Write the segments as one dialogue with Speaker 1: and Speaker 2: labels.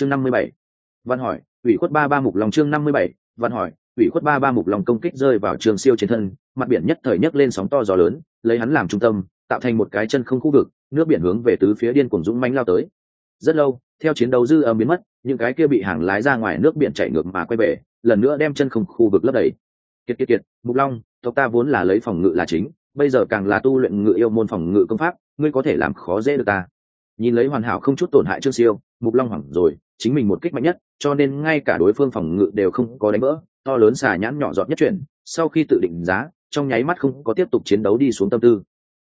Speaker 1: chương năm mươi bảy. Văn hỏi, ủy khuất ba ba mục lòng chương năm mươi bảy. Văn hỏi, ủy khuất ba ba mục lòng công kích rơi vào trường siêu trên thân, mặt biển nhất thời nhấc lên sóng to gió lớn, lấy hắn làm trung tâm, tạo thành một cái chân không khu vực, nước biển hướng về tứ phía điên cuồng dũng manh lao tới. Rất lâu, theo chiến đấu dư âm biến mất, những cái kia bị hàng lái ra ngoài nước biển chạy ngược mà quay về, lần nữa đem chân không khu vực lấp đầy. Kiệt kiệt kiệt, mục long, tộc ta vốn là lấy phòng ngự là chính, bây giờ càng là tu luyện ngự yêu môn phòng ngự công pháp, ngươi có thể làm khó dễ được ta. Nhìn lấy hoàn hảo không chút tổn hại trương siêu, mục long hoảng rồi chính mình một kích mạnh nhất, cho nên ngay cả đối phương phòng ngự đều không có đánh vỡ, to lớn xà nhãn nhỏ giọt nhất chuyển, sau khi tự định giá, trong nháy mắt không có tiếp tục chiến đấu đi xuống tâm tư.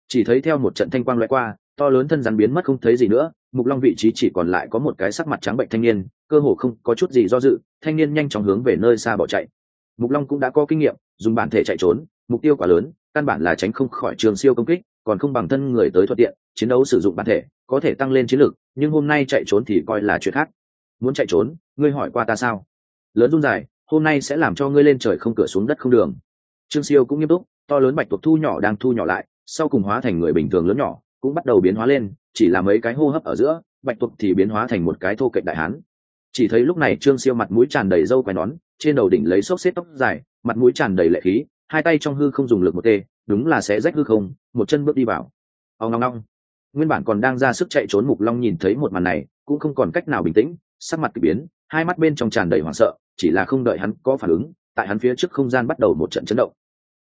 Speaker 1: Chỉ thấy theo một trận thanh quang loại qua, to lớn thân rắn biến mất không thấy gì nữa, mục long vị trí chỉ còn lại có một cái sắc mặt trắng bệnh thanh niên, cơ hồ không có chút gì do dự, thanh niên nhanh chóng hướng về nơi xa bỏ chạy. Mục long cũng đã có kinh nghiệm, dùng bản thể chạy trốn, mục tiêu quá lớn, căn bản là tránh không khỏi trường siêu công kích, còn không bằng thân người tới thuận tiện, chiến đấu sử dụng bản thể, có thể tăng lên chiến lược nhưng hôm nay chạy trốn thì coi là chuyện khác muốn chạy trốn, ngươi hỏi qua ta sao? Lớn run dài, hôm nay sẽ làm cho ngươi lên trời không cửa xuống đất không đường. Trương siêu cũng nghiêm túc, to lớn bạch tuộc thu nhỏ đang thu nhỏ lại, sau cùng hóa thành người bình thường lớn nhỏ, cũng bắt đầu biến hóa lên, chỉ là mấy cái hô hấp ở giữa, bạch tuộc thì biến hóa thành một cái thô cạnh đại hán. Chỉ thấy lúc này trương siêu mặt mũi tràn đầy râu quai nón, trên đầu đỉnh lấy xốc xếp tóc dài, mặt mũi tràn đầy lệ khí, hai tay trong hư không dùng lực một tê, đúng là sẽ rách hư không, một chân bước đi vào. Ông long long nguyên bản còn đang ra sức chạy trốn mục long nhìn thấy một màn này, cũng không còn cách nào bình tĩnh sắc mặt kỳ biến, hai mắt bên trong tràn đầy hoảng sợ, chỉ là không đợi hắn có phản ứng, tại hắn phía trước không gian bắt đầu một trận chấn động.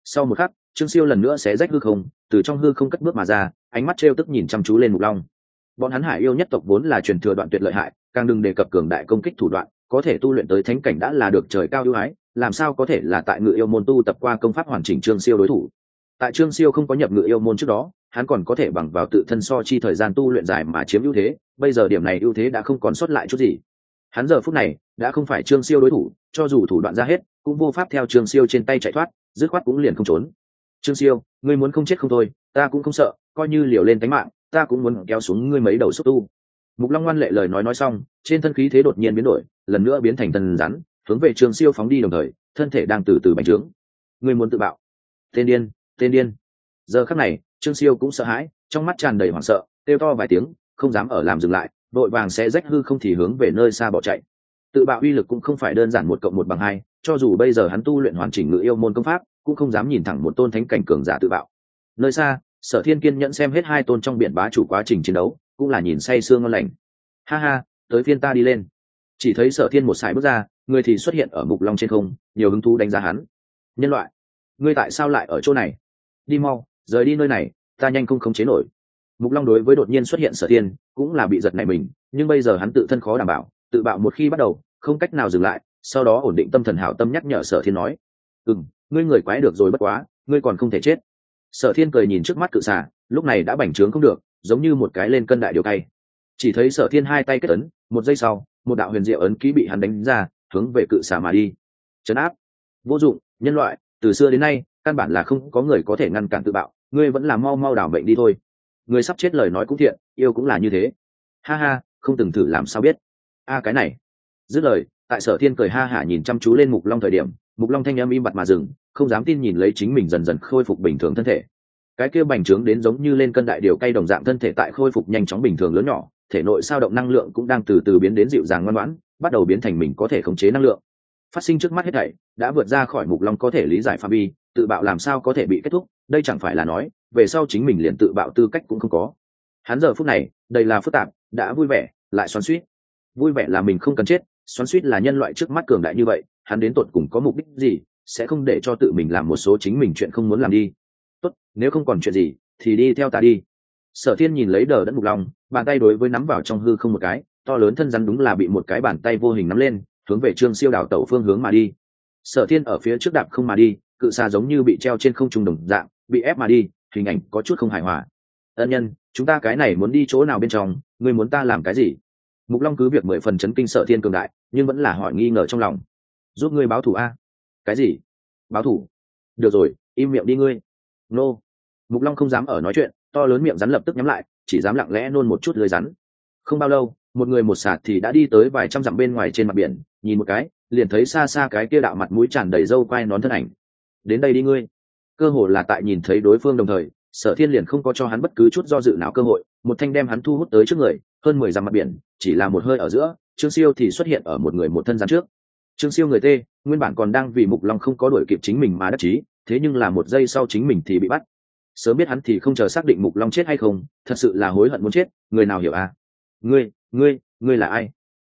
Speaker 1: Sau một khắc, trương siêu lần nữa sẽ rách hư không, từ trong hư không cất bước mà ra, ánh mắt trêu tức nhìn chăm chú lên mục long. Bọn hắn hải yêu nhất tộc vốn là truyền thừa đoạn tuyệt lợi hại, càng đừng đề cập cường đại công kích thủ đoạn, có thể tu luyện tới thánh cảnh đã là được trời cao ưu ái, làm sao có thể là tại ngự yêu môn tu tập qua công pháp hoàn chỉnh trương siêu đối thủ. Tại trương siêu không có nhập ngự yêu môn trước đó, hắn còn có thể bằng vào tự thân so chi thời gian tu luyện dài mà chiếm ưu thế, bây giờ điểm này ưu thế đã không còn sót lại chút gì hắn giờ phút này đã không phải trương siêu đối thủ, cho dù thủ đoạn ra hết, cũng vô pháp theo trương siêu trên tay chạy thoát, dứt khoát cũng liền không trốn. Trương siêu, ngươi muốn không chết không thôi, ta cũng không sợ, coi như liều lên tánh mạng, ta cũng muốn kéo xuống ngươi mấy đầu xúc tu. Mục long ngoan lệ lời nói nói xong, trên thân khí thế đột nhiên biến đổi, lần nữa biến thành tần rắn, hướng về trương siêu phóng đi đồng thời, thân thể đang từ từ bành trướng. Ngươi muốn tự bạo. Tên điên tên điên. Giờ khắc này, trương siêu cũng sợ hãi, trong mắt tràn đầy hoảng sợ, kêu to vài tiếng, không dám ở làm dừng lại vội vàng sẽ rách hư không thì hướng về nơi xa bỏ chạy. Tự bạo uy lực cũng không phải đơn giản một cộng một bằng hai, cho dù bây giờ hắn tu luyện hoàn chỉnh ngự yêu môn công pháp, cũng không dám nhìn thẳng một tôn thánh cảnh cường giả tự bạo. Nơi xa, sở thiên kiên nhẫn xem hết hai tôn trong biển bá chủ quá trình chiến đấu, cũng là nhìn say sương ngon lành. Ha ha, tới phiên ta đi lên. Chỉ thấy sở thiên một sải bước ra, người thì xuất hiện ở mục long trên không, nhiều hứng thú đánh giá hắn. Nhân loại, ngươi tại sao lại ở chỗ này? Đi mau, rời đi nơi này, ta nhanh không khống chế nổi mục long đối với đột nhiên xuất hiện sở thiên cũng là bị giật này mình, nhưng bây giờ hắn tự thân khó đảm bảo, tự bạo một khi bắt đầu, không cách nào dừng lại, sau đó ổn định tâm thần hảo tâm nhắc nhở sở thiên nói ừ m ngươi người quái được rồi bất quá, ngươi còn không thể chết. Sở thiên cười nhìn trước mắt cự xả lúc này đã bành trướng không được, giống như một cái lên cân đại điều cay. Chỉ thấy sở thiên hai tay kết ấn, một giây sau, một đạo huyền diệu ấn ký bị hắn đánh ra, hướng về cự xả mà đi. Trấn áp, vô dụng, nhân loại, từ xưa đến nay, căn bản là không có người có thể ngăn cản tự bạo, ngươi vẫn là mau mau đảo bệnh đi thôi người sắp chết lời nói cũng thiện, yêu cũng là như thế. Ha ha, không từng thử làm sao biết. A, cái này. Dứt lời, tại sở thiên cười ha hả nhìn chăm chú lên mục long thời điểm, mục long thanh âm im bặt mà dừng, không dám tin nhìn lấy chính mình dần dần khôi phục bình thường thân thể. Cái kia bành trướng đến giống như lên cân đại điều cay đồng dạng thân thể tại khôi phục nhanh chóng bình thường lớn nhỏ, thể nội sao động năng lượng cũng đang từ từ biến đến dịu dàng ngoan ngoãn, bắt đầu biến thành mình có thể khống chế năng lượng. Phát sinh trước mắt hết thảy, đã vượt ra khỏi mục long có thể lý giải phạm vi tự bạo làm sao có thể bị kết thúc, đây chẳng phải là nói, về sau chính mình liền tự bạo tư cách cũng không có. Hắn giờ phút này đây là phức tạp, đã vui vẻ, lại xoắn suýt vui vẻ là mình không cần chết, xoắn suýt là nhân loại trước mắt cường đại như vậy, hắn đến tột cùng có mục đích gì, sẽ không để cho tự mình làm một số chính mình chuyện không muốn làm đi. Tốt, nếu không còn chuyện gì, thì đi theo ta đi. Sở thiên nhìn lấy đờ đất mục long, bàn tay đối với nắm vào trong hư không một cái, to lớn thân rắn đúng là bị một cái bàn tay vô hình nắm lên, hướng về trương siêu đảo tẩu phương hướng mà đi. Sở thiên ở phía trước đạp không mà đi cự xà giống như bị treo trên không trung đồng dạng, bị ép mà đi, hình ảnh có chút không hài hòa. Ân nhân, chúng ta cái này muốn đi chỗ nào bên trong, ngươi muốn ta làm cái gì? Mục long cứ việc mười phần chấn kinh sợ thiên cường đại, nhưng vẫn là hỏi nghi ngờ trong lòng. Giúp ngươi báo thủ a. Cái gì? Báo thủ? Được rồi, im miệng đi ngươi. Nô. Mục long không dám ở nói chuyện, to lớn miệng rắn lập tức nhắm lại, chỉ dám lặng lẽ nôn một chút lưới rắn. Không bao lâu, một người một sạt thì đã đi tới vài trăm dặm bên ngoài trên mặt biển, nhìn một cái, liền thấy xa xa cái kia đạo mặt mũi tràn đầy râu quai nón thân ảnh đến đây đi ngươi. Cơ hội là tại nhìn thấy đối phương đồng thời, sở thiên liền không có cho hắn bất cứ chút do dự nào cơ hội, một thanh đem hắn thu hút tới trước người, hơn mười dặm mặt biển, chỉ là một hơi ở giữa, trương siêu thì xuất hiện ở một người một thân gian trước. Trương siêu người tê, nguyên bản còn đang vì mục long không có đuổi kịp chính mình mà đắc chí, thế nhưng là một giây sau chính mình thì bị bắt. Sớm biết hắn thì không chờ xác định mục long chết hay không, thật sự là hối hận muốn chết, người nào hiểu à? Ngươi ngươi ngươi là ai?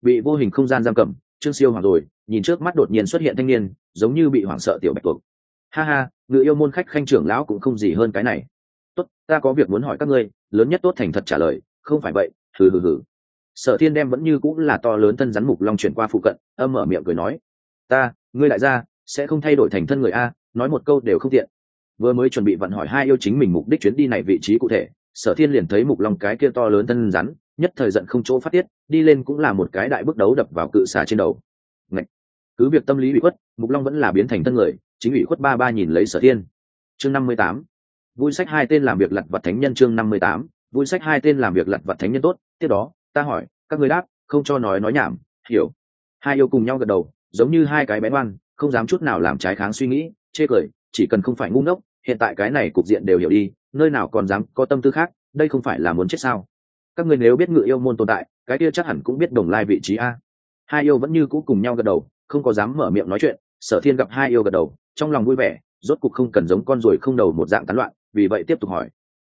Speaker 1: Bị vô hình không gian giam cầm, trương siêu hoảng rồi, nhìn trước mắt đột nhiên xuất hiện thanh niên, giống như bị hoảng sợ tiểu bạch tuộc ha ha, ngự yêu môn khách khanh trưởng lão cũng không gì hơn cái này. Tốt, ta có việc muốn hỏi các ngươi, lớn nhất tốt thành thật trả lời, không phải vậy, hừ hừ hừ. Sở thiên đem vẫn như cũng là to lớn thân rắn mục long chuyển qua phụ cận, âm mở miệng cười nói, ta, ngươi lại ra sẽ không thay đổi thành thân người a, nói một câu đều không tiện. Vừa mới chuẩn bị vận hỏi hai yêu chính mình mục đích chuyến đi này vị trí cụ thể, sở thiên liền thấy mục long cái kia to lớn thân rắn, nhất thời giận không chỗ phát tiết, đi lên cũng là một cái đại bước đấu đập vào cự xà trên đầu. Ngạch. cứ việc tâm lý bị khuất, mục long vẫn là biến thành thân người chính ủy khuất ba ba nhìn lấy sở thiên. Chương năm mươi tám. Vui sách hai tên làm việc lặt vặt thánh nhân chương năm mươi tám. Vui sách hai tên làm việc lặt vặt thánh nhân tốt. Tiếp đó, ta hỏi, các ngươi đáp, không cho nói nói nhảm, hiểu. Hai yêu cùng nhau gật đầu, giống như hai cái bé ngoan, không dám chút nào làm trái kháng suy nghĩ, chê cười, chỉ cần không phải ngu ngốc, hiện tại cái này cục diện đều hiểu đi, nơi nào còn dám có tâm tư khác, đây không phải là muốn chết sao? Các ngươi nếu biết ngự yêu môn tồn tại, cái kia chắc hẳn cũng biết đồng lai vị trí a. Hai yêu vẫn như cũ cùng nhau gật đầu, không có dám mở miệng nói chuyện, sở thiên gặp hai yêu gật đầu trong lòng vui vẻ, rốt cục không cần giống con ruồi không đầu một dạng tán loạn, vì vậy tiếp tục hỏi.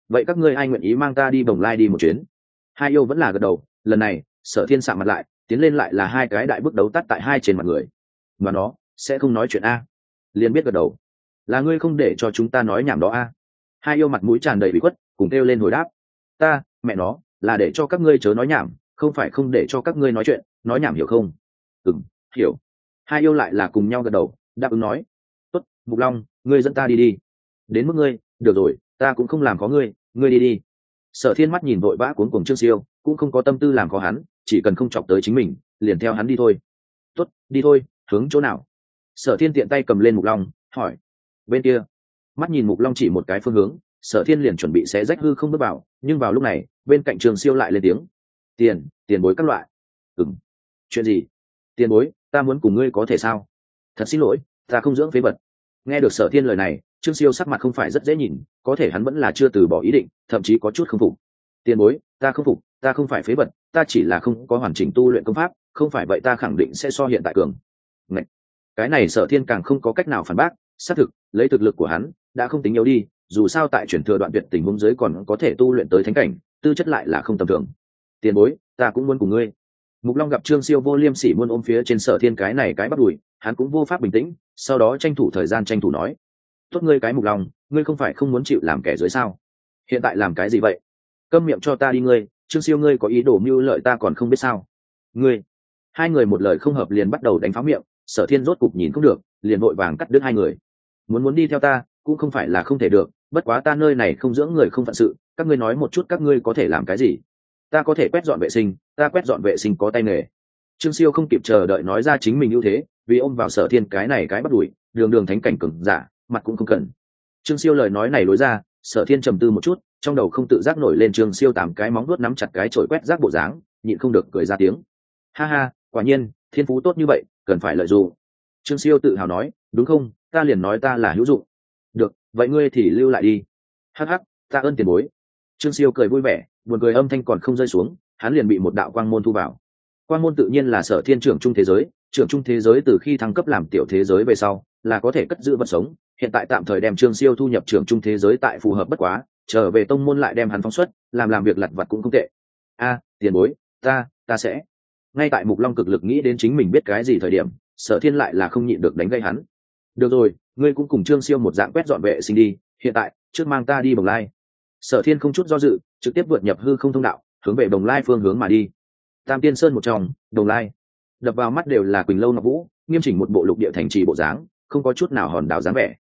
Speaker 1: Vậy các ngươi ai nguyện ý mang ta đi bồng lai đi một chuyến? Hai yêu vẫn là gật đầu, lần này, sở thiên sạ mặt lại, tiến lên lại là hai cái đại bước đấu tắt tại hai trên mặt người. Mà nó, sẽ không nói chuyện a. Liền biết gật đầu. Là ngươi không để cho chúng ta nói nhảm đó a. Hai yêu mặt mũi tràn đầy bị khuất, cùng kêu lên hồi đáp. Ta, mẹ nó, là để cho các ngươi chớ nói nhảm, không phải không để cho các ngươi nói chuyện, nói nhảm hiểu không? Ừ hiểu. Hai yêu lại là cùng nhau gật đầu, đáp ứng nói mục long, ngươi dẫn ta đi đi. Đến mức ngươi, được rồi, ta cũng không làm có ngươi ngươi đi đi. Sở thiên mắt nhìn vội vã cuốn cùng trương siêu, cũng không có tâm tư làm khó hắn, chỉ cần không chọc tới chính mình, liền theo hắn đi thôi. Tốt, đi thôi, hướng chỗ nào? Sở thiên tiện tay cầm lên mục long, hỏi. Bên kia. Mắt nhìn mục long chỉ một cái phương hướng, sở thiên liền chuẩn bị xé rách hư không bước vào, nhưng vào lúc này, bên cạnh trường siêu lại lên tiếng. Tiền tiền bối các loại. Ừng chuyện gì? Tiền bối, ta muốn cùng ngươi có thể sao? Thật xin lỗi, ta không dưỡng phế vật nghe được sở thiên lời này, trương siêu sắc mặt không phải rất dễ nhìn, có thể hắn vẫn là chưa từ bỏ ý định, thậm chí có chút không phục. Tiền bối, ta không phục, ta không phải phế vật, ta chỉ là không có hoàn chỉnh tu luyện công pháp, không phải vậy ta khẳng định sẽ so hiện tại cường. Ngậy! cái này sở thiên càng không có cách nào phản bác, xác thực, lấy thực lực của hắn, đã không tính yếu đi, dù sao tại chuyển thừa đoạn tuyệt tình huống giới còn có thể tu luyện tới thánh cảnh, tư chất lại là không tầm thường. Tiền bối, ta cũng muốn cùng ngươi. Mục long gặp trương siêu vô liêm sỉ muôn ôm phía trên sở thiên cái này cái bắt đùi hắn cũng vô pháp bình tĩnh sau đó tranh thủ thời gian tranh thủ nói tốt ngươi cái mục lòng, ngươi không phải không muốn chịu làm kẻ dưới sao? Hiện tại làm cái gì vậy? Câm miệng cho ta đi ngươi trương siêu ngươi có ý đồ mưu lợi ta còn không biết sao? Ngươi? Hai người một lời không hợp liền bắt đầu đánh pháo miệng sở thiên rốt cục nhìn không được liền vội vàng cắt đứt hai người. Muốn muốn đi theo ta cũng không phải là không thể được bất quá ta nơi này không dưỡng người không phận sự các ngươi nói một chút các ngươi có thể làm cái gì? Ta có thể quét dọn vệ sinh ta quét dọn vệ sinh có tay nghề. Trương siêu không kịp chờ đợi nói ra chính mình ưu thế vì ôm vào sở thiên cái này cái bắt đuổi, đường đường thánh cảnh cừng giả, mặt cũng không cần. Trương siêu lời nói này lối ra, sở thiên trầm tư một chút, trong đầu không tự giác nổi lên trương siêu tám cái móng nuốt nắm chặt cái chổi quét rác bộ dáng, nhịn không được cười ra tiếng. Ha ha, quả nhiên, thiên phú tốt như vậy, cần phải lợi dụng. Trương siêu tự hào nói, đúng không, ta liền nói ta là hữu dụng. Được, vậy ngươi thì lưu lại đi. Hắc hắc, ta ơn tiền bối. Trương siêu cười vui vẻ, buồn cười âm thanh còn không rơi xuống, hắn liền bị một đạo quang môn thu vào. Quan môn tự nhiên là sở thiên trưởng trung thế giới, trưởng trung thế giới từ khi thăng cấp làm tiểu thế giới về sau, là có thể cất giữ vật sống. Hiện tại tạm thời đem trương siêu thu nhập trưởng trung thế giới tại phù hợp bất quá, trở về tông môn lại đem hắn phóng xuất, làm làm việc lặt vặt cũng không tệ. A, tiền bối, ta ta sẽ. Ngay tại mục long cực lực nghĩ đến chính mình biết cái gì thời điểm, sở thiên lại là không nhịn được đánh gây hắn. Được rồi, ngươi cũng cùng trương siêu một dạng quét dọn vệ sinh đi, hiện tại, trước mang ta đi bồng lai. Sở thiên không chút do dự, trực tiếp vượt nhập hư không thông đạo, hướng về bồng lai phương hướng mà đi tam tiên sơn một trong, đồng lai. Đập vào mắt đều là quỳnh lâu ngọc vũ, nghiêm chỉnh một bộ lục địa thành trì bộ dáng, không có chút nào hòn đảo dáng vẻ.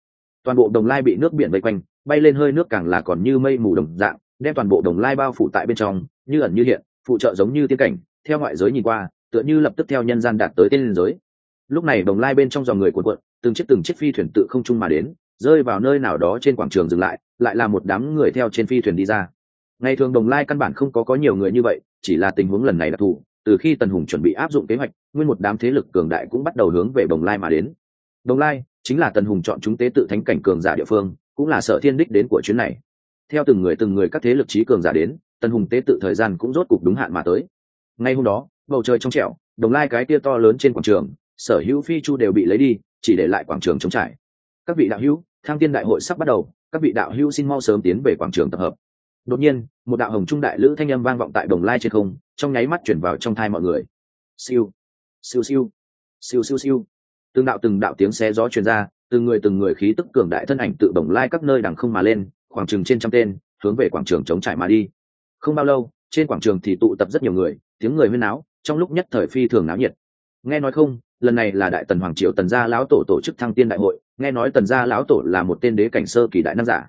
Speaker 1: Toàn bộ đồng lai bị nước biển vây quanh, bay lên hơi nước càng là còn như mây mù đồng dạng, đem toàn bộ đồng lai bao phủ tại bên trong, như ẩn như hiện, phụ trợ giống như tiên cảnh, theo ngoại giới nhìn qua, tựa như lập tức theo nhân gian đạt tới tên liên giới. Lúc này đồng lai bên trong dòng người cuộn cuộn, từng chiếc từng chiếc phi thuyền tự không trung mà đến, rơi vào nơi nào đó trên quảng trường dừng lại lại là một đám người theo trên phi thuyền đi ra ngày thường đồng lai căn bản không có có nhiều người như vậy, chỉ là tình huống lần này đặc thù, từ khi tần hùng chuẩn bị áp dụng kế hoạch, nguyên một đám thế lực cường đại cũng bắt đầu hướng về đồng lai mà đến. Đồng lai chính là tần hùng chọn chúng tế tự thánh cảnh cường giả địa phương, cũng là sở thiên đích đến của chuyến này. Theo từng người từng người các thế lực trí cường giả đến, tần hùng tế tự thời gian cũng rốt cục đúng hạn mà tới. Ngay hôm đó, bầu trời trong trẻo, đồng lai cái kia to lớn trên quảng trường, sở hữu phi chu đều bị lấy đi, chỉ để lại quảng trường trống trải. Các vị đạo hữu thang tiên đại hội sắp bắt đầu, các vị đạo hữu xin mau sớm tiến về quảng trường tập hợp đột nhiên, một đạo hồng trung đại lữ thanh âm vang vọng tại đồng lai trên không, trong nháy mắt chuyển vào trong thai mọi người. Siêu siêu siêu siêu siêu siêu. Từng đạo từng đạo tiếng xe gió truyền ra, từng người từng người khí tức cường đại thân ảnh tự đồng lai các nơi đằng không mà lên, khoảng chừng trên trăm tên, hướng về quảng trường chống trải mà đi. Không bao lâu, trên quảng trường thì tụ tập rất nhiều người, tiếng người huyên náo, trong lúc nhất thời phi thường náo nhiệt. Nghe nói không, lần này là đại tần hoàng triều tần gia lão tổ tổ chức thăng tiên đại hội, nghe nói tần gia lão tổ là một tên đế cảnh sơ kỳ đại nam giả.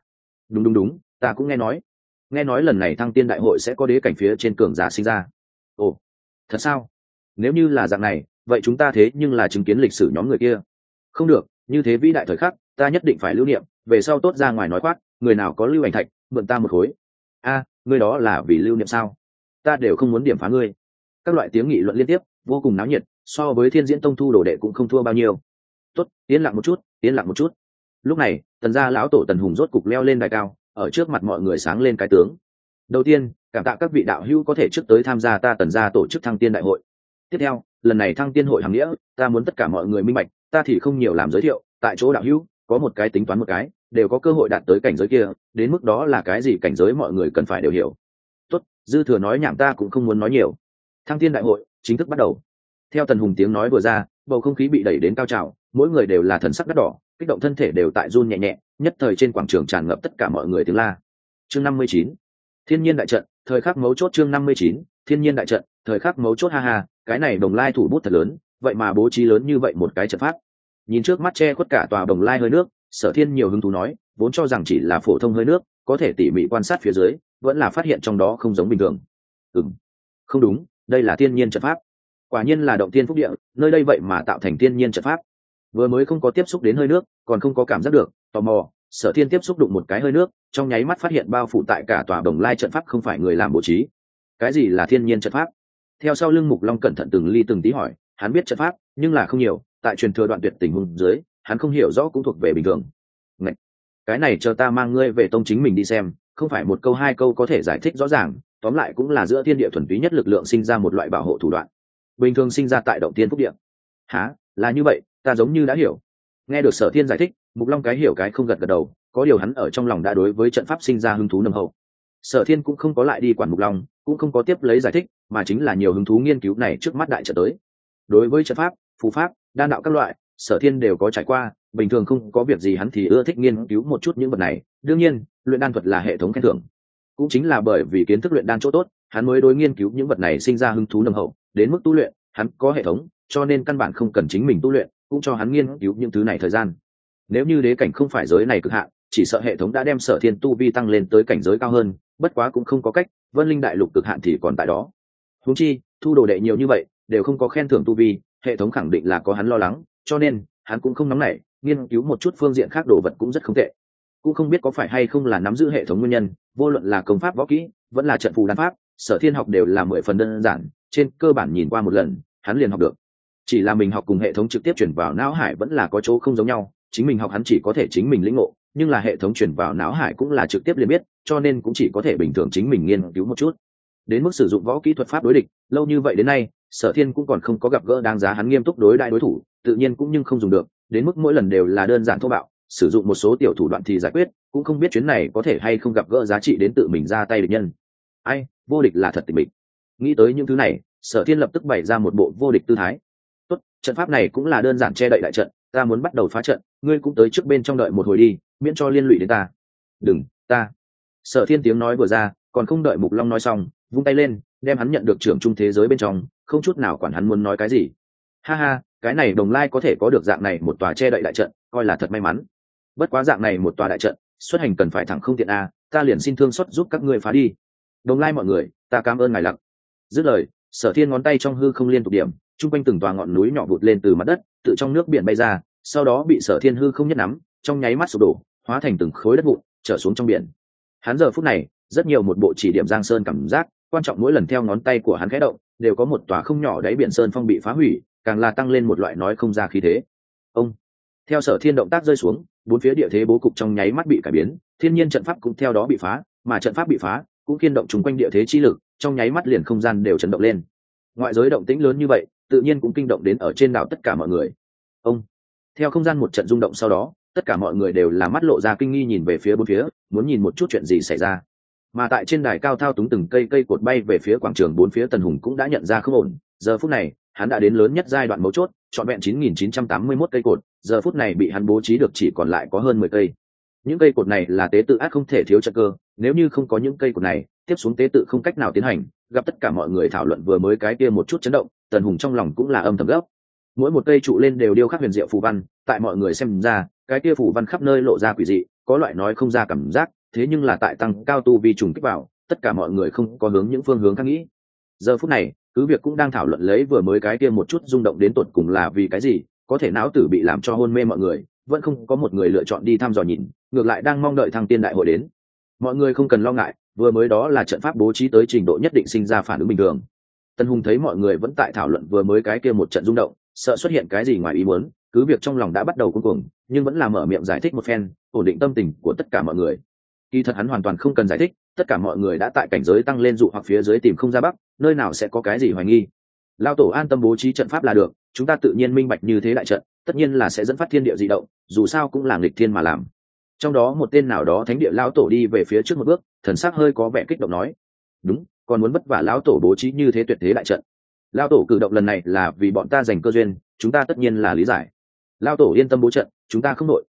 Speaker 1: Đúng đúng đúng, ta cũng nghe nói nghe nói lần này thăng tiên đại hội sẽ có đế cảnh phía trên cường giả sinh ra. Ồ thật sao? Nếu như là dạng này vậy chúng ta thế nhưng là chứng kiến lịch sử nhóm người kia. Không được như thế vĩ đại thời khắc ta nhất định phải lưu niệm về sau tốt ra ngoài nói khoác người nào có lưu ảnh thạch mượn ta một khối. A à, ngươi đó là vì lưu niệm sao? Ta đều không muốn điểm phá ngươi. Các loại tiếng nghị luận liên tiếp vô cùng náo nhiệt so với thiên diễn tông thu đồ đệ cũng không thua bao nhiêu. Tốt yên lặng một chút yên lặng một chút. Lúc này tần gia lão tổ tần hùng rốt cục leo lên đài cao ở trước mặt mọi người sáng lên cái tướng. Đầu tiên, cảm tạ các vị đạo hữu có thể trước tới tham gia ta tần gia tổ chức thăng tiên đại hội. Tiếp theo, lần này thăng tiên hội hàm nghĩa, ta muốn tất cả mọi người minh bạch, ta thì không nhiều làm giới thiệu, tại chỗ đạo hữu, có một cái tính toán một cái, đều có cơ hội đạt tới cảnh giới kia, đến mức đó là cái gì cảnh giới mọi người cần phải đều hiểu. Tốt, dư thừa nói nhảm ta cũng không muốn nói nhiều. Thăng tiên đại hội, chính thức bắt đầu. Theo tần hùng tiếng nói vừa ra, bầu không khí bị đẩy đến cao trào, mỗi người đều là thần sắc đắt đỏ, kích động thân thể đều tại run nhẹ nhẹ nhất thời trên quảng trường tràn ngập tất cả mọi người tiếng la. Chương năm mươi chín. Thiên nhiên đại trận, thời khắc mấu chốt chương năm mươi chín, thiên nhiên đại trận, thời khắc mấu chốt ha ha, cái này đồng lai thủ bút thật lớn, vậy mà bố trí lớn như vậy một cái trận pháp. Nhìn trước mắt che khuất cả tòa đồng lai hơi nước, sở thiên nhiều hứng thú nói, vốn cho rằng chỉ là phổ thông hơi nước, có thể tỉ mỉ quan sát phía dưới, vẫn là phát hiện trong đó không giống bình thường. Ừ không đúng, đây là thiên nhiên trận pháp. Quả nhiên là động tiên phúc địa, nơi đây vậy mà tạo thành thiên nhiên trận pháp vừa mới không có tiếp xúc đến hơi nước, còn không có cảm giác được, tò mò, sở thiên tiếp xúc đụng một cái hơi nước, trong nháy mắt phát hiện bao phủ tại cả tòa đồng lai trận pháp không phải người làm bố trí. Cái gì là thiên nhiên trận pháp? Theo sau lưng mục long cẩn thận từng ly từng tí hỏi, hắn biết trận pháp, nhưng là không nhiều, tại truyền thừa đoạn tuyệt tình huống dưới, hắn không hiểu rõ cũng thuộc về bình thường. Ngậy! cái này chờ ta mang ngươi về tông chính mình đi xem, không phải một câu hai câu có thể giải thích rõ ràng, tóm lại cũng là giữa thiên địa thuần túy nhất lực lượng sinh ra một loại bảo hộ thủ đoạn. Bình thường sinh ra tại động tiên phúc điện há là như vậy ta giống như đã hiểu. Nghe được sở thiên giải thích, mục long cái hiểu cái không gật gật đầu, có điều hắn ở trong lòng đã đối với trận pháp sinh ra hứng thú nồng hậu. Sở thiên cũng không có lại đi quản mục long, cũng không có tiếp lấy giải thích, mà chính là nhiều hứng thú nghiên cứu này trước mắt đại trận tới. Đối với trận pháp, phù pháp, đan đạo các loại, sở thiên đều có trải qua, bình thường không có việc gì hắn thì ưa thích nghiên cứu một chút những vật này. Đương nhiên, luyện đan thuật là hệ thống khen thưởng. Cũng chính là bởi vì kiến thức luyện đan chỗ tốt, hắn mới đối nghiên cứu những vật này sinh ra hứng thú nồng hậu. Đến mức tu luyện, hắn có hệ thống, cho nên căn bản không cần chính mình tu luyện cũng cho hắn nghiên cứu những thứ này thời gian. Nếu như đế cảnh không phải giới này cực hạn, chỉ sợ hệ thống đã đem sở thiên tu vi tăng lên tới cảnh giới cao hơn, bất quá cũng không có cách, vân linh đại lục cực hạn thì còn tại đó. Húng chi, thu đồ đệ nhiều như vậy, đều không có khen thưởng tu vi, hệ thống khẳng định là có hắn lo lắng, cho nên, hắn cũng không nóng nảy, nghiên cứu một chút phương diện khác đồ vật cũng rất không tệ. Cũng không biết có phải hay không là nắm giữ hệ thống nguyên nhân, vô luận là công pháp võ kỹ, vẫn là trận phù đan pháp, sở thiên học đều là mười phần đơn giản, trên cơ bản nhìn qua một lần, hắn liền học được chỉ là mình học cùng hệ thống trực tiếp chuyển vào não hải vẫn là có chỗ không giống nhau, chính mình học hắn chỉ có thể chính mình lĩnh ngộ, nhưng là hệ thống chuyển vào não hải cũng là trực tiếp liền biết, cho nên cũng chỉ có thể bình thường chính mình nghiên cứu một chút. Đến mức sử dụng võ kỹ thuật pháp đối địch, lâu như vậy đến nay, sở thiên cũng còn không có gặp gỡ đáng giá hắn nghiêm túc đối đại đối thủ, tự nhiên cũng nhưng không dùng được, đến mức mỗi lần đều là đơn giản thô bạo, sử dụng một số tiểu thủ đoạn thì giải quyết, cũng không biết chuyến này có thể hay không gặp gỡ giá trị đến tự mình ra tay địch nhân. Ai, vô địch là thật tình mình nghĩ tới những thứ này, sở thiên lập tức bày ra một bộ vô địch tư thái tốt, trận pháp này cũng là đơn giản che đậy đại trận, ta muốn bắt đầu phá trận, ngươi cũng tới trước bên trong đợi một hồi đi, miễn cho liên lụy đến ta. Đừng, ta. Sở thiên tiếng nói vừa ra, còn không đợi mục long nói xong, vung tay lên, đem hắn nhận được trưởng trung thế giới bên trong, không chút nào quản hắn muốn nói cái gì. Ha ha, cái này đồng lai có thể có được dạng này một tòa che đậy đại trận, coi là thật may mắn. Bất quá dạng này một tòa đại trận, xuất hành cần phải thẳng không tiện a, ta liền xin thương xuất giúp các ngươi phá đi. Đồng lai mọi người, ta cảm ơn ngài lặng. Dứt lời, sở thiên ngón tay trong hư không liên tục điểm chung quanh từng tòa ngọn núi nhỏ vụt lên từ mặt đất tự trong nước biển bay ra, sau đó bị sở thiên hư không nhất nắm, trong nháy mắt sụp đổ, hóa thành từng khối đất vụn, trở xuống trong biển. Hắn giờ phút này, rất nhiều một bộ chỉ điểm giang sơn cảm giác, quan trọng mỗi lần theo ngón tay của hắn khẽ động, đều có một tòa không nhỏ đáy biển sơn phong bị phá hủy, càng là tăng lên một loại nói không ra khí thế. Ông, theo sở thiên động tác rơi xuống, bốn phía địa thế bố cục trong nháy mắt bị cải biến, thiên nhiên trận pháp cũng theo đó bị phá, mà trận pháp bị phá, cũng kiên động chung quanh địa thế chi lực, trong nháy mắt liền không gian đều chấn động lên. Ngoại giới động tĩnh lớn như vậy tự nhiên cũng kinh động đến ở trên đảo tất cả mọi người. Ông, theo không gian một trận rung động sau đó, tất cả mọi người đều là mắt lộ ra kinh nghi nhìn về phía bốn phía, muốn nhìn một chút chuyện gì xảy ra. Mà tại trên đài cao thao túng từng cây cây cột bay về phía quảng trường bốn phía tần hùng cũng đã nhận ra không ổn. Giờ phút này, hắn đã đến lớn nhất giai đoạn mấu chốt, trọn vẹn 9.981 cây cột. Giờ phút này bị hắn bố trí được chỉ còn lại có hơn 10 cây. Những cây cột này là tế tự ác không thể thiếu trận cơ nếu như không có những cây cột này, tiếp xuống tế tự không cách nào tiến hành, gặp tất cả mọi người thảo luận vừa mới cái kia một chút chấn động, tần hùng trong lòng cũng là âm thầm gốc mỗi một cây trụ lên đều điêu khắc huyền diệu phù văn, tại mọi người xem ra, cái kia phù văn khắp nơi lộ ra quỷ dị, có loại nói không ra cảm giác, thế nhưng là tại tăng cao tu vi trùng kích vào, tất cả mọi người không có hướng những phương hướng khác nghĩ. Giờ phút này, cứ việc cũng đang thảo luận lấy vừa mới cái kia một chút rung động đến tột cùng là vì cái gì, có thể não tử bị làm cho hôn mê mọi người, vẫn không có một người lựa chọn đi thăm dò nhìn, ngược lại đang mong đợi thăng tiên đại hội đến mọi người không cần lo ngại, vừa mới đó là trận pháp bố trí tới trình độ nhất định sinh ra phản ứng bình thường. Tân hùng thấy mọi người vẫn tại thảo luận vừa mới cái kia một trận rung động, sợ xuất hiện cái gì ngoài ý muốn, cứ việc trong lòng đã bắt đầu cuồng cuồng, nhưng vẫn là mở miệng giải thích một phen, ổn định tâm tình của tất cả mọi người. Kỳ thật hắn hoàn toàn không cần giải thích, tất cả mọi người đã tại cảnh giới tăng lên dụ hoặc phía dưới tìm không ra bắc, nơi nào sẽ có cái gì hoài nghi. Lao tổ an tâm bố trí trận pháp là được, chúng ta tự nhiên minh bạch như thế đại trận, tất nhiên là sẽ dẫn phát thiên địa di động, dù sao cũng là nghịch thiên mà làm trong đó một tên nào đó thánh địa lão tổ đi về phía trước một bước, thần sắc hơi có vẻ kích động nói, đúng, còn muốn vất vả lão tổ bố trí như thế tuyệt thế đại trận. Lão tổ cử động lần này là vì bọn ta giành cơ duyên, chúng ta tất nhiên là lý giải. Lão tổ yên tâm bố trận, chúng ta không nội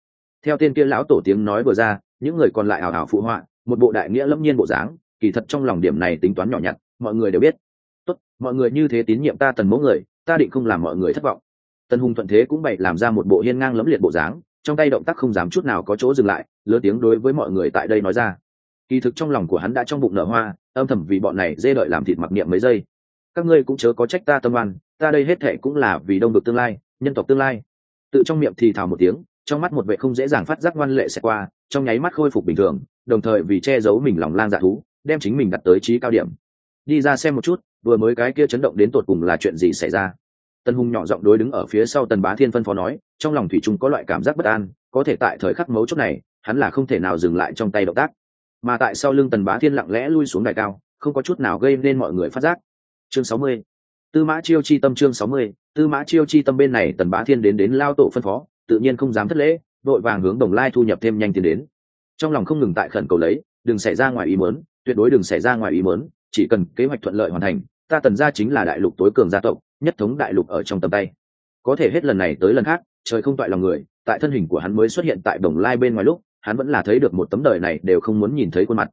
Speaker 1: theo tên kia lão tổ tiếng nói vừa ra, những người còn lại hào hào phụ họa, một bộ đại nghĩa lâm nhiên bộ dáng, kỳ thật trong lòng điểm này tính toán nhỏ nhặt, mọi người đều biết. Tốt, mọi người như thế tín nhiệm ta tần mẫu người, ta định không làm mọi người thất vọng. Tần hùng thuận thế cũng bày làm ra một bộ hiên ngang lẫm liệt bộ dáng trong tay động tác không dám chút nào có chỗ dừng lại, lớn tiếng đối với mọi người tại đây nói ra. Kỳ thực trong lòng của hắn đã trong bụng nở hoa, âm thầm vì bọn này dê đợi làm thịt mặc niệm mấy giây. Các ngươi cũng chớ có trách ta tâm oan, ta đây hết thệ cũng là vì đông được tương lai, nhân tộc tương lai. Tự trong miệng thì thào một tiếng, trong mắt một vệ không dễ dàng phát giác ngoan lệ sẽ qua, trong nháy mắt khôi phục bình thường, đồng thời vì che giấu mình lòng lang dạ thú, đem chính mình đặt tới trí cao điểm. Đi ra xem một chút, vừa mới cái kia chấn động đến tột cùng là chuyện gì xảy ra. Tân hùng nhỏ giọng đối đứng ở phía sau tần bá thiên phân phó nói trong lòng thủy trung có loại cảm giác bất an, có thể tại thời khắc mấu chốt này, hắn là không thể nào dừng lại trong tay động tác. Mà tại sau lưng tần bá thiên lặng lẽ lui xuống đài cao, không có chút nào gây nên mọi người phát giác. Chương sáu mươi. Tư mã chiêu chi tâm chương sáu mươi. Tư mã chiêu chi tâm bên này tần bá thiên đến đến lao tổ phân phó, tự nhiên không dám thất lễ vội vàng hướng đồng lai thu nhập thêm nhanh tiền đến. Trong lòng không ngừng tại khẩn cầu lấy, đừng xảy ra ngoài ý mớn tuyệt đối đừng xảy ra ngoài ý mớn chỉ cần kế hoạch thuận lợi hoàn thành, ta tần gia chính là đại lục tối cường gia tộc, nhất thống đại lục ở trong tầm tay. Có thể hết lần này tới lần khác trời không toại lòng người, tại thân hình của hắn mới xuất hiện tại đồng lai bên ngoài lúc, hắn vẫn là thấy được một tấm đời này đều không muốn nhìn thấy khuôn mặt.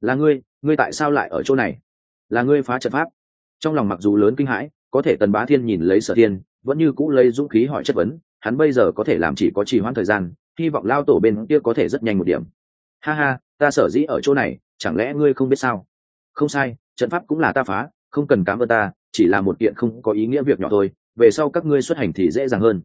Speaker 1: Là ngươi ngươi tại sao lại ở chỗ này? Là ngươi phá trận pháp? Trong lòng mặc dù lớn kinh hãi, có thể tần bá thiên nhìn lấy sở thiên, vẫn như cũ lấy dũng khí hỏi chất vấn, hắn bây giờ có thể làm chỉ có trì hoãn thời gian, hy vọng lao tổ bên kia có thể rất nhanh một điểm. Ha ha, ta sở dĩ ở chỗ này, chẳng lẽ ngươi không biết sao? Không sai, trận pháp cũng là ta phá, không cần cám ơn ta, chỉ là một kiện không có ý nghĩa việc nhỏ thôi, về sau các ngươi xuất hành thì dễ dàng hơn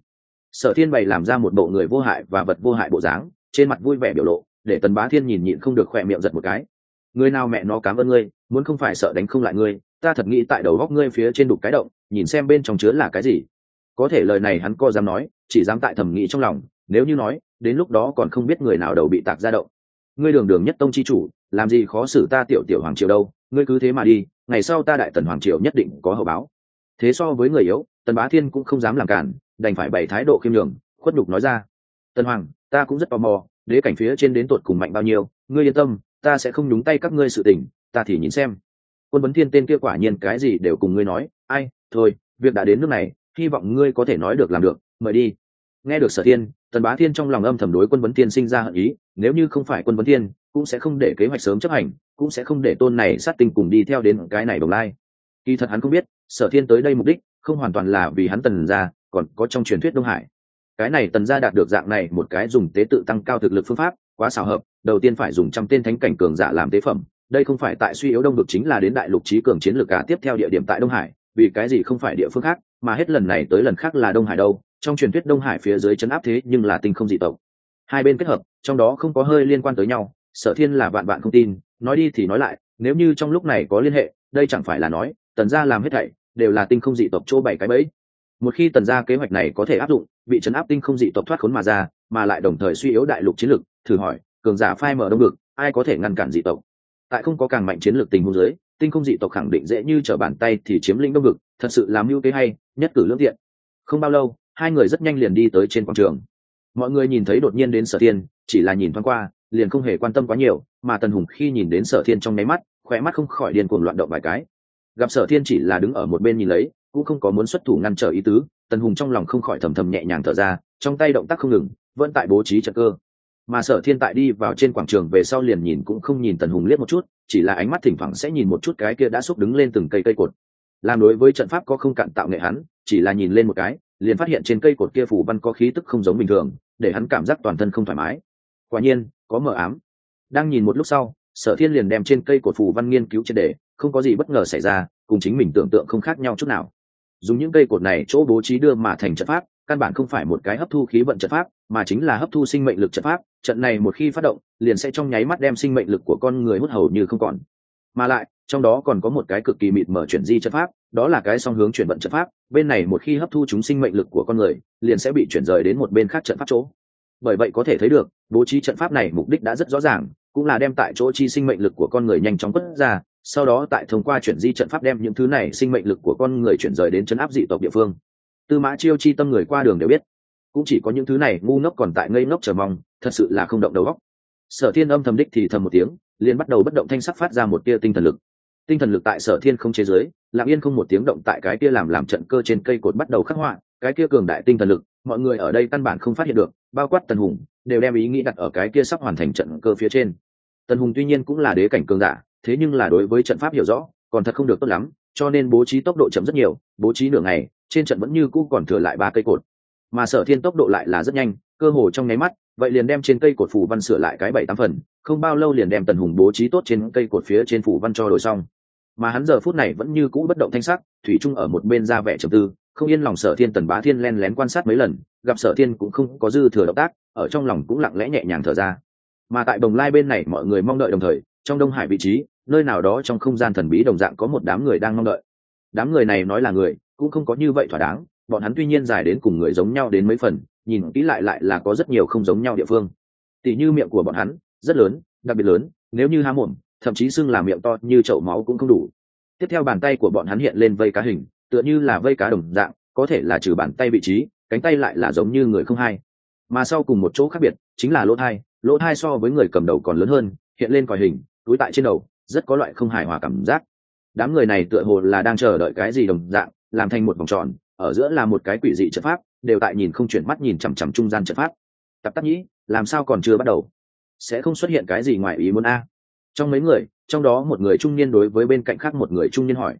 Speaker 1: sở thiên bày làm ra một bộ người vô hại và vật vô hại bộ dáng, trên mặt vui vẻ biểu lộ, để tần bá thiên nhìn nhịn không được khỏe miệng giật một cái. Người nào mẹ nó cám ơn ngươi, muốn không phải sợ đánh không lại ngươi, ta thật nghĩ tại đầu góc ngươi phía trên đục cái động, nhìn xem bên trong chứa là cái gì. Có thể lời này hắn co dám nói, chỉ dám tại thẩm nghĩ trong lòng, nếu như nói, đến lúc đó còn không biết người nào đầu bị tạc ra động. Ngươi đường đường nhất tông chi chủ, làm gì khó xử ta tiểu tiểu hoàng triều đâu, ngươi cứ thế mà đi, ngày sau ta đại tần hoàng triều nhất định có hậu báo. Thế so với người yếu, tần bá thiên cũng không dám làm cản đành phải bày thái độ khiêm nhường, khuất nhục nói ra. Tần hoàng, ta cũng rất tò mò, đế cảnh phía trên đến tột cùng mạnh bao nhiêu, ngươi yên tâm, ta sẽ không nhúng tay các ngươi sự tình, ta thì nhìn xem. Quân vấn thiên tên kia quả nhiên cái gì đều cùng ngươi nói, ai, thôi, việc đã đến nước này, hy vọng ngươi có thể nói được làm được, mời đi. Nghe được sở thiên, tần bá thiên trong lòng âm thầm đối quân vấn thiên sinh ra hận ý, nếu như không phải quân vấn thiên, cũng sẽ không để kế hoạch sớm chấp hành, cũng sẽ không để tôn này sát tinh cùng đi theo đến cái này đồng lai. Kỳ thật hắn không biết, sở thiên tới đây mục đích, không hoàn toàn là vì hắn tần ra còn có trong truyền thuyết đông hải. Cái này tần Gia đạt được dạng này một cái dùng tế tự tăng cao thực lực phương pháp, quá xảo hợp, đầu tiên phải dùng trăm tên thánh cảnh cường giả làm tế phẩm. Đây không phải tại suy yếu đông vực chính là đến đại lục trí cường chiến lược cả tiếp theo địa điểm tại đông hải, vì cái gì không phải địa phương khác, mà hết lần này tới lần khác là đông hải đâu. Trong truyền thuyết đông hải phía dưới chấn áp thế nhưng là tinh không dị tộc. Hai bên kết hợp, trong đó không có hơi liên quan tới nhau, sở thiên là vạn vạn không tin, nói đi thì nói lại, nếu như trong lúc này có liên hệ, đây chẳng phải là nói, tần gia làm hết thảy đều là tinh không dị tộc chỗ bảy cái bẫy một khi tần gia kế hoạch này có thể áp dụng bị chấn áp tinh không dị tộc thoát khốn mà ra, mà lại đồng thời suy yếu đại lục chiến lược, thử hỏi, cường giả phai mở đông ngực ai có thể ngăn cản dị tộc? Tại không có càng mạnh chiến lược tình huống dưới, tinh không dị tộc khẳng định dễ như trở bàn tay thì chiếm lĩnh đông ngực thật sự làm mưu kế hay, nhất cử lương thiện không bao lâu, hai người rất nhanh liền đi tới trên quảng trường. Mọi người nhìn thấy đột nhiên đến sở thiên, chỉ là nhìn thoáng qua, liền không hề quan tâm quá nhiều, mà tần hùng khi nhìn đến sở thiên trong nháy mắt khỏe mắt không khỏi điên cuồng loạn động vài cái. Gặp sở thiên chỉ là đứng ở một bên nhìn lấy cũng không có muốn xuất thủ ngăn trở ý tứ, tần hùng trong lòng không khỏi thầm thầm nhẹ nhàng thở ra, trong tay động tác không ngừng, vẫn tại bố trí trận cơ. Mà sở thiên tại đi vào trên quảng trường về sau liền nhìn cũng không nhìn tần hùng liếc một chút, chỉ là ánh mắt thỉnh thoảng sẽ nhìn một chút cái kia đã xúc đứng lên từng cây cây cột. Làm đối với trận pháp có không cạn tạo nghệ hắn, chỉ là nhìn lên một cái, liền phát hiện trên cây cột kia phủ văn có khí tức không giống bình thường, để hắn cảm giác toàn thân không thoải mái. Quả nhiên, có mờ ám. Đang nhìn một lúc sau, sở thiên liền đem trên cây cột phủ văn nghiên cứu triệt đề không có gì bất ngờ xảy ra, cùng chính mình tưởng tượng không khác nhau chút nào dùng những cây cột này chỗ bố trí đưa mà thành trận pháp, căn bản không phải một cái hấp thu khí vận trận pháp, mà chính là hấp thu sinh mệnh lực trận pháp. Trận này một khi phát động, liền sẽ trong nháy mắt đem sinh mệnh lực của con người hút hầu như không còn. Mà lại, trong đó còn có một cái cực kỳ mịt mở chuyển di trận pháp, đó là cái song hướng chuyển vận trận pháp. Bên này một khi hấp thu chúng sinh mệnh lực của con người, liền sẽ bị chuyển rời đến một bên khác trận pháp chỗ. Bởi vậy có thể thấy được, bố trí trận pháp này mục đích đã rất rõ ràng, cũng là đem tại chỗ chi sinh mệnh lực của con người nhanh chóng quất ra sau đó tại thông qua chuyển di trận pháp đem những thứ này sinh mệnh lực của con người chuyển rời đến chấn áp dị tộc địa phương. Tư mã chiêu chi tâm người qua đường đều biết, cũng chỉ có những thứ này ngu ngốc còn tại ngây ngốc chờ mong, thật sự là không động đầu óc. Sở thiên âm thầm đích thì thầm một tiếng, liền bắt đầu bất động thanh sắc phát ra một tia tinh thần lực. Tinh thần lực tại sở thiên không chế giới, lặng yên không một tiếng động tại cái kia làm làm trận cơ trên cây cột bắt đầu khắc họa, cái kia cường đại tinh thần lực, mọi người ở đây căn bản không phát hiện được, bao quát tần hùng, đều đem ý nghĩ đặt ở cái kia sắp hoàn thành trận cơ phía trên. Tần hùng tuy nhiên cũng là đế cảnh cường giả thế nhưng là đối với trận pháp hiểu rõ, còn thật không được tốt lắm, cho nên bố trí tốc độ chậm rất nhiều, bố trí nửa ngày, trên trận vẫn như cũ còn thừa lại ba cây cột. Mà sở thiên tốc độ lại là rất nhanh, cơ hồ trong nháy mắt, vậy liền đem trên cây cột phủ văn sửa lại cái bảy tám phần, không bao lâu liền đem tần hùng bố trí tốt trên cây cột phía trên phủ văn cho đổi xong. Mà hắn giờ phút này vẫn như cũ bất động thanh sắc, thủy trung ở một bên ra vẻ trầm tư, không yên lòng sở thiên tần bá thiên len lén quan sát mấy lần, gặp sở thiên cũng không có dư thừa động tác, ở trong lòng cũng lặng lẽ nhẹ nhàng thở ra. Mà tại đồng lai bên này mọi người mong đợi đồng thời trong đông hải vị trí, nơi nào đó trong không gian thần bí đồng dạng có một đám người đang mong đợi. Đám người này nói là người, cũng không có như vậy thỏa đáng, bọn hắn tuy nhiên dài đến cùng người giống nhau đến mấy phần, nhìn kỹ lại lại là có rất nhiều không giống nhau địa phương. Tỉ như miệng của bọn hắn, rất lớn, đặc biệt lớn, nếu như há mồm, thậm chí xưng là miệng to như chậu máu cũng không đủ. Tiếp theo bàn tay của bọn hắn hiện lên vây cá hình, tựa như là vây cá đồng dạng, có thể là trừ bàn tay vị trí, cánh tay lại là giống như người không hai. Mà sau cùng một chỗ khác biệt, chính là lỗ thai lỗ thai so với người cầm đầu còn lớn hơn, hiện lên còi hình túi tại trên đầu, rất có loại không hài hòa cảm giác. Đám người này tựa hồ là đang chờ đợi cái gì đồng dạng, làm thành một vòng tròn, ở giữa là một cái quỷ dị trận pháp, đều tại nhìn không chuyển mắt nhìn chằm chằm trung gian trận pháp. Tập tắc nhĩ, làm sao còn chưa bắt đầu? Sẽ không xuất hiện cái gì ngoài ý muốn a? Trong mấy người, trong đó một người trung niên đối với bên cạnh khác một người trung niên hỏi.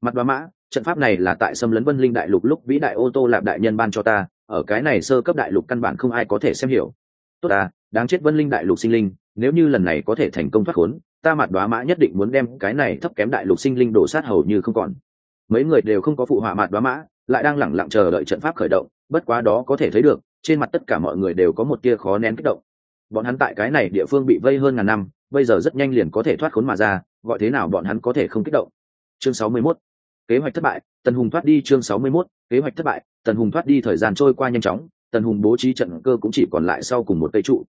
Speaker 1: Mặt đoá mã, trận pháp này là tại xâm lấn vân linh đại lục lúc vĩ đại ô tô lạp đại nhân ban cho ta, ở cái này sơ cấp đại lục căn bản không ai có thể xem hiểu. Tốt à đáng chết vân linh đại lục sinh linh, nếu như lần này có thể thành công thoát khốn ta mặt đoá mã nhất định muốn đem cái này thấp kém đại lục sinh linh đổ sát hầu như không còn mấy người đều không có phụ họa mặt đoá mã, lại đang lẳng lặng chờ đợi trận pháp khởi động, bất quá đó có thể thấy được, trên mặt tất cả mọi người đều có một tia khó nén kích động bọn hắn tại cái này địa phương bị vây hơn ngàn năm, bây giờ rất nhanh liền có thể thoát khốn mà ra, gọi thế nào bọn hắn có thể không kích động chương 61. kế hoạch thất bại, tần hùng thoát đi chương 61. kế hoạch thất bại, tần hùng thoát đi thời gian trôi qua nhanh chóng, tần hùng bố trí trận cơ cũng chỉ còn lại sau cùng một cây trụ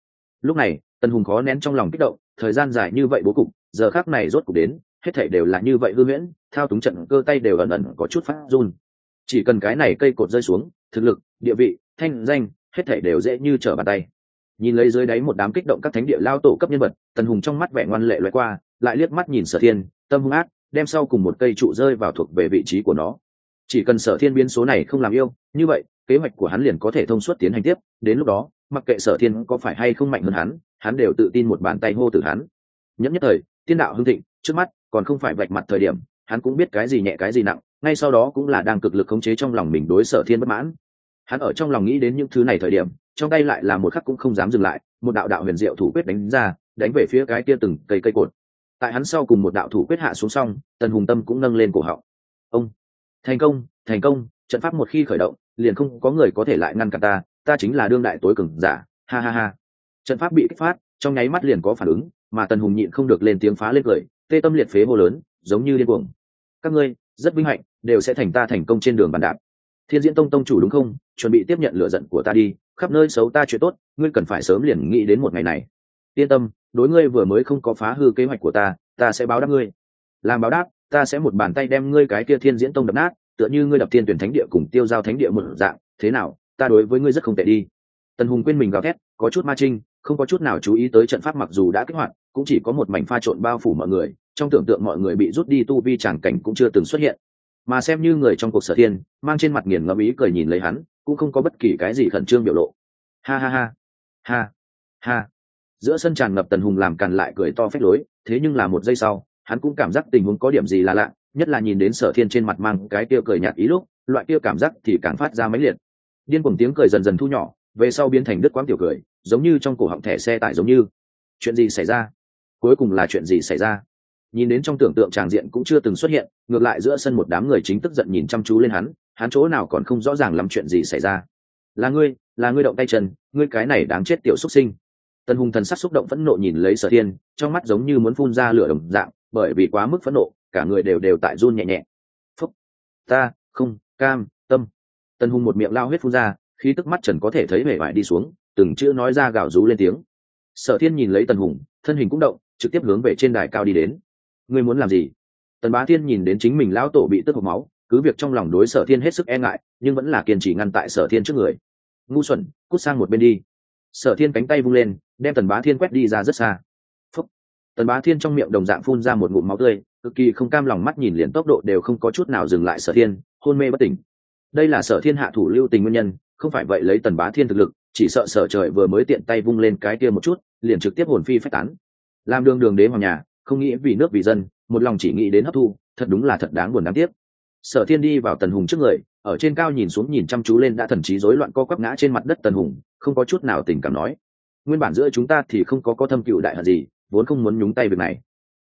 Speaker 1: lúc này tần hùng khó nén trong lòng kích động, thời gian dài như vậy bố cục, giờ khác này rốt cục đến, hết thể đều là như vậy hư huyễn, thao túng trận cơ tay đều ẩn ẩn có chút phát run. Chỉ cần cái này cây cột rơi xuống, thực lực, địa vị, thanh danh, hết thể đều dễ như trở bàn tay. Nhìn lấy dưới đáy một đám kích động các thánh địa lao tổ cấp nhân vật, tần hùng trong mắt vẻ ngoan lệ loại qua, lại liếc mắt nhìn sở thiên, tâm hung ác, đem sau cùng một cây trụ rơi vào thuộc về vị trí của nó. Chỉ cần sở thiên biến số này không làm yêu, như vậy, kế hoạch của hắn liền có thể thông suốt tiến hành tiếp. Đến lúc đó, mặc kệ sở thiên có phải hay không mạnh hơn hắn hắn đều tự tin một bàn tay hô từ hắn. Nhẫn nhất thời, tiên đạo hưng thịnh, trước mắt, còn không phải vạch mặt thời điểm, hắn cũng biết cái gì nhẹ cái gì nặng, ngay sau đó cũng là đang cực lực khống chế trong lòng mình đối sở thiên bất mãn. Hắn ở trong lòng nghĩ đến những thứ này thời điểm, trong tay lại là một khắc cũng không dám dừng lại, một đạo đạo huyền diệu thủ quyết đánh ra, đánh về phía cái kia từng cây cây cột. Tại hắn sau cùng một đạo thủ quyết hạ xuống xong, tần hùng tâm cũng nâng lên cổ họng. Ông! Thành công thành công, trận pháp một khi khởi động, liền không có người có thể lại ngăn cản ta ta chính là đương đại tối cường giả, ha ha ha trận pháp bị kích phát, trong nháy mắt liền có phản ứng, mà tần hùng nhịn không được lên tiếng phá lên cười, tê tâm liệt phế hô lớn, giống như điên cuồng. Các ngươi, rất vinh hạnh, đều sẽ thành ta thành công trên đường bàn đạp. Thiên diễn tông tông chủ đúng không? Chuẩn bị tiếp nhận lựa giận của ta đi, khắp nơi xấu ta chuyện tốt, ngươi cần phải sớm liền nghĩ đến một ngày này. Yên tâm, đối ngươi vừa mới không có phá hư kế hoạch của ta ta sẽ báo đáp ngươi. Làm báo đáp, ta sẽ một bàn tay đem ngươi cái kia thiên diễn tông đập nát, tựa như ngươi đập thiên tuyển thánh địa cùng tiêu giao thánh địa một dạng, thế nào, ta đối với ngươi rất không tệ đi. Tần hùng quên mình gào thét, có chút ma trinh không có chút nào chú ý tới trận pháp mặc dù đã kích hoạt, cũng chỉ có một mảnh pha trộn bao phủ mọi người, trong tưởng tượng mọi người bị rút đi tu vi tràng cảnh cũng chưa từng xuất hiện. Mà xem như người trong cuộc sở thiên, mang trên mặt nghiền ngẫm ý cười nhìn lấy hắn, cũng không có bất kỳ cái gì khẩn trương biểu lộ. Ha ha ha ha ha. Giữa sân tràn ngập tần hùng làm càn lại cười to phách lối, thế nhưng là một giây sau, hắn cũng cảm giác tình huống có điểm gì là lạ, nhất là nhìn đến sở thiên trên mặt mang cái kia cười nhạt ý lúc, loại kia cảm giác thì càng phát ra máy liệt. Điên cuồng tiếng cười dần dần thu nhỏ, về sau biến thành đứt quãng tiểu cười giống như trong cổ họng thẻ xe tải giống như. Chuyện gì xảy ra? Cuối cùng là chuyện gì xảy ra? Nhìn đến trong tưởng tượng tràng diện cũng chưa từng xuất hiện, ngược lại giữa sân một đám người chính tức giận nhìn chăm chú lên hắn hắn chỗ nào còn không rõ ràng lắm chuyện gì xảy ra. Là ngươi là ngươi động tay chân, ngươi cái này đáng chết tiểu xuất sinh. Tân hùng thần sắc xúc động phẫn nộ nhìn lấy sở thiên, trong mắt giống như muốn phun ra lửa đồng dạng, bởi vì quá mức phẫn nộ, cả người đều đều tại run nhẹ nhẹ. Phúc. Ta, không, cam, tâm. Tân hùng một miệng lao huyết phun ra khi tức mắt trần có thể thấy vẻ vải đi xuống từng chữ nói ra gào rú lên tiếng. Sở thiên nhìn lấy tần hùng, thân hình cũng động, trực tiếp hướng về trên đài cao đi đến. Ngươi muốn làm gì? Tần bá thiên nhìn đến chính mình lão tổ bị tức hộc máu, cứ việc trong lòng đối sở thiên hết sức e ngại, nhưng vẫn là kiên trì ngăn tại sở thiên trước người. Ngu xuẩn, cút sang một bên đi. Sở thiên cánh tay vung lên, đem tần bá thiên quét đi ra rất xa. Phúc. tần bá thiên trong miệng đồng dạng phun ra một ngụm máu tươi, cực kỳ không cam lòng mắt nhìn liền tốc độ đều không có chút nào dừng lại sở thiên, hôn mê bất tỉnh. Đây là sở thiên hạ thủ lưu tình nguyên nhân, không phải vậy lấy tần bá thiên thực lực chỉ sợ sở trời vừa mới tiện tay vung lên cái kia một chút, liền trực tiếp hồn phi phách tán. Làm đường đường đế hoàng nhà, không nghĩ vì nước vì dân, một lòng chỉ nghĩ đến hấp thu, thật đúng là thật đáng buồn đáng tiếc. Sở thiên đi vào tần hùng trước người, ở trên cao nhìn xuống nhìn chăm chú lên đã thần trí rối loạn co quắp ngã trên mặt đất tần hùng, không có chút nào tình cảm nói. Nguyên bản giữa chúng ta thì không có có thâm cựu đại hận gì, vốn không muốn nhúng tay việc này.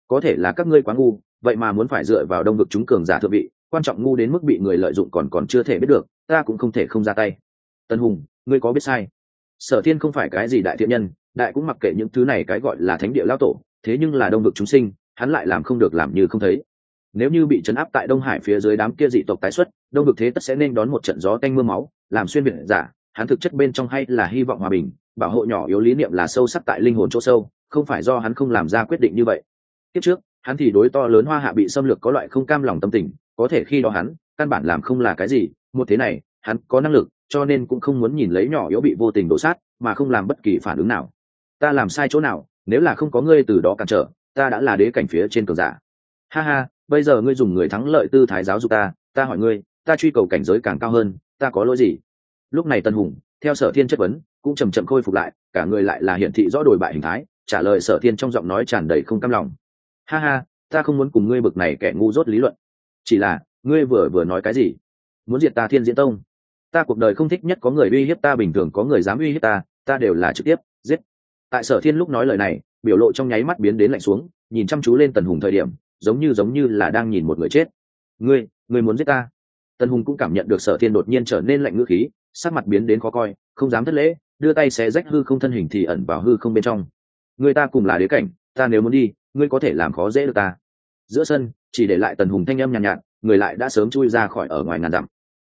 Speaker 1: Có thể là các ngươi quá ngu, vậy mà muốn phải dựa vào đông vực chúng cường giả thượng vị, quan trọng ngu đến mức bị người lợi dụng còn còn chưa thể biết được, ta cũng không thể không ra tay. Tần hùng, ngươi có biết sai? Sở thiên không phải cái gì đại thiện nhân, đại cũng mặc kệ những thứ này cái gọi là thánh địa lao tổ, thế nhưng là đông vực chúng sinh, hắn lại làm không được làm như không thấy. Nếu như bị chấn áp tại đông hải phía dưới đám kia dị tộc tái xuất, đông vực thế tất sẽ nên đón một trận gió tanh mưa máu, làm xuyên biển giả, hắn thực chất bên trong hay là hy vọng hòa bình, bảo hộ nhỏ yếu lý niệm là sâu sắc tại linh hồn chỗ sâu, không phải do hắn không làm ra quyết định như vậy. Tiếp trước, hắn thì đối to lớn hoa hạ bị xâm lược có loại không cam lòng tâm tình, có thể khi đó hắn, căn bản làm không là cái gì, một thế này, hắn có năng lực cho nên cũng không muốn nhìn lấy nhỏ yếu bị vô tình đổ sát, mà không làm bất kỳ phản ứng nào. Ta làm sai chỗ nào, nếu là không có ngươi từ đó cản trở, ta đã là đế cảnh phía trên cường giả. Ha ha, bây giờ ngươi dùng người thắng lợi tư thái giáo dục ta ta hỏi ngươi, ta truy cầu cảnh giới càng cao hơn, ta có lỗi gì? Lúc này tân hùng, theo sở thiên chất vấn, cũng chầm chậm khôi phục lại, cả người lại là hiển thị rõ đổi bại hình thái, trả lời sở thiên trong giọng nói tràn đầy không cam lòng. Ha ha, ta không muốn cùng ngươi bực này kẻ ngu dốt lý luận. Chỉ là, ngươi vừa vừa nói cái gì? Muốn diệt ta thiên diễn tông ta cuộc đời không thích nhất có người uy hiếp ta bình thường có người dám uy hiếp ta ta đều là trực tiếp giết. Tại sở thiên lúc nói lời này biểu lộ trong nháy mắt biến đến lạnh xuống nhìn chăm chú lên tần hùng thời điểm giống như giống như là đang nhìn một người chết. Ngươi ngươi muốn giết ta? Tần hùng cũng cảm nhận được sở thiên đột nhiên trở nên lạnh ngữ khí sắc mặt biến đến khó coi không dám thất lễ đưa tay xé rách hư không thân hình thì ẩn vào hư không bên trong. Người ta cùng là đế cảnh ta nếu muốn đi ngươi có thể làm khó dễ được ta. Giữa sân chỉ để lại tần hùng thanh âm nhàn nhạt, nhạt người lại đã sớm chui ra khỏi ở ngoài ngàn dặm.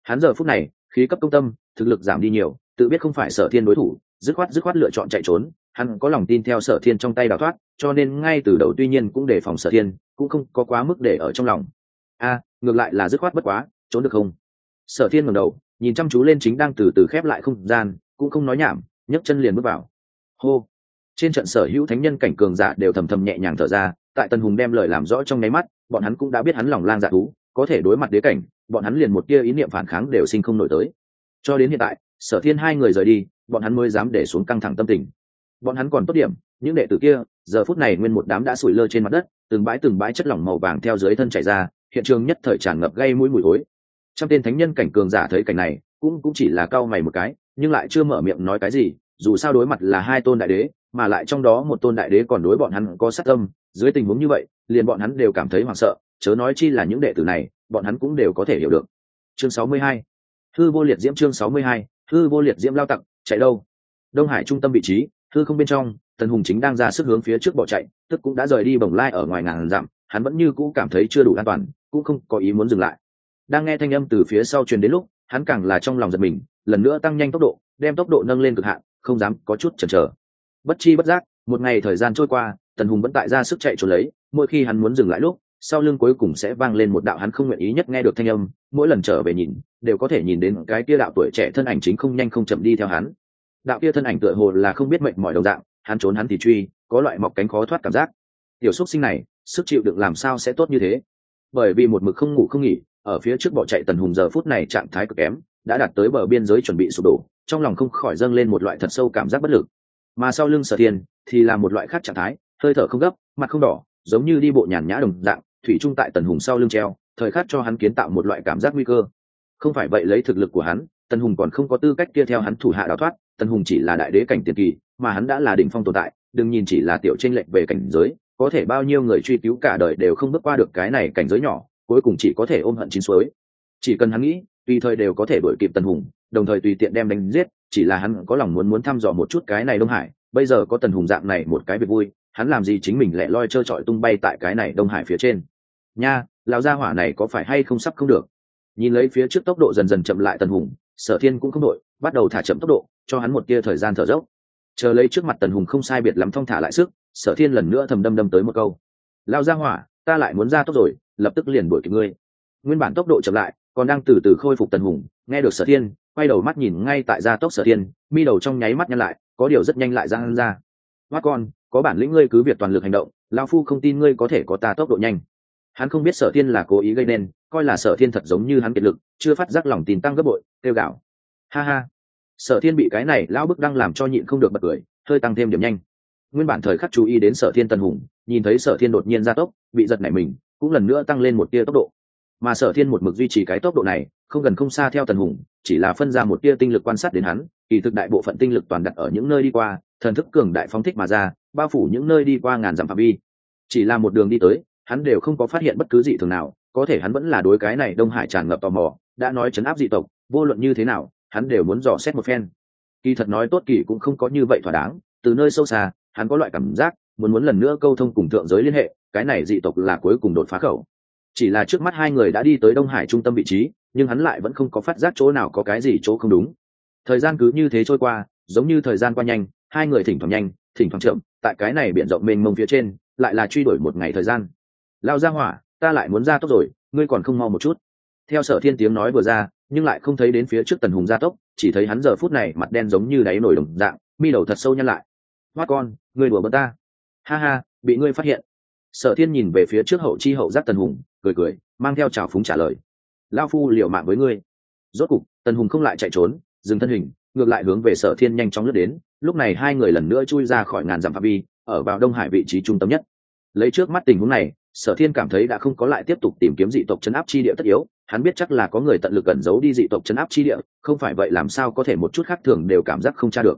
Speaker 1: Hắn giờ phút này khí cấp công tâm, thực lực giảm đi nhiều, tự biết không phải sở thiên đối thủ, dứt khoát dứt khoát lựa chọn chạy trốn, hắn có lòng tin theo sở thiên trong tay đào thoát, cho nên ngay từ đầu tuy nhiên cũng đề phòng sở thiên, cũng không có quá mức để ở trong lòng. A, ngược lại là dứt khoát bất quá, trốn được không? Sở thiên ngẩng đầu, nhìn chăm chú lên chính đang từ từ khép lại không gian, cũng không nói nhảm, nhấc chân liền bước vào. Hô. Trên trận sở hữu thánh nhân cảnh cường giả đều thầm thầm nhẹ nhàng thở ra, tại tân hùng đem lời làm rõ trong nháy mắt, bọn hắn cũng đã biết hắn lòng lang dạ thú có thể đối mặt đế cảnh, bọn hắn liền một tia ý niệm phản kháng đều sinh không nổi tới. Cho đến hiện tại, sở thiên hai người rời đi, bọn hắn mới dám để xuống căng thẳng tâm tình. Bọn hắn còn tốt điểm, những đệ tử kia, giờ phút này nguyên một đám đã sủi lơ trên mặt đất, từng bãi từng bãi chất lỏng màu vàng theo dưới thân chảy ra, hiện trường nhất thời tràn ngập gây mũi mùi thối. Trong tên thánh nhân cảnh cường giả thấy cảnh này, cũng cũng chỉ là cau mày một cái, nhưng lại chưa mở miệng nói cái gì, dù sao đối mặt là hai tôn đại đế, mà lại trong đó một tôn đại đế còn đối bọn hắn có sát tâm, dưới tình huống như vậy, liền bọn hắn đều cảm thấy hoảng sợ chớ nói chi là những đệ tử này, bọn hắn cũng đều có thể hiểu được chương 62. hư vô liệt diễm chương 62. hư vô liệt diễm lao tặc, chạy đâu đông hải trung tâm vị trí thư không bên trong, tần hùng chính đang ra sức hướng phía trước bỏ chạy, tức cũng đã rời đi bồng lai ở ngoài ngàn dặm, hắn vẫn như cũ cảm thấy chưa đủ an toàn, cũng không có ý muốn dừng lại đang nghe thanh âm từ phía sau truyền đến lúc, hắn càng là trong lòng giật mình, lần nữa tăng nhanh tốc độ, đem tốc độ nâng lên cực hạn, không dám có chút chần chờ bất chi bất giác, một ngày thời gian trôi qua, tần hùng vẫn tại ra sức chạy trốn lấy, mỗi khi hắn muốn dừng lại lúc sau lưng cuối cùng sẽ vang lên một đạo hắn không nguyện ý nhất nghe được thanh âm, mỗi lần trở về nhìn, đều có thể nhìn đến cái kia đạo tuổi trẻ thân ảnh chính không nhanh không chậm đi theo hắn. Đạo kia thân ảnh tựa hồ là không biết mệnh mọi đồng dạng, hắn trốn hắn thì truy, có loại mọc cánh khó thoát cảm giác. Tiểu xúc sinh này, sức chịu đựng làm sao sẽ tốt như thế? Bởi vì một mực không ngủ không nghỉ, ở phía trước bỏ chạy tần hùng giờ phút này trạng thái cực kém, đã đạt tới bờ biên giới chuẩn bị sụp đổ, trong lòng không khỏi dâng lên một loại thật sâu cảm giác bất lực. Mà sau lưng sở thiên thì là một loại khác trạng thái, hơi thở không gấp, mặt không đỏ, giống như đi bộ nhàn nhã đồng dạng thủy trung tại tần hùng sau lưng treo, thời khắc cho hắn kiến tạo một loại cảm giác nguy cơ. Không phải vậy lấy thực lực của hắn, tần hùng còn không có tư cách kia theo hắn thủ hạ đào thoát, tần hùng chỉ là đại đế cảnh tiền kỳ, mà hắn đã là đỉnh phong tồn tại, đừng nhìn chỉ là tiểu tranh lệch về cảnh giới, có thể bao nhiêu người truy cứu cả đời đều không bước qua được cái này cảnh giới nhỏ, cuối cùng chỉ có thể ôm hận chín suối. Chỉ cần hắn nghĩ, tùy thời đều có thể đuổi kịp tần hùng, đồng thời tùy tiện đem đánh giết, chỉ là hắn có lòng muốn muốn thăm dò một chút cái này đông hải, bây giờ có tần hùng dạng này một cái việc vui, hắn làm gì chính mình lại loi trơ trọi tung bay tại cái này đông hải phía trên nha, lão gia hỏa này có phải hay không sắp không được? Nhìn lấy phía trước tốc độ dần dần chậm lại tần hùng, sở thiên cũng không đội bắt đầu thả chậm tốc độ, cho hắn một tia thời gian thở dốc. Chờ lấy trước mặt tần hùng không sai biệt lắm thong thả lại sức, sở thiên lần nữa thầm đâm đâm tới một câu. Lao gia hỏa, ta lại muốn ra tốc rồi, lập tức liền đuổi kịp ngươi. Nguyên bản tốc độ chậm lại, còn đang từ từ khôi phục tần hùng, nghe được sở thiên, quay đầu mắt nhìn ngay tại gia tốc sở thiên, mi đầu trong nháy mắt nhăn lại, có điều rất nhanh lại ra ra. Mắt con, có bản lĩnh ngươi cứ việc toàn lực hành động lao phu không tin ngươi có thể có ta tốc độ nhanh hắn không biết sở thiên là cố ý gây nên, coi là sở thiên thật giống như hắn kiệt lực, chưa phát giác lòng tin tăng gấp bội tiêu gạo ha ha. Sở thiên bị cái này lão bức đang làm cho nhịn không được bật cười, hơi tăng thêm điểm nhanh. Nguyên bản thời khắc chú ý đến sở thiên tần hùng, nhìn thấy sở thiên đột nhiên gia tốc, bị giật nảy mình, cũng lần nữa tăng lên một tia tốc độ. Mà sở thiên một mực duy trì cái tốc độ này, không gần không xa theo tần hùng, chỉ là phân ra một tia tinh lực quan sát đến hắn, kỳ thực đại bộ phận tinh lực toàn đặt ở những nơi đi qua, thần thức cường đại phóng thích mà ra, bao phủ những nơi đi qua ngàn dặm phạm vi. Chỉ là một đường đi tới hắn đều không có phát hiện bất cứ gì thường nào, có thể hắn vẫn là đối cái này đông hải tràn ngập tò mò, đã nói chấn áp dị tộc, vô luận như thế nào, hắn đều muốn dò xét một phen. Kỳ thật nói tốt kỳ cũng không có như vậy thỏa đáng, từ nơi sâu xa, hắn có loại cảm giác, muốn muốn lần nữa câu thông cùng thượng giới liên hệ, cái này dị tộc là cuối cùng đột phá khẩu. Chỉ là trước mắt hai người đã đi tới đông hải trung tâm vị trí, nhưng hắn lại vẫn không có phát giác chỗ nào có cái gì chỗ không đúng. Thời gian cứ như thế trôi qua, giống như thời gian qua nhanh, hai người thỉnh thoảng nhanh, thỉnh thoảng chậm, tại cái này b i ể n rộng mênh mông phía trên, lại là truy đuổi một ngày thời gian lao ra hỏa, ta lại muốn ra tốc rồi, ngươi còn không mau một chút. Theo sở thiên tiếng nói vừa ra, nhưng lại không thấy đến phía trước tần hùng gia tốc, chỉ thấy hắn giờ phút này mặt đen giống như đáy nổi đồng dạng, mi đầu thật sâu nhăn lại. Hoa con, ngươi đùa bật ta. Ha ha, bị ngươi phát hiện. Sở thiên nhìn về phía trước hậu chi hậu giác tần hùng, cười cười, mang theo trào phúng trả lời. Lao phu liều mạng với ngươi. Rốt cục, tần hùng không lại chạy trốn, dừng thân hình, ngược lại hướng về sở thiên nhanh chóng lướt đến, lúc này hai người lần nữa chui ra khỏi ngàn dặm phạm vi, ở vào đông hải vị trí trung tâm nhất. Lấy trước mắt tình huống này sở thiên cảm thấy đã không có lại tiếp tục tìm kiếm dị tộc chấn áp chi địa tất yếu, hắn biết chắc là có người tận lực gần giấu đi dị tộc chấn áp chi địa, không phải vậy làm sao có thể một chút khác thường đều cảm giác không tra được.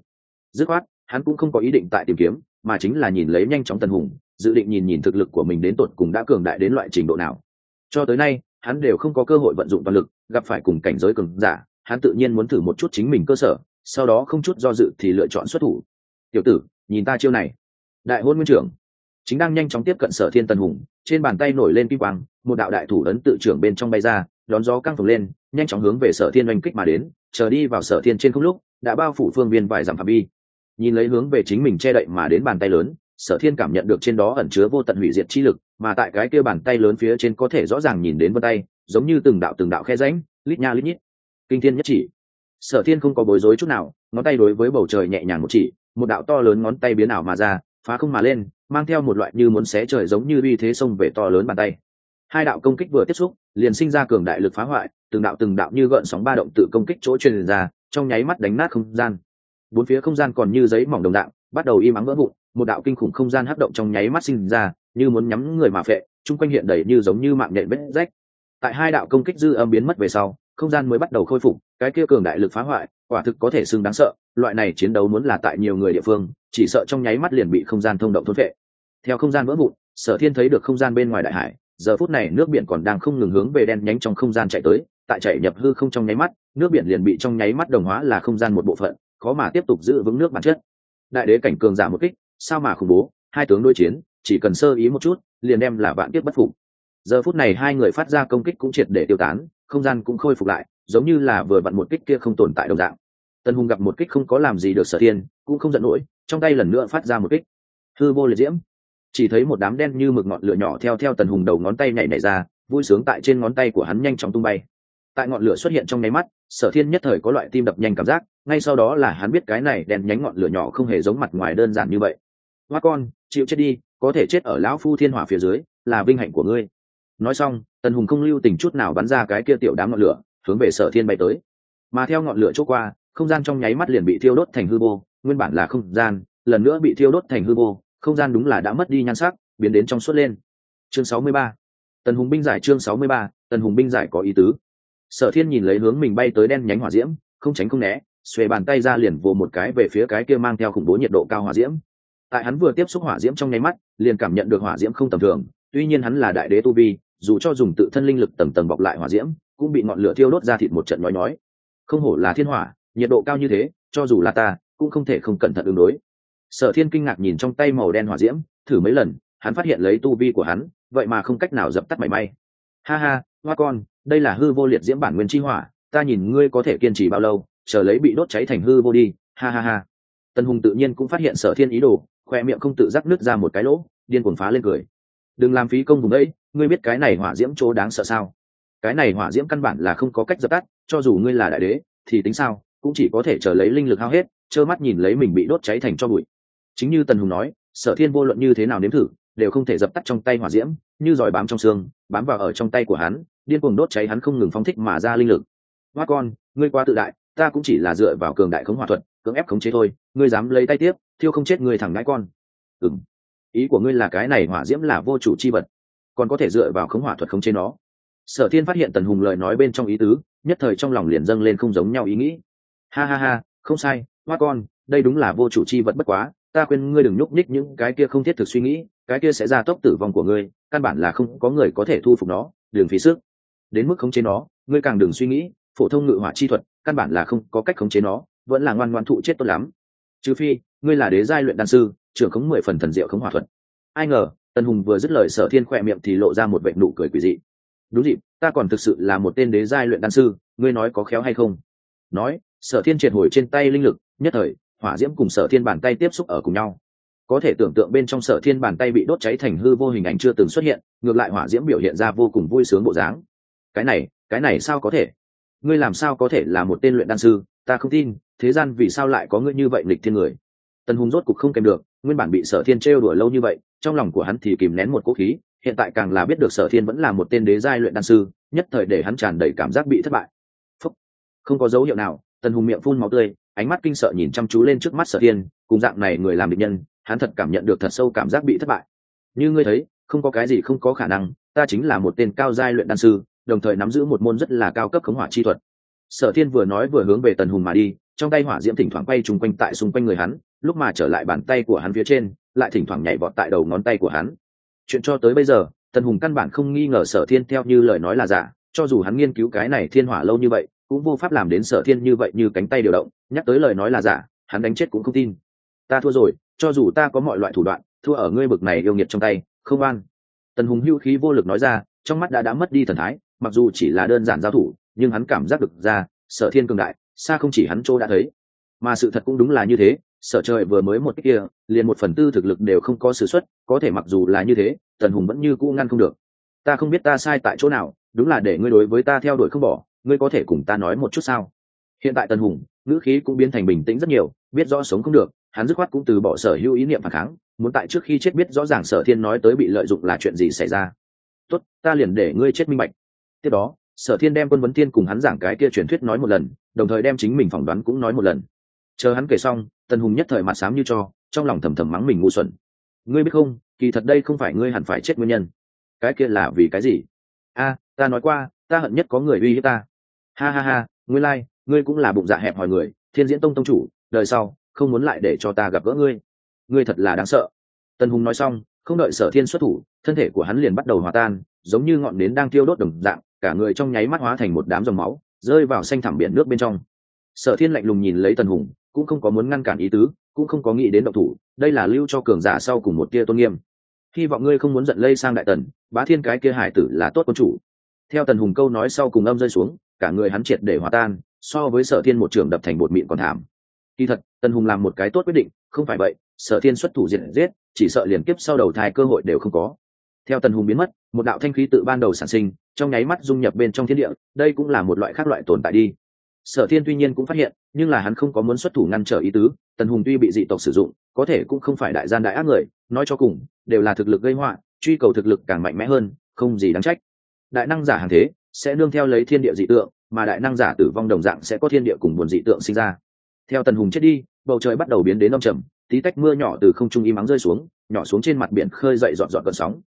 Speaker 1: Dứt khoát, hắn cũng không có ý định tại tìm kiếm, mà chính là nhìn lấy nhanh chóng tần hùng, dự định nhìn nhìn thực lực của mình đến tột cùng đã cường đại đến loại trình độ nào. Cho tới nay, hắn đều không có cơ hội vận dụng toàn lực, gặp phải cùng cảnh giới cường giả, hắn tự nhiên muốn thử một chút chính mình cơ sở, sau đó không chút do dự thì lựa chọn xuất thủ. Tiểu tử, nhìn ta chiêu này. Đại hôn nguyên trưởng chính đang nhanh chóng tiếp cận sở thiên tần hùng, trên bàn tay nổi lên kim quang, một đạo đại thủ ấn tự trưởng bên trong bay ra, đón gió căng phồng lên, nhanh chóng hướng về sở thiên oanh kích mà đến, chờ đi vào sở thiên trên không lúc, đã bao phủ phương viên vài dặm phạm vi. Nhìn lấy hướng về chính mình che đậy mà đến bàn tay lớn, sở thiên cảm nhận được trên đó ẩn chứa vô tận hủy diệt chi lực, mà tại cái kia bàn tay lớn phía trên có thể rõ ràng nhìn đến vân tay, giống như từng đạo từng đạo khe ránh lít nha lít nhít. Kinh thiên nhất chỉ. Sở thiên không có bối rối chút nào, ngón tay đối với bầu trời nhẹ nhàng một chỉ, một đạo to lớn ngón tay biến ảo mà ra phá không mà lên, mang theo một loại như muốn xé trời giống như uy thế xông về to lớn bàn tay. Hai đạo công kích vừa tiếp xúc, liền sinh ra cường đại lực phá hoại, từng đạo từng đạo như gợn sóng ba động tự công kích chỗ truyền ra, trong nháy mắt đánh nát không gian. Bốn phía không gian còn như giấy mỏng đồng đạo bắt đầu im ắng vỡ vụn, một đạo kinh khủng không gian hấp động trong nháy mắt sinh ra, như muốn nhắm người mà phệ, chung quanh hiện đầy như giống như mạng nhện vết rách. Tại hai đạo công kích dư âm biến mất về sau, không gian mới bắt đầu khôi phục, cái kia cường đại lực phá hoại, quả thực có thể xưng đáng sợ loại này chiến đấu muốn là tại nhiều người địa phương, chỉ sợ trong nháy mắt liền bị không gian thông động thôn vệ theo không gian vỡ vụn, sở thiên thấy được không gian bên ngoài đại hải, giờ phút này nước biển còn đang không ngừng hướng về đen nhánh trong không gian chạy tới, tại chạy nhập hư không trong nháy mắt, nước biển liền bị trong nháy mắt đồng hóa là không gian một bộ phận, khó mà tiếp tục giữ vững nước bản chất. Đại đế cảnh cường giả một kích, sao mà khủng bố, hai tướng đối chiến, chỉ cần sơ ý một chút, liền đem là vạn tiếp bất phục. Giờ phút này hai người phát ra công kích cũng triệt để tiêu tán, không gian cũng khôi phục lại, giống như là vừa vặn một kích kia không tồn tại đồng dạng. Tần hùng gặp một kích không có làm gì được sở thiên, cũng không giận nổi, trong tay lần nữa phát ra một kích. Hư vô liệt diễm. Chỉ thấy một đám đen như mực ngọn lửa nhỏ theo theo tần hùng đầu ngón tay nhảy nhảy ra, vui sướng tại trên ngón tay của hắn nhanh chóng tung bay. Tại ngọn lửa xuất hiện trong nháy mắt, sở thiên nhất thời có loại tim đập nhanh cảm giác, ngay sau đó là hắn biết cái này đèn nhánh ngọn lửa nhỏ không hề giống mặt ngoài đơn giản như vậy. Hoa con, chịu chết đi, có thể chết ở lão phu thiên hỏa phía dưới, là vinh hạnh của ngươi. Nói xong, tần hùng không lưu tình chút nào bắn ra cái kia tiểu đám ngọn lửa, hướng về sở thiên bay tới. Mà theo ngọn lửa chỗ qua không gian trong nháy mắt liền bị thiêu đốt thành hư vô, nguyên bản là không gian, lần nữa bị thiêu đốt thành hư vô, không gian đúng là đã mất đi nhan sắc, biến đến trong suốt lên. Chương sáu mươi ba. Tần hùng binh giải chương sáu mươi ba, tần hùng binh giải có ý tứ. Sở thiên nhìn lấy hướng mình bay tới đen nhánh hỏa diễm, không tránh không né, xuề bàn tay ra liền vồ một cái về phía cái kia mang theo khủng bố nhiệt độ cao hỏa diễm. Tại hắn vừa tiếp xúc hỏa diễm trong nháy mắt, liền cảm nhận được hỏa diễm không tầm thường, tuy nhiên hắn là đại đế tu vi, dù cho dùng tự thân linh lực tầng tầng bọc lại hỏa diễm, cũng bị ngọn lửa thiêu đốt ra thịt một trận nói nói không hổ là thiên hỏa nhiệt độ cao như thế, cho dù là ta, cũng không thể không cẩn thận ứng đối. Sở thiên kinh ngạc nhìn trong tay màu đen hỏa diễm, thử mấy lần, hắn phát hiện lấy tu vi của hắn, vậy mà không cách nào dập tắt mảy may. Ha ha, hoa con, đây là hư vô liệt diễm bản nguyên chi hỏa, ta nhìn ngươi có thể kiên trì bao lâu, chờ lấy bị đốt cháy thành hư vô đi, ha ha ha. Tần hùng tự nhiên cũng phát hiện sở thiên ý đồ, khoe miệng không tự giác nứt ra một cái lỗ, điên cuồng phá lên cười. Đừng làm phí công vùng ấy, ngươi biết cái này hỏa diễm chỗ đáng sợ sao? Cái này hỏa diễm căn bản là không có cách dập tắt, cho dù ngươi là đại đế, thì tính sao? Cũng chỉ có thể chờ lấy linh lực hao hết, trơ mắt nhìn lấy mình bị đốt cháy thành cho bụi. Chính như tần hùng nói, sở thiên vô luận như thế nào nếm thử, đều không thể dập tắt trong tay hỏa diễm, như giỏi bám trong xương, bám vào ở trong tay của hắn, điên cuồng đốt cháy hắn không ngừng phóng thích mà ra linh lực. Hoa con, ngươi quá tự đại, ta cũng chỉ là dựa vào cường đại khống hỏa thuật, cưỡng ép khống chế thôi, ngươi dám lấy tay tiếp, thiêu không chết người thẳng ngãi con. Ừng ý của ngươi là cái này hỏa diễm là vô chủ chi vật, còn có thể dựa vào khống hỏa thuật khống chế nó. Sở thiên phát hiện tần hùng lời nói bên trong ý tứ, nhất thời trong lòng liền dâng lên không giống nhau ý nghĩ ha ha ha, không sai, hoa con, đây đúng là vô chủ chi vật bất quá, ta khuyên ngươi đừng nhúc nhích những cái kia không thiết thực suy nghĩ, cái kia sẽ ra tốc tử vong của ngươi, căn bản là không có người có thể thu phục nó đường phí sức. Đến mức khống chế nó, ngươi càng đừng suy nghĩ, phổ thông ngự hỏa chi thuật, căn bản là không có cách khống chế nó, vẫn là ngoan ngoan thụ chết tốt lắm. Trừ phi, ngươi là đế giai luyện đan sư, trưởng khống mười phần thần diệu khống hỏa thuật. Ai ngờ, tần hùng vừa dứt lời sở thiên khỏe miệng thì lộ ra một vệ nụ cười quỷ dị. Đúng dịp, ta còn thực sự là một tên đế giai luyện đan sư, ngươi nói có khéo hay không? Nói, sở thiên triệt hồi trên tay linh lực, nhất thời, hỏa diễm cùng sở thiên bàn tay tiếp xúc ở cùng nhau. Có thể tưởng tượng bên trong sở thiên bàn tay bị đốt cháy thành hư vô hình ảnh chưa từng xuất hiện, ngược lại hỏa diễm biểu hiện ra vô cùng vui sướng bộ dáng. Cái này cái này sao có thể? Ngươi làm sao có thể là một tên luyện đan sư? Ta không tin, thế gian vì sao lại có ngươi như vậy lịch thiên người? Tần hùng rốt cục không kèm được, nguyên bản bị sở thiên trêu đuổi lâu như vậy, trong lòng của hắn thì kìm nén một cố khí, hiện tại càng là biết được sở thiên vẫn là một tên đế giai luyện đan sư, nhất thời để hắn tràn đầy cảm giác bị thất bại không có dấu hiệu nào, tần hùng miệng phun máu tươi, ánh mắt kinh sợ nhìn chăm chú lên trước mắt sở thiên, cùng dạng này người làm định nhân, hắn thật cảm nhận được thật sâu cảm giác bị thất bại. Như ngươi thấy, không có cái gì không có khả năng, ta chính là một tên cao giai luyện đan sư, đồng thời nắm giữ một môn rất là cao cấp khống hỏa chi thuật. Sở thiên vừa nói vừa hướng về tần hùng mà đi, trong tay hỏa diễm thỉnh thoảng quay chung quanh tại xung quanh người hắn, lúc mà trở lại bàn tay của hắn phía trên, lại thỉnh thoảng nhảy vọt tại đầu ngón tay của hắn. Chuyện cho tới bây giờ, tần hùng căn bản không nghi ngờ sở thiên theo như lời nói là giả, cho dù hắn nghiên cứu cái này thiên hỏa lâu như vậy cũng vô pháp làm đến sở thiên như vậy như cánh tay điều động, nhắc tới lời nói là giả, hắn đánh chết cũng không tin. Ta thua rồi, cho dù ta có mọi loại thủ đoạn, thua ở ngươi bực này yêu nghiệt trong tay, không an tần hùng hưu khí vô lực nói ra, trong mắt đã đã mất đi thần thái, mặc dù chỉ là đơn giản giao thủ, nhưng hắn cảm giác được ra, sở thiên cường đại, xa không chỉ hắn chỗ đã thấy. Mà sự thật cũng đúng là như thế, sở trời vừa mới một cách kia, liền một phần tư thực lực đều không có s ử suất có thể mặc dù là như thế, tần hùng vẫn như cũ ngăn không được. Ta không biết ta sai tại chỗ nào, đúng là để ngươi đối với ta theo đuổi không bỏ ngươi có thể cùng ta nói một chút sao? Hiện tại tần hùng, ngữ khí cũng biến thành bình tĩnh rất nhiều, biết rõ sống không được, hắn dứt khoát cũng từ bỏ sở hữu ý niệm phản kháng, muốn tại trước khi chết biết rõ ràng sở thiên nói tới bị lợi dụng là chuyện gì xảy ra. Tốt, ta liền để ngươi chết minh bạch. Tiếp đó, sở thiên đem quân vấn thiên cùng hắn giảng cái kia truyền thuyết nói một lần, đồng thời đem chính mình phỏng đoán cũng nói một lần. Chờ hắn kể xong, tần hùng nhất thời mặt sám như cho, trong lòng thầm thầm mắng mình ngu xuẩn. Ngươi biết không, kỳ thật đây không phải ngươi hẳn phải chết nguyên nhân. Cái kia là vì cái gì? A, ta nói qua, ta hận nhất có người uy hiếp ta ha ha ha ngươi lai、like, ngươi cũng là bụng dạ hẹp hòi người thiên diễn tông tông chủ đời sau không muốn lại để cho ta gặp gỡ ngươi. Ngươi thật là đáng sợ. Tần hùng nói xong không đợi sở thiên xuất thủ thân thể của hắn liền bắt đầu hòa tan giống như ngọn nến đang tiêu đốt đồng dạng cả người trong nháy mắt hóa thành một đám dòng máu rơi vào xanh thẳm biển nước bên trong. Sở thiên lạnh lùng nhìn lấy tần hùng cũng không có muốn ngăn cản ý tứ cũng không có nghĩ đến động thủ đây là lưu cho cường giả sau cùng một tia tôn nghiêm. Hy vọng ngươi không muốn giận lây sang đại tần bá thiên cái kia hải tử là tốt quân chủ. Theo tần hùng câu nói sau cùng âm rơi xuống cả người hắn triệt để hòa tan, so với sở thiên một trường đập thành bột mịn còn thảm. Kỳ thật, tần hùng làm một cái tốt quyết định, không phải vậy, sở thiên xuất thủ diệt giết, chỉ sợ liền kiếp sau đầu thai cơ hội đều không có. Theo tần hùng biến mất, một đạo thanh khí tự ban đầu sản sinh, trong nháy mắt dung nhập bên trong thiên địa, đây cũng là một loại khác loại tồn tại đi. Sở thiên tuy nhiên cũng phát hiện, nhưng là hắn không có muốn xuất thủ ngăn trở ý tứ, tần hùng tuy bị dị tộc sử dụng, có thể cũng không phải đại gian đại ác người, nói cho cùng, đều là thực lực gây họa, truy cầu thực lực càng mạnh mẽ hơn, không gì đáng trách. Đại năng giả hàng thế sẽ đương theo lấy thiên địa dị tượng, mà đại năng giả tử vong đồng dạng sẽ có thiên địa cùng buồn dị tượng sinh ra. Theo tần hùng chết đi, bầu trời bắt đầu biến đến đông trầm, tí tách mưa nhỏ từ không trung im ắng rơi xuống, nhỏ xuống trên mặt biển khơi dậy dọn dọn cơn sóng.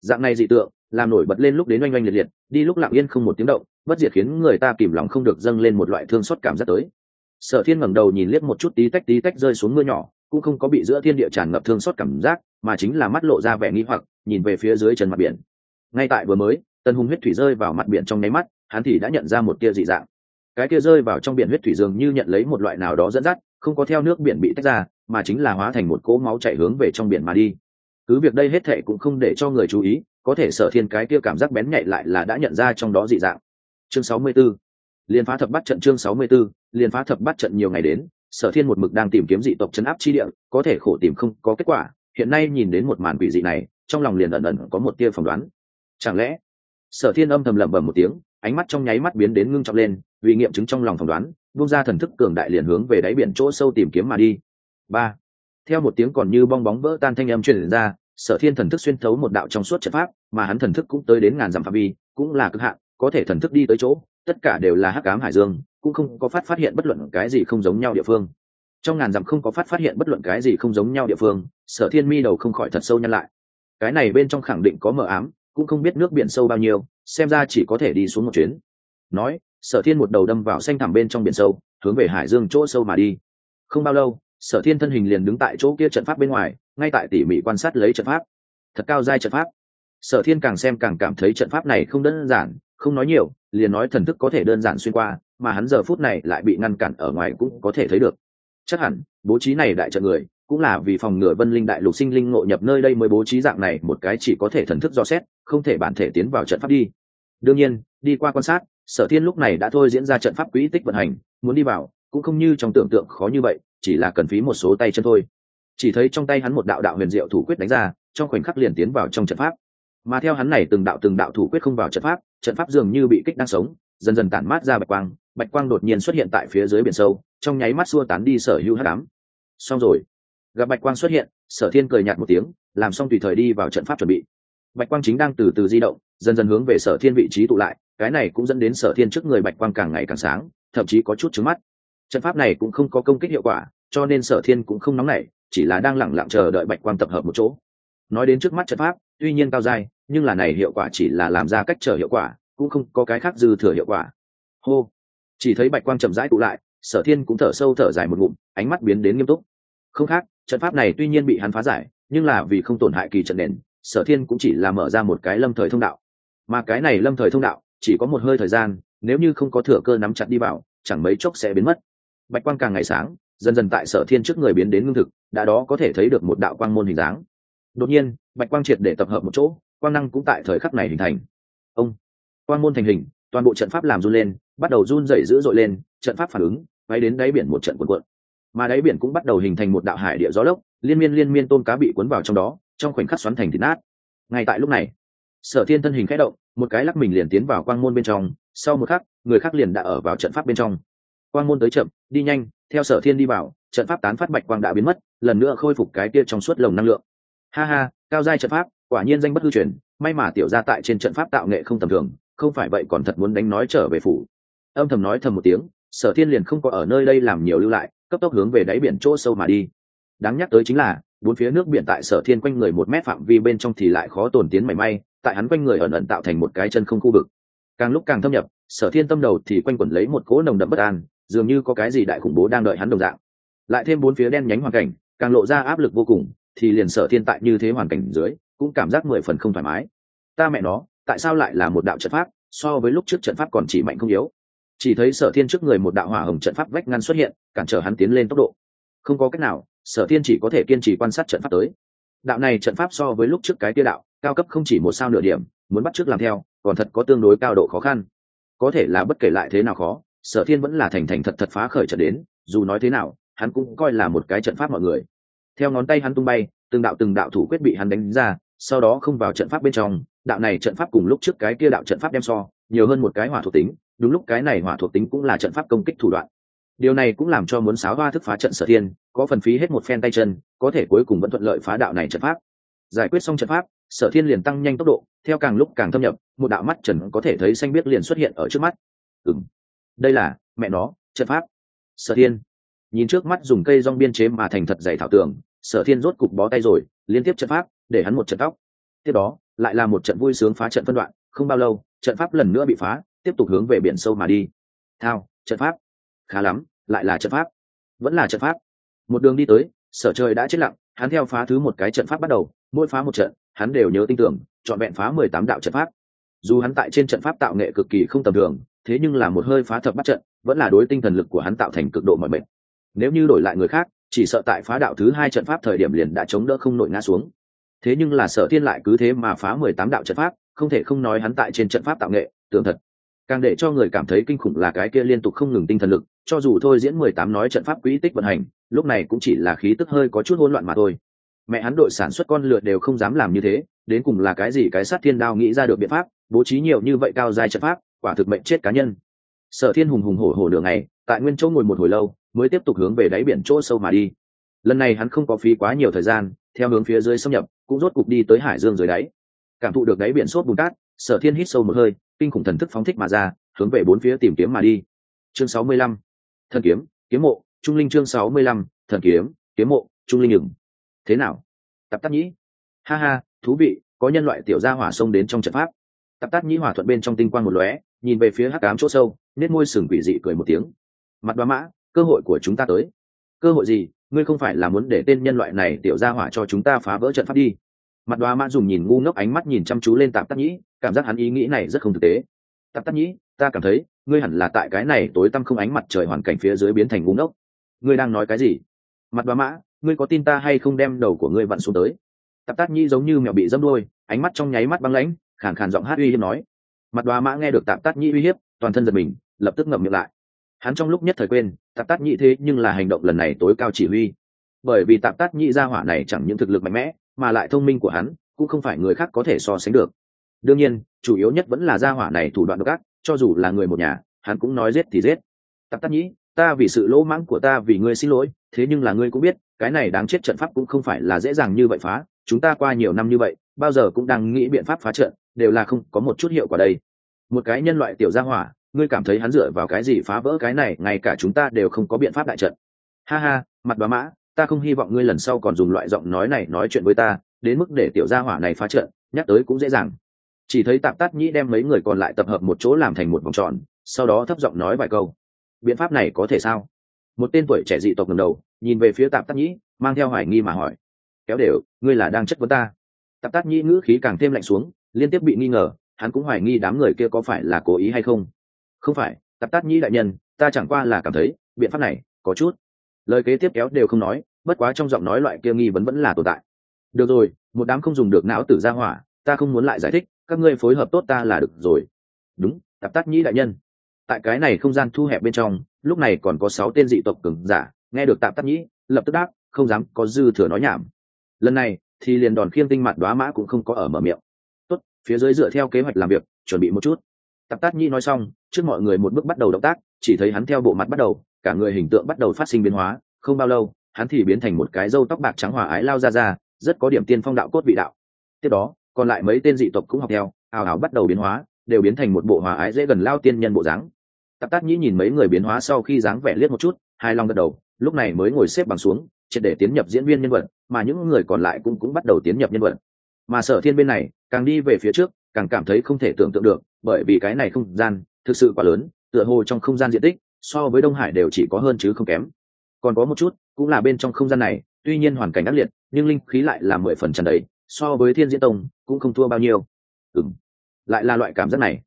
Speaker 1: Dạng này dị tượng, làm nổi bật lên lúc đến oanh oanh liệt liệt, đi lúc lặng yên không một tiếng động, bất diệt khiến người ta kìm lòng không được dâng lên một loại thương xót cảm giác tới. Sở thiên ngẩng đầu nhìn liếc một chút tí tách tí tách rơi xuống mưa nhỏ, cũng không có bị giữa thiên địa tràn ngập thương xót cảm giác, mà chính là mắt lộ ra vẻ nghi hoặc, nhìn về phía dưới chân mặt biển. Ngay tại vừa mới tần hùng huyết thủy rơi vào mặt biển trong nháy mắt hắn thì đã nhận ra một tia dị dạng. Cái kia rơi vào trong biển huyết thủy dường như nhận lấy một loại nào đó dẫn dắt không có theo nước biển bị tách ra mà chính là hóa thành một cỗ máu chạy hướng về trong biển mà đi. Cứ việc đây hết thệ cũng không để cho người chú ý có thể sở thiên cái kia cảm giác bén nhạy lại là đã nhận ra trong đó dị dạng. Chương 64. liên phá thập bắt trận chương 64, liên phá thập bắt trận nhiều ngày đến sở thiên một mực đang tìm kiếm dị tộc chấn áp chi địa có thể khổ tìm không có kết quả. Hiện nay nhìn đến một màn quỷ dị này trong lòng liền ẩn ẩn có một tia phỏng đoán. Chẳng lẽ sở thiên âm thầm lẩm bẩm một tiếng, ánh mắt trong nháy mắt biến đến ngưng trọng lên, vì nghiệm chứng trong lòng phỏng đoán bung ra thần thức cường đại liền hướng về đáy biển chỗ sâu tìm kiếm mà đi. Ba. Theo một tiếng còn như bong bóng vỡ tan thanh âm truyền ra, sở thiên thần thức xuyên thấu một đạo trong suốt trận pháp, mà hắn thần thức cũng tới đến ngàn dặm phạm vi, cũng là cực hạn, có thể thần thức đi tới chỗ, tất cả đều là hắc ám hải dương, cũng không có phát phát hiện bất luận cái gì không giống nhau địa phương. Trong ngàn dặm không có phát phát hiện bất luận cái gì không giống nhau địa phương, sở thiên mi đầu không khỏi thật sâu nhăn lại. Cái này bên trong khẳng định có mờ ám cũng không biết nước biển sâu bao nhiêu, xem ra chỉ có thể đi xuống một chuyến. Nói, sở thiên một đầu đâm vào xanh thẳm bên trong biển sâu, hướng về hải dương chỗ sâu mà đi. Không bao lâu, sở thiên thân hình liền đứng tại chỗ kia trận pháp bên ngoài, ngay tại tỉ mỉ quan sát lấy trận pháp. Thật cao giai trận pháp. Sở thiên càng xem càng cảm thấy trận pháp này không đơn giản, không nói nhiều, liền nói thần thức có thể đơn giản xuyên qua, mà hắn giờ phút này lại bị ngăn cản ở ngoài cũng có thể thấy được. Chắc hẳn, bố trí này đại trận người cũng là vì phòng ngừa vân linh đại lục sinh linh ngộ nhập nơi đây mới bố trí dạng này, một cái chỉ có thể thần thức do xét, không thể bản thể tiến vào trận pháp đi. Đương nhiên, đi qua quan sát, sở thiên lúc này đã thôi diễn ra trận pháp quỹ tích vận hành, muốn đi vào, cũng không như trong tưởng tượng khó như vậy, chỉ là cần phí một số tay chân thôi. Chỉ thấy trong tay hắn một đạo đạo huyền diệu thủ quyết đánh ra, trong khoảnh khắc liền tiến vào trong trận pháp. Mà theo hắn này từng đạo từng đạo thủ quyết không vào trận pháp trận pháp dường như bị kích đang sống, dần dần tản mát ra bạch quang bạch quang đột nhiên xuất hiện tại phía dưới biển sâu, trong nháy mắt xua tán đi sở hữu hát đám xong rồi gặp bạch quang xuất hiện, sở thiên cười nhạt một tiếng, làm xong tùy thời đi vào trận pháp chuẩn bị. Bạch quang chính đang từ từ di động, dần dần hướng về sở thiên vị trí tụ lại, cái này cũng dẫn đến sở thiên trước người bạch quang càng ngày càng sáng, thậm chí có chút trứng mắt. Trận pháp này cũng không có công kích hiệu quả, cho nên sở thiên cũng không nóng nảy, chỉ là đang lẳng lặng chờ đợi bạch quang tập hợp một chỗ. Nói đến trước mắt trận pháp, tuy nhiên cao dai, nhưng là này hiệu quả chỉ là làm ra cách chờ hiệu quả, cũng không có cái khác dư thừa hiệu quả. Hô! Chỉ thấy bạch quang chậm rãi tụ lại, sở thiên cũng thở sâu thở dài một ngụm, ánh mắt biến đến nghiêm túc không khác, trận pháp này tuy nhiên bị hắn phá giải, nhưng là vì không tổn hại kỳ trận nền, sở thiên cũng chỉ là mở ra một cái lâm thời thông đạo. Mà cái này lâm thời thông đạo, chỉ có một hơi thời gian, nếu như không có thừa cơ nắm chặt đi vào, chẳng mấy chốc sẽ biến mất. Bạch quang càng ngày sáng, dần dần tại sở thiên trước người biến đến ngưng thực, đã đó có thể thấy được một đạo quang môn hình dáng. Đột nhiên, bạch quang triệt để tập hợp một chỗ, quang năng cũng tại thời khắc này hình thành. Ông, quang môn thành hình, toàn bộ trận pháp làm run lên, bắt đầu run dậy dữ dội lên, trận pháp phản ứng, bay đến đáy biển một trận cuộn cuộn mà đáy biển cũng bắt đầu hình thành một đạo hải địa gió lốc, liên miên liên miên tôm cá bị cuốn vào trong đó, trong khoảnh khắc xoắn thành thịt nát. Ngay tại lúc này, sở thiên thân hình khẽ động, một cái lắc mình liền tiến vào quang môn bên trong, sau một khắc, người khác liền đã ở vào trận pháp bên trong. Quang môn tới chậm, đi nhanh, theo sở thiên đi vào, trận pháp tán phát bạch quang đã biến mất, lần nữa khôi phục cái kia trong suốt lồng năng lượng. Ha ha, cao giai trận pháp, quả nhiên danh bất hư truyền, may mà tiểu ra tại trên trận pháp tạo nghệ không tầm thường, không phải vậy còn thật muốn đánh nói trở về phủ. Âm thầm nói thầm một tiếng, sở thiên liền không có ở nơi đây làm nhiều lưu lại cấp tốc hướng về đáy biển chỗ sâu mà đi. Đáng nhắc tới chính là, bốn phía nước biển tại sở thiên quanh người một mét phạm vi bên trong thì lại khó tồn tiến mảy may, tại hắn quanh người ẩn ẩn tạo thành một cái chân không khu vực. Càng lúc càng thâm nhập, sở thiên tâm đầu thì quanh quẩn lấy một cỗ nồng đậm bất an, dường như có cái gì đại khủng bố đang đợi hắn đồng dạng. Lại thêm bốn phía đen nhánh hoàn cảnh, càng lộ ra áp lực vô cùng, thì liền sở thiên tại như thế hoàn cảnh dưới, cũng cảm giác mười phần không thoải mái. Ta mẹ nó, tại sao lại là một đạo trận pháp, so với lúc trước trận pháp còn chỉ mạnh không yếu? Chỉ thấy sở thiên trước người một đạo hỏa hồng trận pháp vách ngăn xuất hiện, cản trở hắn tiến lên tốc độ. Không có cách nào, sở thiên chỉ có thể kiên trì quan sát trận pháp tới. Đạo này trận pháp so với lúc trước cái tia đạo, cao cấp không chỉ một sao nửa điểm, muốn bắt trước làm theo, còn thật có tương đối cao độ khó khăn. Có thể là bất kể lại thế nào khó, sở thiên vẫn là thành thành thật thật phá khởi trận đến, dù nói thế nào, hắn cũng coi là một cái trận pháp mọi người. Theo ngón tay hắn tung bay, từng đạo từng đạo thủ quyết bị hắn đánh ra, sau đó không vào trận pháp bên trong, đạo này trận pháp cùng lúc trước cái kia đạo trận pháp đem so, nhiều hơn một cái hỏa thuộc tính đúng lúc cái này hỏa thuộc tính cũng là trận pháp công kích thủ đoạn. Điều này cũng làm cho muốn sáo hoa thức phá trận sở thiên, có phần phí hết một phen tay chân, có thể cuối cùng vẫn thuận lợi phá đạo này trận pháp. Giải quyết xong trận pháp, sở thiên liền tăng nhanh tốc độ, theo càng lúc càng thâm nhập, một đạo mắt trần có thể thấy xanh biết liền xuất hiện ở trước mắt. Ừng đây là, mẹ nó, trận pháp. Sở thiên, nhìn trước mắt dùng cây rong biên chế mà thành thật dày thảo tường, sở thiên rốt cục bó tay rồi, liên tiếp trận pháp, để hắn một trận tóc. Tiếp đó, lại là một trận vui sướng phá trận phân đoạn, không bao lâu, trận pháp lần nữa bị phá tiếp tục hướng về biển sâu mà đi. Thao, trận pháp. Khá lắm, lại là trận pháp. Vẫn là trận pháp. Một đường đi tới, sở trời đã chết lặng, hắn theo phá thứ một cái trận pháp bắt đầu, mỗi phá một trận, hắn đều nhớ tin tưởng chọn vẹn phá mười tám đạo trận pháp. Dù hắn tại trên trận pháp tạo nghệ cực kỳ không tầm thường, thế nhưng là một hơi phá thập bắt trận, vẫn là đối tinh thần lực của hắn tạo thành cực độ mọi mệnh. nếu như đổi lại người khác, chỉ sợ tại phá đạo thứ hai trận pháp thời điểm liền đã chống đỡ không nổi ngã xuống. Thế nhưng là sở thiên lại cứ thế mà phá mười tám đạo trận pháp, không thể không nói hắn tại trên trận pháp tạo nghệ, tưởng thật càng để cho người cảm thấy kinh khủng là cái kia liên tục không ngừng tinh thần lực, cho dù thôi diễn mười tám nói trận pháp quỹ tích vận hành, lúc này cũng chỉ là khí tức hơi có chút hỗn loạn mà thôi. Mẹ hắn đội sản xuất con lượt đều không dám làm như thế, đến cùng là cái gì cái sát thiên đao nghĩ ra được biện pháp, bố trí nhiều như vậy cao dài trận pháp, quả thực mệnh chết cá nhân. Sở thiên hùng hùng hổ hổ đường này tại nguyên chỗ ngồi một hồi lâu, mới tiếp tục hướng về đáy biển chỗ sâu mà đi. Lần này hắn không có phí quá nhiều thời gian, theo hướng phía dưới xâm nhập, cũng rốt cục đi tới hải dương dưới đáy. Cảm thụ được đáy biển sốt bùn cát, sở thiên hít sâu một hơi kinh khủng thần thức phóng thích mà ra, hướng về bốn phía tìm kiếm mà đi. Chương sáu mươi lăm, thần kiếm kiếm mộ, trung linh chương sáu mươi lăm, thần kiếm kiếm mộ, trung linh ngừng thế nào? Tập tắc nhĩ. Ha ha, thú vị, có nhân loại tiểu gia hỏa xông đến trong trận pháp. Tập tắc nhĩ hỏa thuận bên trong tinh quang một lóe, nhìn về phía hắc ám chỗ sâu nết môi sừng quỷ dị cười một tiếng. Mặt đoá mã, cơ hội của chúng ta tới. Cơ hội gì? Ngươi không phải là muốn để tên nhân loại này tiểu gia hỏa cho chúng ta phá vỡ trận pháp đi. Mặt đoá mã dùng nhìn ngu ngốc ánh mắt nhìn chăm chú lên tạp tắc nhĩ cảm giác hắn ý nghĩ này rất không thực tế. Tạp tắc nhĩ, ta cảm thấy, ngươi hẳn là tại cái này tối tăm không ánh mặt trời hoàn cảnh phía dưới biến thành ngu ngốc. Ngươi đang nói cái gì? Mặt bà mã, ngươi có tin ta hay không đem đầu của ngươi vặn xuống tới? Tạp tắc nhĩ giống như mèo bị dâm đôi ánh mắt trong nháy mắt băng lãnh, khàn khàn giọng hát uy hiếp nói. Mặt bà mã nghe được tạp tắc nhĩ uy hiếp, toàn thân giật mình, lập tức ngậm miệng lại. Hắn trong lúc nhất thời quên, tạp tắc nhĩ thế nhưng là hành động lần này tối cao chỉ huy. Bởi vì tạp tắc nhĩ gia hỏa này chẳng những thực lực mạnh mẽ, mà lại thông minh của hắn, cũng không phải người khác có thể so sánh được đương nhiên, chủ yếu nhất vẫn là gia hỏa này thủ đoạn độc ác, cho dù là người một nhà, hắn cũng nói giết thì giết. Tạp tắc nhĩ, ta vì sự lỗ mãng của ta vì ngươi xin lỗi, thế nhưng là ngươi cũng biết, cái này đáng chết trận pháp cũng không phải là dễ dàng như vậy phá, chúng ta qua nhiều năm như vậy, bao giờ cũng đang nghĩ biện pháp phá trận, đều là không có một chút hiệu quả đây. Một cái nhân loại tiểu gia hỏa, ngươi cảm thấy hắn dựa vào cái gì phá vỡ cái này, ngay cả chúng ta đều không có biện pháp đại trận. Ha ha, mặt bá mã, ta không hy vọng ngươi lần sau còn dùng loại giọng nói này nói chuyện với ta, đến mức để tiểu gia hỏa này phá trận, nhắc tới cũng dễ dàng chỉ thấy tạp tát nhĩ đem mấy người còn lại tập hợp một chỗ làm thành một vòng tròn, sau đó thấp giọng nói vài câu. Biện pháp này có thể sao? Một tên tuổi trẻ dị tộc ngầm đầu, nhìn về phía tạp tát nhĩ, mang theo hoài nghi mà hỏi. Kéo đều, ngươi là đang chất vấn ta. Tạp tát nhĩ ngữ khí càng thêm lạnh xuống, liên tiếp bị nghi ngờ, hắn cũng hoài nghi đám người kia có phải là cố ý hay không. Không phải, tạp tát nhĩ đại nhân, ta chẳng qua là cảm thấy, biện pháp này có chút. Lời kế tiếp kéo đều không nói, bất quá trong giọng nói loại kia nghi vấn vẫn là tồn tại. Được rồi, một đám không dùng được não tử ra hỏa, ta không muốn lại giải thích các ngươi phối hợp tốt ta là được rồi. Đúng, tạp tác nhĩ đại nhân. Tại cái này không gian thu hẹp bên trong, lúc này còn có sáu tên dị tộc cường giả, nghe được tạp tác nhĩ, lập tức đáp, không dám có dư thừa nói nhảm. Lần này, thì liền đòn khiêng tinh mặt đoá mã cũng không có ở mở miệng. Tốt, phía dưới dựa theo kế hoạch làm việc, chuẩn bị một chút. Tạp tác nhĩ nói xong, trước mọi người một bước bắt đầu động tác, chỉ thấy hắn theo bộ mặt bắt đầu, cả người hình tượng bắt đầu phát sinh biến hóa, không bao lâu, hắn thì biến thành một cái râu tóc bạc trắng hòa ái lao ra ra, rất có điểm tiên phong đạo cốt vị đạo. Tiếp đó còn lại mấy tên dị tộc cũng học theo, ào ào bắt đầu biến hóa, đều biến thành một bộ hòa ái dễ gần lao tiên nhân bộ dáng. Tạp tác nhĩ nhìn mấy người biến hóa sau khi dáng vẻ liếc một chút hai long gật đầu, lúc này mới ngồi xếp bằng xuống, triệt để tiến nhập diễn viên nhân vật, mà những người còn lại cũng cũng bắt đầu tiến nhập nhân vật. Mà sở thiên bên này, càng đi về phía trước, càng cảm thấy không thể tưởng tượng được, bởi vì cái này không gian, thực sự quá lớn, tựa hồ trong không gian diện tích, so với đông hải đều chỉ có hơn chứ không kém. Còn có một chút, cũng là bên trong không gian này, tuy nhiên hoàn cảnh ác liệt, nhưng linh khí lại là mười phần trần đấy so với thiên diễn tông cũng không thua bao nhiêu. Ừng lại là loại cảm giác này.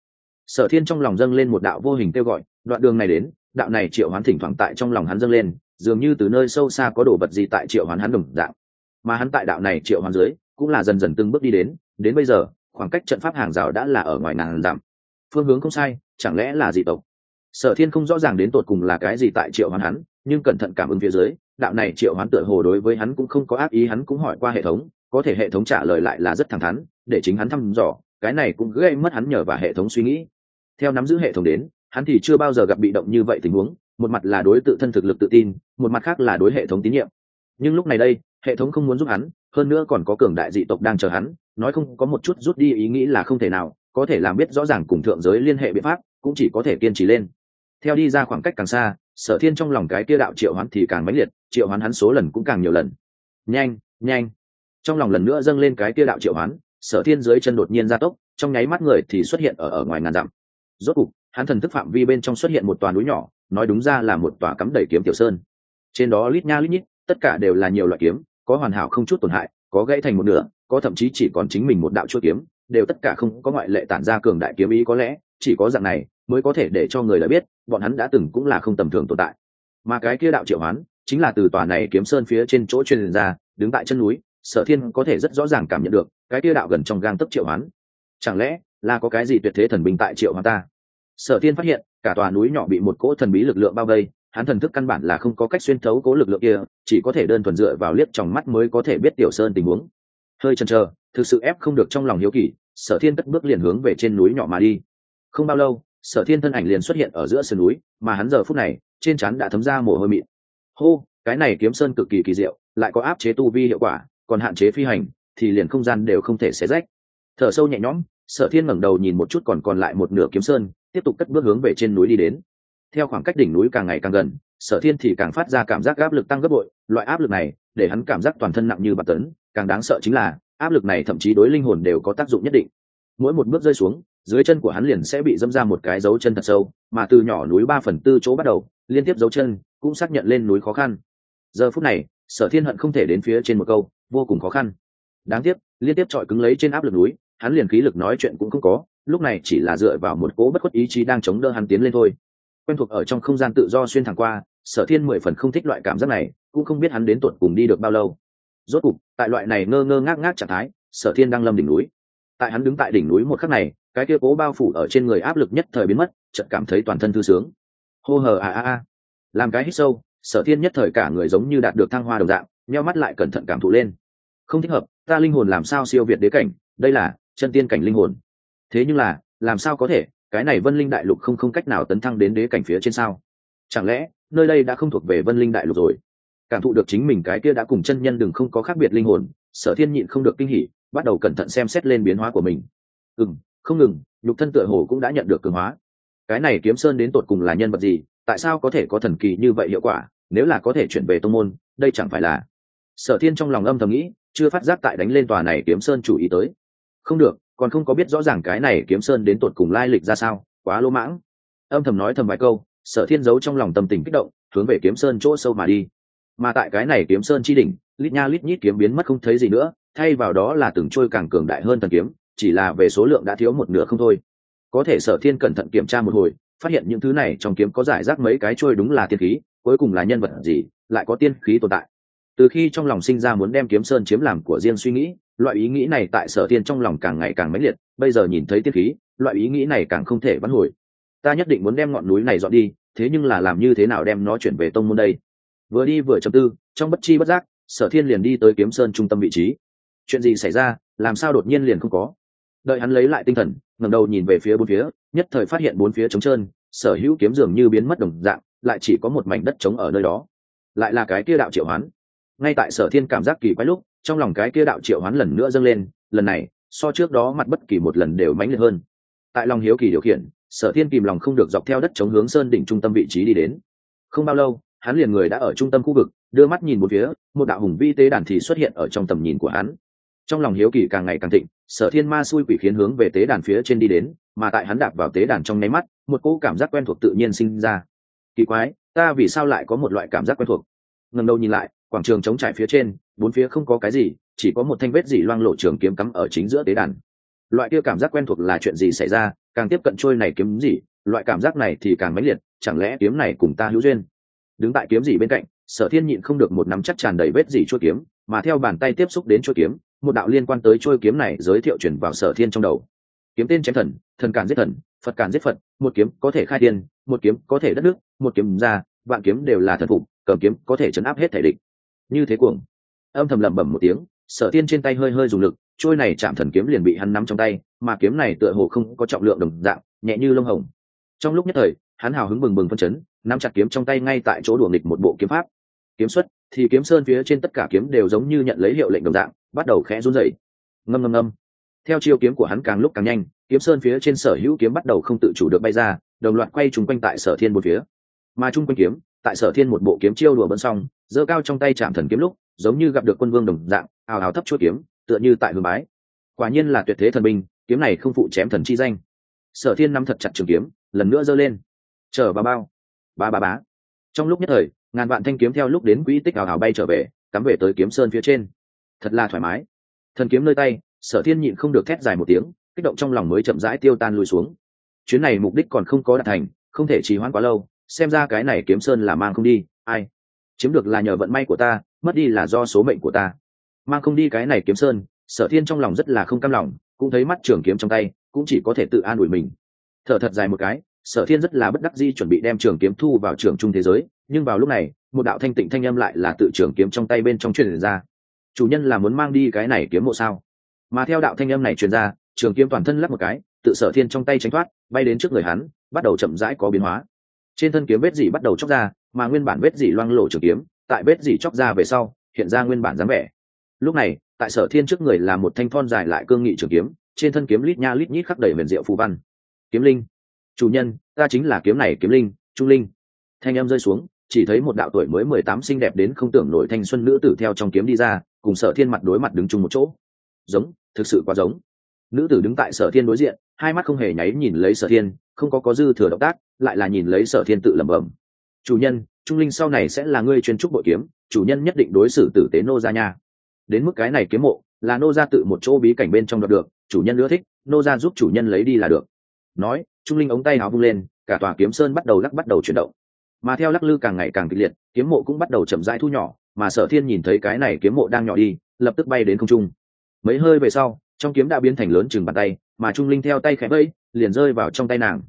Speaker 1: Sở thiên trong lòng dâng lên một đạo vô hình kêu gọi, đoạn đường này đến, đạo này triệu hoán thỉnh thoảng tại trong lòng hắn dâng lên, dường như từ nơi sâu xa có đồ vật gì tại triệu hoán hắn đồng dạng. Mà hắn tại đạo này triệu hoán dưới, cũng là dần dần từng bước đi đến đến bây giờ, khoảng cách trận pháp hàng rào đã là ở ngoài ngàn dặm. Phương hướng không sai, chẳng lẽ là dị tộc? Sở thiên không rõ ràng đến tột cùng là cái gì tại triệu hoán hắn, nhưng cẩn thận cảm ứng phía dưới, đạo này triệu hoán tựa hồ đối với hắn cũng không có ác ý, hắn cũng hỏi qua hệ thống có thể hệ thống trả lời lại là rất thẳng thắn, để chính hắn thăm dò, cái này cũng gây mất hắn nhờ và hệ thống suy nghĩ. Theo nắm giữ hệ thống đến, hắn thì chưa bao giờ gặp bị động như vậy tình huống, một mặt là đối tự thân thực lực tự tin, một mặt khác là đối hệ thống tín nhiệm. Nhưng lúc này đây, hệ thống không muốn giúp hắn, hơn nữa còn có cường đại dị tộc đang chờ hắn, nói không có một chút rút đi ý nghĩ là không thể nào, có thể làm biết rõ ràng cùng thượng giới liên hệ biện pháp, cũng chỉ có thể kiên trì lên. Theo đi ra khoảng cách càng xa, sở thiên trong lòng cái kia đạo triệu hoán thì càng mãnh liệt, triệu hoán hắn số lần cũng càng nhiều lần. Nhanh nhanh trong lòng lần nữa dâng lên cái kia đạo triệu hoán, sở thiên dưới chân đột nhiên gia tốc, trong nháy mắt người thì xuất hiện ở ở ngoài ngàn dặm. Rốt cục, hắn thần thức phạm vi bên trong xuất hiện một tòa núi nhỏ, nói đúng ra là một tòa cắm đầy kiếm tiểu sơn. Trên đó lít nha lít nhít, tất cả đều là nhiều loại kiếm, có hoàn hảo không chút tổn hại, có gãy thành một nửa, có thậm chí chỉ còn chính mình một đạo chuỗi kiếm, đều tất cả không có ngoại lệ tản ra cường đại kiếm ý có lẽ, chỉ có dạng này mới có thể để cho người đã biết, bọn hắn đã từng cũng là không tầm thường tồn tại. Mà cái kia đạo triệu hoán, chính là từ tòa này kiếm sơn phía trên chỗ truyền ra, đứng tại chân núi sở thiên có thể rất rõ ràng cảm nhận được, cái kia đạo gần trong gang tấc triệu hoán. Chẳng lẽ là có cái gì tuyệt thế thần binh tại triệu hoán ta? Sở thiên phát hiện, cả tòa núi nhỏ bị một cỗ thần bí lực lượng bao vây, hắn thần thức căn bản là không có cách xuyên thấu cố lực lượng kia, chỉ có thể đơn thuần dựa vào liếc trong mắt mới có thể biết tiểu sơn tình huống. Hơi chần chờ, thực sự ép không được trong lòng hiếu kỳ, sở thiên tất bước liền hướng về trên núi nhỏ mà đi. Không bao lâu, sở thiên thân ảnh liền xuất hiện ở giữa sườn núi, mà hắn giờ phút này, trên trán đã thấm ra mồ hôi mịn. Hô, cái này kiếm sơn cực kỳ kỳ diệu, lại có áp chế tu vi hiệu quả còn hạn chế phi hành, thì liền không gian đều không thể xé rách. Thở sâu nhẹ nhõm, sở thiên ngẩng đầu nhìn một chút còn còn lại một nửa kiếm sơn, tiếp tục cất bước hướng về trên núi đi đến. Theo khoảng cách đỉnh núi càng ngày càng gần, sở thiên thì càng phát ra cảm giác áp lực tăng gấp bội, loại áp lực này để hắn cảm giác toàn thân nặng như bạt tấn, càng đáng sợ chính là, áp lực này thậm chí đối linh hồn đều có tác dụng nhất định. Mỗi một bước rơi xuống, dưới chân của hắn liền sẽ bị dâm ra một cái dấu chân thật sâu, mà từ nhỏ núi ba phần tư chỗ bắt đầu, liên tiếp dấu chân cũng xác nhận lên núi khó khăn. Giờ phút này sở thiên hận không thể đến phía trên một câu, vô cùng khó khăn. Đáng tiếc, liên tiếp trọi cứng lấy trên áp lực núi, hắn liền khí lực nói chuyện cũng không có, lúc này chỉ là dựa vào một cố bất khuất ý chí đang chống đỡ hắn tiến lên thôi. Quen thuộc ở trong không gian tự do xuyên thẳng qua, sở thiên mười phần không thích loại cảm giác này, cũng không biết hắn đến tuột cùng đi được bao lâu. Rốt cục, tại loại này ngơ ngơ ngác ngác trạng thái, sở thiên đang lâm đỉnh núi. Tại hắn đứng tại đỉnh núi một khắc này, cái kia cố bao phủ ở trên người áp lực nhất thời biến mất, chợt cảm thấy toàn thân thư sướng. Hô hờ a a a. Làm cái hít sâu sở thiên nhất thời cả người giống như đạt được thăng hoa đồng dạng, nheo mắt lại cẩn thận cảm thụ lên. Không thích hợp, ta linh hồn làm sao siêu việt đế cảnh, đây là chân tiên cảnh linh hồn. Thế nhưng là, làm sao có thể, cái này vân linh đại lục không không cách nào tấn thăng đến đế cảnh phía trên sao? Chẳng lẽ, nơi đây đã không thuộc về vân linh đại lục rồi? Cảm thụ được chính mình cái kia đã cùng chân nhân đừng không có khác biệt linh hồn, sở thiên nhịn không được kinh hỉ, bắt đầu cẩn thận xem xét lên biến hóa của mình. Ừ không ngừng, nhục thân tựa hồ cũng đã nhận được cường hóa. Cái này kiếm sơn đến tột cùng là nhân vật gì? Tại sao có thể có thần kỳ như vậy hiệu quả, nếu là có thể chuyển về tông môn, đây chẳng phải là sở thiên trong lòng âm thầm nghĩ, chưa phát giác tại đánh lên tòa này kiếm sơn chủ ý tới. Không được, còn không có biết rõ ràng cái này kiếm sơn đến tột cùng lai lịch ra sao, quá lỗ mãng. Âm thầm nói thầm vài câu, sở thiên giấu trong lòng tâm tình kích động, hướng về kiếm sơn chỗ sâu mà đi. Mà tại cái này kiếm sơn chi đỉnh, lít nha lít nhít kiếm biến mất không thấy gì nữa, thay vào đó là từng trôi càng cường đại hơn thần kiếm, chỉ là về số lượng đã thiếu một nửa không thôi. Có thể sở thiên cẩn thận kiểm tra một hồi phát hiện những thứ này trong kiếm có giải rác mấy cái trôi đúng là tiên khí, cuối cùng là nhân vật gì, lại có tiên khí tồn tại. Từ khi trong lòng sinh ra muốn đem kiếm sơn chiếm làm của riêng suy nghĩ, loại ý nghĩ này tại sở thiên trong lòng càng ngày càng mãnh liệt, bây giờ nhìn thấy tiên khí, loại ý nghĩ này càng không thể vãn hồi. Ta nhất định muốn đem ngọn núi này dọn đi, thế nhưng là làm như thế nào đem nó chuyển về tông môn đây? Vừa đi vừa chầm tư, trong bất chi bất giác, sở thiên liền đi tới kiếm sơn trung tâm vị trí. Chuyện gì xảy ra, làm sao đột nhiên liền không có? Đợi hắn lấy lại tinh thần, ngẩng đầu nhìn về phía bốn phía, nhất thời phát hiện bốn phía trống trơn, sở hữu kiếm dường như biến mất đồng dạng, lại chỉ có một mảnh đất trống ở nơi đó. Lại là cái kia đạo triệu hoán. Ngay tại sở thiên cảm giác kỳ quái lúc, trong lòng cái kia đạo triệu hoán lần nữa dâng lên, lần này, so trước đó mặt bất kỳ một lần đều mãnh liệt hơn. Tại lòng hiếu kỳ điều khiển, sở thiên kìm lòng không được dọc theo đất chống hướng sơn đỉnh trung tâm vị trí đi đến. Không bao lâu, hắn liền người đã ở trung tâm khu vực, đưa mắt nhìn một phía, một đạo hùng vi tế đàn thì xuất hiện ở trong tầm nhìn của hắn trong lòng hiếu kỳ càng ngày càng thịnh, sở thiên ma xui quỷ khiến hướng về tế đàn phía trên đi đến, mà tại hắn đạp vào tế đàn trong nháy mắt, một cỗ cảm giác quen thuộc tự nhiên sinh ra. Kỳ quái, ta vì sao lại có một loại cảm giác quen thuộc? Ngần đầu nhìn lại, quảng trường chống trải phía trên, bốn phía không có cái gì, chỉ có một thanh vết dỉ loang lộ trường kiếm cắm ở chính giữa tế đàn. Loại kia cảm giác quen thuộc là chuyện gì xảy ra, càng tiếp cận trôi này kiếm gì, loại cảm giác này thì càng mãnh liệt, chẳng lẽ kiếm này cùng ta hữu duyên? Đứng tại kiếm gì bên cạnh, sở thiên nhịn không được một nắm chắc tràn đầy vết dỉ chuôi kiếm, mà theo bàn tay tiếp xúc đến chuôi kiếm một đạo liên quan tới trôi kiếm này giới thiệu chuyển vào sở thiên trong đầu. Kiếm tên chém thần thần càn giết thần, phật càn giết phật, một kiếm có thể khai tiên một kiếm có thể đất nước, một kiếm ra, vạn kiếm đều là thần phục, cầm kiếm có thể chấn áp hết thể địch. Như thế cuồng. Âm thầm lẩm bẩm một tiếng, sở thiên trên tay hơi hơi dùng lực, trôi này chạm thần kiếm liền bị hắn nắm trong tay, mà kiếm này tựa hồ không có trọng lượng đồng dạng, nhẹ như lông hồng. Trong lúc nhất thời, hắn hào hứng bừng bừng phân chấn, nắm chặt kiếm trong tay ngay tại chỗ đùa nghịch một bộ kiếm pháp. Kiếm xuất, thì kiếm sơn phía trên tất cả kiếm đều giống như nhận lấy hiệu lệnh đồng dạng bắt đầu khẽ run rẩy. Ngâm ngâm ngâm. Theo chiêu kiếm của hắn càng lúc càng nhanh, kiếm sơn phía trên sở hữu kiếm bắt đầu không tự chủ được bay ra, đồng loạt quay trùng quanh tại sở thiên một phía. Mà chung quanh kiếm, tại sở thiên một bộ kiếm chiêu đùa bận xong, giơ cao trong tay chạm thần kiếm lúc, giống như gặp được quân vương đồng dạng, ào ào thấp chuốt kiếm, tựa như tại hương bái. Quả nhiên là tuyệt thế thần binh, kiếm này không phụ chém thần chi danh. Sở thiên nắm thật chặt trường kiếm, lần nữa giơ lên. Chờ bà bao. Ba ba bá trong lúc nhất thời, ngàn vạn thanh kiếm theo lúc đến quỹ tích ảo ảo bay trở về, cắm về tới kiếm sơn phía trên thật là thoải mái. Thần kiếm nơi tay, sở thiên nhịn không được thét dài một tiếng, kích động trong lòng mới chậm rãi tiêu tan lùi xuống. Chuyến này mục đích còn không có đạt thành, không thể trì hoãn quá lâu, xem ra cái này kiếm sơn là mang không đi, ai? Chiếm được là nhờ vận may của ta, mất đi là do số mệnh của ta. Mang không đi cái này kiếm sơn, sở thiên trong lòng rất là không cam lòng, cũng thấy mắt trường kiếm trong tay, cũng chỉ có thể tự an ủi mình. Thở thật dài một cái, sở thiên rất là bất đắc di chuẩn bị đem trường kiếm thu vào trường trung thế giới, nhưng vào lúc này, một đạo thanh tịnh thanh âm lại là tự trường kiếm trong tay bên trong truyền ra chủ nhân là muốn mang đi cái này kiếm mộ sao? Mà theo đạo thanh âm này truyền ra, trường kiếm toàn thân lắp một cái, tự sở thiên trong tay tránh thoát, bay đến trước người hắn, bắt đầu chậm rãi có biến hóa. Trên thân kiếm vết dỉ bắt đầu chóc ra, mà nguyên bản vết dỉ loang lộ trường kiếm, tại vết dỉ chóc ra về sau, hiện ra nguyên bản dáng vẻ. Lúc này, tại sở thiên trước người là một thanh thon dài lại cương nghị trường kiếm, trên thân kiếm lít nha lít nhít khắc đầy huyền diệu phù văn. Kiếm linh. Chủ nhân, ta chính là kiếm này, kiếm linh, trung linh. Thanh em rơi xuống, chỉ thấy một đạo tuổi mới mười tám xinh đẹp đến không tưởng nổi thanh xuân nữ tử theo trong kiếm đi ra cùng sở thiên mặt đối mặt đứng chung một chỗ. Giống, thực sự quá giống. Nữ tử đứng tại sở thiên đối diện, hai mắt không hề nháy nhìn lấy sở thiên, không có có dư thừa động tác, lại là nhìn lấy sở thiên tự lẩm bẩm. Chủ nhân, trung linh sau này sẽ là ngươi chuyên trúc bội kiếm, chủ nhân nhất định đối xử tử tế nô gia nha. Đến mức cái này kiếm mộ, là nô gia tự một chỗ bí cảnh bên trong đọc được, chủ nhân ưa thích, nô gia giúp chủ nhân lấy đi là được. Nói, trung linh ống tay áo vung lên, cả tòa kiếm sơn bắt đầu lắc bắt đầu chuyển động. Mà theo lắc lư càng ngày càng kịch liệt, kiếm mộ cũng bắt đầu chậm rãi thu nhỏ mà sở thiên nhìn thấy cái này kiếm mộ đang nhỏ đi, lập tức bay đến không trung. Mấy hơi về sau, trong kiếm đã biến thành lớn chừng bàn tay, mà trung linh theo tay khẽ bẫy liền rơi vào trong tay nàng.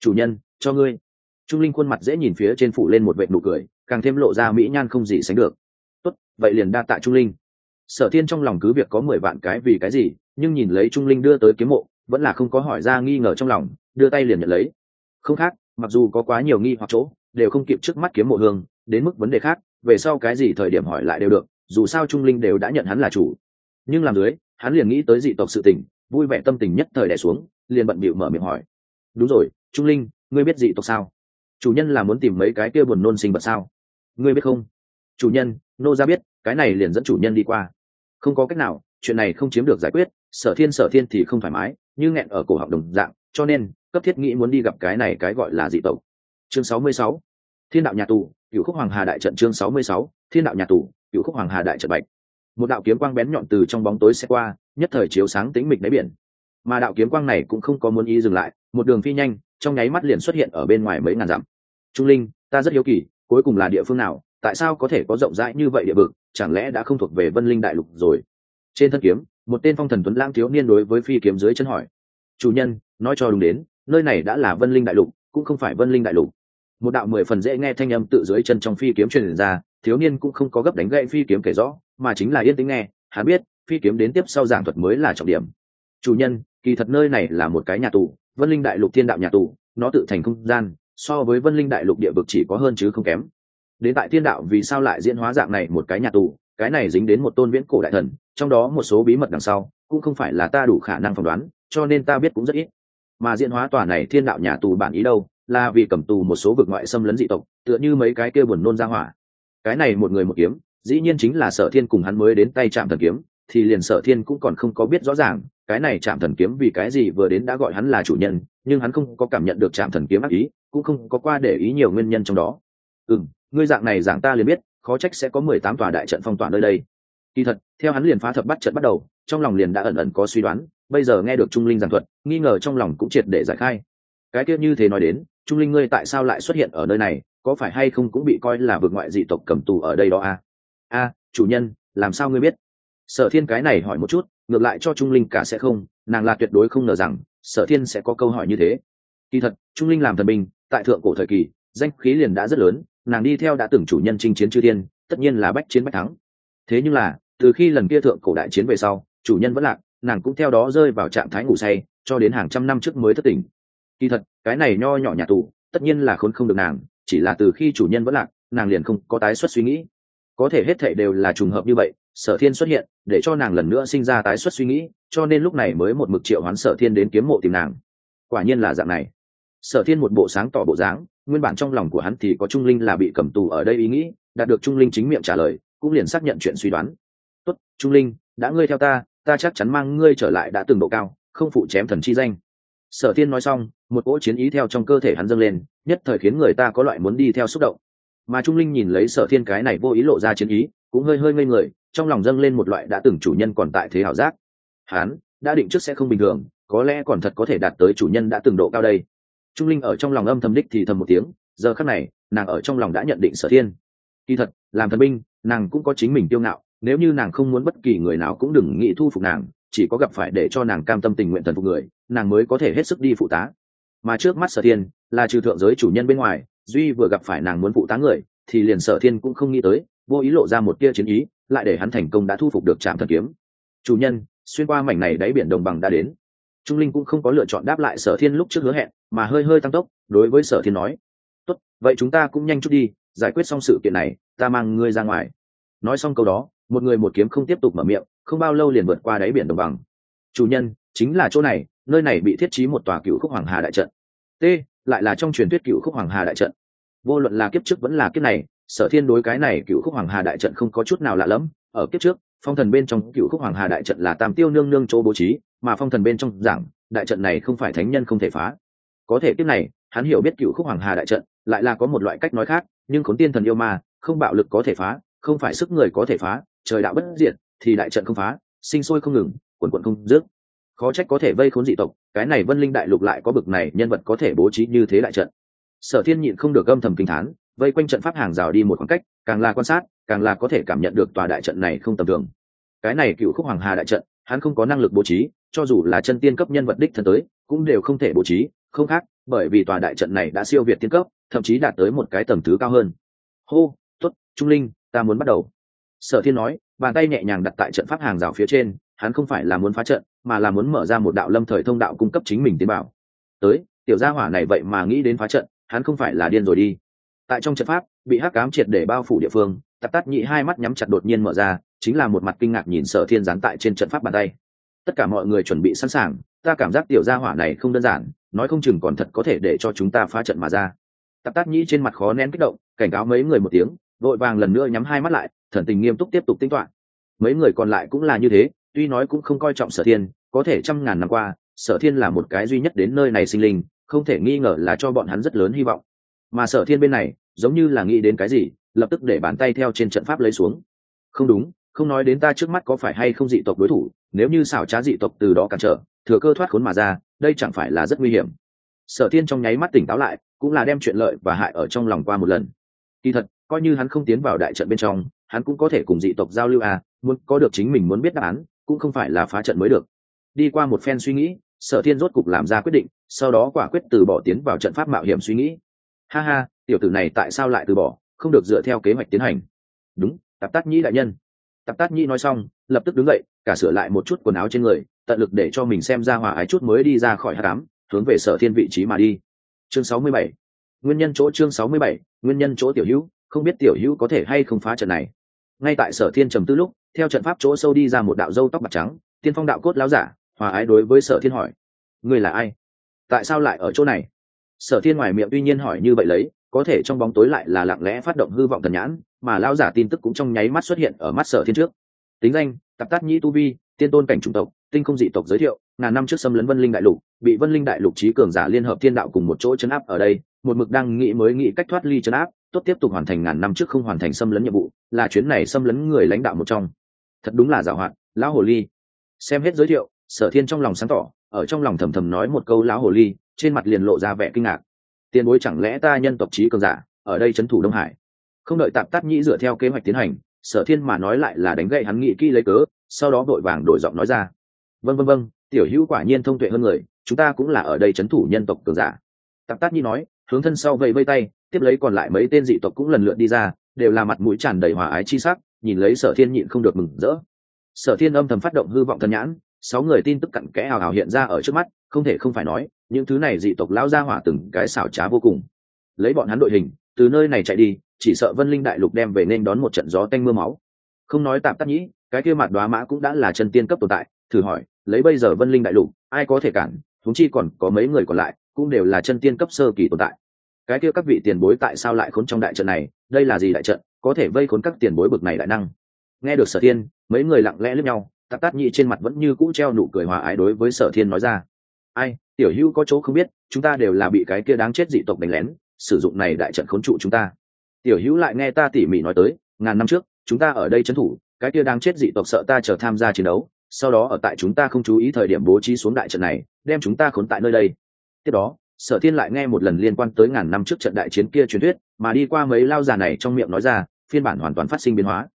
Speaker 1: Chủ nhân, cho ngươi. Trung linh khuôn mặt dễ nhìn phía trên phủ lên một vệ nụ cười, càng thêm lộ ra mỹ nhan không gì sánh được. Tốt, vậy liền đa tạ trung linh. Sở thiên trong lòng cứ việc có mười vạn cái vì cái gì, nhưng nhìn lấy trung linh đưa tới kiếm mộ, vẫn là không có hỏi ra nghi ngờ trong lòng, đưa tay liền nhận lấy. Không khác, mặc dù có quá nhiều nghi hoặc chỗ, đều không kịp trước mắt kiếm mộ hương, đến mức vấn đề khác về sau cái gì thời điểm hỏi lại đều được, dù sao trung linh đều đã nhận hắn là chủ. Nhưng làm dưới, hắn liền nghĩ tới dị tộc sự tình, vui vẻ tâm tình nhất thời đẻ xuống, liền bận bịu mở miệng hỏi. Đúng rồi, trung linh, ngươi biết dị tộc sao? Chủ nhân là muốn tìm mấy cái kia buồn nôn sinh vật sao? Ngươi biết không? Chủ nhân, nô ra biết, cái này liền dẫn chủ nhân đi qua. Không có cách nào, chuyện này không chiếm được giải quyết, sở thiên sở thiên thì không thoải mái, như nghẹn ở cổ học đồng dạng, cho nên, cấp thiết nghĩ muốn đi gặp cái này cái gọi là dị tộc. Chương 66. thiên đạo nhà tù cựu khúc hoàng hà đại trận chương 66. thiên đạo nhà tù cựu khúc hoàng hà đại trận bạch. Một đạo kiếm quang bén nhọn từ trong bóng tối xe qua, nhất thời chiếu sáng tĩnh mịch đáy biển. Mà đạo kiếm quang này cũng không có muốn ý dừng lại, một đường phi nhanh, trong nháy mắt liền xuất hiện ở bên ngoài mấy ngàn dặm. Trung linh, ta rất hiếu kỳ, cuối cùng là địa phương nào, tại sao có thể có rộng rãi như vậy địa vực, chẳng lẽ đã không thuộc về vân linh đại lục rồi? Trên thân kiếm, một tên phong thần tuấn lãng thiếu niên đối với phi kiếm dưới chân hỏi. Chủ nhân, nói cho đúng đến, nơi này đã là vân linh đại lục, cũng không phải vân linh đại lục một đạo mười phần dễ nghe thanh âm tự dưới chân trong phi kiếm truyền ra, thiếu niên cũng không có gấp đánh gậy phi kiếm kể rõ, mà chính là yên tĩnh nghe, hắn biết, phi kiếm đến tiếp sau giảng thuật mới là trọng điểm. Chủ nhân, kỳ thật nơi này là một cái nhà tù, vân linh đại lục thiên đạo nhà tù, nó tự thành không gian, so với vân linh đại lục địa vực chỉ có hơn chứ không kém. Đến tại thiên đạo vì sao lại diễn hóa dạng này một cái nhà tù, cái này dính đến một tôn viễn cổ đại thần, trong đó một số bí mật đằng sau, cũng không phải là ta đủ khả năng phỏng đoán, cho nên ta biết cũng rất ít. Mà diễn hóa tòa này thiên đạo nhà tù bản ý đâu? Là vì cầm tù một số vực ngoại xâm lấn dị tộc, tựa như mấy cái kia buồn nôn ra hỏa. Cái này một người một kiếm, dĩ nhiên chính là sở thiên cùng hắn mới đến tay chạm thần kiếm, thì liền sở thiên cũng còn không có biết rõ ràng, cái này chạm thần kiếm vì cái gì vừa đến đã gọi hắn là chủ nhân, nhưng hắn không có cảm nhận được chạm thần kiếm ác ý, cũng không có qua để ý nhiều nguyên nhân trong đó. Ừ ngươi dạng này dạng ta liền biết, khó trách sẽ có mười tám tòa đại trận phong tỏa nơi đây. Kỳ thật, theo hắn liền phá thập bắt trận bắt đầu, trong lòng liền đã ẩn ẩn có suy đoán, bây giờ nghe được trung linh giảng thuật, nghi ngờ trong lòng cũng triệt để giải khai. Cái kia như thế nói đến trung linh ngươi tại sao lại xuất hiện ở nơi này? Có phải hay không cũng bị coi là vượt ngoại dị tộc cầm tù ở đây đó à? a, chủ nhân, làm sao ngươi biết? Sở thiên cái này hỏi một chút, ngược lại cho trung linh cả sẽ không, nàng là tuyệt đối không ngờ rằng, sở thiên sẽ có câu hỏi như thế. Kỳ thật, trung linh làm thần binh, tại thượng cổ thời kỳ, danh khí liền đã rất lớn, nàng đi theo đã từng chủ nhân chinh chiến chư thiên, tất nhiên là bách chiến bách thắng. Thế nhưng là, từ khi lần kia thượng cổ đại chiến về sau, chủ nhân vẫn lạc, nàng cũng theo đó rơi vào trạng thái ngủ say, cho đến hàng trăm năm trước mới thất tỉnh kỳ thật, cái này nho nhỏ nhà tù, tất nhiên là khốn không được nàng, chỉ là từ khi chủ nhân vẫn lạc, nàng liền không có tái xuất suy nghĩ. Có thể hết thệ đều là trùng hợp như vậy, sở thiên xuất hiện, để cho nàng lần nữa sinh ra tái xuất suy nghĩ, cho nên lúc này mới một mực triệu hoán sở thiên đến kiếm mộ tìm nàng. Quả nhiên là dạng này. Sở thiên một bộ sáng tỏ bộ dáng, nguyên bản trong lòng của hắn thì có trung linh là bị cầm tù ở đây ý nghĩ, đạt được trung linh chính miệng trả lời, cũng liền xác nhận chuyện suy đoán. Tốt, trung linh, đã ngươi theo ta ta chắc chắn mang ngươi trở lại đã từng độ cao, không phụ chém thần chi danh sở thiên nói xong, một cỗ chiến ý theo trong cơ thể hắn dâng lên, nhất thời khiến người ta có loại muốn đi theo xúc động. Mà trung linh nhìn lấy sở thiên cái này vô ý lộ ra chiến ý, cũng hơi hơi ngây người, trong lòng dâng lên một loại đã từng chủ nhân còn tại thế hảo giác. Hắn đã định trước sẽ không bình thường, có lẽ còn thật có thể đạt tới chủ nhân đã từng độ cao đây. Trung linh ở trong lòng âm thầm đích thì thầm một tiếng, giờ khắc này, nàng ở trong lòng đã nhận định sở thiên. Kỳ thật, làm thần binh, nàng cũng có chính mình tiêu ngạo, nếu như nàng không muốn bất kỳ người nào cũng đừng nghĩ thu phục nàng chỉ có gặp phải để cho nàng cam tâm tình nguyện thần phục người, nàng mới có thể hết sức đi phụ tá. Mà trước mắt sở thiên là trừ thượng giới chủ nhân bên ngoài, duy vừa gặp phải nàng muốn phụ tá người, thì liền sở thiên cũng không nghĩ tới, vô ý lộ ra một tia chiến ý, lại để hắn thành công đã thu phục được trạm thần kiếm. Chủ nhân, xuyên qua mảnh này đáy biển đồng bằng đã đến. Trung linh cũng không có lựa chọn đáp lại sở thiên lúc trước hứa hẹn, mà hơi hơi tăng tốc, đối với sở thiên nói, tốt, vậy chúng ta cũng nhanh chút đi, giải quyết xong sự kiện này, ta mang ngươi ra ngoài. Nói xong câu đó, một người một kiếm không tiếp tục mở miệng không bao lâu liền vượt qua đáy biển đồng bằng. Chủ nhân, chính là chỗ này, nơi này bị thiết trí một tòa cựu khúc hoàng hà đại trận. T, lại là trong truyền thuyết cựu khúc hoàng hà đại trận. Vô luận là kiếp trước vẫn là kiếp này, sở thiên đối cái này cựu khúc hoàng hà đại trận không có chút nào lạ lẫm. Ở kiếp trước, phong thần bên trong cựu khúc hoàng hà đại trận là tam tiêu nương nương chỗ bố trí, mà phong thần bên trong giảng, đại trận này không phải thánh nhân không thể phá. Có thể kiếp này, hắn hiểu biết cựu khúc hoàng hà đại trận, lại là có một loại cách nói khác, nhưng khốn tiên thần yêu ma, không bạo lực có thể phá, không phải sức người có thể phá, trời đạo bất diệt thì đại trận không phá, sinh sôi không ngừng, quần quận không dứt. Khó trách có thể vây khốn dị tộc, cái này vân linh đại lục lại có bực này nhân vật có thể bố trí như thế đại trận. Sở thiên nhịn không được âm thầm kinh thán, vây quanh trận pháp hàng rào đi một khoảng cách, càng là quan sát, càng là có thể cảm nhận được tòa đại trận này không tầm thường. Cái này cựu khúc hoàng hà đại trận, hắn không có năng lực bố trí, cho dù là chân tiên cấp nhân vật đích thân tới, cũng đều không thể bố trí, không khác, bởi vì tòa đại trận này đã siêu việt tiên cấp, thậm chí đạt tới một cái tầm thứ cao hơn. Hô t ố t trung linh, ta muốn bắt đầu. Sở thiên nói bàn tay nhẹ nhàng đặt tại trận pháp hàng rào phía trên, hắn không phải là muốn phá trận, mà là muốn mở ra một đạo lâm thời thông đạo cung cấp chính mình tiến bảo. Tới, tiểu gia hỏa này vậy mà nghĩ đến phá trận, hắn không phải là điên rồi đi. Tại trong trận pháp, bị hắc cám triệt để bao phủ địa phương, tạp tắt nhị hai mắt nhắm chặt đột nhiên mở ra, chính là một mặt kinh ngạc nhìn sở thiên gián tại trên trận pháp bàn tay. Tất cả mọi người chuẩn bị sẵn sàng, ta cảm giác tiểu gia hỏa này không đơn giản, nói không chừng còn thật có thể để cho chúng ta phá trận mà ra. Tạp tát nhĩ trên mặt khó nén kích động, cảnh cáo mấy người một tiếng vội vàng lần nữa nhắm hai mắt lại, thần tình nghiêm túc tiếp tục tính toán. Mấy người còn lại cũng là như thế, tuy nói cũng không coi trọng sở thiên, có thể trăm ngàn năm qua, sở thiên là một cái duy nhất đến nơi này sinh linh, không thể nghi ngờ là cho bọn hắn rất lớn hy vọng. Mà sở thiên bên này, giống như là nghĩ đến cái gì, lập tức để bàn tay theo trên trận pháp lấy xuống. Không đúng, không nói đến ta trước mắt có phải hay không dị tộc đối thủ, nếu như xảo trá dị tộc từ đó cản trở, thừa cơ thoát khốn mà ra, đây chẳng phải là rất nguy hiểm. Sở thiên trong nháy mắt tỉnh táo lại, cũng là đem chuyện lợi và hại ở trong lòng qua một lần. Kỳ thật coi như hắn không tiến vào đại trận bên trong, hắn cũng có thể cùng dị tộc giao lưu à muốn có được chính mình muốn biết đáp án, cũng không phải là phá trận mới được. Đi qua một phen suy nghĩ, sở thiên rốt cục làm ra quyết định, sau đó quả quyết từ bỏ tiến vào trận pháp mạo hiểm suy nghĩ. Ha ha, tiểu tử này tại sao lại từ bỏ, không được dựa theo kế hoạch tiến hành. Đúng, tạp tát nhĩ đại nhân. Tạp tát nhĩ nói xong, lập tức đứng dậy, cả sửa lại một chút quần áo trên người, tận lực để cho mình xem ra hòa ái chút mới đi ra khỏi hát đám hướng về sở thiên vị trí mà đi. Chương sáu mươi bảy. Nguyên nhân chỗ chương sáu mươi bảy, nguyên nhân chỗ tiểu hữu không biết tiểu hữu có thể hay không phá trận này. Ngay tại sở thiên trầm tư lúc, theo trận pháp chỗ sâu đi ra một đạo dâu tóc bạc trắng, tiên phong đạo cốt láo giả, hòa ái đối với sở thiên hỏi người là ai? Tại sao lại ở chỗ này? Sở thiên ngoài miệng tuy nhiên hỏi như vậy lấy, có thể trong bóng tối lại là lặng lẽ phát động hư vọng thần nhãn, mà lao giả tin tức cũng trong nháy mắt xuất hiện ở mắt sở thiên trước. Tính danh tập tát nhĩ tu vi, tiên tôn cảnh chủng tộc, tinh không dị tộc giới thiệu ngàn năm trước xâm lấn vân linh đại lục, bị vân linh đại lục trí cường giả liên hợp thiên đạo cùng một chỗ chấn áp ở đây, một mực đang nghĩ mới nghĩ cách thoát ly chấn áp, tốt tiếp tục hoàn thành ngàn năm trước không hoàn thành xâm lấn nhiệm vụ, là chuyến này xâm lấn người lãnh đạo một trong. Thật đúng là giảo hoạt, lão hồ ly. Xem hết giới thiệu, sở thiên trong lòng sáng tỏ, ở trong lòng thầm thầm nói một câu lão hồ ly, trên mặt liền lộ ra vẻ kinh ngạc. Tiền bối chẳng lẽ ta nhân tộc trí cường giả, ở đây trấn thủ đông hải? Không đợi tạp tát nhĩ dựa theo kế hoạch tiến hành, sở thiên mà nói lại là đánh gậy hắn nghĩ kỹ lấy cớ, sau đó vội vàng đổi giọng nói ra. Vân vân vân tiểu hữu quả nhiên thông tuệ hơn người, chúng ta cũng là ở đây c h ấ n thủ nhân tộc cường giả. Tạp tát nhi nói, hướng thân sau vẫy vây tay, tiếp lấy còn lại mấy tên dị tộc cũng lần lượt đi ra, đều là mặt mũi tràn đầy hòa ái chi sắc, nhìn lấy sở thiên nhịn không được mừng rỡ. Sở thiên âm thầm phát động hư vọng thân nhãn, sáu người tin tức cặn kẽ hào hào hiện ra ở trước mắt, không thể không phải nói, những thứ này dị tộc lao ra hỏa từng cái xảo trá vô cùng. Lấy bọn hắn đội hình, từ nơi này chạy đi, chỉ sợ vân linh đại lục đem về nên đón một trận gió tanh mưa máu. Không nói tạm tắc nhĩ cái kia mặt đoá mã cũng đã là chân tiên cấp tồn tại, thử hỏi lấy bây giờ vân linh đại lục, ai có thể cản thúng chi còn có mấy người còn lại, cũng đều là chân tiên cấp sơ kỳ tồn tại. Cái kia các vị tiền bối tại sao lại khốn trong đại trận này? Đây là gì đại trận? Có thể vây khốn các tiền bối bực này đại năng. Nghe được sở thiên, mấy người lặng lẽ lướt nhau tạp tát nhị trên mặt vẫn như cũ treo nụ cười hòa ái đối với sở thiên nói ra. Ai, tiểu hữu có chỗ không biết, chúng ta đều là bị cái kia đáng chết dị tộc đánh lén, sử dụng này đại trận khốn trụ chúng ta. Tiểu hữu lại nghe ta tỉ mỉ nói tới, ngàn năm trước, chúng ta ở đây trấn thủ, cái kia đáng chết dị tộc sợ ta chờ tham gia chiến đấu sau đó ở tại chúng ta không chú ý thời điểm bố trí xuống đại trận này, đem chúng ta khốn tại nơi đây. Tiếp đó, sở thiên lại nghe một lần liên quan tới ngàn năm trước trận đại chiến kia truyền thuyết, mà đi qua mấy lao già này trong miệng nói ra, phiên bản hoàn toàn phát sinh biến hóa.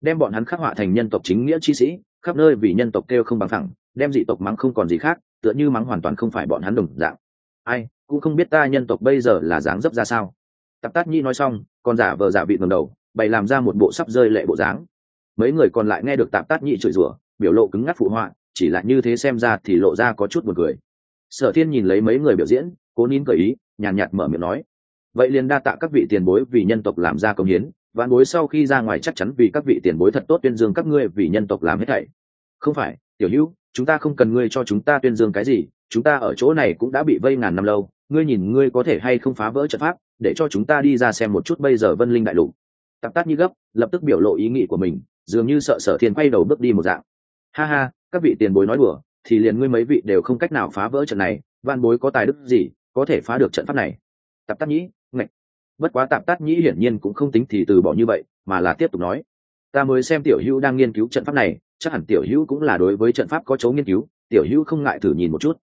Speaker 1: Đem bọn hắn khắc họa thành nhân tộc chính nghĩa chi sĩ, khắp nơi vì nhân tộc kêu không bằng thẳng đem dị tộc mắng không còn gì khác, tựa như mắng hoàn toàn không phải bọn hắn đồng dạng. Ai, cũng không biết ta nhân tộc bây giờ là dáng dấp ra sao. Tập tát nhi nói xong còn giả vờ giả vị ngầm đầu, bày làm ra một bộ sắp rơi lệ bộ dáng. Mấy người còn lại nghe được tạp tát nhị chửi rủa biểu lộ cứng ngắc phụ họa, chỉ là như thế xem ra thì lộ ra có chút buồn cười. Sở thiên nhìn lấy mấy người biểu diễn, cố nín cởi ý, nhàn nhạt mở miệng nói, vậy liền đa tạ các vị tiền bối vì nhân tộc làm ra công hiến vạn bối sau khi ra ngoài chắc chắn vì các vị tiền bối thật tốt tuyên dương các ngươi vì nhân tộc làm hết thảy. Không phải, tiểu hữu, chúng ta không cần ngươi cho chúng ta tuyên dương cái gì, chúng ta ở chỗ này cũng đã bị vây ngàn năm lâu, ngươi nhìn ngươi có thể hay không phá vỡ trận pháp, để cho chúng ta đi ra xem một chút bây giờ vân linh đại lục. Tạp tát như gấp, lập tức biểu lộ ý nghĩ của mình, dường như sợ sở thiên quay đầu bước đi một dạng ha ha, các vị tiền bối nói đùa, thì liền ngươi mấy vị đều không cách nào phá vỡ trận này van bối có tài đức gì, có thể phá được trận pháp này. Tạp tát nhĩ, ngạch. Bất quá tạp tát nhĩ hiển nhiên cũng không tính thì từ bỏ như vậy, mà là tiếp tục nói. Ta mới xem tiểu hữu đang nghiên cứu trận pháp này, chắc hẳn tiểu hữu cũng là đối với trận pháp có chấu nghiên cứu, tiểu hữu không ngại thử nhìn một chút.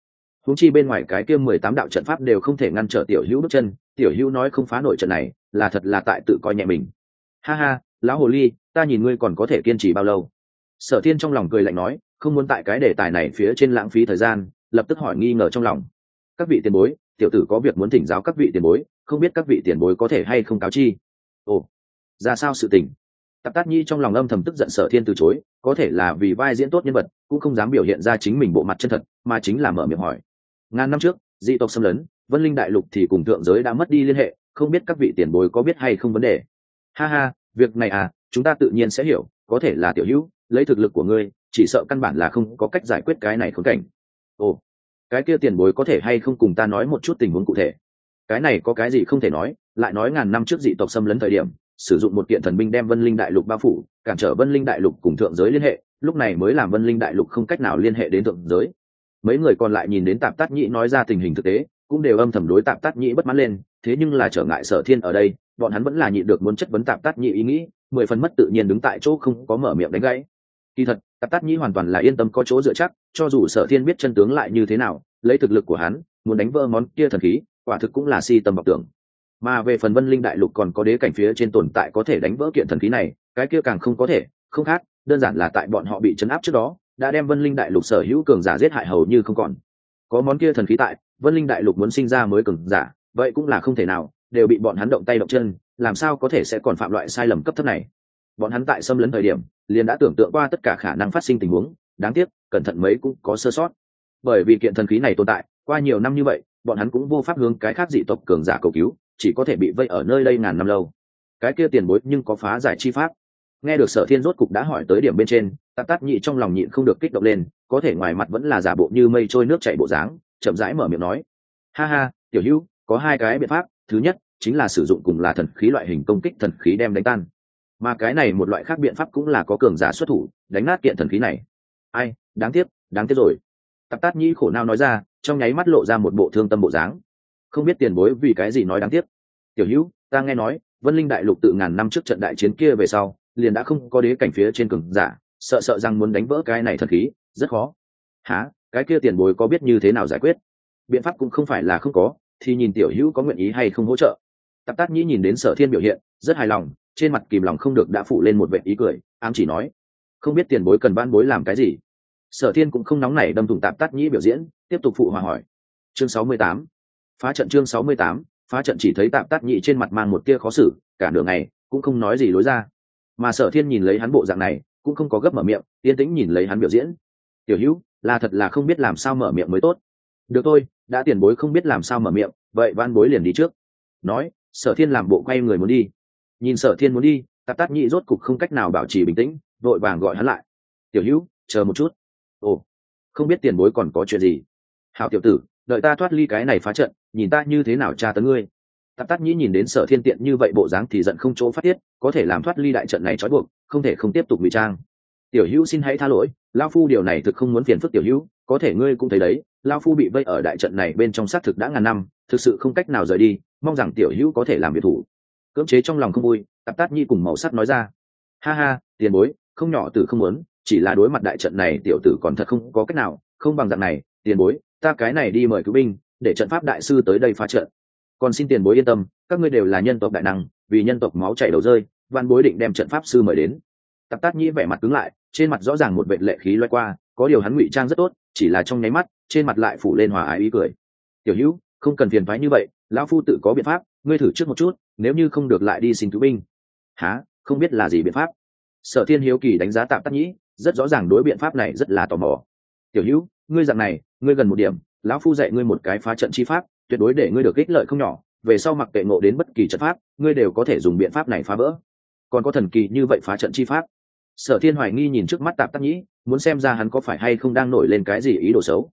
Speaker 1: Húng chi bên ngoài cái kia mười tám đạo trận pháp đều không thể ngăn trở tiểu hữu bước chân, tiểu hữu nói không phá nổi trận này, là thật là tại tự coi nhẹ mình. Ha ha, lão hồ ly, ta nhìn ngươi còn có thể kiên trì bao lâu? Sở thiên trong lòng cười lạnh nói, không muốn tại cái đề tài này phía trên lãng phí thời gian, lập tức hỏi nghi ngờ trong lòng. Các vị tiền bối, tiểu tử có việc muốn thỉnh giáo các vị tiền bối, không biết các vị tiền bối có thể hay không cáo chi? Ồ, ra sao sự tình? Tạp tát nhi trong lòng âm thầm tức giận sở thiên từ chối, có thể là vì vai diễn tốt nhân vật, cũng không dám biểu hiện ra chính mình bộ mặt chân thật, mà chính là mở miệng hỏi. Ngàn năm trước, dị tộc xâm lấn, vân linh đại lục thì cùng thượng giới đã mất đi liên hệ, không biết các vị tiền bối có biết hay không vấn đề? Ha ha, việc này à chúng ta tự nhiên sẽ hiểu, có thể là tiểu hữu lấy thực lực của ngươi, chỉ sợ căn bản là không có cách giải quyết cái này khốn cảnh. Ồ, cái kia tiền bối có thể hay không cùng ta nói một chút tình huống cụ thể? Cái này có cái gì không thể nói, lại nói ngàn năm trước dị tộc xâm lấn thời điểm, sử dụng một kiện thần binh đem vân linh đại lục bao phủ, cản trở vân linh đại lục cùng thượng giới liên hệ, lúc này mới làm vân linh đại lục không cách nào liên hệ đến thượng giới. Mấy người còn lại nhìn đến tạp tát nhĩ nói ra tình hình thực tế, cũng đều âm thầm đối tạp tát nhĩ bất mãn lên, thế nhưng là trở ngại sở thiên ở đây, bọn hắn vẫn là nhịn được muốn chất vấn tạp tát nhĩ ý nghĩ, mười phần mất tự nhiên đứng tại chỗ không có mở miệng đánh gãy kỳ thật, tạp tát nhĩ hoàn toàn là yên tâm có chỗ dựa chắc, cho dù sở thiên biết chân tướng lại như thế nào, lấy thực lực của hắn, muốn đánh vỡ món kia thần khí, quả thực cũng là si tâm bọc tưởng. Mà về phần vân linh đại lục còn có đế cảnh phía trên tồn tại có thể đánh vỡ kiện thần khí này, cái kia càng không có thể, không khác, đơn giản là tại bọn họ bị chấn áp trước đó, đã đem vân linh đại lục sở hữu cường giả giết hại hầu như không còn. Có món kia thần khí tại, vân linh đại lục muốn sinh ra mới cường giả, vậy cũng là không thể nào, đều bị bọn hắn động tay động chân, làm sao có thể sẽ còn phạm loại sai lầm cấp thấp này? Bọn hắn tại xâm lấn thời điểm liền đã tưởng tượng qua tất cả khả năng phát sinh tình huống, đáng tiếc, cẩn thận mấy cũng có sơ sót. Bởi vì kiện thần khí này tồn tại, qua nhiều năm như vậy, bọn hắn cũng vô pháp hướng cái khác dị tộc cường giả cầu cứu, chỉ có thể bị vây ở nơi đây ngàn năm lâu. Cái kia tiền bối nhưng có phá giải chi pháp. Nghe được sở thiên rốt cục đã hỏi tới điểm bên trên, tạp tát nhị trong lòng nhịn không được kích động lên, có thể ngoài mặt vẫn là giả bộ như mây trôi nước chảy bộ dáng, chậm rãi mở miệng nói. Ha ha, tiểu hữu, có hai cái biện pháp. Thứ nhất, chính là sử dụng cùng là thần khí loại hình công kích thần khí đem đánh tan mà cái này một loại khác biện pháp cũng là có cường giả xuất thủ, đánh nát kiện thần khí này. Ai, đáng tiếc đáng tiếc rồi. Tạp tát nhĩ khổ nao nói ra, trong nháy mắt lộ ra một bộ thương tâm bộ dáng. Không biết tiền bối vì cái gì nói đáng tiếc. Tiểu hữu, ta nghe nói, vân linh đại lục tự ngàn năm trước trận đại chiến kia về sau, liền đã không có đế cảnh phía trên cường giả, sợ sợ rằng muốn đánh vỡ cái này thần khí, rất khó. Há cái kia tiền bối có biết như thế nào giải quyết? Biện pháp cũng không phải là không có, thì nhìn tiểu hữu có nguyện ý hay không hỗ trợ. Tạp tát nhĩ nhìn đến sở thiên biểu hiện, rất hài lòng trên mặt kìm lòng không được đã phụ lên một vệ ý cười, ám chỉ nói, không biết tiền bối cần ban bối làm cái gì? Sở thiên cũng không nóng nảy đâm thủng tạp tắt nhĩ biểu diễn, tiếp tục phụ hòa hỏi, chương sáu mươi tám, phá trận chương sáu mươi tám, phá trận chỉ thấy tạm tắt nhị trên mặt mang một tia khó xử, cả nửa ngày cũng không nói gì lối ra. Mà sở thiên nhìn lấy hắn bộ dạng này, cũng không có gấp mở miệng, yên tĩnh nhìn lấy hắn biểu diễn. Tiểu hữu, là thật là không biết làm sao mở miệng mới tốt. Được thôi, đã tiền bối không biết làm sao mở miệng, vậy van bối liền đi trước. Nói, sở thiên làm bộ quay người muốn đi nhìn sở thiên muốn đi, tạp tát nhị rốt cục không cách nào bảo trì bình tĩnh, vội vàng gọi hắn lại. Tiểu hữu, chờ một chút. Ồ, không biết tiền bối còn có chuyện gì? Hảo tiểu tử, đợi ta thoát ly cái này phá trận, nhìn ta như thế nào tra tấn ngươi. Tạp tát nhĩ nhìn đến sở thiên tiện như vậy bộ dáng thì giận không chỗ phát tiết, có thể làm thoát ly đại trận này trói buộc, không thể không tiếp tục ngụy trang. Tiểu hữu xin hãy tha lỗi, lao phu điều này thực không muốn phiền phức tiểu hữu, có thể ngươi cũng thấy đấy, lao phu bị vây ở đại trận này bên trong xác thực đã ngàn năm, thực sự không cách nào rời đi, mong rằng tiểu hữu có thể làm việc thủ cưỡng chế trong lòng không vui, tạp tát nhi cùng màu sắc nói ra. Ha ha, tiền bối, không nhỏ tử không muốn, chỉ là đối mặt đại trận này, tiểu tử còn thật không có cách nào, không bằng dạng này, tiền bối, ta cái này đi mời cứu binh, để trận pháp đại sư tới đây phá trận. Còn xin tiền bối yên tâm, các ngươi đều là nhân tộc đại năng, vì nhân tộc máu chảy đầu rơi, văn bối định đem trận pháp sư mời đến. Tạp tát nhĩ vẻ mặt cứng lại, trên mặt rõ ràng một vệ lệ khí loay qua, có điều hắn ngụy trang rất tốt, chỉ là trong nháy mắt, trên mặt lại phủ lên hòa ái ý cười. Tiểu hữu, không cần phiền phái như vậy, lão phu tự có biện pháp, ngươi thử trước một chút nếu như không được lại đi xin cứu binh. Há không biết là gì biện pháp? Sở thiên hiếu kỳ đánh giá tạm tắc nhĩ, rất rõ ràng đối biện pháp này rất là tò mò. Tiểu hữu, ngươi dặn này, ngươi gần một điểm, lão phu dạy ngươi một cái phá trận chi pháp, tuyệt đối để ngươi được ích lợi không nhỏ, về sau mặc kệ ngộ đến bất kỳ trận pháp, ngươi đều có thể dùng biện pháp này phá vỡ. Còn có thần kỳ như vậy phá trận chi pháp? Sở thiên hoài nghi nhìn trước mắt tạp tắc nhĩ, muốn xem ra hắn có phải hay không đang nổi lên cái gì ý đồ xấu.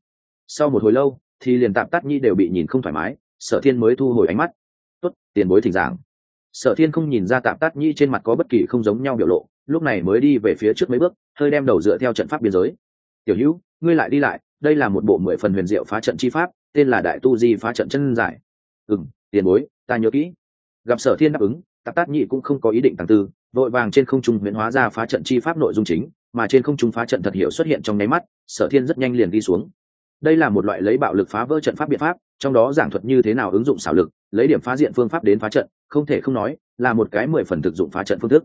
Speaker 1: Sau một hồi lâu, thì liền tạp tắc nhĩ đều bị nhìn không thoải mái, sở thiên mới thu hồi ánh mắt tiền bối thỉnh giảng. Sở thiên không nhìn ra tạp tát nhĩ trên mặt có bất kỳ không giống nhau biểu lộ, lúc này mới đi về phía trước mấy bước, hơi đem đầu dựa theo trận pháp biên giới. Tiểu hữu, ngươi lại đi lại, đây là một bộ mười phần huyền diệu phá trận chi pháp, tên là đại tu di phá trận chân giải. Ừ tiền bối, ta nhớ kỹ. Gặp sở thiên đáp ứng, tạp tát nhị cũng không có ý định tăng tư, vội vàng trên không trung huyễn hóa ra phá trận chi pháp nội dung chính, mà trên không trung phá trận thật hiệu xuất hiện trong nháy mắt, sở thiên rất nhanh liền đi xuống. Đây là một loại lấy bạo lực phá vỡ trận pháp biện pháp trong đó giảng thuật như thế nào ứng dụng xảo lực, lấy điểm phá diện phương pháp đến phá trận, không thể không nói, là một cái mười phần thực dụng phá trận phương thức.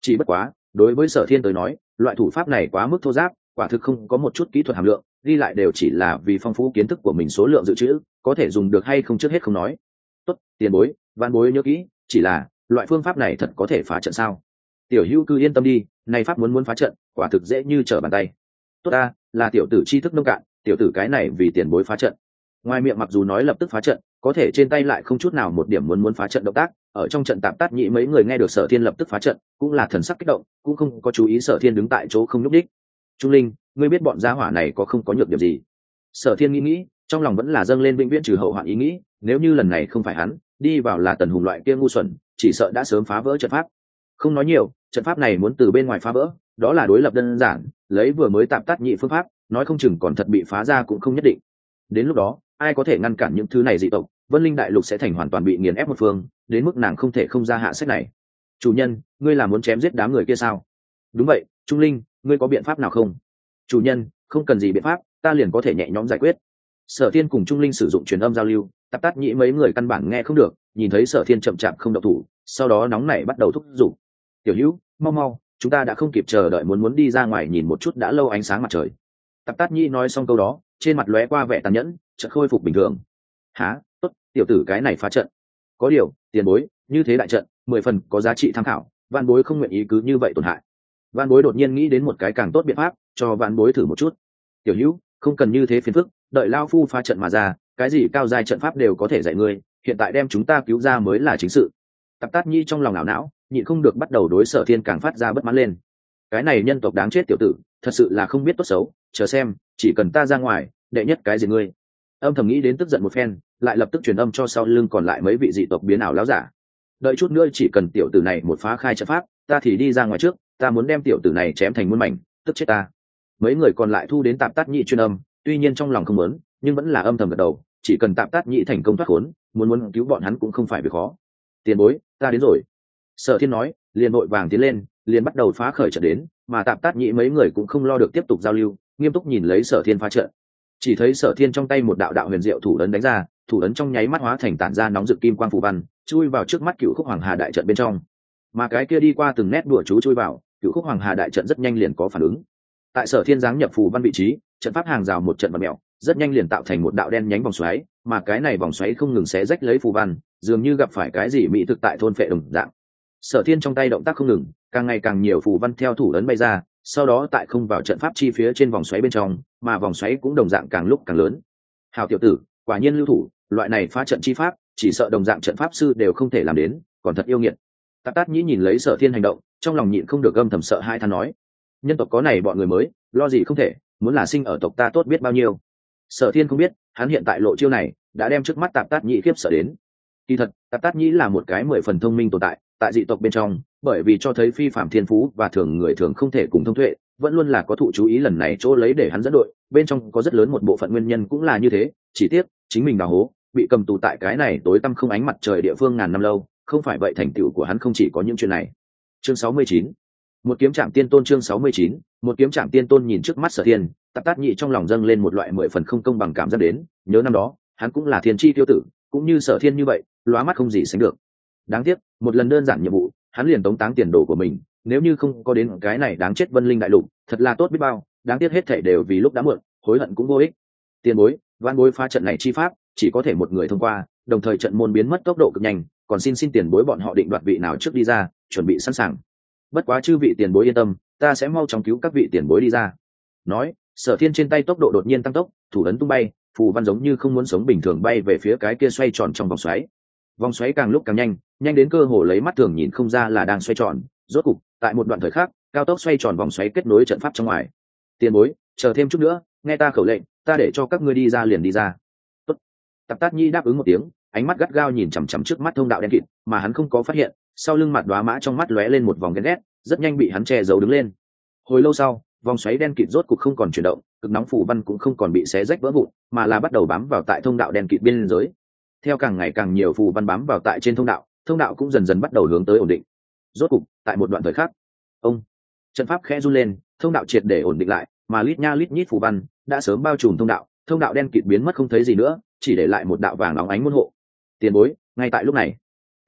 Speaker 1: Chỉ bất quá, đối với sở thiên tới nói, loại thủ pháp này quá mức thô giáp, quả thực không có một chút kỹ thuật hàm lượng, ghi lại đều chỉ là vì phong phú kiến thức của mình số lượng dự trữ, có thể dùng được hay không trước hết không nói. Tốt, tiền bối, văn bối nhớ kỹ, chỉ là, loại phương pháp này thật có thể phá trận sao? Tiểu hữu cứ yên tâm đi, nay pháp muốn muốn phá trận, quả thực dễ như trở bàn tay. Tốt ta, là tiểu tử tri thức nông cạn, tiểu tử cái này vì tiền bối phá trận ngoài miệng mặc dù nói lập tức phá trận, có thể trên tay lại không chút nào một điểm muốn muốn phá trận động tác, ở trong trận tạm tát nhị mấy người nghe được sở thiên lập tức phá trận, cũng là thần sắc kích động, cũng không có chú ý sở thiên đứng tại chỗ không nhúc đích trung linh, ngươi biết bọn gia hỏa này có không có nhược điểm gì? Sở thiên nghĩ nghĩ, trong lòng vẫn là dâng lên vĩnh viễn trừ hậu hoạn ý nghĩ, nếu như lần này không phải hắn, đi vào là tần hùng loại kia ngu xuẩn, chỉ sợ đã sớm phá vỡ trận pháp. Không nói nhiều, trận pháp này muốn từ bên ngoài phá vỡ, đó là đối lập đơn giản, lấy vừa mới tạm tắt nhị phương pháp, nói không chừng còn thật bị phá ra cũng không nhất định. Đến lúc đó ai có thể ngăn cản những thứ này dị tộc, vân linh đại lục sẽ thành hoàn toàn bị nghiền ép một phương, đến mức nàng không thể không ra hạ sách này. Chủ nhân, ngươi là muốn chém giết đám người kia sao? Đúng vậy, trung linh, ngươi có biện pháp nào không? Chủ nhân, không cần gì biện pháp, ta liền có thể nhẹ nhõm giải quyết. Sở thiên cùng trung linh sử dụng truyền âm giao lưu, tạp tắt nhĩ mấy người căn bản nghe không được, nhìn thấy sở thiên chậm chạp không độc thủ, sau đó nóng nảy bắt đầu thúc giục. Tiểu hữu, mau mau, chúng ta đã không kịp chờ đợi muốn muốn đi ra ngoài nhìn một chút đã lâu ánh sáng mặt trời. Tạp tát nhĩ nói xong câu đó, trên mặt lóe qua vẻ tàn nhẫn chợt khôi phục bình thường. Há tốt, tiểu tử cái này phá trận. Có điều, tiền bối, như thế đại trận, mười phần có giá trị tham khảo văn bối không nguyện ý cứ như vậy tổn hại. Văn bối đột nhiên nghĩ đến một cái càng tốt biện pháp, cho văn bối thử một chút. Tiểu hữu, không cần như thế phiền phức, đợi lao phu phá trận mà ra, cái gì cao dài trận pháp đều có thể dạy ngươi, hiện tại đem chúng ta cứu ra mới là chính sự. Tạp tát nhi trong lòng ảo não, nhịn không được bắt đầu đối sở thiên càng phát ra bất mãn lên. Cái này nhân tộc đáng chết tiểu tử, thật sự là không biết tốt xấu, chờ xem, chỉ cần ta ra ngoài, đệ nhất cái gì ngươi âm thầm nghĩ đến tức giận một phen, lại lập tức truyền âm cho sau lưng còn lại mấy vị dị tộc biến ảo láo giả. Đợi chút nữa chỉ cần tiểu tử này một phá khai trận pháp, ta thì đi ra ngoài trước, ta muốn đem tiểu tử này chém thành muôn mảnh, tức chết ta. Mấy người còn lại thu đến tạp tát nhị chuyên âm, tuy nhiên trong lòng không muốn, nhưng vẫn là âm thầm gật đầu, chỉ cần tạp tát nhị thành công thoát khốn, muốn muốn cứu bọn hắn cũng không phải việc khó. Tiền bối, ta đến rồi. Sở thiên nói, liền vội vàng tiến lên, liền bắt đầu phá khởi trận đến, mà tạp tát nhị mấy người cũng không lo được tiếp tục giao lưu, nghiêm túc nhìn lấy sở thiên phá trận chỉ thấy sở thiên trong tay một đạo đạo huyền diệu thủ ấn đánh ra, thủ ấn trong nháy mắt hóa thành tản ra nóng rực kim quang phù văn, chui vào trước mắt cựu khúc hoàng hà đại trận bên trong. Mà cái kia đi qua từng nét đùa chú chui vào, cựu khúc hoàng hà đại trận rất nhanh liền có phản ứng. Tại sở thiên giáng nhập phù văn vị trí, trận pháp hàng rào một trận vật mẹo, rất nhanh liền tạo thành một đạo đen nhánh vòng xoáy, mà cái này vòng xoáy không ngừng xé rách lấy phù văn, dường như gặp phải cái gì mỹ thực tại thôn phệ đồng dạng. Sở thiên trong tay động tác không ngừng, càng ngày càng nhiều phù văn theo thủ ấn bay ra sau đó tại không vào trận pháp chi phía trên vòng xoáy bên trong, mà vòng xoáy cũng đồng dạng càng lúc càng lớn. Hào tiểu tử, quả nhiên lưu thủ, loại này phá trận chi pháp, chỉ sợ đồng dạng trận pháp sư đều không thể làm đến, còn thật yêu nghiệt. Tạp tát nhĩ nhìn lấy sở thiên hành động, trong lòng nhịn không được gâm thầm sợ hai than nói, nhân tộc có này bọn người mới, lo gì không thể, muốn là sinh ở tộc ta tốt biết bao nhiêu. Sở thiên không biết, hắn hiện tại lộ chiêu này, đã đem trước mắt tạp tát nhĩ khiếp sợ đến. Kỳ thật tạp tát nhĩ là một cái mười phần thông minh tồn tại tại dị tộc bên trong bởi vì cho thấy phi phạm thiên phú và thường người thường không thể cùng thông tuệ, vẫn luôn là có thụ chú ý lần này chỗ lấy để hắn dẫn đội, bên trong có rất lớn một bộ phận nguyên nhân cũng là như thế, chỉ tiếc, chính mình đào hố, bị cầm tù tại cái này tối tăm không ánh mặt trời địa phương ngàn năm lâu, không phải vậy thành tựu của hắn không chỉ có những chuyện này. Chương 69 một kiếm trạm tiên tôn chương 69 một kiếm trạm tiên tôn nhìn trước mắt sở thiên, tạp tát nhị trong lòng dâng lên một loại mười phần không công bằng cảm giác đến, nhớ năm đó, hắn cũng là thiên chi tiêu tử, cũng như sở thiên như vậy, lóa mắt không gì sánh được. Đáng tiếc, một lần đơn giản nhiệm vụ hắn liền tống táng tiền đồ của mình, nếu như không có đến cái này đáng chết vân linh đại lục, thật là tốt biết bao, đáng tiếc hết thể đều vì lúc đã muộn, hối hận cũng vô ích. Tiền bối văn bối phá trận này chi pháp, chỉ có thể một người thông qua, đồng thời trận môn biến mất tốc độ cực nhanh, còn xin xin tiền bối bọn họ định đoạt vị nào trước đi ra, chuẩn bị sẵn sàng. Bất quá chư vị tiền bối yên tâm, ta sẽ mau chóng cứu các vị tiền bối đi ra. Nói, sở thiên trên tay tốc độ đột nhiên tăng tốc, thủ ấn tung bay, phù văn giống như không muốn sống bình thường bay về phía cái kia xoay tròn trong vòng xoáy vòng xoáy càng lúc càng nhanh nhanh đến cơ hồ lấy mắt thường nhìn không ra là đang xoay tròn. Rốt cục, tại một đoạn thời khắc, cao tốc xoay tròn vòng xoáy kết nối trận pháp trong ngoài. Tiền bối, chờ thêm chút nữa, nghe ta khẩu lệnh, ta để cho các ngươi đi ra liền đi ra. Tốt. tập tát nhi đáp ứng một tiếng, ánh mắt gắt gao nhìn chằm chằm trước mắt thông đạo đen kịt, mà hắn không có phát hiện, sau lưng mặt đoá mã trong mắt lóe lên một vòng ghen ghét, rất nhanh bị hắn che giấu đứng lên. Hồi lâu sau, vòng xoáy đen kịt rốt cục không còn chuyển động, cực nóng phủ văn cũng không còn bị xé rách vỡ vụn, mà là bắt đầu bám vào tại thông đạo đen kịt biên giới theo càng ngày càng nhiều phù văn bám vào tại trên thông đạo thông đạo cũng dần dần bắt đầu hướng tới ổn định. Rốt cục, tại một đoạn thời khắc, ông, trận pháp khẽ run lên, thông đạo triệt để ổn định lại, mà lít nha lít nhít phù văn đã sớm bao trùm thông đạo thông đạo đen kịt biến mất không thấy gì nữa, chỉ để lại một đạo vàng óng ánh môn hộ. Tiền bối, ngay tại lúc này,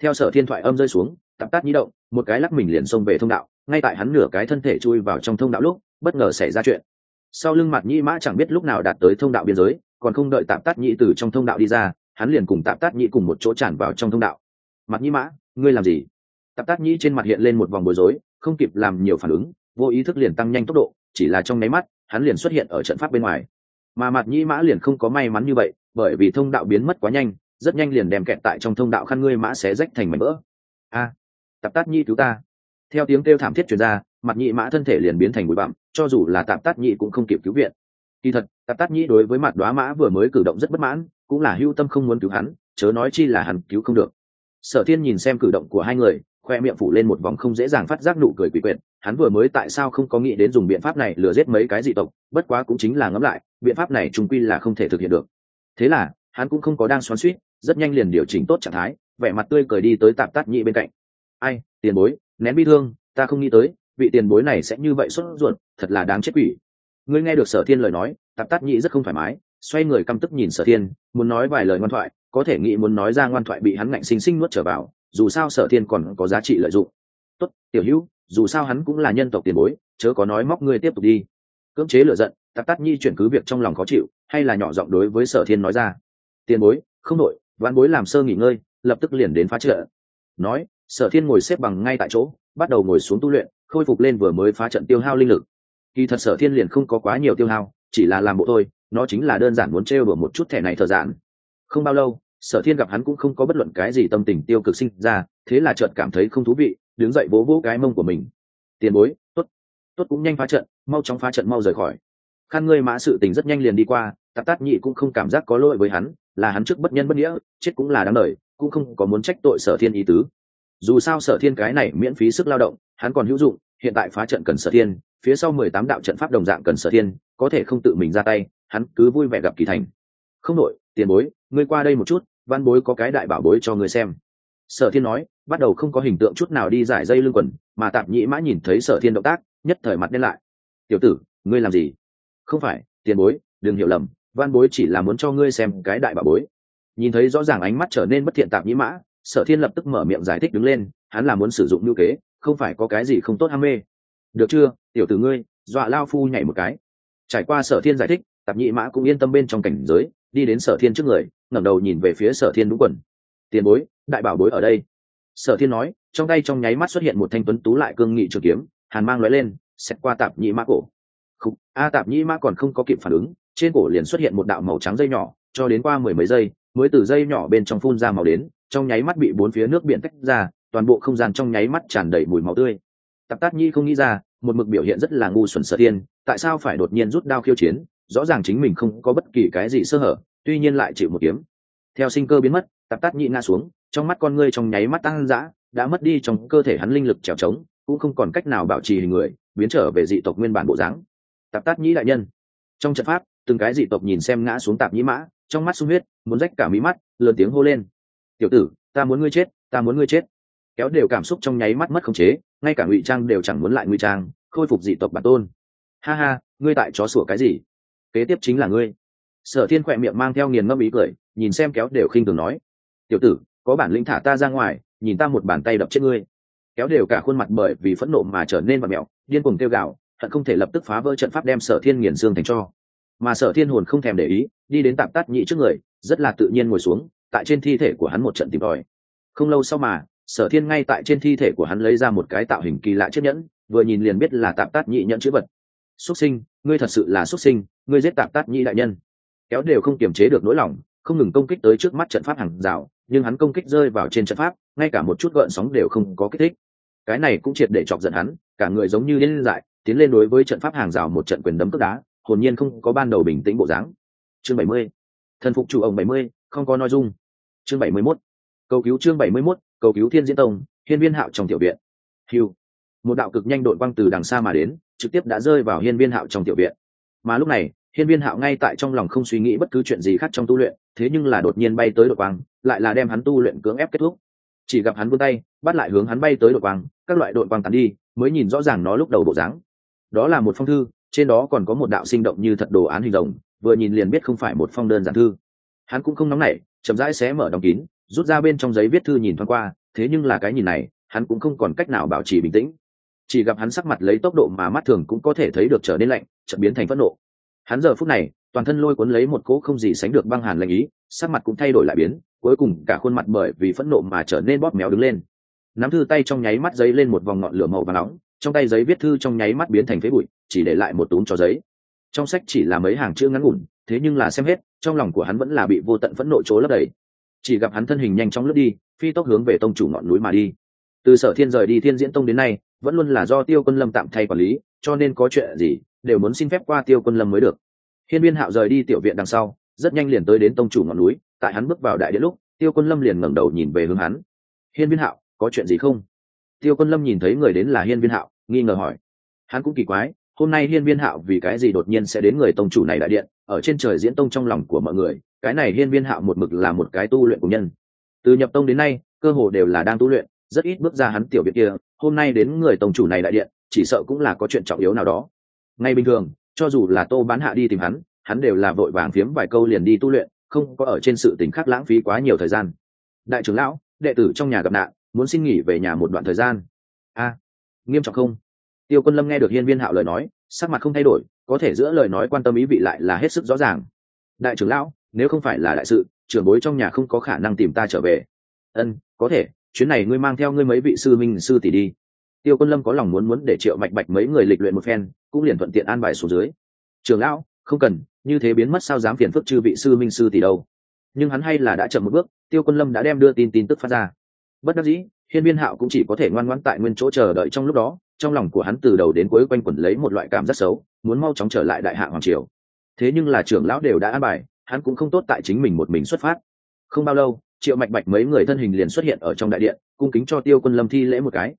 Speaker 1: theo sở thiên thoại âm rơi xuống, tạp tát nhĩ động, một cái lắc mình liền xông về thông đạo, ngay tại hắn nửa cái thân thể chui vào trong thông đạo lúc, bất ngờ xảy ra chuyện. Sau lưng mặt nhĩ mã chẳng biết lúc nào đạt tới thông đạo biên giới, còn không đợi tạp tát nhĩ từ trong thông đạo đi ra hắn liền cùng tạp tát nhĩ cùng một chỗ tràn vào trong thông đạo. Mặt nhĩ mã ngươi làm gì? Tạp tát nhĩ trên mặt hiện lên một vòng bối rối không kịp làm nhiều phản ứng vô ý thức liền tăng nhanh tốc độ chỉ là trong nháy mắt hắn liền xuất hiện ở trận pháp bên ngoài. Mà mặt nhĩ mã liền không có may mắn như vậy bởi vì thông đạo biến mất quá nhanh rất nhanh liền đem kẹt tại trong thông đạo khăn ngươi mã xé rách thành mảnh vỡ. A à, tạp tát nhĩ cứu ta. Theo tiếng kêu thảm thiết truyền ra mặt nhĩ mã thân thể liền biến thành bụi bặm cho dù là tạp tát nhĩ cũng không kịp cứu viện. Kỳ thật tạp tát nhĩ đối với mặt đoá mã vừa mới cử động rất bất mãn cũng là hưu tâm không muốn cứu hắn, chớ nói chi là hắn cứu không được. Sở thiên nhìn xem cử động của hai người, khoe miệng phủ lên một vòng không dễ dàng phát giác nụ cười quỷ quyệt. Hắn vừa mới tại sao không có nghĩ đến dùng biện pháp này lừa giết mấy cái dị tộc, bất quá cũng chính là ngẫm lại, biện pháp này trung quy là không thể thực hiện được. Thế là, hắn cũng không có đang xoắn suýt rất nhanh liền điều chỉnh tốt trạng thái, vẻ mặt tươi cười đi tới tạp tát nhị bên cạnh. Ai, tiền bối, nén bi thương, ta không nghĩ tới, vị tiền bối này sẽ như vậy sốt ruột, thật là đáng chết quỷ. Ngươi nghe được sở thiên lời nói, tạp tát nhị rất không thoải mái xoay người căm tức nhìn sở thiên, muốn nói vài lời ngoan thoại, có thể nghĩ muốn nói ra ngoan thoại bị hắn ngạnh xinh xinh nuốt trở vào, dù sao sở thiên còn có giá trị lợi dụng. Tốt, tiểu hữu, dù sao hắn cũng là nhân tộc tiền bối, chớ có nói móc ngươi tiếp tục đi. Cưỡng chế lựa giận, tạp Tắc nhi chuyển cứ việc trong lòng khó chịu, hay là nhỏ giọng đối với sở thiên nói ra. Tiền bối, không nội vãn bối làm sơ nghỉ ngơi, lập tức liền đến phá trợ. Nói, sở thiên ngồi xếp bằng ngay tại chỗ, bắt đầu ngồi xuống tu luyện, khôi phục lên vừa mới phá trận tiêu hao linh lực. Kỳ thật sở thiên liền không có quá nhiều tiêu hao, chỉ là làm bộ thôi nó chính là đơn giản muốn trêu bừa một chút thẻ này thờ giản không bao lâu, sở thiên gặp hắn cũng không có bất luận cái gì tâm tình tiêu cực sinh ra, thế là chợt cảm thấy không thú vị, đứng dậy vỗ vỗ cái mông của mình. Tiền bối, tốt tốt cũng nhanh phá trận, mau chóng phá trận mau rời khỏi. Khăn ngươi mã sự tình rất nhanh liền đi qua, tạp tát nhị cũng không cảm giác có lỗi với hắn, là hắn trước bất nhân bất nghĩa, chết cũng là đáng đời, cũng không có muốn trách tội sở thiên ý tứ. Dù sao sở thiên cái này miễn phí sức lao động, hắn còn hữu dụng, hiện tại phá trận cần sở thiên, phía sau mười tám đạo trận pháp đồng dạng cần sở thiên, có thể không tự mình ra tay hắn cứ vui vẻ gặp kỳ thành. Không nội, tiền bối ngươi qua đây một chút văn bối có cái đại bảo bối cho ngươi xem. Sở thiên nói bắt đầu không có hình tượng chút nào đi giải dây lưng quần mà tạp nhĩ mã nhìn thấy sở thiên động tác nhất thời mặt đen lại. Tiểu tử ngươi làm gì? Không phải tiền bối đừng hiểu lầm văn bối chỉ là muốn cho ngươi xem cái đại bảo bối. Nhìn thấy rõ ràng ánh mắt trở nên bất thiện tạp nhĩ mã sở thiên lập tức mở miệng giải thích đứng lên hắn là muốn sử dụng ngữ kế không phải có cái gì không tốt ham mê. Được chưa tiểu tử ngươi dọa lao phu nhảy một cái. Trải qua sở thiên giải thích tạp nhị mã cũng yên tâm bên trong cảnh giới đi đến sở thiên trước người ngẩng đầu nhìn về phía sở thiên đúng quần. Tiền bối đại bảo bối ở đây. Sở thiên nói trong tay trong nháy mắt xuất hiện một thanh tuấn tú lại cương nghị trường kiếm hàn mang lóe lên xẹt qua tạp nhị mã cổ. Khúc, a tạp nhĩ mã còn không có kịp phản ứng trên cổ liền xuất hiện một đạo màu trắng dây nhỏ cho đến qua mười mấy giây mới từ dây nhỏ bên trong phun ra màu đến trong nháy mắt bị bốn phía nước biển tách ra toàn bộ không gian trong nháy mắt tràn đầy mùi máu tươi. Tạp tát nhi không nghĩ ra một mực biểu hiện rất là ngu xuẩn sở thiên tại sao phải đột nhiên rút đao khiêu chiến? Rõ ràng chính mình không có bất kỳ cái gì sơ hở, tuy nhiên lại chịu một kiếm. Theo sinh cơ biến mất, tạp tát nhị nga xuống, trong mắt con ngươi trong nháy mắt tăng dã, đã mất đi trong cơ thể hắn linh lực trèo trống, cũng không còn cách nào bảo trì hình người, biến trở về dị tộc nguyên bản bộ dáng. Tạp tát nhĩ đại nhân. Trong trận pháp, từng cái dị tộc nhìn xem ngã xuống tạp nhĩ mã, trong mắt sung huyết, muốn rách cả mí mắt, lớn tiếng hô lên. Tiểu tử, ta muốn ngươi chết, ta muốn ngươi chết. Kéo đều cảm xúc trong nháy mắt mất khống chế, ngay cả ngụy trang đều chẳng muốn lại ngụy trang, khôi phục dị tộc bản tôn. Ha ha, ngươi tại chó sủa cái gì? Kế tiếp chính là ngươi. Sở thiên khỏe miệng mang theo nghiền ngâm ý cười, nhìn xem kéo đều khinh thường nói, tiểu tử, có bản lĩnh thả ta ra ngoài, nhìn ta một bàn tay đập chết ngươi. Kéo đều cả khuôn mặt bởi vì phẫn nộ mà trở nên vật mẹo điên cuồng kêu gạo hận không thể lập tức phá vỡ trận pháp đem sở thiên nghiền xương thành cho. Mà sở thiên hồn không thèm để ý, đi đến tạm tát nhị trước người, rất là tự nhiên ngồi xuống, tại trên thi thể của hắn một trận tìm tòi. Không lâu sau mà, sở thiên ngay tại trên thi thể của hắn lấy ra một cái tạo hình kỳ lạ chiếc nhẫn, vừa nhìn liền biết là tạm tát nhị nhẫn chữ vật. Xuất sinh ngươi thật sự là xuất sinh ngươi giết tạm tát nhĩ đại nhân. Kéo đều không kiềm chế được nỗi lòng không ngừng công kích tới trước mắt trận pháp hàng rào nhưng hắn công kích rơi vào trên trận pháp ngay cả một chút gợn sóng đều không có kích thích. Cái này cũng triệt để chọc giận hắn cả người giống như điên dại tiến lên đối với trận pháp hàng rào một trận quyền đấm cướp đá hồn nhiên không có ban đầu bình tĩnh bộ dáng. Chương bảy mươi thần phục chủ ông bảy mươi không có nội dung. Chương bảy mươi 71. cầu cứu chương bảy mươi 71, cầu cứu thiên diễn tông hiên viên hạo trong tiểu viện. Hiu một đạo cực nhanh đội quang từ đằng xa mà đến trực tiếp đã rơi vào hiên viên hạo trong tiểu viện. Mà lúc này, hiên viên hạo ngay tại trong lòng không suy nghĩ bất cứ chuyện gì khác trong tu luyện, thế nhưng là đột nhiên bay tới đội quang, lại là đem hắn tu luyện cưỡng ép kết thúc. Chỉ gặp hắn vươn tay, bắt lại hướng hắn bay tới đội quang, các loại đội quang tàn đi, mới nhìn rõ ràng nó lúc đầu bộ dáng. Đó là một phong thư, trên đó còn có một đạo sinh động như thật đồ án hình rồng, vừa nhìn liền biết không phải một phong đơn giản thư. Hắn cũng không nóng nảy, chậm rãi xé mở đóng kín, rút ra bên trong giấy viết thư nhìn thoáng qua, thế nhưng là cái nhìn này, hắn cũng không còn cách nào bảo trì bình tĩnh chỉ gặp hắn sắc mặt lấy tốc độ mà mắt thường cũng có thể thấy được trở nên lạnh, chợt biến thành phẫn nộ. Hắn giờ phút này, toàn thân lôi cuốn lấy một cỗ không gì sánh được băng hàn lạnh ý, sắc mặt cũng thay đổi lại biến, cuối cùng cả khuôn mặt bởi vì phẫn nộ mà trở nên bóp méo đứng lên. Nắm thư tay trong nháy mắt giấy lên một vòng ngọn lửa màu và nóng, trong tay giấy viết thư trong nháy mắt biến thành phế bụi, chỉ để lại một túm cho giấy. Trong sách chỉ là mấy hàng chữ ngắn ngủn, thế nhưng là xem hết, trong lòng của hắn vẫn là bị vô tận phẫn nộ chỗ lấp đầy. Chỉ gặp hắn thân hình nhanh chóng lướt đi, phi tốc hướng về tông chủ ngọn núi mà đi. Từ sở thiên rời đi thiên diễn tông đến nay vẫn luôn là do tiêu quân lâm tạm thay quản lý, cho nên có chuyện gì, đều muốn xin phép qua tiêu quân lâm mới được. Hiên viên hạo rời đi tiểu viện đằng sau, rất nhanh liền tới đến tông chủ ngọn núi, tại hắn bước vào đại điện lúc, tiêu quân lâm liền ngẩng đầu nhìn về hướng hắn. Hiên viên hạo, có chuyện gì không? Tiêu quân lâm nhìn thấy người đến là hiên viên hạo, nghi ngờ hỏi. Hắn cũng kỳ quái, hôm nay hiên viên hạo vì cái gì đột nhiên sẽ đến người tông chủ này đại điện, ở trên trời diễn tông trong lòng của mọi người, cái này hiên viên hạo một mực là một cái tu luyện của nhân. Từ nhập tông đến nay, cơ hồ đều là đang tu luyện rất ít bước ra hắn tiểu viện kia, hôm nay đến người tổng chủ này đại điện, chỉ sợ cũng là có chuyện trọng yếu nào đó. Ngay bình thường, cho dù là tô bán hạ đi tìm hắn hắn đều là vội vàng phiếm vài câu liền đi tu luyện, không có ở trên sự tình khác lãng phí quá nhiều thời gian. Đại trưởng lão, đệ tử trong nhà gặp nạn, muốn xin nghỉ về nhà một đoạn thời gian. A, nghiêm trọng không? Tiêu quân lâm nghe được hiên viên hạo lời nói, sắc mặt không thay đổi, có thể giữa lời nói quan tâm ý vị lại là hết sức rõ ràng. Đại trưởng lão, nếu không phải là đại sự, trưởng bối trong nhà không có khả năng tìm ta trở về. Ân, có thể chuyến này ngươi mang theo ngươi mấy vị sư minh sư tỷ đi. Tiêu quân lâm có lòng muốn muốn để triệu mạch bạch mấy người lịch luyện một phen, cũng liền thuận tiện an bài xuống dưới. Trường lão, không cần, như thế biến mất sao dám phiền phức chư vị sư minh sư tỷ đâu. Nhưng hắn hay là đã chậm một bước, tiêu quân lâm đã đem đưa tin tin tức phát ra. Bất đắc dĩ, hiên viên hạo cũng chỉ có thể ngoan ngoãn tại nguyên chỗ chờ đợi trong lúc đó, trong lòng của hắn từ đầu đến cuối quanh quẩn lấy một loại cảm rất xấu, muốn mau chóng trở lại đại hạ hoàng triều. Thế nhưng là trưởng lão đều đã an bài, hắn cũng không tốt tại chính mình một mình xuất phát. Không bao lâu triệu mạch bạch mấy người thân hình liền xuất hiện ở trong đại điện, cung kính cho tiêu quân lâm thi lễ một cái.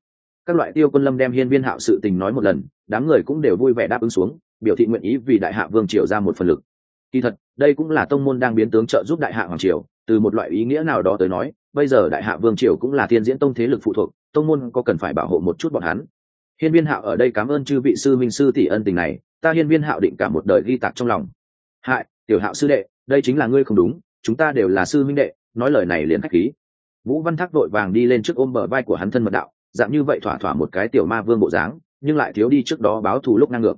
Speaker 1: Các loại tiêu quân lâm đem hiên viên hạo sự tình nói một lần, đám người cũng đều vui vẻ đáp ứng xuống, biểu thị nguyện ý vì đại hạ vương triều ra một phần lực. Kỳ thật, đây cũng là tông môn đang biến tướng trợ giúp đại hạ hoàng triều, từ một loại ý nghĩa nào đó tới nói, bây giờ đại hạ vương triều cũng là thiên diễn tông thế lực phụ thuộc, tông môn có cần phải bảo hộ một chút bọn hắn. Hiên viên hạo ở đây cảm ơn chư vị sư minh sư tỷ ân tình này, ta hiên viên hạo định cả một đời ghi tạc trong lòng. Hại, tiểu hạo sư đệ, đây chính là ngươi không đúng, chúng ta đều là sư minh đệ nói lời này liền khách khí. Vũ văn thác vội vàng đi lên trước ôm bờ vai của hắn thân mật đạo, dạng như vậy thỏa thỏa một cái tiểu ma vương bộ dáng, nhưng lại thiếu đi trước đó báo thù lúc ngang ngược.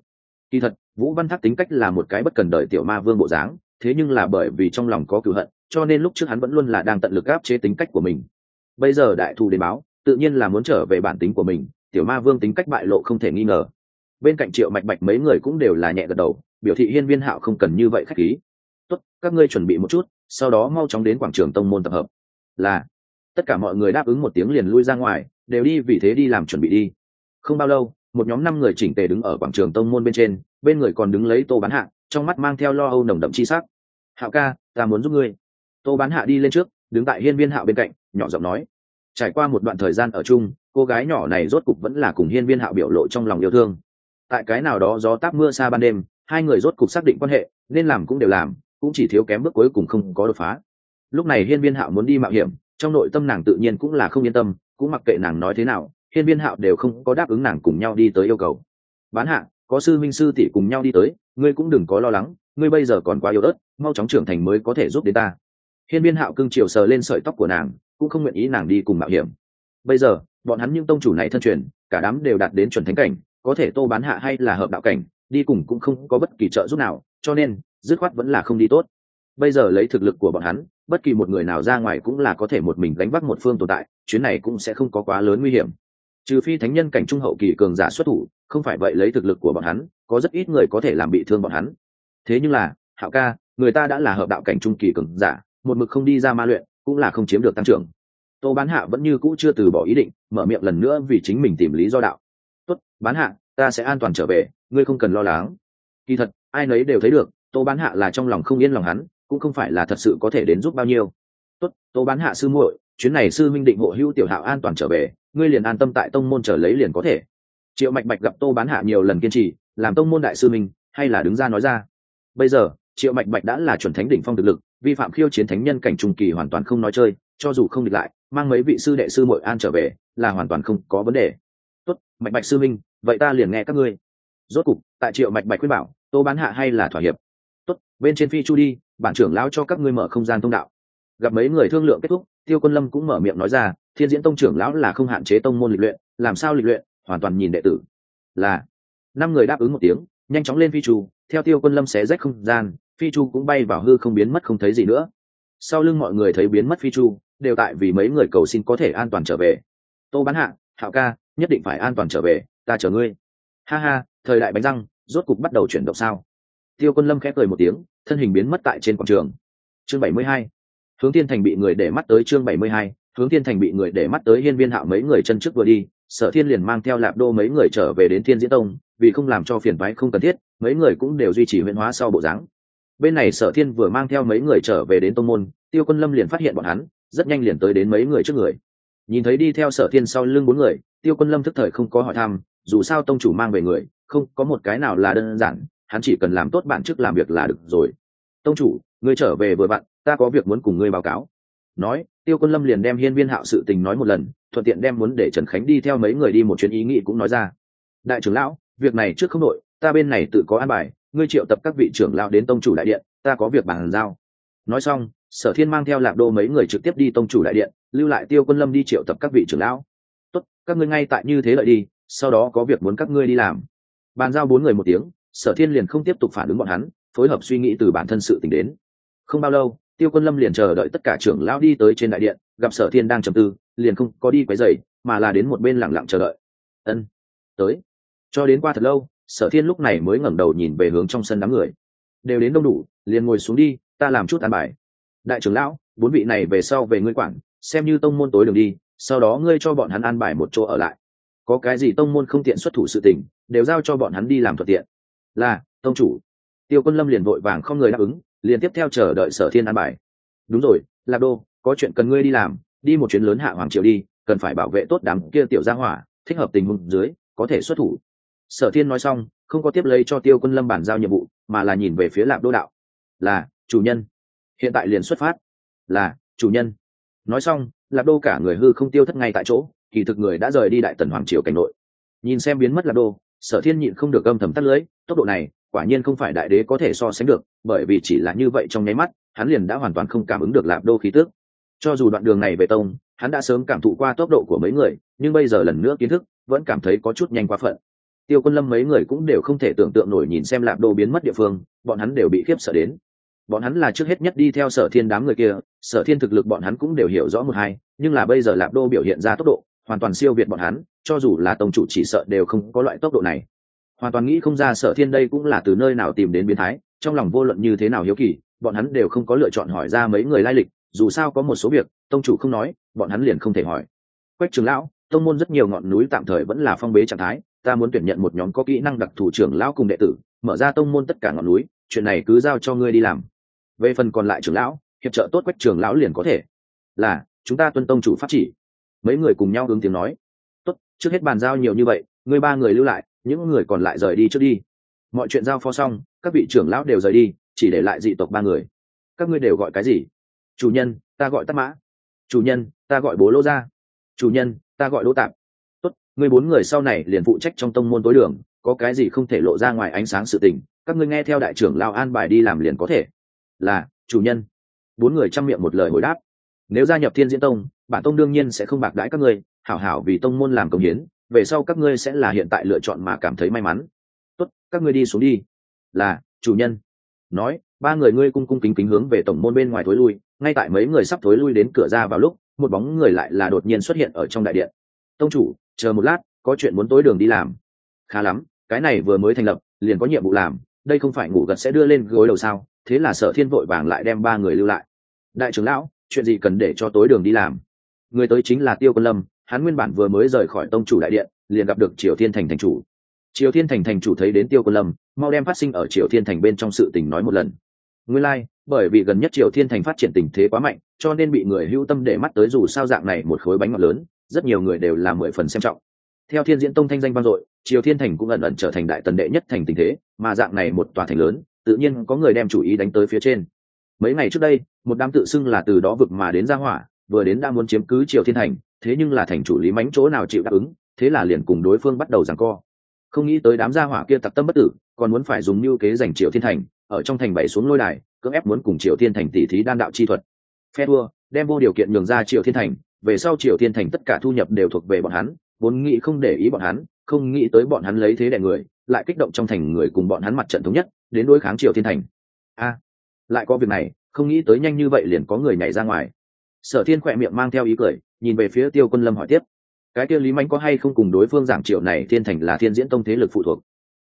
Speaker 1: Kỳ thật, vũ văn thác tính cách là một cái bất cần đời tiểu ma vương bộ dáng, thế nhưng là bởi vì trong lòng có cựu hận, cho nên lúc trước hắn vẫn luôn là đang tận lực áp chế tính cách của mình. Bây giờ đại thù đến báo, tự nhiên là muốn trở về bản tính của mình, tiểu ma vương tính cách bại lộ không thể nghi ngờ. Bên cạnh triệu mạch bạch mấy người cũng đều là nhẹ gật đầu, biểu thị hiên viên hạo không cần như vậy khách khí. Tốt, các ngươi chuẩn bị một chút sau đó mau chóng đến quảng trường tông môn tập hợp. Là, tất cả mọi người đáp ứng một tiếng liền lui ra ngoài, đều đi vì thế đi làm chuẩn bị đi. Không bao lâu, một nhóm năm người chỉnh tề đứng ở quảng trường tông môn bên trên, bên người còn đứng lấy tô bán hạ, trong mắt mang theo lo âu nồng đậm chi sắc. Hạo ca, ta muốn giúp ngươi. Tô bán hạ đi lên trước, đứng tại hiên viên hạo bên cạnh, nhỏ giọng nói. Trải qua một đoạn thời gian ở chung, cô gái nhỏ này rốt cục vẫn là cùng hiên viên hạo biểu lộ trong lòng yêu thương. Tại cái nào đó gió táp mưa xa ban đêm, hai người rốt cục xác định quan hệ, nên làm cũng đều làm cũng chỉ thiếu kém bước cuối cùng không có đột phá. Lúc này hiên viên hạo muốn đi mạo hiểm, trong nội tâm nàng tự nhiên cũng là không yên tâm, cũng mặc kệ nàng nói thế nào, hiên viên hạo đều không có đáp ứng nàng cùng nhau đi tới yêu cầu. Bán hạ, có sư minh sư tỷ cùng nhau đi tới, ngươi cũng đừng có lo lắng, ngươi bây giờ còn quá yếu ớt, mau chóng trưởng thành mới có thể giúp đến ta. Hiên viên hạo cưng chiều sờ lên sợi tóc của nàng, cũng không nguyện ý nàng đi cùng mạo hiểm. Bây giờ, bọn hắn những tông chủ này thân truyền, cả đám đều đạt đến chuẩn thánh cảnh, có thể tô bán hạ hay là hợp đạo cảnh, đi cùng cũng không có bất kỳ trợ giúp nào, cho nên dứt khoát vẫn là không đi tốt. Bây giờ lấy thực lực của bọn hắn, bất kỳ một người nào ra ngoài cũng là có thể một mình đánh vác một phương tồn tại, chuyến này cũng sẽ không có quá lớn nguy hiểm. Trừ phi thánh nhân cảnh trung hậu kỳ cường giả xuất thủ, không phải vậy lấy thực lực của bọn hắn, có rất ít người có thể làm bị thương bọn hắn. Thế nhưng là, hạo ca, người ta đã là hợp đạo cảnh trung kỳ cường giả, một mực không đi ra ma luyện, cũng là không chiếm được tăng trưởng. Tô bán hạ vẫn như cũ chưa từ bỏ ý định, mở miệng lần nữa vì chính mình tìm lý do đạo. Tốt, bán hạ, ta sẽ an toàn trở về, ngươi không cần lo lắng. Kỳ thật, ai nấy đều thấy được tô bán hạ là trong lòng không yên lòng hắn, cũng không phải là thật sự có thể đến giúp bao nhiêu. Tốt, tô bán hạ sư muội, chuyến này sư minh định hộ hữu tiểu hạo an toàn trở về, ngươi liền an tâm tại tông môn trở lấy liền có thể. Triệu mạch bạch gặp tô bán hạ nhiều lần kiên trì, làm tông môn đại sư minh hay là đứng ra nói ra. Bây giờ, triệu mạch bạch đã là chuẩn thánh đỉnh phong thực lực, vi phạm khiêu chiến thánh nhân cảnh trung kỳ hoàn toàn không nói chơi, cho dù không địch lại, mang mấy vị sư đệ sư mội an trở về, là hoàn toàn không có vấn đề. Tốt, mạch bạch sư minh vậy ta liền nghe các ngươi. Rốt cục, tại triệu mạch bạch khuyên bảo, tô bán hạ hay là thỏa hiệp tốt, bên trên phi chu đi, bản trưởng lão cho các ngươi mở không gian thông đạo. Gặp mấy người thương lượng kết thúc, tiêu quân lâm cũng mở miệng nói ra, thiên diễn tông trưởng lão là không hạn chế tông môn lịch luyện, làm sao lịch luyện, hoàn toàn nhìn đệ tử. Là, năm người đáp ứng một tiếng, nhanh chóng lên phi chu, theo tiêu quân lâm xé rách không gian, phi chu cũng bay vào hư không biến mất không thấy gì nữa. Sau lưng mọi người thấy biến mất phi chu, đều tại vì mấy người cầu xin có thể an toàn trở về. Tô bán hạ, hạo ca, nhất định phải an toàn trở về, ta chở ngươi. Ha ha, thời đại bánh răng, rốt cục bắt đầu chuyển động sao? Tiêu quân lâm khẽ cười một tiếng, thân hình biến mất tại trên quảng trường. Chương bảy mươi hai. Hướng thiên thành bị người để mắt tới chương bảy mươi hai. Hướng thiên thành bị người để mắt tới hiên viên hạo mấy người chân trước vừa đi, sở thiên liền mang theo lạp đô mấy người trở về đến thiên diễn tông, vì không làm cho phiền phái không cần thiết, mấy người cũng đều duy trì huyễn hóa sau bộ dáng. Bên này sở thiên vừa mang theo mấy người trở về đến tông môn, tiêu quân lâm liền phát hiện bọn hắn, rất nhanh liền tới đến mấy người trước người. Nhìn thấy đi theo sở thiên sau lưng bốn người, tiêu quân lâm thức thời không có hỏi thăm, dù sao tông chủ mang về người, không có một cái nào là đơn giản hắn chỉ cần làm tốt bản chức làm việc là được rồi. Tông chủ, ngươi trở về vừa vặn, ta có việc muốn cùng ngươi báo cáo. Nói, tiêu quân lâm liền đem hiên viên hạo sự tình nói một lần, thuận tiện đem muốn để trần khánh đi theo mấy người đi một chuyến ý nghĩ cũng nói ra. Đại trưởng lão, việc này trước không đội ta bên này tự có an bài, ngươi triệu tập các vị trưởng lão đến tông chủ đại điện, ta có việc bàn giao. Nói xong, sở thiên mang theo lạc đô mấy người trực tiếp đi tông chủ đại điện, lưu lại tiêu quân lâm đi triệu tập các vị trưởng lão. Tốt, các ngươi ngay tại như thế lợi đi, sau đó có việc muốn các ngươi đi làm. Bàn giao bốn người một tiếng sở thiên liền không tiếp tục phản ứng bọn hắn, phối hợp suy nghĩ từ bản thân sự t ì n h đến. Không bao lâu, tiêu quân lâm liền chờ đợi tất cả trưởng lão đi tới trên đại điện, gặp sở thiên đang trầm tư, liền không có đi quấy dày mà là đến một bên lẳng lặng chờ đợi. Ân, tới. Cho đến qua thật lâu, sở thiên lúc này mới ngẩng đầu nhìn về hướng trong sân đám người. Đều đến đông đủ, liền ngồi xuống đi, ta làm chút an bài. Đại trưởng lão, bốn vị này về sau về ngươi quản, xem như tông môn tối đường đi, sau đó ngươi cho bọn hắn an bài một chỗ ở lại. Có cái gì tông môn không tiện xuất thủ sự tình, đều giao cho bọn hắn đi làm thuận tiện là, tông chủ. Tiêu quân lâm liền vội vàng không người đáp ứng, liền tiếp theo chờ đợi sở thiên an bài. Đúng rồi, lạc đô, có chuyện cần ngươi đi làm, đi một chuyến lớn hạ hoàng triều đi, cần phải bảo vệ tốt đám kia tiểu gia hỏa, thích hợp tình huống dưới, có thể xuất thủ. Sở thiên nói xong, không có tiếp lấy cho tiêu quân lâm bàn giao nhiệm vụ, mà là nhìn về phía lạc đô đạo. Là, chủ nhân. Hiện tại liền xuất phát. Là, chủ nhân. Nói xong, lạc đô cả người hư không tiêu thất ngay tại chỗ thì thực người đã rời đi đại tần hoàng triều cảnh nội. Nhìn xem biến mất lạc đô sở thiên nhịn không được âm thầm tắt lưới tốc độ này quả nhiên không phải đại đế có thể so sánh được, bởi vì chỉ là như vậy trong nháy mắt, hắn liền đã hoàn toàn không cảm ứng được Lạp đô khí tước cho dù đoạn đường này về tông, hắn đã sớm cảm thụ qua tốc độ của mấy người, nhưng bây giờ lần nữa kiến thức, vẫn cảm thấy có chút nhanh quá phận. Tiêu quân lâm mấy người cũng đều không thể tưởng tượng nổi nhìn xem Lạp đô biến mất địa phương, bọn hắn đều bị khiếp sợ đến. Bọn hắn là trước hết nhất đi theo sở thiên đám người kia, sở thiên thực lực bọn hắn cũng đều hiểu rõ một hai, nhưng là bây giờ lạp đô biểu hiện ra tốc độ hoàn toàn siêu việt bọn hắn, cho dù là tông chủ chỉ sợ đều không có loại tốc độ này. Hoàn toàn nghĩ không ra sở thiên đây cũng là từ nơi nào tìm đến biến thái, trong lòng vô luận như thế nào hiếu kỳ, bọn hắn đều không có lựa chọn hỏi ra mấy người lai lịch, dù sao có một số việc, tông chủ không nói, bọn hắn liền không thể hỏi. Quách trường lão, tông môn rất nhiều ngọn núi tạm thời vẫn là phong bế trạng thái, ta muốn tuyển nhận một nhóm có kỹ năng đặc thù trưởng lão cùng đệ tử, mở ra tông môn tất cả ngọn núi, chuyện này cứ giao cho ngươi đi làm. Về phần còn lại trưởng lão, hiệp trợ tốt quách trường lão liền có thể. Là, chúng ta tuân tông chủ pháp chỉ mấy người cùng nhau hướng tiếng nói. Tốt, trước hết bàn giao nhiều như vậy ngươi ba người lưu lại, những người còn lại rời đi trước đi. Mọi chuyện giao phó xong, các vị trưởng lão đều rời đi, chỉ để lại dị tộc ba người. Các ngươi đều gọi cái gì? Chủ nhân, ta gọi tắc mã. Chủ nhân, ta gọi bố lô gia. Chủ nhân, ta gọi lỗ tạp. Tốt, người bốn người sau này liền phụ trách trong tông môn tối đường, có cái gì không thể lộ ra ngoài ánh sáng sự tình, các ngươi nghe theo đại trưởng lao an bài đi làm liền có thể. Là, chủ nhân. Bốn người chăm miệng một lời hồi đáp nếu gia nhập thiên diễn tông, bản tông đương nhiên sẽ không bạc đãi các ngươi, hảo hảo vì tông môn làm công hiến, về sau các ngươi sẽ là hiện tại lựa chọn mà cảm thấy may mắn. Tốt, các ngươi đi xuống đi. Là, chủ nhân. Nói, ba người ngươi cung cung kính kính hướng về tổng môn bên ngoài thối lui, ngay tại mấy người sắp thối lui đến cửa ra vào lúc, một bóng người lại là đột nhiên xuất hiện ở trong đại điện. Tông chủ, chờ một lát, có chuyện muốn tối đường đi làm. Khá lắm, cái này vừa mới thành lập, liền có nhiệm vụ làm, đây không phải ngủ gật sẽ đưa lên gối đầu sao, thế là sở thiên vội vàng lại đem ba người lưu lại. Đại trưởng lão chuyện gì cần để cho tối đường đi làm? Người tới chính là tiêu quân lâm hắn nguyên bản vừa mới rời khỏi tông chủ đại điện liền gặp được triều thiên thành thành chủ. Triều thiên thành thành chủ thấy đến tiêu quân lâm mau đem phát sinh ở triều thiên thành bên trong sự tình nói một lần. Nguyên lai、like, bởi vì gần nhất triều thiên thành phát triển tình thế quá mạnh cho nên bị người hưu tâm để mắt tới dù sao dạng này một khối bánh ngọt lớn rất nhiều người đều là mười phần xem trọng. Theo thiên diễn tông thanh danh vang dội triều thiên thành cũng ẩn ẩn trở thành đại tần đệ nhất thành tình thế mà dạng này một tòa thành lớn tự nhiên có người đem chủ ý đánh tới phía trên mấy ngày trước đây, một đám tự xưng là từ đó vực mà đến ra hỏa, vừa đến đã muốn chiếm cứ triều thiên thành, thế nhưng là thành chủ lý mánh chỗ nào chịu đáp ứng, thế là liền cùng đối phương bắt đầu giằng co. Không nghĩ tới đám gia hỏa kia tặc tâm bất tử, còn muốn phải dùng mưu kế giành triều thiên thành, ở trong thành bảy xuống lôi đài, cưỡng ép muốn cùng triều thiên thành tỷ thí đan đạo chi thuật. Phe thua, đem vô điều kiện nhường ra triều thiên thành, về sau triều thiên thành tất cả thu nhập đều thuộc về bọn hắn, vốn nghĩ không để ý bọn hắn, không nghĩ tới bọn hắn lấy thế đẻ người, lại kích động trong thành người cùng bọn hắn mặt trận thống nhất, đến đối kháng triều thiên thành. A lại có việc này, không nghĩ tới nhanh như vậy liền có người nhảy ra ngoài. Sở thiên khỏe miệng mang theo ý cười, nhìn về phía tiêu quân lâm hỏi tiếp. Cái kia lý mánh có hay không cùng đối phương giảng triệu này thiên thành là thiên diễn tông thế lực phụ thuộc?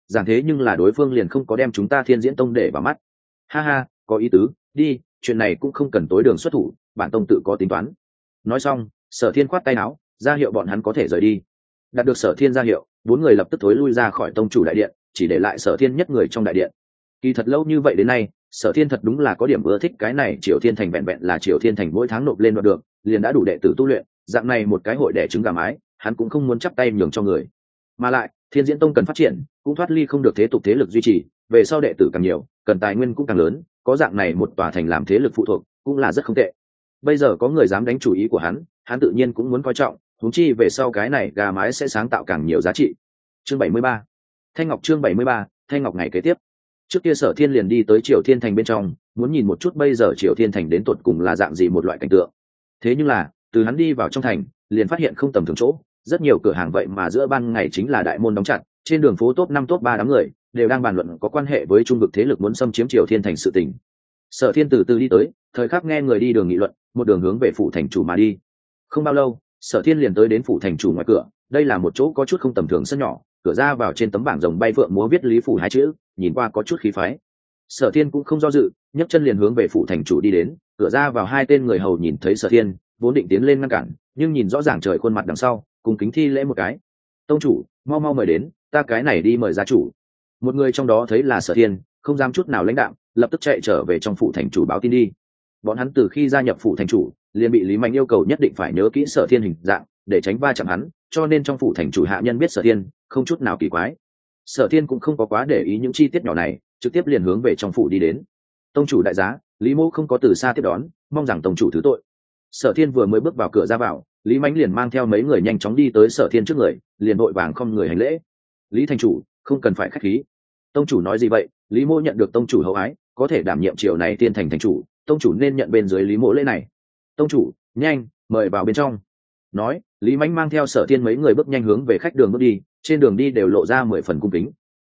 Speaker 1: Giảng thế nhưng là đối phương liền không có đem chúng ta thiên diễn tông để vào mắt. Ha ha, có ý tứ, đi, chuyện này cũng không cần tối đường xuất thủ, bản tông tự có tính toán. Nói xong, sở thiên khoát tay áo, ra hiệu bọn hắn có thể rời đi. Đạt được sở thiên ra hiệu, bốn người lập tức thối lui ra khỏi tông chủ đại điện, chỉ để lại sở thiên nhất người trong đại điện. Kỳ thật lâu như vậy đến nay sở thiên thật đúng là có điểm ưa thích cái này triều thiên thành vẹn vẹn là triều thiên thành mỗi tháng nộp lên đoạn được, liền đã đủ đệ tử tu luyện, dạng này một cái hội đẻ trứng gà mái, hắn cũng không muốn chắp tay nhường cho người. Mà lại, thiên diễn tông cần phát triển, cũng thoát ly không được thế tục thế lực duy trì, về sau đệ tử càng nhiều, cần tài nguyên cũng càng lớn, có dạng này một tòa thành làm thế lực phụ thuộc, cũng là rất không tệ. Bây giờ có người dám đánh chủ ý của hắn hắn tự nhiên cũng muốn coi trọng thúng chi về sau cái này gà mái sẽ sáng tạo càng nhiều giá trị. Chương bảy mươi ba. Thanh ngọc chương bảy mươi ba, thanh ngọc ngày kế tiếp trước kia sở thiên liền đi tới triều thiên thành bên trong, muốn nhìn một chút bây giờ triều thiên thành đến tột cùng là dạng gì một loại cảnh tượng. Thế nhưng là, từ hắn đi vào trong thành, liền phát hiện không tầm thường chỗ, rất nhiều cửa hàng vậy mà giữa ban ngày chính là đại môn đóng chặt, trên đường phố top năm top ba đám người, đều đang bàn luận có quan hệ với trung vực thế lực muốn xâm chiếm triều thiên thành sự tình. Sở thiên từ từ đi tới, thời khắc nghe người đi đường nghị luận, một đường hướng về phủ thành chủ mà đi. Không bao lâu, sở thiên liền tới đến phủ thành chủ ngoài cửa, đây là một chỗ có chút không tầm thường sân nhỏ cửa ra vào trên tấm bảng rồng bay phượng múa viết lý phủ hai chữ, nhìn qua có chút khí phái. Sở thiên cũng không do dự, nhấc chân liền hướng về phủ thành chủ đi đến, cửa ra vào hai tên người hầu nhìn thấy sở thiên, vốn định tiến lên ngăn cản, nhưng nhìn rõ ràng trời khuôn mặt đằng sau, cùng kính thi lễ một cái. Tông chủ, mau mau mời đến, ta cái này đi mời gia chủ. Một người trong đó thấy là sở thiên, không dám chút nào lãnh đạo lập tức chạy trở về trong phủ thành chủ báo tin đi. Bọn hắn từ khi gia nhập phủ thành chủ, liền bị lý mạnh yêu cầu nhất định phải nhớ kỹ sở thiên hình dạng, để tránh va chạm hắn cho nên trong phủ thành chủ hạ nhân biết sở thiên, không chút nào kỳ quái. Sở thiên cũng không có quá để ý những chi tiết nhỏ này, trực tiếp liền hướng về trong phủ đi đến. Tông chủ đại giá, lý mẫu không có từ xa tiếp đón, mong rằng tông chủ thứ tội. Sở thiên vừa mới bước vào cửa ra vào, lý mánh liền mang theo mấy người nhanh chóng đi tới sở thiên trước người, liền vội vàng không người hành lễ. Lý thành chủ, không cần phải k h á c h khí. Tông chủ nói gì vậy? Lý mô nhận được tông chủ hậu ái, có thể đảm nhiệm triều này tiên thành thành chủ, tông chủ nên nhận bên dưới lý mỗ lễ này. Tông chủ, nhanh, mời vào bên trong nói, lý mánh mang theo sở thiên mấy người bước nhanh hướng về khách đường bước đi, trên đường đi đều lộ ra mười phần cung kính.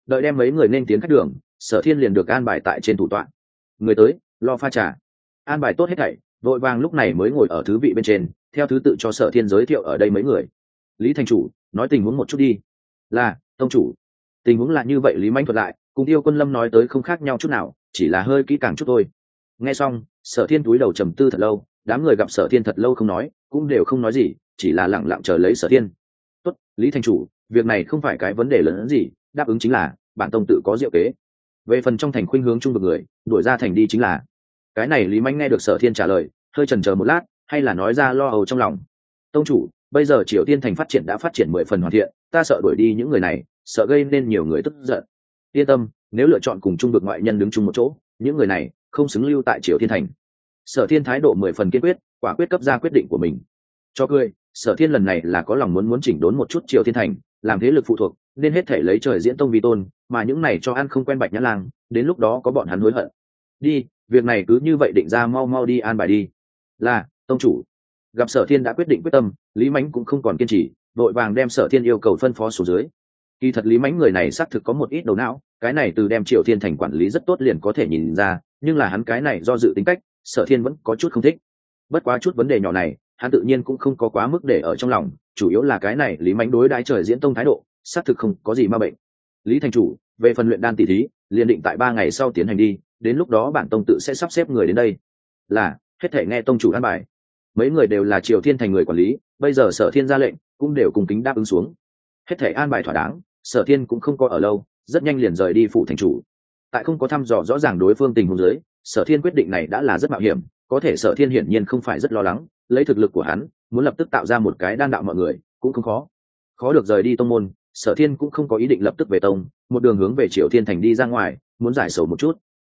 Speaker 1: Đợi đem mấy người nên tiến khách đường, sở thiên liền được an bài tại trên thủ tọa. Người tới, lo pha trà. An bài tốt hết thảy, vội vàng lúc này mới ngồi ở thứ vị bên trên, theo thứ tự cho sở thiên giới thiệu ở đây mấy người. Lý thành chủ, nói tình huống một chút đi. Là, tông chủ. Tình huống là như vậy, lý manh thuật lại, cùng tiêu quân lâm nói tới không khác nhau chút nào, chỉ là hơi kỹ càng chút thôi. Nghe xong, sở thiên túi đầu trầm tư thật lâu đám người gặp sở thiên thật lâu không nói, cũng đều không nói gì, chỉ là lẳng lặng chờ lấy sở thiên. Tốt, lý thành chủ, việc này không phải cái vấn đề lớn hơn gì, đáp ứng chính là, bản tông tự có diệu kế. Về phần trong thành khuynh hướng chung vực người, đuổi ra thành đi chính là. Cái này lý manh nghe được sở thiên trả lời, hơi chần chờ một lát, hay là nói ra lo âu trong lòng. Tông chủ, bây giờ triều tiên thành phát triển đã phát triển mười phần hoàn thiện, ta sợ đuổi đi những người này, sợ gây nên nhiều người tức giận. Yên tâm, nếu lựa chọn cùng trung vực ngoại nhân đứng chung một chỗ, những người này không xứng lưu tại triều tiên thành sở thiên thái độ mười phần kiên quyết, quả quyết cấp ra quyết định của mình. Cho cười, sở thiên lần này là có lòng muốn muốn chỉnh đốn một chút triều thiên thành, làm thế lực phụ thuộc, nên hết thể lấy trời diễn tông vi tôn, mà những này cho ăn không quen bạch nhã lang, đến lúc đó có bọn hắn hối hận. Đi, việc này cứ như vậy định ra mau mau đi an bài đi. Là, tông chủ. Gặp sở thiên đã quyết định quyết tâm, lý mãnh cũng không còn kiên trì, vội vàng đem sở thiên yêu cầu phân phó xuống dưới. Kỳ thật lý mãnh người này xác thực có một ít đầu não, cái này từ đem triều thiên thành quản lý rất tốt liền có thể nhìn ra, nhưng là hắn cái này do dự tính cách sở thiên vẫn có chút không thích. Bất quá chút vấn đề nhỏ này, hắn tự nhiên cũng không có quá mức để ở trong lòng, chủ yếu là cái này, lý mánh đối đái trời diễn tông thái độ, xác thực không có gì ma bệnh. Lý thành chủ, về phần luyện đan tỷ thí, liền định tại ba ngày sau tiến hành đi, đến lúc đó bản tông tự sẽ sắp xếp người đến đây. Là, hết thể nghe tông chủ an bài. Mấy người đều là triều thiên thành người quản lý, bây giờ sở thiên ra lệnh, cũng đều cùng kính đáp ứng xuống. Hết thể an bài thỏa đáng, sở thiên cũng không có ở lâu, rất nhanh liền rời đi phủ thành chủ. Tại không có thăm dò rõ ràng đối phương tình huống dưới sở thiên quyết định này đã là rất mạo hiểm, có thể sở thiên hiển nhiên không phải rất lo lắng, lấy thực lực của hắn, muốn lập tức tạo ra một cái đan đạo mọi người, cũng không khó. Khó được rời đi tông môn, sở thiên cũng không có ý định lập tức về tông, một đường hướng về triều thiên thành đi ra ngoài, muốn giải sầu một chút.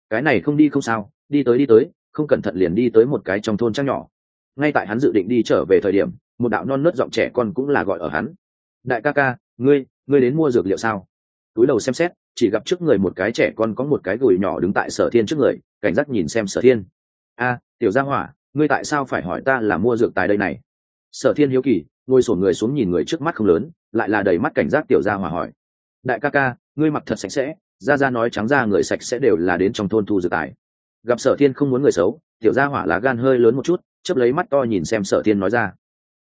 Speaker 1: Cái này không đi không sao, đi tới đi tới, không cẩn thận liền đi tới một cái trong thôn trang nhỏ. Ngay tại hắn dự định đi trở về thời điểm, một đạo non nớt giọng trẻ con cũng là gọi ở hắn. Đại ca ca, ngươi ngươi đến mua dược liệu sao? Túi đầu xem xét chỉ gặp trước người một cái trẻ con có một cái gùi nhỏ đứng tại sở thiên trước người, cảnh giác nhìn xem sở thiên. A, tiểu gia hỏa, ngươi tại sao phải hỏi ta là mua dược tài đây này? Sở thiên hiếu kỳ, ngồi sổ người xuống nhìn người trước mắt không lớn, lại là đầy mắt cảnh giác tiểu gia hỏa hỏi. Đại ca ca, ngươi mặc thật sạch sẽ ra ra nói trắng ra người sạch sẽ đều là đến trong thôn thu dược tài. Gặp sở thiên không muốn người xấu, tiểu gia hỏa lá gan hơi lớn một chút chấp lấy mắt to nhìn xem sở thiên nói ra.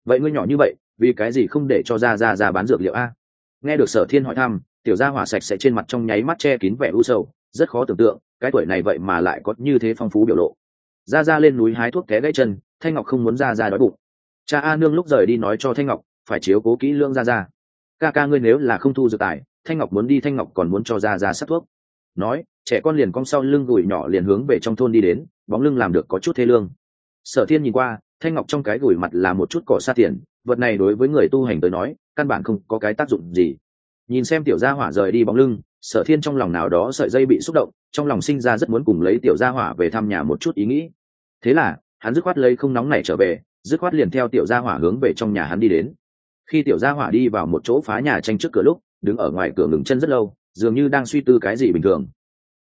Speaker 1: Vậy ngươi nhỏ như vậy, vì cái gì không để cho ra ra ra bán dược liệu a? Nghe được sở thiên hỏi thăm tiểu gia hỏa sạch sẽ trên mặt trong nháy mắt che kín vẻ u sầu, rất khó tưởng tượng, cái tuổi này vậy mà lại có như thế phong phú biểu lộ. Ra ra lên núi hái thuốc té gãy chân, thanh ngọc không muốn ra ra đói bụng. Cha a nương lúc rời đi nói cho thanh ngọc, phải chiếu cố kỹ lương ra ra. Ca ca ngươi nếu là không thu dược tài, thanh ngọc muốn đi, thanh ngọc còn muốn cho ra ra sắp thuốc. Nói, trẻ con liền cong sau lưng gùi nhỏ liền hướng về trong thôn đi đến, bóng lưng làm được có chút thế lương. Sở thiên nhìn qua, thanh ngọc trong cái gùi mặt là một chút cỏ xa tiền, vật này đối với người tu hành tới nói, căn bản không có cái tác dụng gì nhìn xem tiểu gia hỏa rời đi bóng lưng sở thiên trong lòng nào đó sợi dây bị xúc động trong lòng sinh ra rất muốn cùng lấy tiểu gia hỏa về thăm nhà một chút ý nghĩ. Thế là hắn dứt khoát lấy không nóng này trở về dứt khoát liền theo tiểu gia hỏa hướng về trong nhà hắn đi đến. Khi tiểu gia hỏa đi vào một chỗ phá nhà tranh trước cửa lúc đứng ở ngoài cửa ngừng chân rất lâu dường như đang suy tư cái gì bình thường.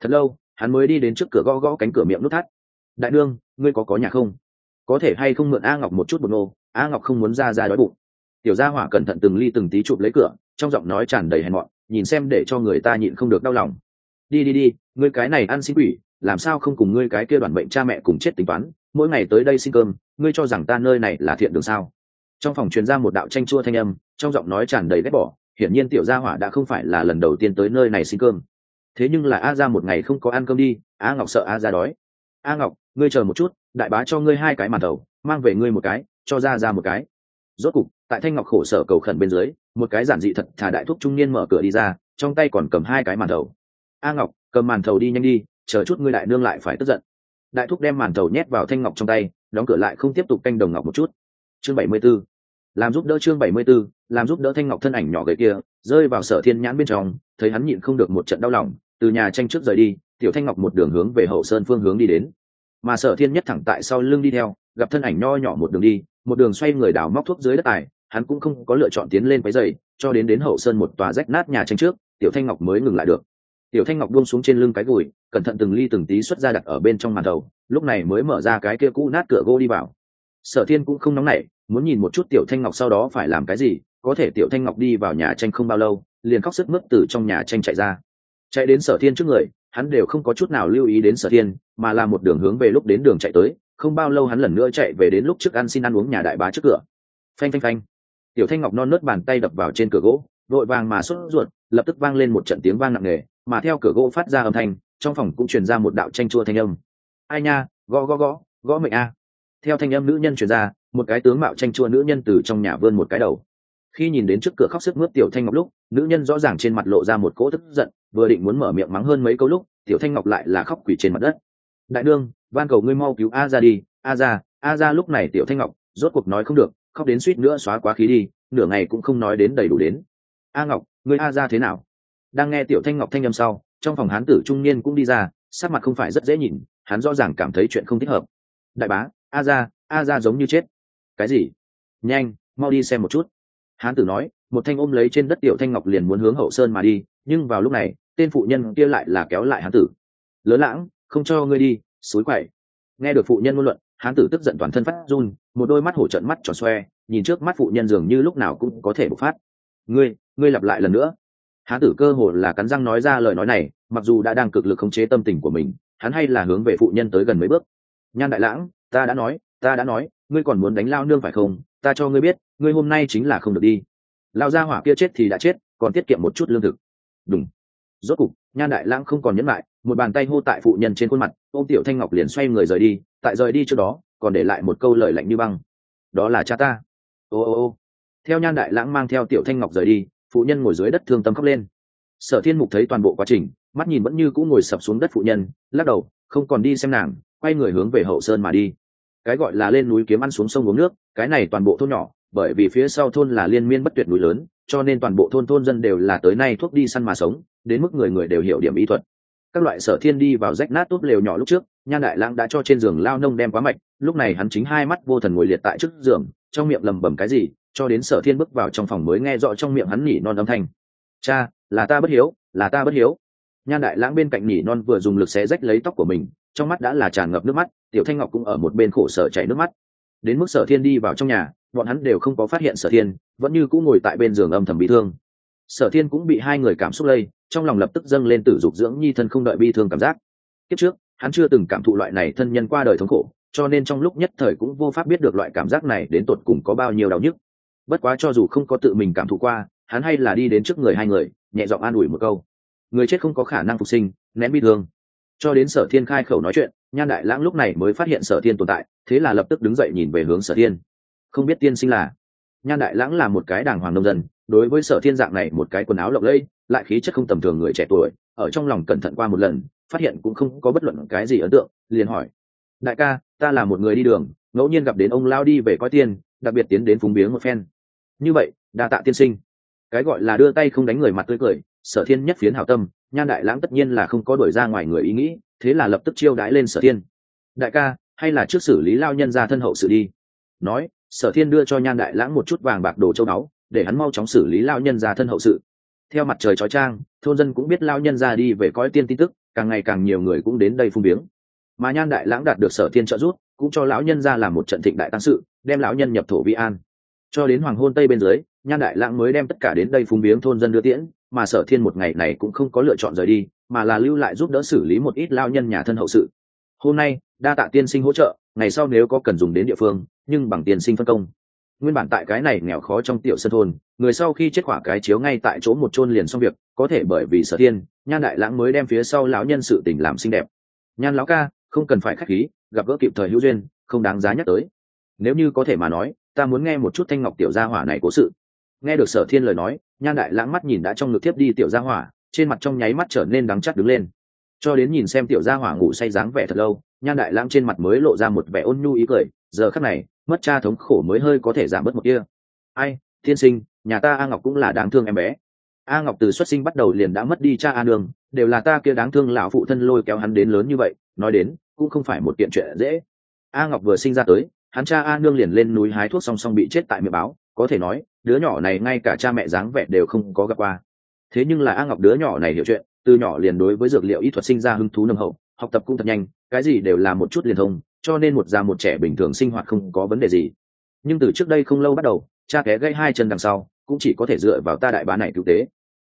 Speaker 1: Thật lâu hắn mới đi đến trước cửa gõ gõ cánh cửa miệng nút thắt. Đại đương, ngươi có có nhà không? Có thể hay không mượn a ngọc một chút một nô? A ngọc không muốn ra ra đói bụng. Tiểu gia hỏa cẩn thận từng ly từng tí chụp lấy cửa trong giọng nói tràn đầy hèn mọn, nhìn xem để cho người ta nhịn không được đau lòng. Đi đi đi, ngươi cái này ăn xin quỷ, làm sao không cùng ngươi cái kia đoàn bệnh cha mẹ cùng chết tính toán, mỗi ngày tới đây xin cơm, ngươi cho rằng ta nơi này là thiện đường sao? Trong phòng truyền ra một đạo tranh chua thanh âm, trong giọng nói tràn đầy ghét bỏ, hiển nhiên tiểu gia hỏa đã không phải là lần đầu tiên tới nơi này xin cơm. Thế nhưng là a ra một ngày không có ăn cơm đi, a ngọc sợ a ra đói. A ngọc, ngươi chờ một chút, đại bá cho ngươi hai cái màn đầu, mang về ngươi một cái, cho ra ra một cái. Rốt cục tại thanh ngọc khổ sở cầu khẩn bên dưới một cái giản dị thật thả đại thúc trung niên mở cửa đi ra trong tay còn cầm hai cái màn thầu. A ngọc cầm màn thầu đi nhanh đi chờ chút ngươi đại nương lại phải tức giận. Đại thúc đem màn thầu nhét vào thanh ngọc trong tay đóng cửa lại không tiếp tục canh đồng ngọc một chút. Chương bảy mươi 74. làm giúp đỡ chương bảy mươi 74, làm giúp đỡ thanh ngọc thân ảnh nhỏ gầy kia rơi vào sở thiên nhãn bên trong thấy hắn nhịn không được một trận đau lòng từ nhà tranh trước rời đi tiểu thanh ngọc một đường hướng về hậu sơn phương hướng đi đến. Mà sở thiên nhất thẳng tại sau lưng đi theo gặp thân ảnh nho nhỏ một đường đi một đường xoay người đào móc thuốc dưới đất tài hắn cũng không có lựa chọn tiến lên váy dày cho đến đến hậu sơn một tòa rách nát nhà tranh trước, tiểu thanh ngọc mới ngừng lại được. Tiểu thanh ngọc buông xuống trên lưng cái gùi, cẩn thận từng ly từng tí xuất ra đặt ở bên trong màn đầu, lúc này mới mở ra cái kia cũ nát cửa gỗ đi vào. Sở thiên cũng không nóng nảy, muốn nhìn một chút tiểu thanh ngọc sau đó phải làm cái gì, có thể tiểu thanh ngọc đi vào nhà tranh không bao lâu, liền khóc sức mướt từ trong nhà tranh chạy ra. Chạy đến sở thiên trước người, hắn đều không có chút nào lưu ý đến sở thiên, mà là một đường hướng về lúc đến đường chạy tới, không bao lâu hắn lần nữa chạy về đến lúc trước ăn xin ăn uống nhà đại bá trước cửa. Phanh phanh phanh tiểu thanh ngọc non nớt bàn tay đập vào trên cửa gỗ, vội vàng mà sốt ruột, lập tức vang lên một trận tiếng vang nặng nề, mà theo cửa gỗ phát ra âm thanh, trong phòng cũng truyền ra một đạo tranh chua thanh âm. Ai nha, gõ gõ gõ gõ mệnh a. Theo thanh âm nữ nhân truyền ra, một cái tướng mạo tranh chua nữ nhân từ trong nhà vươn một cái đầu. Khi nhìn đến trước cửa khóc sức mướt tiểu thanh ngọc lúc, nữ nhân rõ ràng trên mặt lộ ra một cỗ tức giận, vừa định muốn mở miệng mắng hơn mấy câu lúc, tiểu thanh ngọc lại là khóc quỷ trên mặt đất. Đại đương van cầu ngươi mau cứu a ra đi, a ra a ra lúc này tiểu thanh ngọc rốt cuộc nói không được khóc đến suýt nữa xóa quá khí đi, nửa ngày cũng không nói đến đầy đủ đến. A ngọc ngươi a ra thế nào? Đang nghe tiểu thanh ngọc thanh â m sau, trong phòng hán tử trung niên cũng đi ra, sắc mặt không phải rất dễ nhìn, hắn rõ ràng cảm thấy chuyện không thích hợp. Đại bá, a ra a ra giống như chết. Cái gì? Nhanh, mau đi xem một chút. Hán tử nói, một thanh ôm lấy trên đất tiểu thanh ngọc liền muốn hướng hậu sơn mà đi, nhưng vào lúc này, tên phụ nhân kia lại là kéo lại hán tử. Lớn lãng, không cho ngươi đi, suối quậy. Nghe được phụ nhân ngôn luận hán tử tức giận toàn thân phát run, một đôi mắt hổ trận mắt tròn xoe, nhìn trước mắt phụ nhân dường như lúc nào cũng có thể bộc phát. Ngươi ngươi lặp lại lần nữa. Hán tử cơ hồ là cắn răng nói ra lời nói này, mặc dù đã đang cực lực khống chế tâm tình của mình, hắn hay là hướng về phụ nhân tới gần mấy bước. Nhan đại lãng, ta đã nói, ta đã nói, ngươi còn muốn đánh lao nương phải không? Ta cho ngươi biết, ngươi hôm nay chính là không được đi. Lao gia hỏa kia chết thì đã chết, còn tiết kiệm một chút lương thực. Đúng rốt cục, nhan đại lãng không còn nhấn lại, một bàn tay hô tại phụ nhân trên khuôn mặt ô tiểu thanh ngọc liền xoay người rời đi tại rời đi trước đó, còn để lại một câu lời lạnh như băng. Đó là cha ta. Ô ô ô. Theo nhan đại lãng mang theo tiểu thanh ngọc rời đi, phụ nhân ngồi dưới đất thương tâm khóc lên. Sở thiên mục thấy toàn bộ quá trình, mắt nhìn vẫn như cũng ngồi sập xuống đất phụ nhân, lắc đầu, không còn đi xem nàng, quay người hướng về hậu sơn mà đi. Cái gọi là lên núi kiếm ăn xuống sông uống nước, cái này toàn bộ thôn nhỏ, bởi vì phía sau thôn là liên miên bất tuyệt núi lớn, cho nên toàn bộ thôn thôn dân đều là tới nay thuốc đi săn mà sống, đến mức người người đều hiểu điểm ý thuật. Các loại sở thiên đi vào rách nát tốt lều nhỏ lúc trước nhan đại lãng đã cho trên giường lao nông đem quá mạch, lúc này hắn chính hai mắt vô thần ngồi liệt tại trước giường, trong miệng lầm bầm cái gì, cho đến sở thiên bước vào trong phòng mới nghe rõ trong miệng hắn nhỉ non âm thanh. Cha, là ta bất hiếu, là ta bất hiếu. Nhan đại lãng bên cạnh nhỉ non vừa dùng lực xé rách lấy tóc của mình, trong mắt đã là tràn ngập nước mắt, tiểu thanh ngọc cũng ở một bên khổ sở chảy nước mắt. Đến mức sở thiên đi vào trong nhà, bọn hắn đều không có phát hiện sở thiên, vẫn như cũng ngồi tại bên giường âm thầm bị thương. Sở thiên cũng bị hai người cảm xúc lây, trong lòng lập tức dâng lên tử dục dưỡng nhi thân không đợi bi thương cảm giác. Kiếp trước hắn chưa từng cảm thụ loại này thân nhân qua đời thống khổ, cho nên trong lúc nhất thời cũng vô pháp biết được loại cảm giác này đến tột cùng có bao nhiêu đau nhức. Bất quá cho dù không có tự mình cảm thụ qua, hắn hay là đi đến trước người hai người, nhẹ giọng an ủi một câu. Người chết không có khả năng phục sinh, nén bi thương. Cho đến sở thiên khai khẩu nói chuyện, nhan đại lãng lúc này mới phát hiện sở thiên tồn tại, thế là lập tức đứng dậy nhìn về hướng sở thiên. Không biết tiên sinh là? Nhan đại lãng là một cái đàng hoàng nông dân, đối với sở thiên dạng này một cái quần áo lộng lẫy, lại khí chất không tầm thường người trẻ tuổi, ở trong lòng cẩn thận qua một lần phát hiện cũng không có bất luận cái gì ấn tượng liền hỏi đại ca ta là một người đi đường ngẫu nhiên gặp đến ông lao đi về coi tiền, đặc biệt tiến đến phúng biếng một phen. Như vậy đa tạ tiên sinh. Cái gọi là đưa tay không đánh người mặt tươi cười sở thiên nhất phiến hảo tâm nhan đại lãng tất nhiên là không có đổi ra ngoài người ý nghĩ thế là lập tức chiêu đãi lên sở thiên. Đại ca hay là trước xử lý lao nhân ra thân hậu sự đi. Nói sở thiên đưa cho nhan đại lãng một chút vàng bạc đồ châu báu để hắn mau chóng xử lý lao nhân ra thân hậu sự. Theo mặt trời trói trang thôn dân cũng biết lao nhân ra đi về coi tiên tin tức càng ngày càng nhiều người cũng đến đây phung biếng mà nhan đại lãng đạt được sở thiên trợ giúp, cũng cho lão nhân ra làm một trận thịnh đại tăng sự, đem lão nhân nhập thổ vi an. Cho đến hoàng hôn tây bên dưới, nhan đại lãng mới đem tất cả đến đây phung biếng thôn dân đưa tiễn, mà sở thiên một ngày này cũng không có lựa chọn rời đi, mà là lưu lại giúp đỡ xử lý một ít lao nhân nhà thân hậu sự. Hôm nay, đa tạ tiên sinh hỗ trợ, ngày sau nếu có cần dùng đến địa phương, nhưng bằng tiền sinh phân công nguyên bản tại cái này nghèo khó trong tiểu sân thôn, người sau khi chết khỏa cái chiếu ngay tại chỗ một chôn liền xong việc, có thể bởi vì sở thiên nhan đại lãng mới đem phía sau lão nhân sự tình làm xinh đẹp. Nhan lão ca, không cần phải khách khí, gặp gỡ kịp thời hữu duyên, không đáng giá nhắc tới. Nếu như có thể mà nói, ta muốn nghe một chút thanh ngọc tiểu gia hỏa này cố sự. Nghe được sở thiên lời nói, nhan đại lãng mắt nhìn đã trong ngực tiếp đi tiểu gia hỏa, trên mặt trong nháy mắt trở nên đắng chắc đứng lên. Cho đến nhìn xem tiểu gia hỏa ngủ say dáng vẻ thật lâu, nhan đại lãng trên mặt mới lộ ra một vẻ ôn nhu ý cười, giờ khắc này mất cha thống khổ mới hơi có thể giảm bớt một kia. Ai thiên sinh, nhà ta a ngọc cũng là đáng thương em bé. A ngọc từ xuất sinh bắt đầu liền đã mất đi cha a nương, đều là ta kia đáng thương lão phụ thân lôi kéo hắn đến lớn như vậy, nói đến, cũng không phải một kiện chuyện dễ. A ngọc vừa sinh ra tới, hắn cha a nương liền lên núi hái thuốc song song bị chết tại miệng báo, có thể nói, đứa nhỏ này ngay cả cha mẹ dáng vẻ đều không có gặp qua. Thế nhưng là a ngọc đứa nhỏ này hiểu chuyện, từ nhỏ liền đối với dược liệu y thuật sinh ra hứng thú nâng hậu, học tập cũng thật nhanh, cái gì đều là một chút liền thông cho nên một già một trẻ bình thường sinh hoạt không có vấn đề gì. Nhưng từ trước đây không lâu bắt đầu, cha té gây hai chân đằng sau, cũng chỉ có thể dựa vào ta đại bá này cứu tế.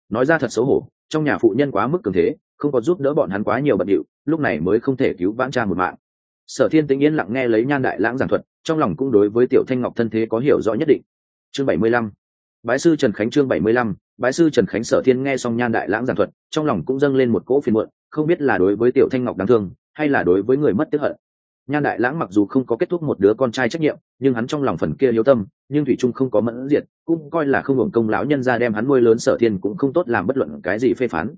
Speaker 1: Nói ra thật xấu hổ, trong nhà phụ nhân quá mức cường thế, không có giúp đỡ bọn hắn quá nhiều bận điệu, lúc này mới không thể cứu vãn cha một mạng. Sở thiên tĩnh yên lặng nghe lấy nhan đại lãng giảng thuật, trong lòng cũng đối với tiểu thanh ngọc thân thế có hiểu rõ nhất định. Chương bảy mươi lăm. Bái sư trần khánh chương bảy mươi lăm. Bái sư trần khánh sở thiên nghe xong nhan đại lãng giảng thuật, trong lòng cũng dâng lên một cỗ phiền muộn, không biết là đối với tiểu thanh ngọc đáng thương, hay là đối với người mất tức hận nhan đại lãng mặc dù không có kết thúc một đứa con trai trách nhiệm, nhưng hắn trong lòng phần kia yếu tâm, nhưng thủy trung không có mẫn diệt, cũng coi là không hưởng công lão nhân ra đem hắn nuôi lớn sở thiên cũng không tốt làm bất luận cái gì phê phán.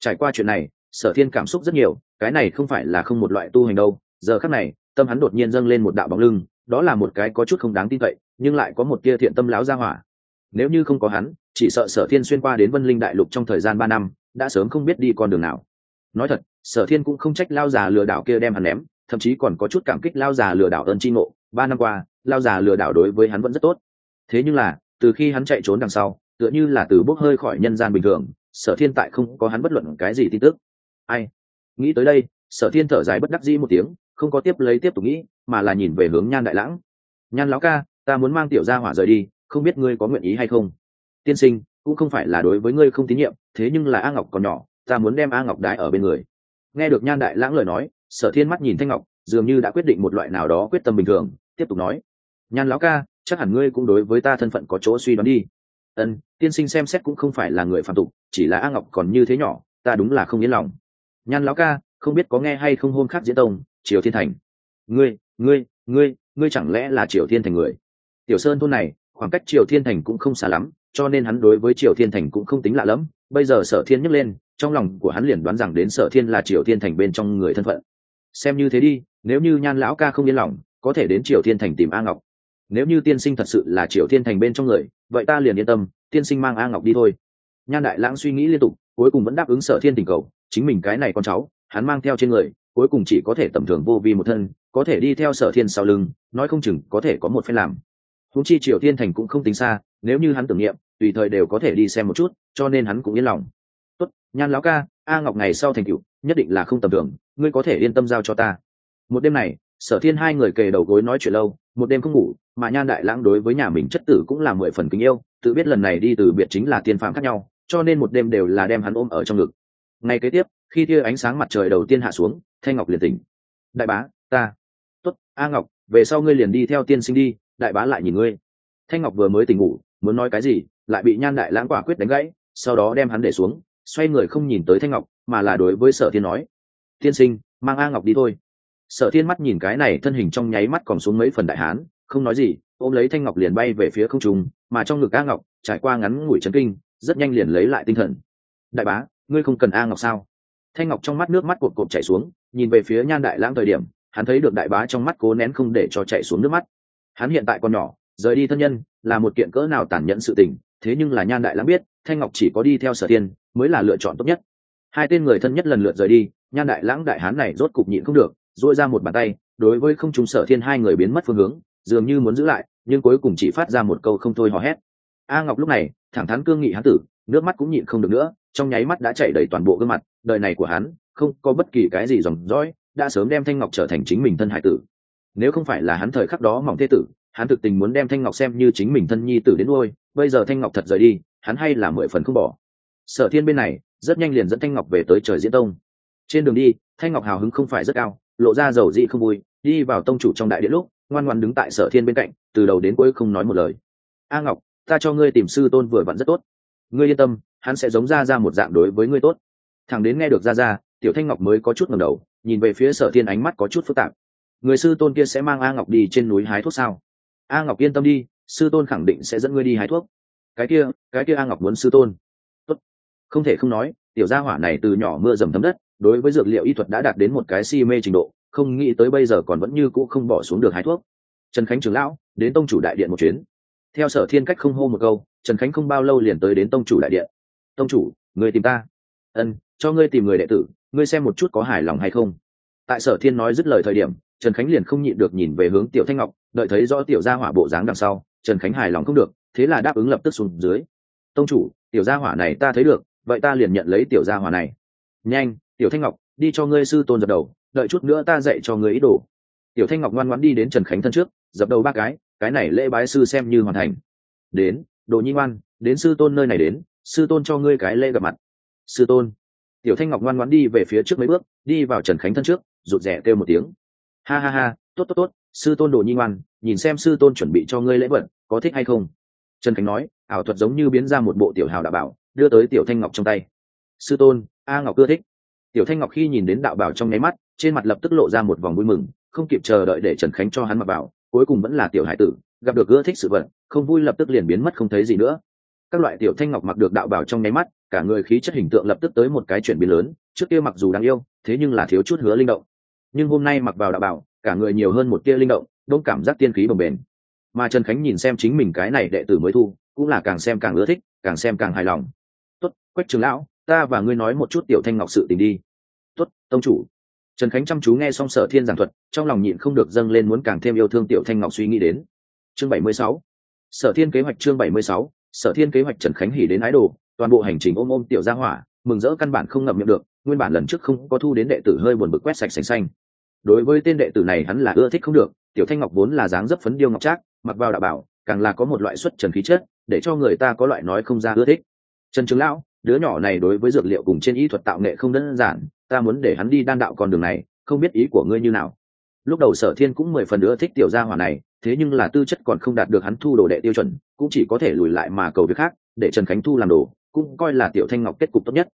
Speaker 1: Trải qua chuyện này, sở thiên cảm xúc rất nhiều, cái này không phải là không một loại tu hành đâu, giờ khắc này, tâm hắn đột nhiên dâng lên một đạo bóng lưng, đó là một cái có chút không đáng tin cậy, nhưng lại có một tia thiện tâm lão gia hỏa. Nếu như không có hắn, chỉ sợ sở thiên xuyên qua đến vân linh đại lục trong thời gian ba năm, đã sớm không biết đi con đường nào. Nói thật, sở thiên cũng không trách lao già lừa đảo kia đem hắn ném thậm chí còn có chút cảm kích lao già lừa đảo ơn tri ngộ. Ba năm qua, lao già lừa đảo đối với hắn vẫn rất tốt. Thế nhưng là, từ khi hắn chạy trốn đằng sau, tựa như là từ bốc hơi khỏi nhân gian bình thường, sở thiên tại không có hắn bất luận cái gì tin tức. Ai? Nghĩ tới đây, sở thiên thở dài bất đắc dĩ một tiếng, không có tiếp lấy tiếp tục nghĩ, mà là nhìn về hướng nhan đại lãng. Nhan lão ca, ta muốn mang tiểu gia hỏa rời đi, không biết ngươi có nguyện ý hay không? Tiên sinh, cũng không phải là đối với ngươi không tín nhiệm, thế nhưng là a ngọc còn nhỏ, ta muốn đem a ngọc đái ở bên người. Nghe được nhan đại lãng lời nói sở thiên mắt nhìn thanh ngọc, dường như đã quyết định một loại nào đó quyết tâm bình thường, tiếp tục nói, nhan lão ca, chắc hẳn ngươi cũng đối với ta thân phận có chỗ suy đoán đi. Ân tiên sinh xem xét cũng không phải là người phạm tục, chỉ là a ngọc còn như thế nhỏ, ta đúng là không yên lòng. Nhan lão ca, không biết có nghe hay không hôn khác diễn tông, triều thiên thành. Ngươi ngươi ngươi ngươi chẳng lẽ là triều thiên thành người? Tiểu sơn thôn này, khoảng cách triều thiên thành cũng không xa lắm, cho nên hắn đối với triều thiên thành cũng không tính lạ lẫm. Bây giờ sở thiên nhấc lên, trong lòng của hắn liền đoán rằng đến sở thiên là triều thiên thành bên trong người thân phận xem như thế đi, nếu như nhan lão ca không yên lòng, có thể đến triều thiên thành tìm a ngọc. Nếu như tiên sinh thật sự là triều thiên thành bên trong người, vậy ta liền yên tâm, tiên sinh mang a ngọc đi thôi. Nhan đại lãng suy nghĩ liên tục, cuối cùng vẫn đáp ứng sở thiên tình cầu, chính mình cái này con cháu, hắn mang theo trên người, cuối cùng chỉ có thể tầm thường vô vi một thân, có thể đi theo sở thiên sau lưng, nói không chừng có thể có một phen làm. Húng chi triều thiên thành cũng không tính xa, nếu như hắn tưởng niệm, tùy thời đều có thể đi xem một chút, cho nên hắn cũng yên lòng. Tốt, nhan lão ca, a ngọc ngày sau thành cựu nhất định là không tầm thường ngươi có thể yên tâm giao cho ta. Một đêm này, sở thiên hai người kề đầu gối nói chuyện lâu, một đêm không ngủ, mà nhan đại lãng đối với nhà mình chất tử cũng là mười phần kính yêu, tự biết lần này đi từ biệt chính là tiên phạm khác nhau, cho nên một đêm đều là đem hắn ôm ở trong ngực. Ngay kế tiếp, khi tia ánh sáng mặt trời đầu tiên hạ xuống, thanh ngọc liền tỉnh. Đại bá, ta. Tốt, a ngọc, về sau ngươi liền đi theo tiên sinh đi, đại bá lại nhìn ngươi. Thanh ngọc vừa mới tỉnh ngủ, muốn nói cái gì, lại bị nhan đại lãng quả quyết đánh gãy, sau đó đem hắn để xuống, xoay người không nhìn tới thanh ngọc, mà là đối với sở thiên nói tiên sinh, mang a ngọc đi thôi. Sở thiên mắt nhìn cái này thân hình trong nháy mắt còn xuống mấy phần đại hán, không nói gì, ôm lấy thanh ngọc liền bay về phía không trung, mà trong ngực a ngọc, trải qua ngắn ngủi chấn kinh, rất nhanh liền lấy lại tinh thần. Đại bá, ngươi không cần a ngọc sao? Thanh ngọc trong mắt nước mắt cột cột chảy xuống, nhìn về phía nhan đại lãng thời điểm, hắn thấy được đại bá trong mắt cố nén không để cho chạy xuống nước mắt. Hắn hiện tại còn nhỏ, rời đi thân nhân, là một kiện cỡ nào tàn nhẫn sự tình, thế nhưng là nhan đại lãng biết, thanh ngọc chỉ có đi theo sở Thiên, mới là lựa chọn tốt nhất. Hai tên người thân nhất lần lượt rời đi nhan đại lãng đại hán này rốt cục nhịn không được dội ra một bàn tay, đối với không chúng sở thiên hai người biến mất phương hướng, dường như muốn giữ lại, nhưng cuối cùng chỉ phát ra một câu không thôi hò hét. A ngọc lúc này, thẳng thắn cương nghị hán tử, nước mắt cũng nhịn không được nữa, trong nháy mắt đã chảy đầy toàn bộ gương mặt, đời này của hắn, không có bất kỳ cái gì dòng dõi, đã sớm đem thanh ngọc trở thành chính mình thân hải tử. Nếu không phải là hắn thời khắc đó mỏng thế tử, hắn thực tình muốn đem thanh ngọc xem như chính mình thân nhi tử đến nuôi, bây giờ thanh ngọc thật rời đi, hắn hay là mười phần không bỏ. Sở thiên bên này, rất nhanh liền dẫn thanh ngọc về tới trời diễn tông trên đường đi, thanh ngọc hào hứng không phải rất cao, lộ ra dầu dị không vui, đi vào tông chủ trong đại điện lúc, ngoan ngoan đứng tại sở thiên bên cạnh, từ đầu đến cuối không nói một lời. A ngọc, ta cho ngươi tìm sư tôn vừa vặn rất tốt. Ngươi yên tâm, hắn sẽ giống ra ra một dạng đối với ngươi tốt. Thằng đến nghe được ra ra tiểu thanh ngọc mới có chút ngầm đầu, nhìn về phía sở thiên ánh mắt có chút phức tạp. Người sư tôn kia sẽ mang a ngọc đi trên núi hái thuốc sao? A ngọc yên tâm đi, sư tôn khẳng định sẽ dẫn ngươi đi hái thuốc. Cái kia cái kia a ngọc muốn sư tôn. Tốt. không thể không nói, tiểu gia hỏa này từ nhỏ mưa dầm thấm đất đối với dược liệu y thuật đã đạt đến một cái si mê trình độ, không nghĩ tới bây giờ còn vẫn như cũ không bỏ xuống được hái thuốc. Trần khánh trưởng lão, đến tông chủ đại điện một chuyến. Theo sở thiên cách không hô một câu, trần khánh không bao lâu liền tới đến tông chủ đại điện. Tông chủ, người tìm ta. Ân, cho ngươi tìm người đệ tử, ngươi xem một chút có hài lòng hay không. Tại sở thiên nói dứt lời thời điểm, trần khánh liền không nhịn được nhìn về hướng tiểu thanh ngọc, đợi thấy rõ tiểu gia hỏa bộ dáng đằng sau, trần khánh hài lòng không được, thế là đáp ứng lập tức xuống dưới. Tông chủ, tiểu gia hỏa này ta thấy được, vậy ta liền nhận lấy tiểu gia hỏa này. Nhanh tiểu thanh ngọc, đi cho ngươi sư tôn dập đầu, đợi chút nữa ta dạy cho ngươi ý đồ. Tiểu thanh ngọc ngoan ngoãn đi đến trần khánh thân trước, dập đầu ba cái cái này lễ bái sư xem như hoàn thành. Đến đồ nhi ngoan, đến sư tôn nơi này đến, sư tôn cho ngươi cái lễ gặp mặt. Sư tôn. Tiểu thanh ngọc ngoan ngoãn đi về phía trước mấy bước, đi vào trần khánh thân trước, rụt rè kêu một tiếng. Ha ha ha, tốt tốt tốt, sư tôn đồ nhi ngoan, nhìn xem sư tôn chuẩn bị cho ngươi lễ vật, có thích hay không? Trần khánh nói, ảo thuật giống như biến ra một bộ tiểu hào đạo bảo, đưa tới tiểu thanh ngọc trong tay. Sư tôn, a ngọc ưa thích tiểu thanh ngọc khi nhìn đến đạo bảo trong nháy mắt, trên mặt lập tức lộ ra một vòng vui mừng, không kịp chờ đợi để trần khánh cho hắn mặc bảo cuối cùng vẫn là tiểu hải tử, gặp được ưa thích sự vật, không vui lập tức liền biến mất không thấy gì nữa. Các loại tiểu thanh ngọc mặc được đạo bảo trong nháy mắt, cả người khí chất hình tượng lập tức tới một cái chuyển biến lớn, trước kia mặc dù đáng yêu, thế nhưng là thiếu chút hứa linh động. Nhưng hôm nay mặc vào đạo bảo, cả người nhiều hơn một tia linh động, đông cảm giác tiên khí bồng bềnh. Mà trần khánh nhìn xem chính mình cái này đệ tử mới thu, cũng là càng xem càng ưa thích, càng xem càng hài lòng. Tốt, quách trường lão, ta và ngươi nói một chút tiểu thanh ngọc sự tình đi tốt, tông chủ. Trần khánh chăm chú nghe xong sở thiên giảng thuật, trong lòng nhịn không được dâng lên muốn càng thêm yêu thương tiểu thanh ngọc suy nghĩ đến. Chương bảy mươi sáu. Sở thiên kế hoạch chương bảy mươi sáu. Sở thiên kế hoạch trần khánh hỉ đến ái đồ, toàn bộ hành trình ôm ôm tiểu gia hỏa, mừng rỡ căn bản không ngậm miệng được, nguyên bản lần trước không có thu đến đệ tử hơi buồn bực quét sạch sành xanh. Đối với tên đệ tử này hắn là ưa thích không được, tiểu thanh ngọc vốn là dáng dấp phấn điêu ngọc trác, mặc vào đạo bảo, càng là có một loại xuất trần khí chất, để cho người ta có loại nói không ra ưa thích. Trần trường lão, đứa nhỏ này đối với dược liệu cùng trên y thuật tạo nghệ không đơn giản ta muốn để hắn đi đan đạo con đường này, không biết ý của ngươi như nào. Lúc đầu sở thiên cũng mười phần nữa thích tiểu gia hỏa này, thế nhưng là tư chất còn không đạt được hắn thu đồ đệ tiêu chuẩn, cũng chỉ có thể lùi lại mà cầu việc khác, để trần khánh thu làm đồ, cũng coi là tiểu thanh ngọc kết cục tốt nhất.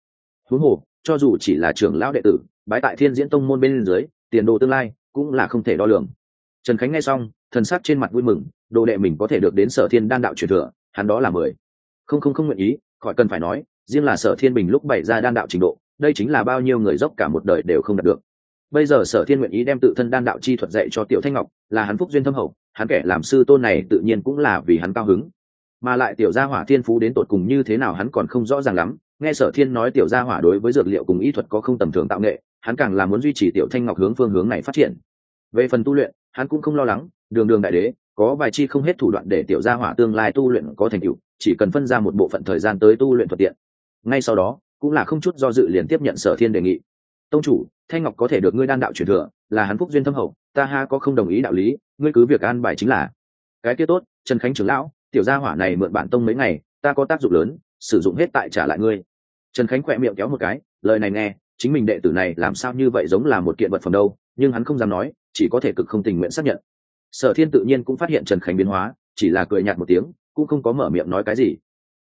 Speaker 1: Huống hồ, cho dù chỉ là trưởng lão đệ tử, bái tại thiên diễn tông môn bên dưới, tiền đồ tương lai cũng là không thể đo lường. Trần khánh nghe xong, thần sắc trên mặt vui mừng, đồ đệ mình có thể được đến sở thiên đan đạo truyền thừa, hắn đó là mười. Không không không nguyện ý, khỏi cần phải nói, riêng là sở thiên bình lúc bày ra đan đạo trình độ đây chính là bao nhiêu người dốc cả một đời đều không đạt được. Bây giờ sở thiên nguyện ý đem tự thân đan đạo chi thuật dạy cho tiểu thanh ngọc, là hắn phúc duyên thâm hậu, hắn kẻ làm sư tôn này tự nhiên cũng là vì hắn cao hứng. Mà lại tiểu gia hỏa thiên phú đến tột cùng như thế nào hắn còn không rõ ràng lắm, nghe sở thiên nói tiểu gia hỏa đối với dược liệu cùng y thuật có không tầm thường tạo nghệ, hắn càng là muốn duy trì tiểu thanh ngọc hướng phương hướng này phát triển. Về phần tu luyện, hắn cũng không lo lắng, đường đường đại đế, có vài chi không hết thủ đoạn để tiểu gia hỏa tương lai tu luyện có thành tựu, chỉ cần phân ra một bộ phận thời gian tới tu luyện thuận tiện. Ngay sau đó cũng là không chút do dự liền tiếp nhận sở thiên đề nghị. Tông chủ, thanh ngọc có thể được ngươi đan đạo truyền thừa, là hắn phúc duyên thâm hậu, ta ha có không đồng ý đạo lý, ngươi cứ việc an bài chính là. Cái kia tốt, trần khánh trưởng lão, tiểu gia hỏa này mượn bản tông mấy ngày, ta có tác dụng lớn, sử dụng hết tại trả lại ngươi. Trần khánh khỏe miệng kéo một cái, lời này nghe, chính mình đệ tử này làm sao như vậy giống là một kiện vật phẩm đâu, nhưng hắn không dám nói, chỉ có thể cực không tình nguyện xác nhận. Sở thiên tự nhiên cũng phát hiện trần khánh biến hóa, chỉ là cười nhạt một tiếng, cũng không có mở miệng nói cái gì.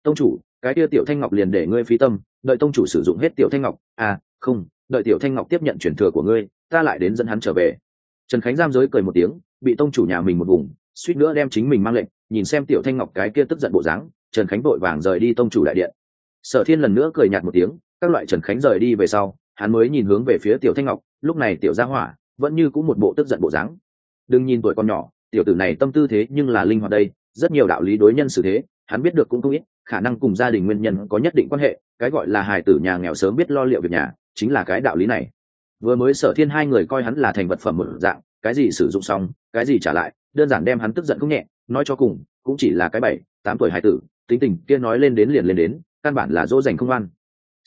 Speaker 1: Tông chủ, cái kia tiểu thanh ngọc liền để ngươi phí tâm đợi tông chủ sử dụng hết tiểu thanh ngọc à không, đợi tiểu thanh ngọc tiếp nhận truyền thừa của ngươi, ta lại đến dẫn hắn trở về. Trần khánh giam giới cười một tiếng, bị tông chủ nhà mình một vùng, suýt nữa đem chính mình mang lệnh, nhìn xem tiểu thanh ngọc cái kia tức giận bộ dáng, trần khánh vội vàng rời đi tông chủ đại điện. Sở thiên lần nữa cười nhạt một tiếng, các loại trần khánh rời đi về sau, hắn mới nhìn hướng về phía tiểu thanh ngọc, lúc này tiểu gia hỏa, vẫn như cũng một bộ tức giận bộ dáng. Đừng nhìn tuổi con nhỏ, tiểu tử này tâm tư thế nhưng là linh hoạt đây, rất nhiều đạo lý đối nhân xử thế hắn biết được cũng không ít, khả năng cùng gia đình nguyên nhân có nhất định quan hệ, cái gọi là hài tử nhà nghèo sớm biết lo liệu việc nhà, chính là cái đạo lý này. Vừa mới sở thiên hai người coi hắn là thành vật phẩm một dạng, cái gì sử dụng xong, cái gì trả lại, đơn giản đem hắn tức giận không nhẹ, nói cho cùng, cũng chỉ là cái bảy, tám tuổi hài tử, tính tình kia nói lên đến liền lên đến, căn bản là dỗ dành không ăn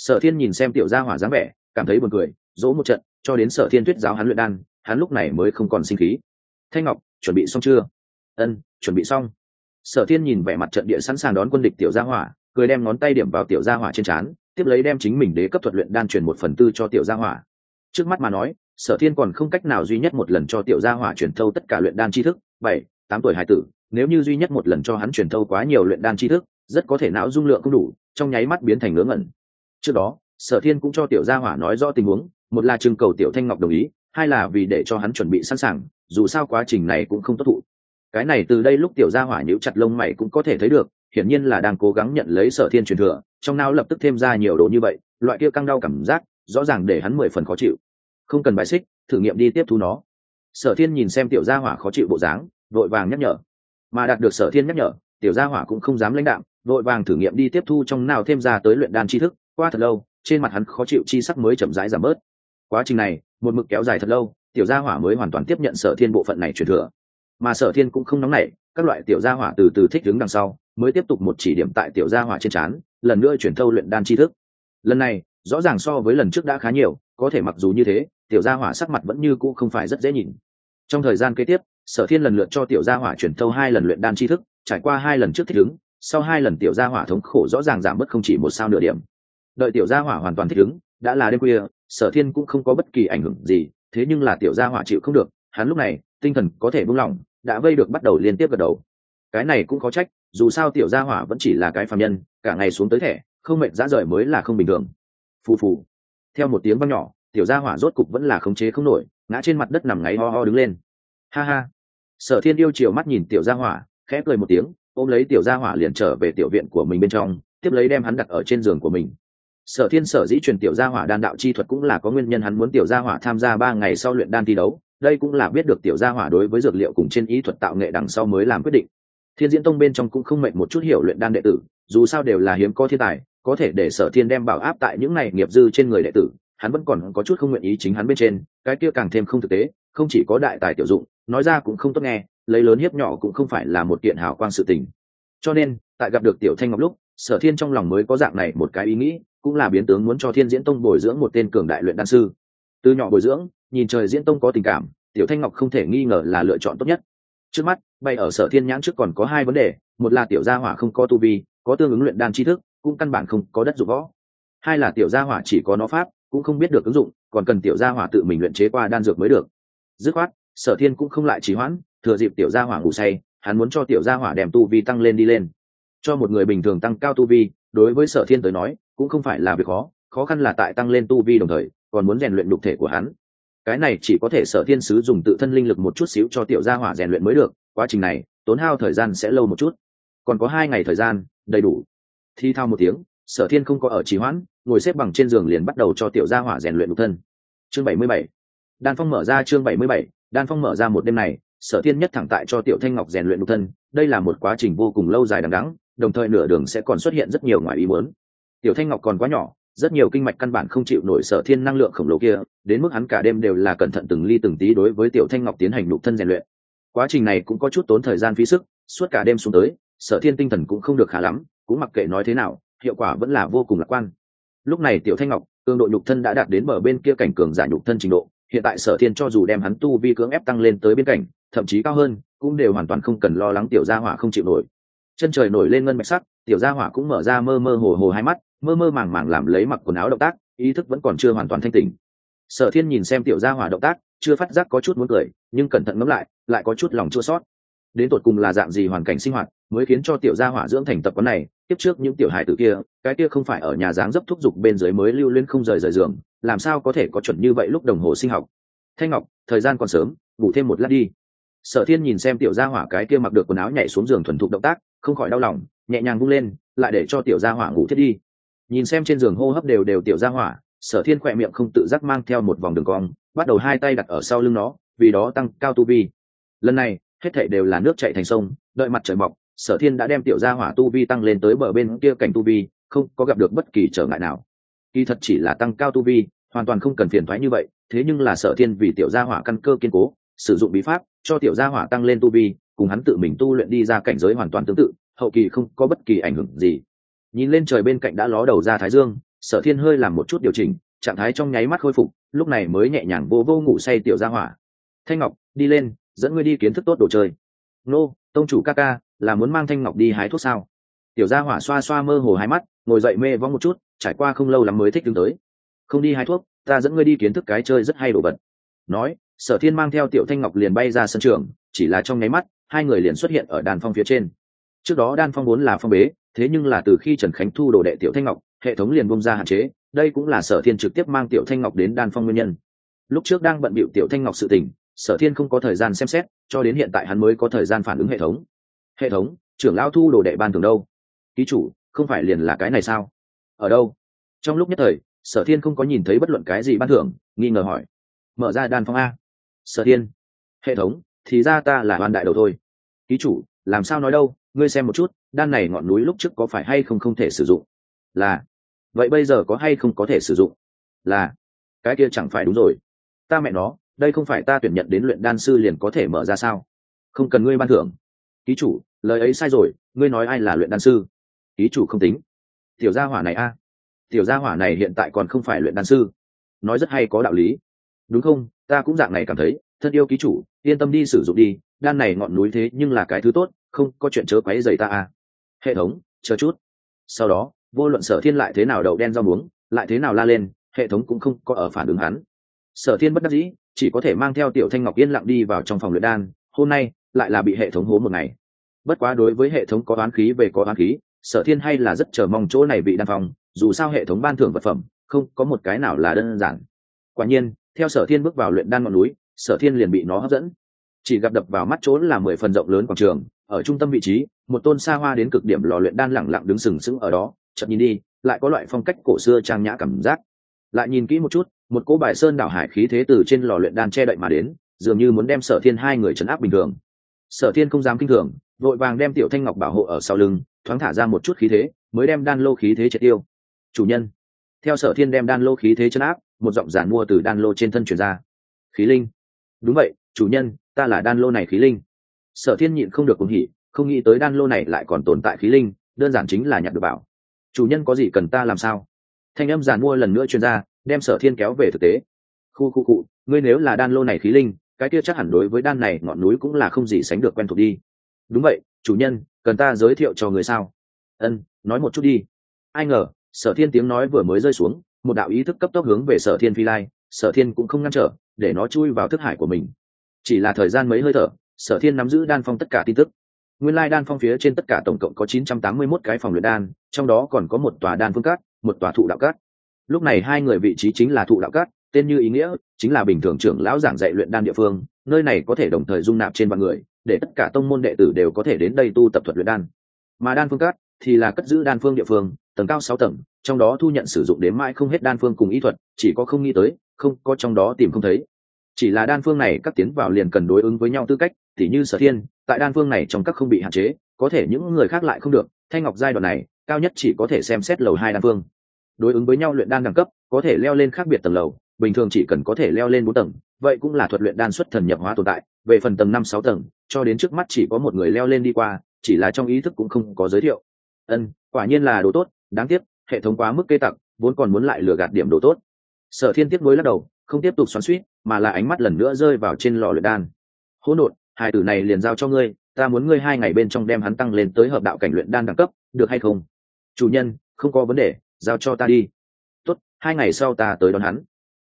Speaker 1: sở thiên nhìn xem tiểu gia hỏa dáng vẻ, cảm thấy buồn cười, dỗ một trận, cho đến sở thiên thuyết giáo hắn luyện đan, hắn lúc này mới không còn sinh khí. Thanh ngọc, chuẩn bị xong chưa? Ân, chuẩn bị xong sở thiên nhìn vẻ mặt trận địa sẵn sàng đón quân địch tiểu gia hỏa, cười đem ngón tay điểm vào tiểu gia hỏa trên trán, tiếp lấy đem chính mình đế cấp thuật luyện đan truyền một phần tư cho tiểu gia hỏa. Trước mắt mà nói, sở thiên còn không cách nào duy nhất một lần cho tiểu gia hỏa truyền thâu tất cả luyện đan tri thức, bảy, tám tuổi hải tử, nếu như duy nhất một lần cho hắn truyền thâu quá nhiều luyện đan tri thức, rất có thể não dung lượng không đủ, trong nháy mắt biến thành ngớ ngẩn. Trước đó, sở thiên cũng cho tiểu gia hỏa nói rõ tình huống, một là trưng cầu tiểu thanh ngọc đồng ý, hai là vì để cho hắn chuẩn bị sẵn sàng, dù sao quá trình này cũng không tốt thụ cái này từ đây lúc tiểu gia hỏa nhíu chặt lông mày cũng có thể thấy được, hiển nhiên là đang cố gắng nhận lấy sở thiên truyền thừa, trong não lập tức thêm ra nhiều đồ như vậy, loại kia căng đau cảm giác, rõ ràng để hắn mười phần khó chịu. Không cần bài xích, thử nghiệm đi tiếp thu nó. Sở thiên nhìn xem tiểu gia hỏa khó chịu bộ dáng, vội vàng nhắc nhở. Mà đạt được sở thiên nhắc nhở, tiểu gia hỏa cũng không dám lãnh đạm, vội vàng thử nghiệm đi tiếp thu trong nào thêm ra tới luyện đan tri thức, qua thật lâu, trên mặt hắn khó chịu chi sắc mới chậm rãi giảm bớt. Quá trình này, một mực kéo dài thật lâu, tiểu gia hỏa mới hoàn toàn tiếp nhận sở thiên bộ phận này truyền thừa mà sở thiên cũng không nóng nảy, các loại tiểu gia hỏa từ từ thích đứng đằng sau, mới tiếp tục một chỉ điểm tại tiểu gia hỏa trên trán, lần nữa chuyển thâu luyện đan tri thức. Lần này, rõ ràng so với lần trước đã khá nhiều, có thể mặc dù như thế, tiểu gia hỏa sắc mặt vẫn như cũ không phải rất dễ nhìn. Trong thời gian kế tiếp, sở thiên lần lượt cho tiểu gia hỏa chuyển thâu hai lần luyện đan tri thức, trải qua hai lần trước thích ứng sau hai lần tiểu gia hỏa thống khổ rõ ràng giảm mất không chỉ một sao nửa điểm. Đợi tiểu gia hỏa hoàn toàn thích ứng đã là đêm khuya, sở thiên cũng không có bất kỳ ảnh hưởng gì, thế nhưng là tiểu gia hỏa chịu không được, hắn lúc này, tinh thần có thể buông lỏng đã vây được bắt đầu liên tiếp gật đầu. Cái này cũng có trách, dù sao tiểu gia hỏa vẫn chỉ là cái phạm nhân, cả ngày xuống tới thẻ, không mệnh dã rời mới là không bình thường. Phù phù. Theo một tiếng văng nhỏ, tiểu gia hỏa rốt cục vẫn là khống chế không nổi, ngã trên mặt đất nằm ngáy ho ho đứng lên. Ha ha. Sở thiên yêu chiều mắt nhìn tiểu gia hỏa, khẽ cười một tiếng, ôm lấy tiểu gia hỏa liền trở về tiểu viện của mình bên trong, tiếp lấy đem hắn đặt ở trên giường của mình. Sở thiên sở dĩ truyền tiểu gia hỏa đan đạo chi thuật cũng là có nguyên nhân hắn muốn tiểu gia hỏa tham gia ba ngày sau luyện đan thi đấu đây cũng là biết được tiểu gia hỏa đối với dược liệu cùng trên ý thuật tạo nghệ đằng sau mới làm quyết định. Thiên diễn tông bên trong cũng không mệnh một chút hiểu luyện đan đệ tử, dù sao đều là hiếm có thiên tài, có thể để sở thiên đem bảo áp tại những này nghiệp dư trên người đệ tử, hắn vẫn còn có chút không nguyện ý chính hắn bên trên, cái kia càng thêm không thực tế, không chỉ có đại tài tiểu dụng, nói ra cũng không tốt nghe, lấy lớn hiếp nhỏ cũng không phải là một kiện hào quang sự tình. Cho nên, tại gặp được tiểu thanh ngọc lúc, sở thiên trong lòng mới có dạng này một cái ý nghĩ, cũng là biến tướng muốn cho thiên diễn tông bồi dưỡng một tên cường đại luyện đan sư. Từ nhỏ bồi dưỡng nhìn trời diễn tông có tình cảm, tiểu thanh ngọc không thể nghi ngờ là lựa chọn tốt nhất. Trước mắt bay ở sở thiên nhãn trước còn có hai vấn đề, một là tiểu gia hỏa không có tu vi, có tương ứng luyện đan tri thức, cũng căn bản không có đất dụng võ. Hai là tiểu gia hỏa chỉ có nó pháp, cũng không biết được ứng dụng, còn cần tiểu gia hỏa tự mình luyện chế qua đan dược mới được. Dứt khoát, sở thiên cũng không lại trì hoãn, thừa dịp tiểu gia hỏa ngủ say, hắn muốn cho tiểu gia hỏa đem tu vi tăng lên đi lên. Cho một người bình thường tăng cao tu vi, đối với sở thiên tới nói, cũng không phải là việc khó khó khăn là tại tăng lên tu vi đồng thời, còn muốn rèn luyện đục thể của hắn cái này chỉ có thể sở thiên sứ dùng tự thân linh lực một chút xíu cho tiểu gia hỏa rèn luyện mới được, quá trình này, tốn hao thời gian sẽ lâu một chút. Còn có hai ngày thời gian, đầy đủ. Thi thao một tiếng, sở thiên không có ở trì hoãn, ngồi xếp bằng trên giường liền bắt đầu cho tiểu gia hỏa rèn luyện đục thân. Chương bảy mươi bảy. Đan phong mở ra chương bảy mươi bảy. Đan phong mở ra một đêm này, sở thiên nhất thẳng tại cho tiểu thanh ngọc rèn luyện đục thân, đây là một quá trình vô cùng lâu dài đằng đắng đồng thời nửa đường sẽ còn xuất hiện rất nhiều ngoài ý muốn. Tiểu thanh ngọc còn quá nhỏ rất nhiều kinh mạch căn bản không chịu nổi sở thiên năng lượng khổng lồ kia, đến mức hắn cả đêm đều là cẩn thận từng ly từng tí đối với tiểu thanh ngọc tiến hành đục thân rèn luyện. Quá trình này cũng có chút tốn thời gian phí sức, suốt cả đêm xuống tới, sở thiên tinh thần cũng không được khá lắm, cũng mặc kệ nói thế nào, hiệu quả vẫn là vô cùng lạc quan. Lúc này tiểu thanh ngọc cường độ nhục thân đã đạt đến bờ bên kia cảnh cường giả nhục thân trình độ, hiện tại sở thiên cho dù đem hắn tu vi cưỡng ép tăng lên tới bên cảnh thậm chí cao hơn, cũng đều hoàn toàn không cần lo lắng tiểu gia hỏa không chịu nổi. Chân trời nổi lên ngân mạch sắc, tiểu gia hỏa cũng mở ra mơ mơ hồ hồ hai mắt mơ mơ màng màng làm lấy mặc quần áo động tác, ý thức vẫn còn chưa hoàn toàn thanh tỉnh. Sở thiên nhìn xem tiểu gia hỏa động tác, chưa phát giác có chút muốn cười, nhưng cẩn thận ngẫm lại lại có chút lòng chua sót đến tột cùng là dạng gì hoàn cảnh sinh hoạt mới khiến cho tiểu gia hỏa dưỡng thành tập quán này tiếp trước những tiểu Hải tử kia, cái kia không phải ở nhà dáng dấp thúc giục bên dưới mới lưu lên không rời rời giường, làm sao có thể có chuẩn như vậy lúc đồng hồ sinh học? Thanh ngọc, thời gian còn sớm, ngủ thêm một lát đi. Sở thiên nhìn xem tiểu gia hỏa cái kia mặc được quần áo nhảy xuống giường thuần thục động tác, không khỏi đau lòng, nhẹ nhàng vung lên, lại để cho tiểu gia hỏa ngủ thiết đi nhìn xem trên giường hô hấp đều đều tiểu gia hỏa, sở thiên khỏe miệng không tự giác mang theo một vòng đường cong, bắt đầu hai tay đặt ở sau lưng nó, vì đó tăng cao tu vi. Lần này, hết thảy đều là nước chạy thành sông, đợi mặt trời mọc, sở thiên đã đem tiểu gia hỏa tu vi tăng lên tới bờ bên kia cảnh tu vi, không có gặp được bất kỳ trở ngại nào. Kỳ thật chỉ là tăng cao tu vi, hoàn toàn không cần phiền thoái như vậy, thế nhưng là sở thiên vì tiểu gia hỏa căn cơ kiên cố, sử dụng bí pháp, cho tiểu gia hỏa tăng lên tu vi, cùng hắn tự mình tu luyện đi ra cảnh giới hoàn toàn tương tự, hậu kỳ không có bất kỳ ảnh hưởng gì nhìn lên trời bên cạnh đã ló đầu ra thái dương, sở thiên hơi làm một chút điều chỉnh, trạng thái trong nháy mắt khôi phục, lúc này mới nhẹ nhàng vô vô ngủ say tiểu gia hỏa. Thanh ngọc, đi lên, dẫn ngươi đi kiến thức tốt đồ chơi. Nô, tông chủ ca ca, là muốn mang thanh ngọc đi hái thuốc sao? Tiểu gia hỏa xoa xoa mơ hồ hai mắt, ngồi dậy mê vong một chút, trải qua không lâu lắm mới thích đứng tới. Không đi hái thuốc, ta dẫn ngươi đi kiến thức cái chơi rất hay đồ vật. Nói, sở thiên mang theo tiểu thanh ngọc liền bay ra sân trường, chỉ là trong nháy mắt, hai người liền xuất hiện ở đàn phong phía trên. Trước đó đan phong vốn là phong bế thế nhưng là từ khi trần khánh thu đồ đệ tiểu thanh ngọc, hệ thống liền bông ra hạn chế, đây cũng là sở thiên trực tiếp mang tiểu thanh ngọc đến đan phong nguyên nhân. Lúc trước đang bận bịu tiểu thanh ngọc sự tình, sở thiên không có thời gian xem xét, cho đến hiện tại hắn mới có thời gian phản ứng hệ thống. Hệ thống, trưởng lao thu đồ đệ ban thường đâu? Ký chủ, không phải liền là cái này sao? Ở đâu? Trong lúc nhất thời, sở thiên không có nhìn thấy bất luận cái gì ban thưởng, nghi ngờ hỏi. Mở ra đan phong a. Sở thiên. Hệ thống, thì ra ta là ban đại đầu thôi. Ký chủ, làm sao nói đâu? Ngươi xem một chút, đan này ngọn núi lúc trước có phải hay không không thể sử dụng? Là. Vậy bây giờ có hay không có thể sử dụng? Là. Cái kia chẳng phải đúng rồi. Ta mẹ nó, đây không phải ta tuyển nhận đến luyện đan sư liền có thể mở ra sao? Không cần ngươi ban thưởng. Ký chủ, lời ấy sai rồi, ngươi nói ai là luyện đan sư? Ký chủ không tính. Tiểu gia hỏa này a. Tiểu gia hỏa này hiện tại còn không phải luyện đan sư. Nói rất hay có đạo lý. Đúng không? Ta cũng dạng này cảm thấy. Thân yêu ký chủ, yên tâm đi sử dụng đi. Đan này ngọn núi thế nhưng là cái thứ tốt không có chuyện chớ quấy dày ta à? hệ thống, chờ chút. Sau đó, vô luận sở thiên lại thế nào đậu đen rau muống, lại thế nào la lên, hệ thống cũng không có ở phản ứng hắn. Sở thiên bất đắc dĩ, chỉ có thể mang theo tiểu thanh ngọc yên lặng đi vào trong phòng luyện đan, hôm nay lại là bị hệ thống hố một ngày. Bất quá đối với hệ thống có oán khí về có oán khí, sở thiên hay là rất chờ mong chỗ này bị đan phòng, dù sao hệ thống ban thưởng vật phẩm, không có một cái nào là đơn giản. Quả nhiên, theo sở thiên bước vào luyện đan ngọn núi, sở thiên liền bị nó hấp dẫn. Chỉ gặp đập vào mắt chỗ là mười phần rộng lớn quảng trường ở trung tâm vị trí, một tôn xa hoa đến cực điểm lò luyện đan lẳng lặng đứng sừng sững ở đó chậm nhìn đi, lại có loại phong cách cổ xưa trang nhã cảm giác. Lại nhìn kỹ một chút, một cỗ bài sơn đảo hải khí thế từ trên lò luyện đan che đậy mà đến, dường như muốn đem sở thiên hai người trấn áp bình thường. Sở thiên không dám kinh thường, vội vàng đem tiểu thanh ngọc bảo hộ ở sau lưng, thoáng thả ra một chút khí thế, mới đem đan lô khí thế triệt tiêu. Chủ nhân. Theo sở thiên đem đan lô khí thế chấn áp, một giọng giản mua từ đan lô trên thân truyền ra. Khí linh. Đúng vậy, chủ nhân, ta là đan lô này khí linh sở thiên nhịn không được cùng hỉ, không nghĩ tới đan lô này lại còn tồn tại khí linh, đơn giản chính là nhặt được bảo. Chủ nhân có gì cần ta làm sao? Thanh âm giàn mua lần nữa chuyên ra, đem sở thiên kéo về thực tế. Khu khu cụ ngươi nếu là đan lô này khí linh, cái kia chắc hẳn đối với đan này ngọn núi cũng là không gì sánh được quen thuộc đi. Đúng vậy, chủ nhân, cần ta giới thiệu cho người sao? Ân, nói một chút đi. Ai ngờ, sở thiên tiếng nói vừa mới rơi xuống, một đạo ý thức cấp tốc hướng về sở thiên phi lai, sở thiên cũng không ngăn trở, để nó chui vào thức hải của mình. Chỉ là thời gian mấy hơi thở sở thiên nắm giữ đan phong tất cả tin tức. Nguyên lai đan phong phía trên tất cả tổng cộng có chín trăm tám mươi 981 cái phòng luyện đan, trong đó còn có một tòa đan phương cát, một tòa thụ đạo cát. Lúc này hai người vị trí chính là thụ đạo cát, tên như ý nghĩa, chính là bình thường trưởng lão giảng dạy luyện đan địa phương, nơi này có thể đồng thời dung nạp trên vạn người, để tất cả tông môn đệ tử đều có thể đến đây tu tập thuật luyện đan. Mà đan phương cát thì là cất giữ đan phương địa phương, tầng cao sáu tầng, trong đó thu nhận sử dụng đến mãi không hết đan phương cùng ý thuật, chỉ có không nghĩ tới, không có trong đó tìm không thấy chỉ là đan phương này các tiến vào liền cần đối ứng với nhau tư cách, tỉ như sở thiên, tại đan phương này trong các không bị hạn chế, có thể những người khác lại không được, thanh ngọc giai đoạn này, cao nhất chỉ có thể xem xét lầu hai đan phương. Đối ứng với nhau luyện đan đẳng cấp, có thể leo lên khác biệt tầng lầu, bình thường chỉ cần có thể leo lên bốn tầng, vậy cũng là thuật luyện đan xuất thần nhập hóa tồn tại, về phần tầng năm, sáu tầng, cho đến trước mắt chỉ có một người leo lên đi qua, chỉ là trong ý thức cũng không có giới thiệu. Ân, quả nhiên là đồ tốt, đáng tiếc, hệ thống quá mức kê tặc vốn còn muốn lại lừa gạt điểm đồ tốt. Sở thiên tiếp nối lắc đầu không tiếp tục xoắn suýt mà là ánh mắt lần nữa rơi vào trên lò luyện đan. Hỗn độn, hai tử này liền giao cho ngươi, ta muốn ngươi hai ngày bên trong đem hắn tăng lên tới hợp đạo cảnh luyện đan đẳng cấp, được hay không? Chủ nhân, không có vấn đề, giao cho ta đi. Tốt, hai ngày sau ta tới đón hắn.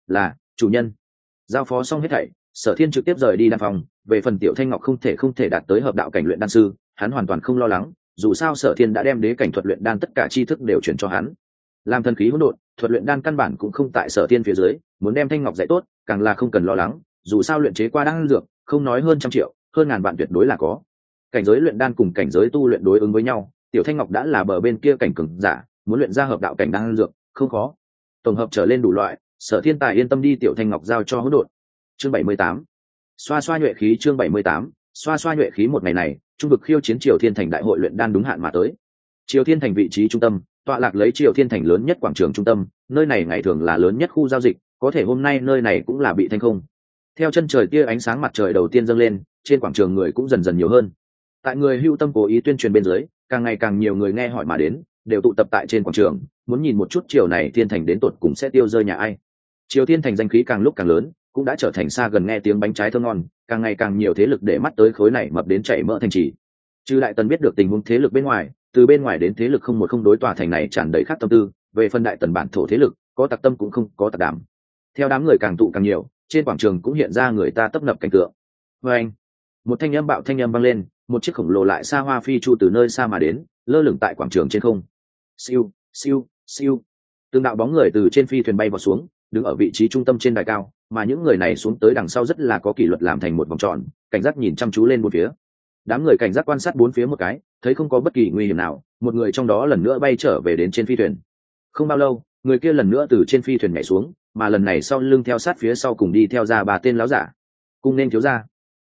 Speaker 1: Là, chủ nhân. Giao phó xong hết thảy, sở thiên trực tiếp rời đi đan phòng, về phần tiểu thanh ngọc không thể không thể đạt tới hợp đạo cảnh luyện đan sư, hắn hoàn toàn không lo lắng, dù sao sở thiên đã đem đế cảnh thuật luyện đan tất cả tri thức đều chuyển cho hắn. Làm thần khí hỗn độn thuật luyện đan căn bản cũng không tại sở thiên phía dưới, muốn đem thanh ngọc dạy tốt, càng là không cần lo lắng, dù sao luyện chế qua đan dược, không nói hơn trăm triệu, hơn ngàn vạn tuyệt đối là có. Cảnh giới luyện đan cùng cảnh giới tu luyện đối ứng với nhau, tiểu thanh ngọc đã là bờ bên kia cảnh cừng giả, muốn luyện ra hợp đạo cảnh đan dược, không khó. Tổng hợp trở lên đủ loại, sở thiên tài yên tâm đi, tiểu thanh ngọc giao cho hỗn độn. Chương bảy mươi tám. Xoa xoa nhuệ khí, chương bảy mươi tám. Xoa xoa nhuệ khí một ngày này, trung vực khiêu chiến triều thiên thành đại hội luyện đan đúng hạn mà tới. Triều thiên thành vị trí trung tâm tọa lạc lấy triều thiên thành lớn nhất quảng trường trung tâm, nơi này ngày thường là lớn nhất khu giao dịch, có thể hôm nay nơi này cũng là bị thanh không. Theo chân trời tia ánh sáng mặt trời đầu tiên dâng lên, trên quảng trường người cũng dần dần nhiều hơn. Tại người hưu tâm cố ý tuyên truyền bên dưới, càng ngày càng nhiều người nghe hỏi mà đến, đều tụ tập tại trên quảng trường, muốn nhìn một chút chiều này thiên thành đến tột cùng sẽ tiêu rơi nhà ai. Triều thiên thành danh khí càng lúc càng lớn, cũng đã trở thành xa gần nghe tiếng bánh trái thơ ngon, càng ngày càng nhiều thế lực để mắt tới khối này mập đến chảy mỡ thành trì. Chư đại tần biết được tình huống thế lực bên ngoài từ bên ngoài đến thế lực không một không đối tòa thành này tràn đầy khác tâm tư, về phân đại tần bản thổ thế lực, có tặc tâm cũng không có tặc đảm theo đám người càng tụ càng nhiều, trên quảng trường cũng hiện ra người ta tấp nập cảnh tượng. Vê anh, một thanh âm bạo thanh âm vang lên, một chiếc khổng lồ lại xa hoa phi chu từ nơi xa mà đến, lơ lửng tại quảng trường trên không. Siêu siêu siêu. Từng đạo bóng người từ trên phi thuyền bay vào xuống, đứng ở vị trí trung tâm trên đài cao, mà những người này xuống tới đằng sau rất là có kỷ luật làm thành một vòng tròn, cảnh giác nhìn chăm chú lên một phía đám người cảnh giác quan sát bốn phía một cái, thấy không có bất kỳ nguy hiểm nào, một người trong đó lần nữa bay trở về đến trên phi thuyền. Không bao lâu, người kia lần nữa từ trên phi thuyền nhảy xuống, mà lần này sau lưng theo sát phía sau cùng đi theo ra ba tên láo giả. Cùng nên thiếu ra.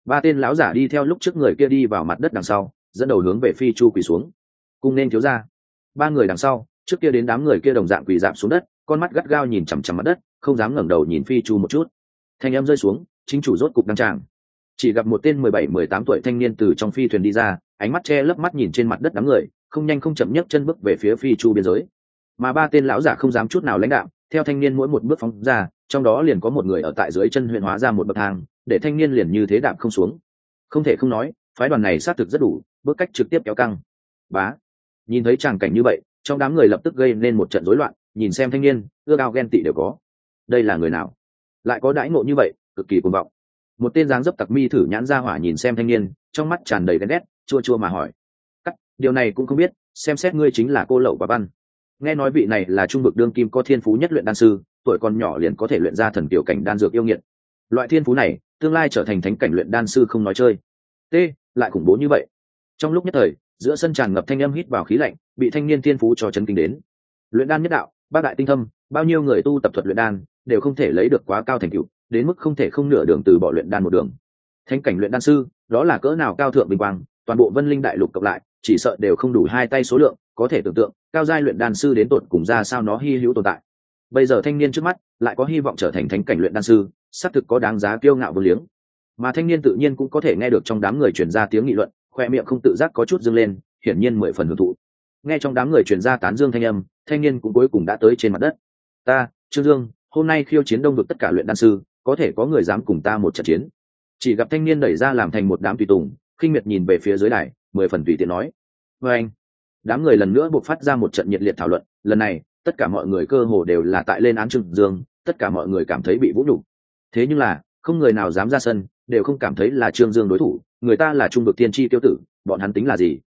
Speaker 1: Ba tên láo giả đi theo lúc trước người kia đi vào mặt đất đằng sau, dẫn đầu hướng về phi chu quỳ xuống. Cùng nên thiếu ra. Ba người đằng sau, trước kia đến đám người kia đồng dạng quỳ dạp xuống đất, con mắt gắt gao nhìn chằm chằm mặt đất, không dám ngẩng đầu nhìn phi chu một chút. Thanh em rơi xuống, chính chủ rốt cục đăng tràng chỉ gặp một tên mười bảy, mười tám tuổi thanh niên từ trong phi thuyền đi ra, ánh mắt che lấp mắt nhìn trên mặt đất đám người, không nhanh không chậm nhấc chân bước về phía phi chu biên giới. Mà ba tên lão giả không dám chút nào lãnh đạo, theo thanh niên mỗi một bước phóng ra, trong đó liền có một người ở tại dưới chân huyện hóa ra một bậc thang, để thanh niên liền như thế đạm không xuống. Không thể không nói, phái đoàn này xác thực rất đủ, bước cách trực tiếp kéo căng. Bá! Nhìn thấy tràng cảnh như vậy, trong đám người lập tức gây nên một trận rối loạn, nhìn xem thanh niên ưa cao ghen tị đều có. Đây là người nào? Lại có đãi ngộ như vậy, cực kỳ cuồng vọng một tên dáng dấp tặc mi thử nhãn ra hỏa nhìn xem thanh niên, trong mắt tràn đầy ghen ghét, chua chua mà hỏi. Cắt, điều này cũng không biết, xem xét ngươi chính là cô lậu và văn. Nghe nói vị này là trung vực đương kim có thiên phú nhất luyện đan sư, tuổi còn nhỏ liền có thể luyện ra thần tiểu cảnh đan dược yêu nghiệt. Loại thiên phú này, tương lai trở thành thánh cảnh luyện đan sư không nói chơi. T, lại khủng bố như vậy. Trong lúc nhất thời, giữa sân tràn ngập thanh âm hít vào khí lạnh, bị thanh niên thiên phú cho chấn kinh đến. Luyện đan nhất đạo, bác đại tinh thâm, bao nhiêu người tu tập thuật luyện đan, đều không thể lấy được quá cao thành tựu đến mức không thể không nửa đường từ bỏ luyện đan một đường. Thánh cảnh luyện đan sư, đó là cỡ nào cao thượng bình quang, toàn bộ vân linh đại lục cộng lại, chỉ sợ đều không đủ hai tay số lượng, có thể tưởng tượng, cao giai luyện đan sư đến tột cùng ra sao nó hy hữu tồn tại. Bây giờ thanh niên trước mắt, lại có hy vọng trở thành thánh cảnh luyện đan sư, xác thực có đáng giá kiêu ngạo vô liếng. Mà thanh niên tự nhiên cũng có thể nghe được trong đám người truyền ra tiếng nghị luận, khoe miệng không tự giác có chút dâng lên, hiển nhiên mười phần hưởng thụ. Nghe trong đám người truyền ra tán dương thanh âm, thanh niên cũng cuối cùng đã tới trên mặt đất. Ta, trương dương, hôm nay khiêu chiến đông vực tất cả luyện đan sư có thể có người dám cùng ta một trận chiến. Chỉ gặp thanh niên đẩy ra làm thành một đám tùy tùng, khinh miệt nhìn về phía dưới đài, mười phần tùy tiện nói vê anh. Đám người lần nữa buộc phát ra một trận nhiệt liệt thảo luận, lần này, tất cả mọi người cơ hồ đều là tại lên án trương dương, tất cả mọi người cảm thấy bị vũ nhục. Thế nhưng là, không người nào dám ra sân, đều không cảm thấy là trương dương đối thủ, người ta là trung vực tiên tri tiêu tử, bọn hắn tính là gì?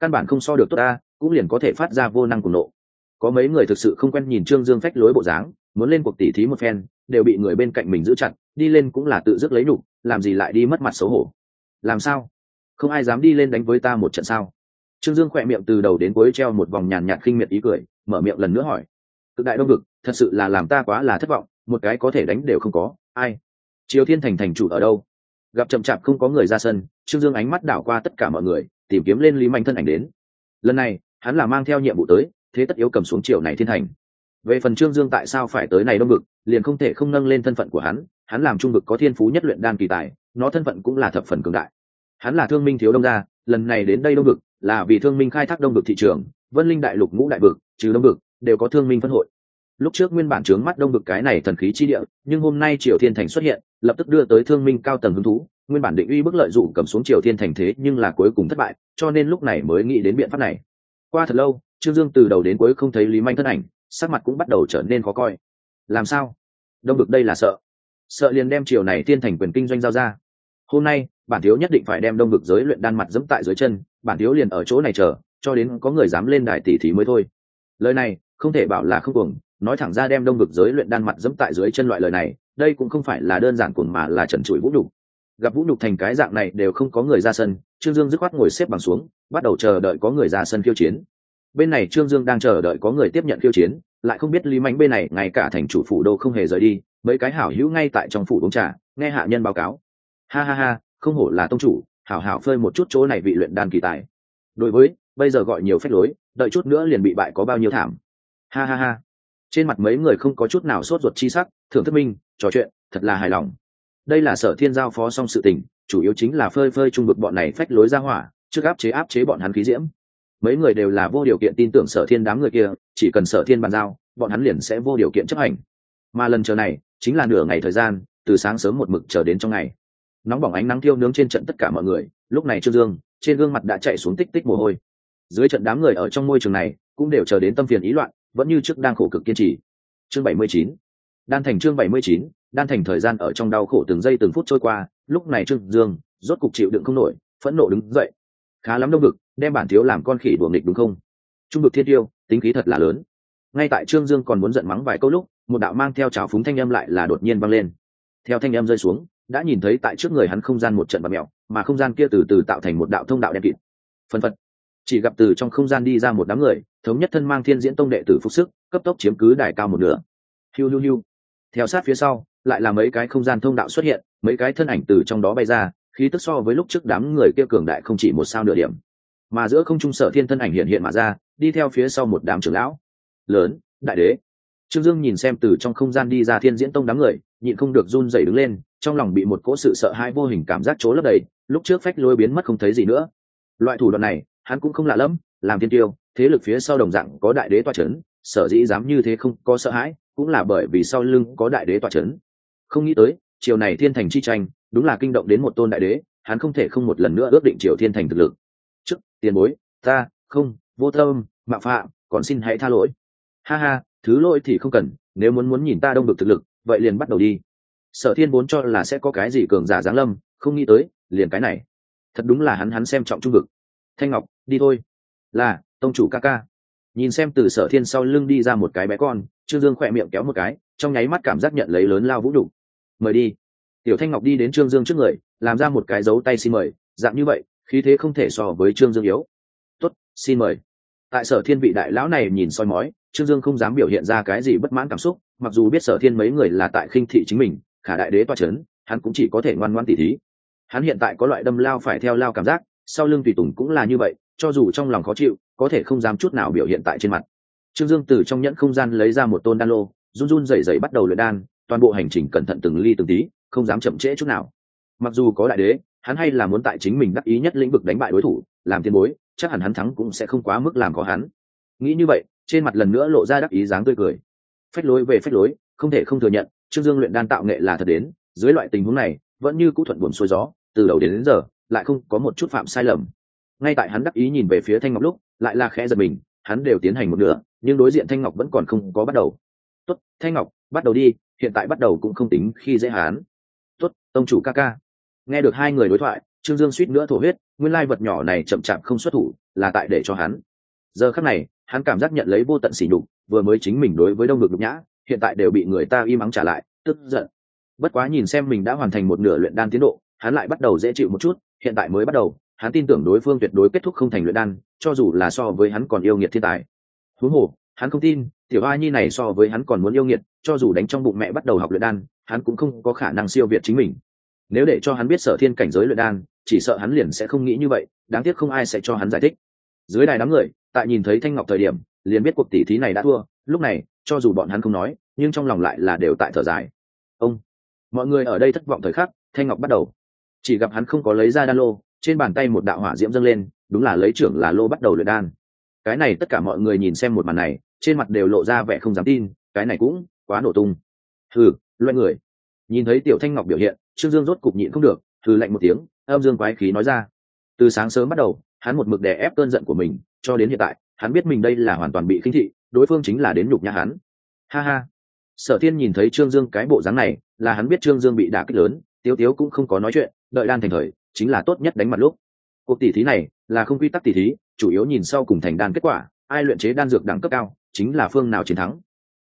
Speaker 1: Căn bản không so được tốt ta, cũng liền có thể phát ra vô năng cùng nộ. Có mấy người thực sự không quen nhìn trương dương phách lối bộ dáng muốn lên cuộc tỉ thí một phen, đều bị người bên cạnh mình giữ chặt, đi lên cũng là tự dứt lấy nhục làm gì lại đi mất mặt xấu hổ. Làm sao? Không ai dám đi lên đánh với ta một trận sao? Trương dương khỏe miệng từ đầu đến cuối treo một vòng nhàn nhạt khinh miệt ý cười, mở miệng lần nữa hỏi. Cực đại đông vực, thật sự là làm ta quá là thất vọng, một cái có thể đánh đều không có, ai? Triều thiên thành thành chủ ở đâu? Gặp chậm chạp không có người ra sân, trương dương ánh mắt đảo qua tất cả mọi người, tìm kiếm lên lý mạnh thân ảnh đến. Lần này, hắn là mang theo nhiệm vụ tới, thế tất yếu cầm xuống triều này thiên thành về phần trương dương tại sao phải tới này đông vực, liền không thể không nâng lên thân phận của hắn hắn làm trung vực có thiên phú nhất luyện đan kỳ tài, nó thân phận cũng là thập phần cường đại. Hắn là thương minh thiếu đông gia, lần này đến đây đông vực, là vì thương minh khai thác đông vực thị trường, vân linh đại lục ngũ đại vực, trừ đông vực, đều có thương minh phân hội. Lúc trước nguyên bản trướng mắt đông vực cái này thần khí chi địa, nhưng hôm nay triều thiên thành xuất hiện, lập tức đưa tới thương minh cao tầng hứng thú, nguyên bản định uy bức lợi dụng cầm xuống triều thiên thành thế nhưng là cuối cùng thất bại, cho nên lúc này mới nghĩ đến biện pháp này. Qua thật lâu, trương dương từ đầu đến cuối không thấy lý manh thân ảnh sắc mặt cũng bắt đầu trở nên khó coi. Làm sao? Đông bực đây là sợ. Sợ liền đem chiều này thiên thành quyền kinh doanh giao ra. Hôm nay, bản thiếu nhất định phải đem đông bực giới luyện đan mặt dẫm tại dưới chân, bản thiếu liền ở chỗ này chờ, cho đến có người dám lên đài tỷ thí mới thôi. Lời này, không thể bảo là không cuồng, nói thẳng ra đem đông bực giới luyện đan mặt dẫm tại dưới chân loại lời này, đây cũng không phải là đơn giản cuồng mà là trần trụi vũ nhục. Gặp vũ nhục thành cái dạng này đều không có người ra sân, trương dương dứt khoát ngồi xếp bằng xuống, bắt đầu chờ đợi có người ra sân khiêu chiến bên này trương dương đang chờ đợi có người tiếp nhận khiêu chiến, lại không biết lý mánh bên này ngay cả thành chủ phủ đô không hề rời đi, mấy cái hảo hữu ngay tại trong phủ uống trà, nghe hạ nhân báo cáo. Ha ha ha, không hổ là tông chủ, hảo hảo phơi một chút chỗ này bị luyện đan kỳ tài. Đối với, bây giờ gọi nhiều phép lối, đợi chút nữa liền bị bại có bao nhiêu thảm. Ha ha ha. Trên mặt mấy người không có chút nào sốt ruột chi sắc, thưởng thức minh, trò chuyện, thật là hài lòng. Đây là sở thiên giao phó xong sự tình, chủ yếu chính là phơi phơi trung vực bọn này phách lối ra hỏa, trước áp chế áp chế bọn hắn khí diễm mấy người đều là vô điều kiện tin tưởng sở thiên đám người kia, chỉ cần sở thiên bàn giao, bọn hắn liền sẽ vô điều kiện chấp hành. Mà lần chờ này, chính là nửa ngày thời gian, từ sáng sớm một mực chờ đến trong ngày. Nóng bỏng ánh nắng thiêu nướng trên trận tất cả mọi người, lúc này trương dương, trên gương mặt đã chạy xuống tích tích mồ hôi. Dưới trận đám người ở trong môi trường này, cũng đều chờ đến tâm phiền ý loạn, vẫn như trước đang khổ cực kiên trì. Chương bảy mươi chín, đan thành chương bảy mươi chín, đan thành thời gian ở trong đau khổ từng giây từng phút trôi qua, lúc này trương dương, rốt cục chịu đựng không nổi, phẫn nộ đứng dậy. Khá lắm đông ngực đem bản thiếu làm con khỉ đuồng nghịch đúng không? Trung vực thiên tiêu, tính khí thật là lớn. Ngay tại trương dương còn muốn giận mắng vài câu lúc, một đạo mang theo trào phúng thanh âm lại là đột nhiên văng lên. Theo thanh âm rơi xuống, đã nhìn thấy tại trước người hắn không gian một trận bạt mẹo mà không gian kia từ từ tạo thành một đạo thông đạo đen kịt. Phân phật. Chỉ gặp từ trong không gian đi ra một đám người, thống nhất thân mang thiên diễn tông đệ tử phục sức, cấp tốc chiếm cứ đài cao một nửa. Hiu hiu hiu. Theo sát phía sau, lại là mấy cái không gian thông đạo xuất hiện, mấy cái thân ảnh từ trong đó bay ra, khí tức so với lúc trước đám người kia cường đại không chỉ một sao nửa điểm mà giữa không trung sở thiên thân ảnh hiện hiện mà ra, đi theo phía sau một đám trưởng lão. Lớn, đại đế. Trương dương nhìn xem từ trong không gian đi ra thiên diễn tông đám người, nhịn không được run rẩy đứng lên, trong lòng bị một cỗ sự sợ hãi vô hình cảm giác trố lấp đầy, lúc trước phách lôi biến mất không thấy gì nữa. Loại thủ đoạn này, hắn cũng không lạ lẫm, làm thiên tiêu, thế lực phía sau đồng dạng có đại đế toa c h ấ n sở dĩ dám như thế không có sợ hãi, cũng là bởi vì sau lưng có đại đế toa c h ấ n không nghĩ tới, chiều này thiên thành chi tranh, đúng là kinh động đến một tôn đại đế, hắn không thể không một lần nữa ước định triều thiên thành thực lực tiền bối, ta, không, vô tâm, mạo phạm, còn xin hãy tha lỗi. Ha ha, thứ lỗi thì không cần, nếu muốn muốn nhìn ta đông được thực lực, vậy liền bắt đầu đi. Sở thiên vốn cho là sẽ có cái gì cường giả giáng lâm, không nghĩ tới, liền cái này. Thật đúng là hắn hắn xem trọng trung vực. Thanh ngọc, đi thôi. Là, tông chủ ca ca. Nhìn xem từ sở thiên sau lưng đi ra một cái bé con, trương dương khỏe miệng kéo một cái, trong nháy mắt cảm giác nhận lấy lớn lao vũ đủ. mời đi. Tiểu thanh ngọc đi đến trương dương trước người, làm ra một cái dấu tay xin mời, dạng như vậy khí thế không thể so với trương dương yếu. Tuất xin mời. Tại sở thiên vị đại lão này nhìn soi mói, trương dương không dám biểu hiện ra cái gì bất mãn cảm xúc, mặc dù biết sở thiên mấy người là tại khinh thị chính mình, khả đại đế toa c h ấ n hắn cũng chỉ có thể ngoan ngoan tỉ thí. Hắn hiện tại có loại đâm lao phải theo lao cảm giác, sau lưng tùy tùng cũng là như vậy, cho dù trong lòng khó chịu, có thể không dám chút nào biểu hiện tại trên mặt. Trương dương từ trong nhẫn không gian lấy ra một tôn đan lô, run run dày dày bắt đầu luyện đan, toàn bộ hành trình cẩn thận từng ly từng tí, không dám chậm trễ chút nào. Mặc dù có đại đế hắn hay là muốn tại chính mình đắc ý nhất lĩnh vực đánh bại đối thủ làm tiền bối chắc hẳn hắn thắng cũng sẽ không quá mức làm có hắn. Nghĩ như vậy trên mặt lần nữa lộ ra đắc ý dáng tươi cười. Phách lối về phách lối không thể không thừa nhận trương dương luyện đan tạo nghệ là thật đến dưới loại tình huống này vẫn như cũ thuận buồn xuôi gió từ đầu đến, đến giờ lại không có một chút phạm sai lầm. Ngay tại hắn đắc ý nhìn về phía thanh ngọc lúc lại là khẽ giật mình hắn đều tiến hành một nửa nhưng đối diện thanh ngọc vẫn còn không có bắt đầu. Tốt thanh ngọc bắt đầu đi hiện tại bắt đầu cũng không tính khi dễ hán tốt tông chủ ca ca nghe được hai người đối thoại, trương dương suýt nữa thổ huyết, nguyên lai vật nhỏ này chậm chạp không xuất thủ, là tại để cho hắn. Giờ khắc này, hắn cảm giác nhận lấy vô tận sỉ nhục, vừa mới chính mình đối với đông ngực nhục nhã, hiện tại đều bị người ta im ắng trả lại, tức giận. Bất quá nhìn xem mình đã hoàn thành một nửa luyện đan tiến độ, hắn lại bắt đầu dễ chịu một chút, hiện tại mới bắt đầu, hắn tin tưởng đối phương tuyệt đối kết thúc không thành luyện đan, cho dù là so với hắn còn yêu nghiệt thiên tài. Thú hồ, hắn không tin, tiểu a nhi này so với hắn còn muốn yêu nghiệt, cho dù đánh trong bụng mẹ bắt đầu học luyện đan, hắn cũng không có khả năng siêu việt chính mình nếu để cho hắn biết sở thiên cảnh giới luyện đan, chỉ sợ hắn liền sẽ không nghĩ như vậy, đáng tiếc không ai sẽ cho hắn giải thích. Dưới đài đám người, tại nhìn thấy thanh ngọc thời điểm, liền biết cuộc tỷ thí này đã thua, lúc này, cho dù bọn hắn không nói, nhưng trong lòng lại là đều tại thở dài. Ông, mọi người ở đây thất vọng thời khắc, thanh ngọc bắt đầu. Chỉ gặp hắn không có lấy ra đan lô, trên bàn tay một đạo hỏa diễm dâng lên, đúng là lấy trưởng là lô bắt đầu luyện đan. Cái này tất cả mọi người nhìn xem một màn này, trên mặt đều lộ ra vẻ không dám tin, cái này cũng quá nổ tung. Thử loay người. Nhìn thấy tiểu thanh ngọc biểu hiện trương dương rốt cục nhịn không được thử lạnh một tiếng, âm dương quái khí nói ra. Từ sáng sớm bắt đầu, hắn một mực đè ép cơn giận của mình, cho đến hiện tại, hắn biết mình đây là hoàn toàn bị khinh thị, đối phương chính là đến nhục nhã hắn. Ha ha. Sở thiên nhìn thấy trương dương cái bộ dáng này, là hắn biết trương dương bị đả kích lớn, tiếu tiếu cũng không có nói chuyện, đợi đan thành thời, chính là tốt nhất đánh mặt lúc. Cuộc tỷ thí này, là không quy tắc tỷ thí, chủ yếu nhìn sau cùng thành đan kết quả, ai luyện chế đan dược đẳng cấp cao, chính là phương nào chiến thắng.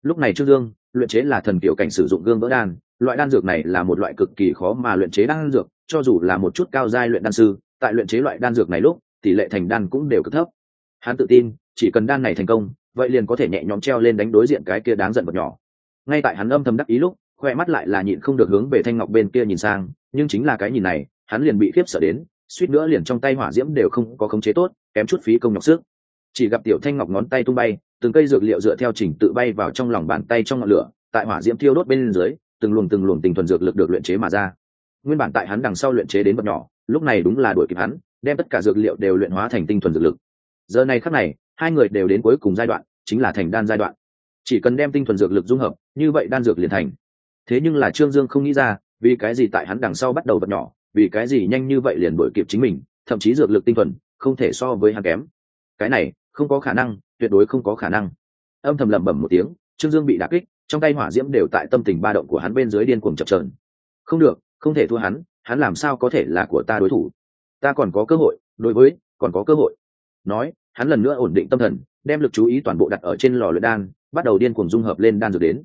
Speaker 1: Lúc này trương dương, luyện chế là thần kiểu cảnh sử dụng gương vỡ đan loại đan dược này là một loại cực kỳ khó mà luyện chế đan dược, cho dù là một chút cao giai luyện đan sư, tại luyện chế loại đan dược này lúc, tỷ lệ thành đan cũng đều cực thấp. Hắn tự tin, chỉ cần đan này thành công, vậy liền có thể nhẹ nhõm treo lên đánh đối diện cái kia đáng giận vật nhỏ. Ngay tại hắn âm thầm đắc ý lúc, khoe mắt lại là nhịn không được hướng về thanh ngọc bên kia nhìn sang, nhưng chính là cái nhìn này, hắn liền bị khiếp sợ đến, suýt nữa liền trong tay hỏa diễm đều không có khống chế tốt, kém chút phí công nhọc sức. Chỉ gặp tiểu thanh ngọc ngón tay tung bay, từng cây dược liệu dựa theo trình tự bay vào trong lòng bàn tay trong ngọn lửa, tại hỏa diễm thiêu đốt bên dưới từng luồng từng luồng tình thuần dược lực được luyện chế mà ra. Nguyên bản tại hắn đằng sau luyện chế đến vật nhỏ, lúc này đúng là đuổi kịp hắn, đem tất cả dược liệu đều luyện hóa thành tinh thuần dược lực. Giờ này khắc này, hai người đều đến cuối cùng giai đoạn, chính là thành đan giai đoạn. Chỉ cần đem tinh thuần dược lực dung hợp, như vậy đan dược liền thành. Thế nhưng là trương dương không nghĩ ra, vì cái gì tại hắn đằng sau bắt đầu vật nhỏ, vì cái gì nhanh như vậy liền đuổi kịp chính mình, thậm chí dược lực tinh thuần, không thể so với hắn kém. Cái này, không có khả năng, tuyệt đối không có khả năng. Âm thầm lẩm bẩm một tiếng, trương dương bị đả kích trong tay hỏa diễm đều tại tâm tình ba động của hắn bên dưới điên cuồng chập trờn không được, không thể thua hắn hắn làm sao có thể là của ta đối thủ? Ta còn có cơ hội, đối với, còn có cơ hội. Nói, hắn lần nữa ổn định tâm thần, đem lực chú ý toàn bộ đặt ở trên lò luyện đan, bắt đầu điên cuồng dung hợp lên đan dược đến.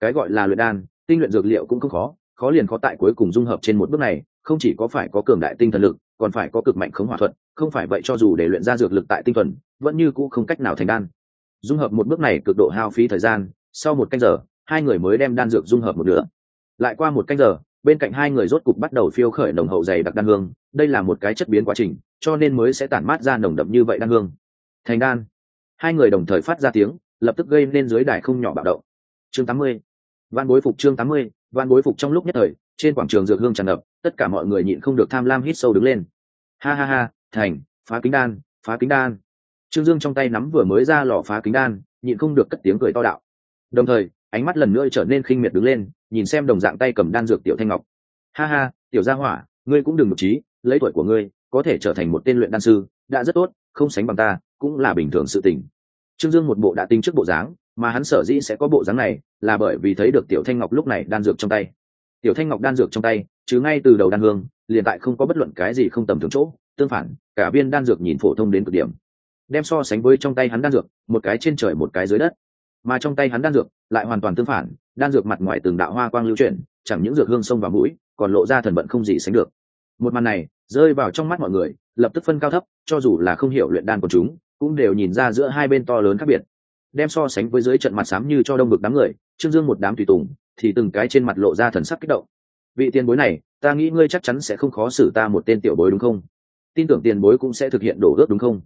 Speaker 1: Cái gọi là luyện đan, tinh luyện dược liệu cũng không khó khó liền khó tại cuối cùng dung hợp trên một bước này, không chỉ có phải có cường đại tinh thần lực, còn phải có cực mạnh khống hỏa thuật, không phải vậy cho dù để luyện ra dược lực tại tinh thuần, vẫn như cũ không cách nào thành đan. Dung hợp một bước này cực độ hao phí thời gian sau một canh giờ, hai người mới đem đan dược dung hợp một nửa. Lại qua một canh giờ, bên cạnh hai người rốt cục bắt đầu phiêu khởi nồng hậu dày đặc đan hương. Đây là một cái chất biến quá trình, cho nên mới sẽ tản mát ra nồng đậm như vậy đan hương. Thành đan. Hai người đồng thời phát ra tiếng, lập tức gây nên dưới đài không nhỏ bạo động. Chương tám mươi. Văn bối phục chương tám mươi. Văn bối phục trong lúc nhất thời, trên quảng trường dược hương tràn ngập, tất cả mọi người nhịn không được tham lam hít sâu đứng lên. Ha ha ha, thành, phá kính đan, phá kính đan. Trương dương trong tay nắm vừa mới ra lò phá kính đan, nhịn không được cất tiếng cười to đạo đồng thời, ánh mắt lần nữa trở nên khinh miệt đứng lên, nhìn xem đồng dạng tay cầm đan dược tiểu thanh ngọc. Ha ha, tiểu gia hỏa, ngươi cũng đừng một trí lấy tuổi của ngươi, có thể trở thành một tên luyện đan sư, đã rất tốt, không sánh bằng ta, cũng là bình thường sự tình. Trương dương một bộ đã tính trước bộ dáng, mà hắn sở dĩ sẽ có bộ dáng này, là bởi vì thấy được tiểu thanh ngọc lúc này đan dược trong tay. Tiểu thanh ngọc đan dược trong tay, chứ ngay từ đầu đan hương, liền tại không có bất luận cái gì không tầm thường chỗ, tương phản, cả viên đan dược nhìn phổ thông đến cực điểm. Đem so sánh với trong tay hắn đan dược, một cái trên trời một cái dưới đất mà trong tay hắn đan dược lại hoàn toàn tương phản, đan dược mặt ngoài từng đạo hoa quang lưu chuyển, chẳng những dược hương sông vào mũi, còn lộ ra thần vận không gì sánh được. Một màn này rơi vào trong mắt mọi người, lập tức phân cao thấp, cho dù là không hiểu luyện đan của chúng, cũng đều nhìn ra giữa hai bên to lớn khác biệt. Đem so sánh với dưới trận mặt sám như cho đông bực đám người, trương dương một đám tùy tùng, thì từng cái trên mặt lộ ra thần sắc kích động. Vị tiền bối này, ta nghĩ ngươi chắc chắn sẽ không khó xử ta một tên tiểu bối đúng không? Tin tưởng tiền bối cũng sẽ thực hiện đổ ước đúng không?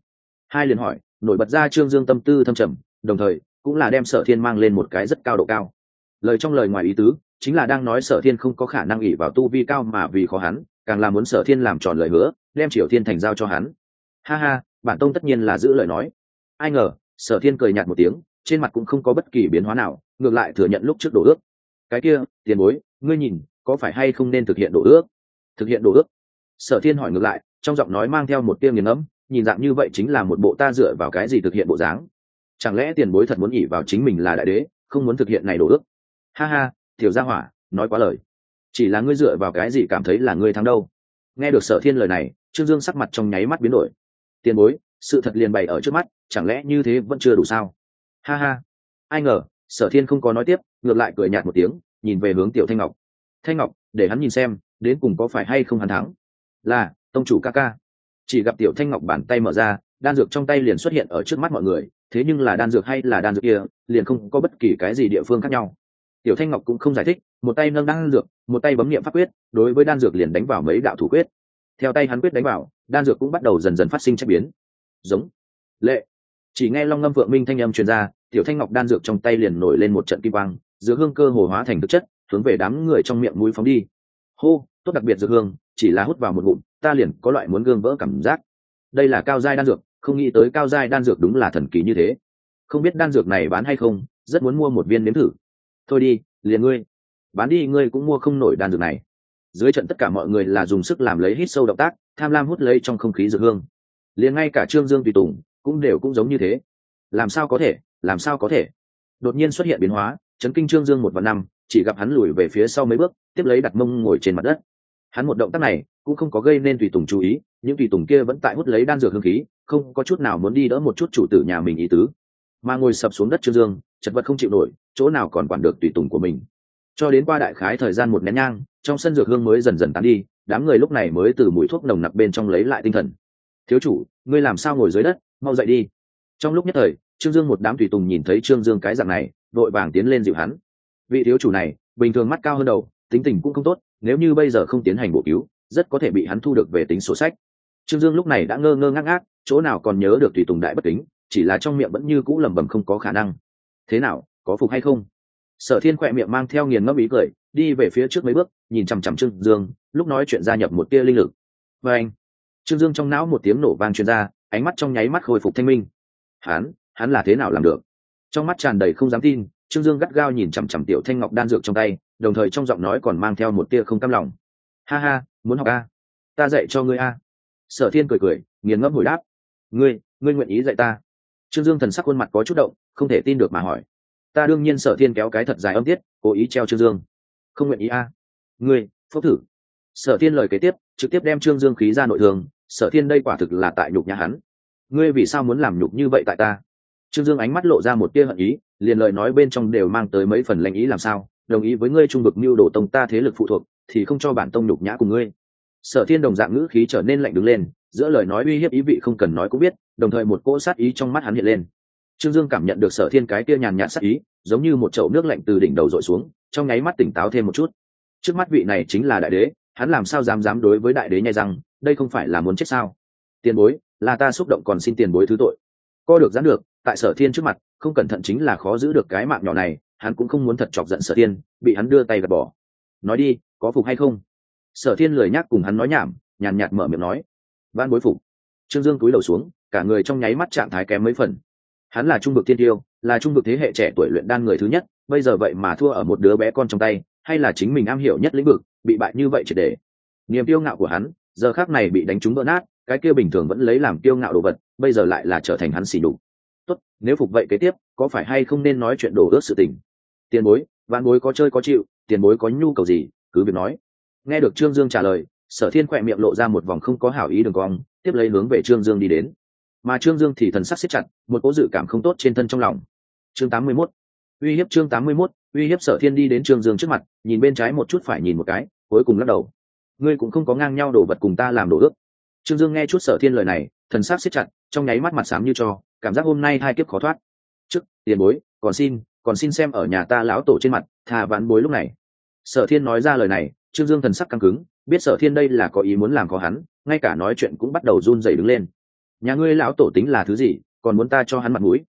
Speaker 1: Hai liền hỏi, nổi bật ra trương dương tâm tư thâm trầm, đồng thời cũng là đem sở thiên mang lên một cái rất cao độ cao. Lời trong lời ngoài ý tứ, chính là đang nói sở thiên không có khả năng ỉ vào tu vi cao mà vì khó hắn, càng là muốn sở thiên làm tròn lời hứa, đem triều thiên thành giao cho hắn. Ha ha, bản tông tất nhiên là giữ lời nói. Ai ngờ, sở thiên cười nhạt một tiếng, trên mặt cũng không có bất kỳ biến hóa nào, ngược lại thừa nhận lúc trước đổ ước. Cái kia, tiền bối, ngươi nhìn, có phải hay không nên thực hiện đổ ước? Thực hiện đổ ước? Sở thiên hỏi ngược lại, trong giọng nói mang theo một tiêu nghiền ngẫm, nhìn dạng như vậy chính là một bộ ta dựa vào cái gì thực hiện bộ dáng chẳng lẽ tiền bối thật muốn ỉ vào chính mình là đại đế, không muốn thực hiện này đồ ước? Ha ha, tiểu gia hỏa, nói quá lời. Chỉ là ngươi dựa vào cái gì cảm thấy là ngươi thắng đâu? Nghe được sở thiên lời này, trương dương sắc mặt trong nháy mắt biến đổi. Tiền bối, sự thật liền bày ở trước mắt, chẳng lẽ như thế vẫn chưa đủ sao? Ha ha. Ai ngờ, sở thiên không có nói tiếp, ngược lại cười nhạt một tiếng, nhìn về hướng tiểu thanh ngọc. Thanh ngọc, để hắn nhìn xem, đến cùng có phải hay không hắn thắng? Là, tông chủ ca ca. Chỉ gặp tiểu thanh ngọc bàn tay mở ra đan dược trong tay liền xuất hiện ở trước mắt mọi người, thế nhưng là đan dược hay là đan dược kia, liền không có bất kỳ cái gì địa phương khác nhau. Tiểu thanh ngọc cũng không giải thích, một tay nâng đan dược, một tay bấm nghiệm pháp quyết, đối với đan dược liền đánh vào mấy đạo thủ quyết. Theo tay hắn quyết đánh vào, đan dược cũng bắt đầu dần dần phát sinh chất biến. Giống. Lệ. Chỉ nghe long ngâm vượng minh thanh âm truyền ra, tiểu thanh ngọc đan dược trong tay liền nổi lên một trận kim quang, dược hương cơ hồ hóa thành thực chất, hướng về đám người trong miệng mũi phóng đi. Hô, tốt đặc biệt dược hương, chỉ là hút vào một ngụm, ta liền có loại muốn gương vỡ cảm giác. Đây là cao giai đan dược không nghĩ tới cao giai đan dược đúng là thần kỳ như thế. Không biết đan dược này bán hay không, rất muốn mua một viên nếm thử. Thôi đi, liền ngươi. Bán đi, ngươi cũng mua không nổi đan dược này. Dưới trận tất cả mọi người là dùng sức làm lấy hít sâu động tác, tham lam hút lấy trong không khí dược hương. Liền ngay cả trương dương tùy tùng, cũng đều cũng giống như thế. Làm sao có thể, làm sao có thể? Đột nhiên xuất hiện biến hóa, chấn kinh trương dương một và năm, chỉ gặp hắn lùi về phía sau mấy bước, tiếp lấy đặt mông ngồi trên mặt đất. Hắn một động tác này, cũng không có gây nên tùy tùng chú ý, những tùy tùng kia vẫn tại hút lấy đan dược hương khí không có chút nào muốn đi đỡ một chút chủ tử nhà mình ý tứ. Mà ngồi sập xuống đất trương dương, chật vật không chịu nổi, chỗ nào còn quản được tùy tùng của mình. Cho đến qua đại khái thời gian một nén nhang, trong sân dược hương mới dần dần tán đi, đám người lúc này mới từ mùi thuốc nồng nặc bên trong lấy lại tinh thần. Thiếu chủ, ngươi làm sao ngồi dưới đất, mau dậy đi. Trong lúc nhất thời, trương dương một đám tùy tùng nhìn thấy trương dương cái dạng này, đội vàng tiến lên dịu hắn. Vị thiếu chủ này, bình thường mắt cao hơn đầu, tính tình cũng không tốt, nếu như bây giờ không tiến hành bổ cứu, rất có thể bị hắn thu được về tính sổ sách. Trương dương lúc này đã ngơ ngơ ngác ngác chỗ nào còn nhớ được tùy tùng đại bất kính, chỉ là trong miệng vẫn như cũ lẩm bẩm không có khả năng. Thế nào, có phục hay không? Sở thiên khỏe miệng mang theo nghiền ngẫm ý cười, đi về phía trước mấy bước, nhìn chằm chằm trương dương, lúc nói chuyện gia nhập một tia linh lực. Và anh, trương dương trong não một tiếng nổ vang truyền ra, ánh mắt trong nháy mắt khôi phục thanh minh. Hắn hắn là thế nào làm được? Trong mắt tràn đầy không dám tin, trương dương gắt gao nhìn chằm chằm tiểu thanh ngọc đan dược trong tay, đồng thời trong giọng nói còn mang theo một tia không cam lòng. Ha ha, muốn học a. Ta dạy cho ngươi a. Sở thiên cười cười, nghiền ngẫm hồi đáp ngươi ngươi nguyện ý dạy ta? Trương dương thần sắc khuôn mặt có chút động, không thể tin được mà hỏi. Ta đương nhiên sở thiên kéo cái thật dài âm tiết, cố ý treo trương dương. Không nguyện ý a. Ngươi, phúc thử. Sở thiên lời kế tiếp, trực tiếp đem trương dương khí ra nội thường, sở thiên đây quả thực là tại nhục nhà hắn. Ngươi vì sao muốn làm nhục như vậy tại ta? Trương dương ánh mắt lộ ra một tia hận ý, liền lời nói bên trong đều mang tới mấy phần lãnh ý làm sao? Đồng ý với ngươi trung vực mưu đồ tông ta thế lực phụ thuộc, thì không cho bản tông nhục nhã cùng ngươi sở thiên đồng dạng ngữ khí trở nên lạnh đứng lên, giữa lời nói uy hiếp ý vị không cần nói cũng biết, đồng thời một cỗ sát ý trong mắt hắn hiện lên. Trương dương cảm nhận được sở thiên cái tia nhàn nhạt sát ý, giống như một chậu nước lạnh từ đỉnh đầu dội xuống, trong nháy mắt tỉnh táo thêm một chút. Trước mắt vị này chính là đại đế, hắn làm sao dám dám đối với đại đế nhai rằng đây không phải là muốn chết sao? Tiền bối, là ta xúc động còn xin tiền bối thứ tội. Co được dán được, tại sở thiên trước mặt, không cẩn thận chính là khó giữ được cái mạng nhỏ này, hắn cũng không muốn thật chọc giận sở thiên, bị hắn đưa tay gạt bỏ. Nói đi, có phục hay không? Sở thiên lười nhắc cùng hắn nói nhảm, nhàn nhạt mở miệng nói. Van bối phục. Trương dương cúi đầu xuống, cả người trong nháy mắt trạng thái kém mấy phần. Hắn là trung vực tiên tiêu, là trung vực thế hệ trẻ tuổi luyện đan người thứ nhất, bây giờ vậy mà thua ở một đứa bé con trong tay, hay là chính mình am hiểu nhất lĩnh vực, bị bại như vậy triệt để. Niềm tiêu ngạo của hắn, giờ khác này bị đánh trúng vỡ nát, cái kia bình thường vẫn lấy làm tiêu ngạo đồ vật, bây giờ lại là trở thành hắn xỉ đục tốt, nếu phục vậy kế tiếp, có phải hay không nên nói chuyện đổ ước sự tình? Tiền bối vạn bối có chơi có chịu, tiền bối có nhu cầu gì, cứ việc nói nghe được trương dương trả lời, sở thiên khỏe miệng lộ ra một vòng không có hảo ý đường cong, tiếp lấy hướng về trương dương đi đến. Mà trương dương thì thần sắc xếp chặt, một cố dự cảm không tốt trên thân trong lòng. Chương tám mươi mốt. Uy hiếp chương tám mươi mốt, uy hiếp sở thiên đi đến trương dương trước mặt, nhìn bên trái một chút phải nhìn một cái, cuối cùng lắc đầu. Ngươi cũng không có ngang nhau đổ vật cùng ta làm đồ ước. Trương dương nghe chút sở thiên lời này, thần sắc xếp chặt, trong nháy mắt mặt xám như cho, cảm giác hôm nay hai kiếp khó thoát. Trước, tiền bối, còn xin còn xin xem ở nhà ta lão tổ trên mặt thà ván bối lúc này. Sở thiên nói ra lời này trương dương thần sắc căng cứng, biết sở thiên đây là có ý muốn làm khó hắn, ngay cả nói chuyện cũng bắt đầu run rẩy đứng lên. Nhà ngươi lão tổ tính là thứ gì, còn muốn ta cho hắn mặt mũi?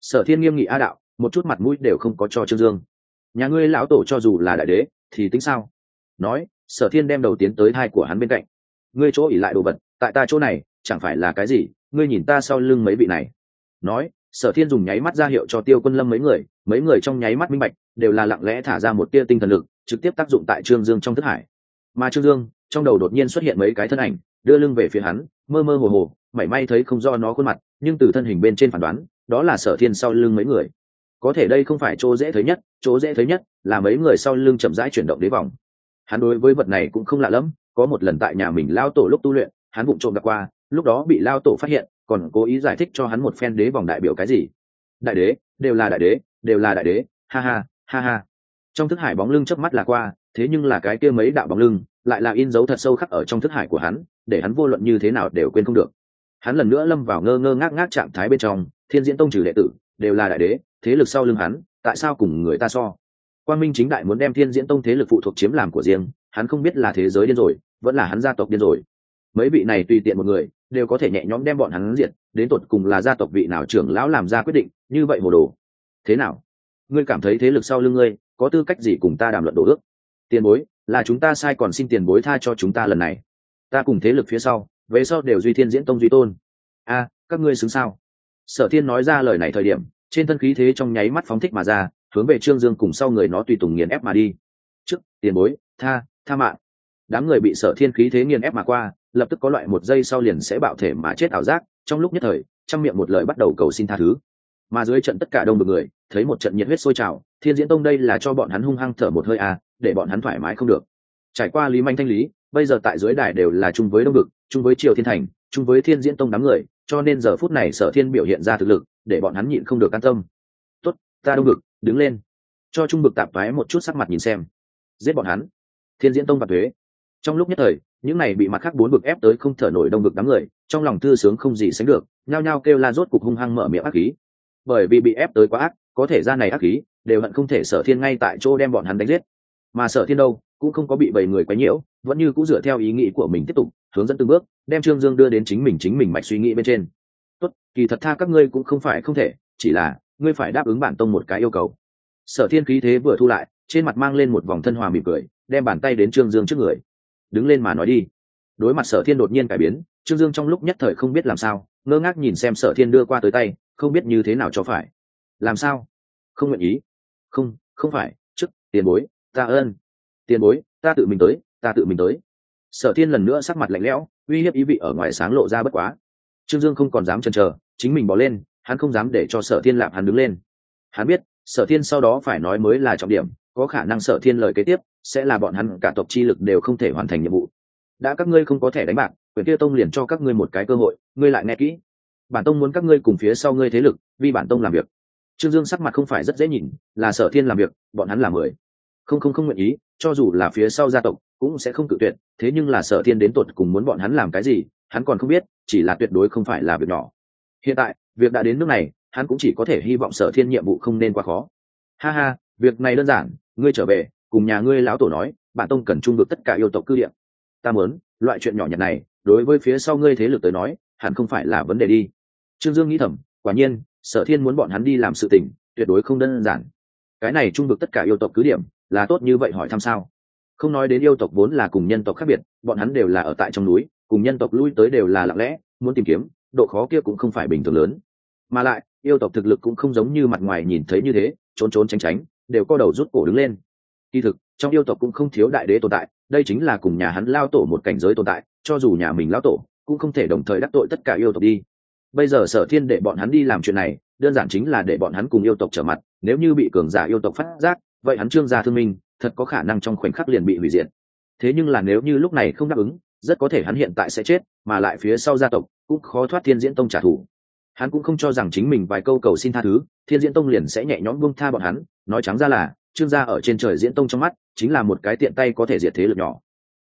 Speaker 1: Sở thiên nghiêm nghị a đạo, một chút mặt mũi đều không có cho trương dương. Nhà ngươi lão tổ cho dù là đại đế, thì tính sao? Nói, sở thiên đem đầu tiến tới thai của hắn bên cạnh. Ngươi chỗ ỉ lại đồ vật, tại ta chỗ này, chẳng phải là cái gì? Ngươi nhìn ta sau lưng mấy vị này. Nói, sở thiên dùng nháy mắt ra hiệu cho tiêu quân lâm mấy người mấy người trong nháy mắt minh bạch, đều là lặng lẽ thả ra một tia tinh thần lực trực tiếp tác dụng tại trương dương trong thức hải. Mà trương dương, trong đầu đột nhiên xuất hiện mấy cái thân ảnh, đưa lưng về phía hắn, mơ mơ hồ hồ, mảy may thấy không do nó khuôn mặt, nhưng từ thân hình bên trên phản đoán, đó là sở thiên sau lưng mấy người. Có thể đây không phải chỗ dễ thấy nhất, chỗ dễ thấy nhất là mấy người sau lưng chậm rãi chuyển động đế vòng. Hắn đối với vật này cũng không lạ lẫm, có một lần tại nhà mình lao tổ lúc tu luyện, hắn vụng trộm gặp qua, lúc đó bị lao tổ phát hiện, còn cố ý giải thích cho hắn một phen đế vòng đại biểu cái gì. Đại đế, đều là đại đế, đều là đại đế, ha ha ha ha trong thức hải bóng lưng chớp mắt là qua, thế nhưng là cái kia mấy đạo bóng lưng lại là in dấu thật sâu khắc ở trong thức hải của hắn, để hắn vô luận như thế nào đều quên không được. Hắn lần nữa lâm vào ngơ ngơ ngác ngác trạng thái bên trong, thiên diễn tông trừ đệ tử, đều là đại đế, thế lực sau lưng hắn, tại sao cùng người ta so? Quan minh chính đại muốn đem thiên diễn tông thế lực phụ thuộc chiếm làm của riêng, hắn không biết là thế giới điên rồi, vẫn là hắn gia tộc điên rồi. Mấy vị này tùy tiện một người, đều có thể nhẹ nhõm đem bọn hắn diệt, đến tột cùng là gia tộc vị nào trưởng lão làm ra quyết định, như vậy hồ đồ. Thế nào? Ngươi cảm thấy thế lực sau lưng ngươi có tư cách gì cùng ta đàm luận đồ ước? Tiền bối, là chúng ta sai còn xin tiền bối tha cho chúng ta lần này. Ta cùng thế lực phía sau, về sau đều duy thiên diễn tông duy tôn. A, các ngươi xứng sao? Sở thiên nói ra lời này thời điểm, trên thân khí thế trong nháy mắt phóng thích mà ra, hướng về trương dương cùng sau người nó tùy tùng nghiền ép mà đi. Trước, tiền bối, tha tha mạng. Đám người bị sở thiên khí thế nghiền ép mà qua, lập tức có loại một giây sau liền sẽ bạo thể mà chết ảo giác, trong lúc nhất thời trong miệng một lời bắt đầu cầu xin tha thứ mà dưới trận tất cả đông được người, thấy một trận nhiệt huyết sôi trào, thiên diễn tông đây là cho bọn hắn hung hăng thở một hơi à để bọn hắn thoải mái không được. Trải qua lý manh thanh lý, bây giờ tại dưới đài đều là chung với đông vực, chung với triều thiên thành, chung với thiên diễn tông đám người, cho nên giờ phút này sở thiên biểu hiện ra thực lực, để bọn hắn nhịn không được an tâm. Tốt, ta đông vực, đứng lên. Cho trung vực tạp thoái một chút sắc mặt nhìn xem. Giết bọn hắn. Thiên diễn tông và thuế trong lúc nhất thời, những này bị mặt khác bốn vực ép tới không thở nổi đông vực đám người, trong lòng thư sướng không gì sánh được, nhao nhao kêu la rốt cục hung hăng mở miệng ác khí bởi vì bị ép tới quá ác, có thể ra này ác khí, đều hận không thể sở thiên ngay tại chỗ đem bọn hắn đánh giết. Mà sở thiên đâu, cũng không có bị bảy người quấy nhiễu, vẫn như cũng dựa theo ý nghĩ của mình tiếp tục, hướng dẫn từng bước, đem trương dương đưa đến chính mình chính mình mạch suy nghĩ bên trên. Tốt, kỳ thật tha các ngươi cũng không phải không thể, chỉ là, ngươi phải đáp ứng bản tông một cái yêu cầu. Sở thiên khí thế vừa thu lại, trên mặt mang lên một vòng thân hòa mỉm cười, đem bàn tay đến trương dương trước người. Đứng lên mà nói đi. Đối mặt sở thiên đột nhiên cải biến, trương dương trong lúc nhất thời không biết làm sao, ngơ ngác nhìn xem sở thiên đưa qua tới tay không biết như thế nào cho phải. Làm sao? Không nguyện ý. Không không phải. Chức tiền bối, ta ơn. Tiền bối, ta tự mình tới, ta tự mình tới. Sở thiên lần nữa sắc mặt lạnh lẽo, uy hiếp ý vị ở ngoài sáng lộ ra bất quá. Trương dương không còn dám chần chờ, chính mình bỏ lên, hắn không dám để cho sở thiên lạp hắn đứng lên. Hắn biết, sở thiên sau đó phải nói mới là trọng điểm, có khả năng sở thiên lời kế tiếp sẽ là bọn hắn cả tộc chi lực đều không thể hoàn thành nhiệm vụ. Đã các ngươi không có thể đánh bạc, quyền kia tông liền cho các ngươi một cái cơ hội, ngươi lại nghe kỹ bản tông muốn các ngươi cùng phía sau ngươi thế lực, vì bản tông làm việc. Trương dương sắc mặt không phải rất dễ nhìn, là sở thiên làm việc, bọn hắn làm mười. Không không không nguyện ý, cho dù là phía sau gia tộc, cũng sẽ không tự tuyệt, thế nhưng là sở thiên đến tột cùng muốn bọn hắn làm cái gì, hắn còn không biết, chỉ là tuyệt đối không phải là việc nhỏ. Hiện tại, việc đã đến nước này, hắn cũng chỉ có thể hy vọng sở thiên nhiệm vụ không nên quá khó. Ha ha, việc này đơn giản, ngươi trở về, cùng nhà ngươi lão tổ nói, bản tông cần trung được tất cả yêu tộc cư điện ta muốn, loại chuyện nhỏ nhặt này, đối với phía sau ngươi thế lực tới nói, hẳn không phải là vấn đề đi trương dương nghĩ thầm, quả nhiên, sở thiên muốn bọn hắn đi làm sự tình, tuyệt đối không đơn giản. Cái này trung được tất cả yêu tộc cứ điểm, là tốt như vậy hỏi thăm sao? Không nói đến yêu tộc vốn là cùng nhân tộc khác biệt, bọn hắn đều là ở tại trong núi, cùng nhân tộc lui tới đều là lặng lẽ, muốn tìm kiếm, độ khó kia cũng không phải bình thường lớn. Mà lại, yêu tộc thực lực cũng không giống như mặt ngoài nhìn thấy như thế, trốn trốn tránh tránh, đều co đầu rút cổ đứng lên. Kỳ thực, trong yêu tộc cũng không thiếu đại đế tồn tại, đây chính là cùng nhà hắn lao tổ một cảnh giới tồn tại, cho dù nhà mình lao tổ, cũng không thể đồng thời đắc tội tất cả yêu tộc đi bây giờ sở thiên để bọn hắn đi làm chuyện này, đơn giản chính là để bọn hắn cùng yêu tộc trở mặt, nếu như bị cường giả yêu tộc phát giác, vậy hắn trương gia thương minh, thật có khả năng trong khoảnh khắc liền bị hủy diệt. Thế nhưng là nếu như lúc này không đáp ứng, rất có thể hắn hiện tại sẽ chết, mà lại phía sau gia tộc cũng khó thoát thiên diễn tông trả thù. Hắn cũng không cho rằng chính mình vài câu cầu xin tha thứ, thiên diễn tông liền sẽ nhẹ nhõm buông tha bọn hắn, nói trắng ra là, trương gia ở trên trời diễn tông trong mắt, chính là một cái tiện tay có thể diệt thế lực nhỏ.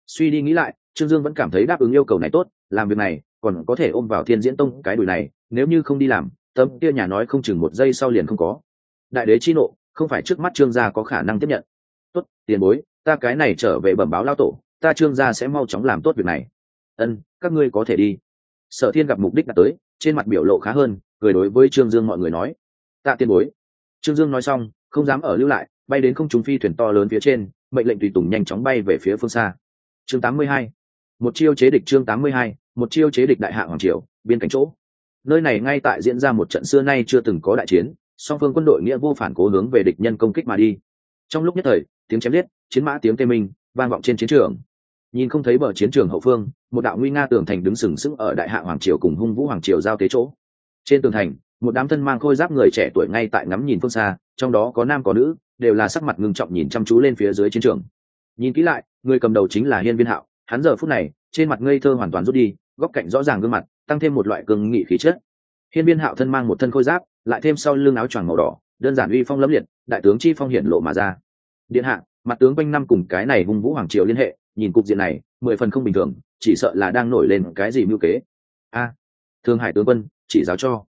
Speaker 1: Suy đi nghĩ lại, trương dương vẫn cảm thấy đáp ứng yêu cầu này tốt, làm việc này còn có thể ôm vào thiên diễn tông cái đùi này nếu như không đi làm tâm kia nhà nói không chừng một giây sau liền không có. Đại đế chi nộ không phải trước mắt trương gia có khả năng tiếp nhận. Tốt tiền bối ta cái này trở về bẩm báo lao tổ ta trương gia sẽ mau chóng làm tốt việc này. Ân các ngươi có thể đi. Sở thiên gặp mục đích đã tới trên mặt biểu lộ khá hơn cười đối với trương dương mọi người nói. Tạ tiền bối. Trương dương nói xong không dám ở lưu lại bay đến không trúng phi thuyền to lớn phía trên mệnh lệnh tùy tùng nhanh chóng bay về phía phương xa. Chương 82. một chiêu chế địch chương 82, một chiêu chế địch đại hạ hoàng triều, biên cảnh chỗ. Nơi này ngay tại diễn ra một trận xưa nay chưa từng có đại chiến, song phương quân đội nghĩa vô phản cố hướng về địch nhân công kích mà đi. Trong lúc nhất thời, tiếng chém giết, chiến mã tiếng tê minh, vang vọng trên chiến trường. Nhìn không thấy bờ chiến trường hậu phương, một đạo nguy nga tường thành đứng sừng sững ở đại hạ hoàng triều cùng hung vũ hoàng triều giao tế chỗ. Trên tường thành, một đám thân mang khôi giáp người trẻ tuổi ngay tại ngắm nhìn phương xa, trong đó có nam có nữ, đều là sắc mặt ngưng trọng nhìn chăm chú lên phía dưới chiến trường. Nhìn kỹ lại, người cầm đầu chính là hiên viên hạo. Hắn giờ phút này, trên mặt ngây thơ hoàn toàn rút đi góc cạnh rõ ràng gương mặt, tăng thêm một loại cường nghị khí chất. Hiên biên hạo thân mang một thân khôi giáp, lại thêm sau lưng áo choàng màu đỏ, đơn giản uy phong lẫm liệt, đại tướng chi phong hiển lộ mà ra. Điện hạ, mặt tướng quanh năm cùng cái này hung vũ hoàng triều liên hệ, nhìn cục diện này, mười phần không bình thường, chỉ sợ là đang nổi lên cái gì mưu kế. A thương hải tướng quân, chỉ giáo cho.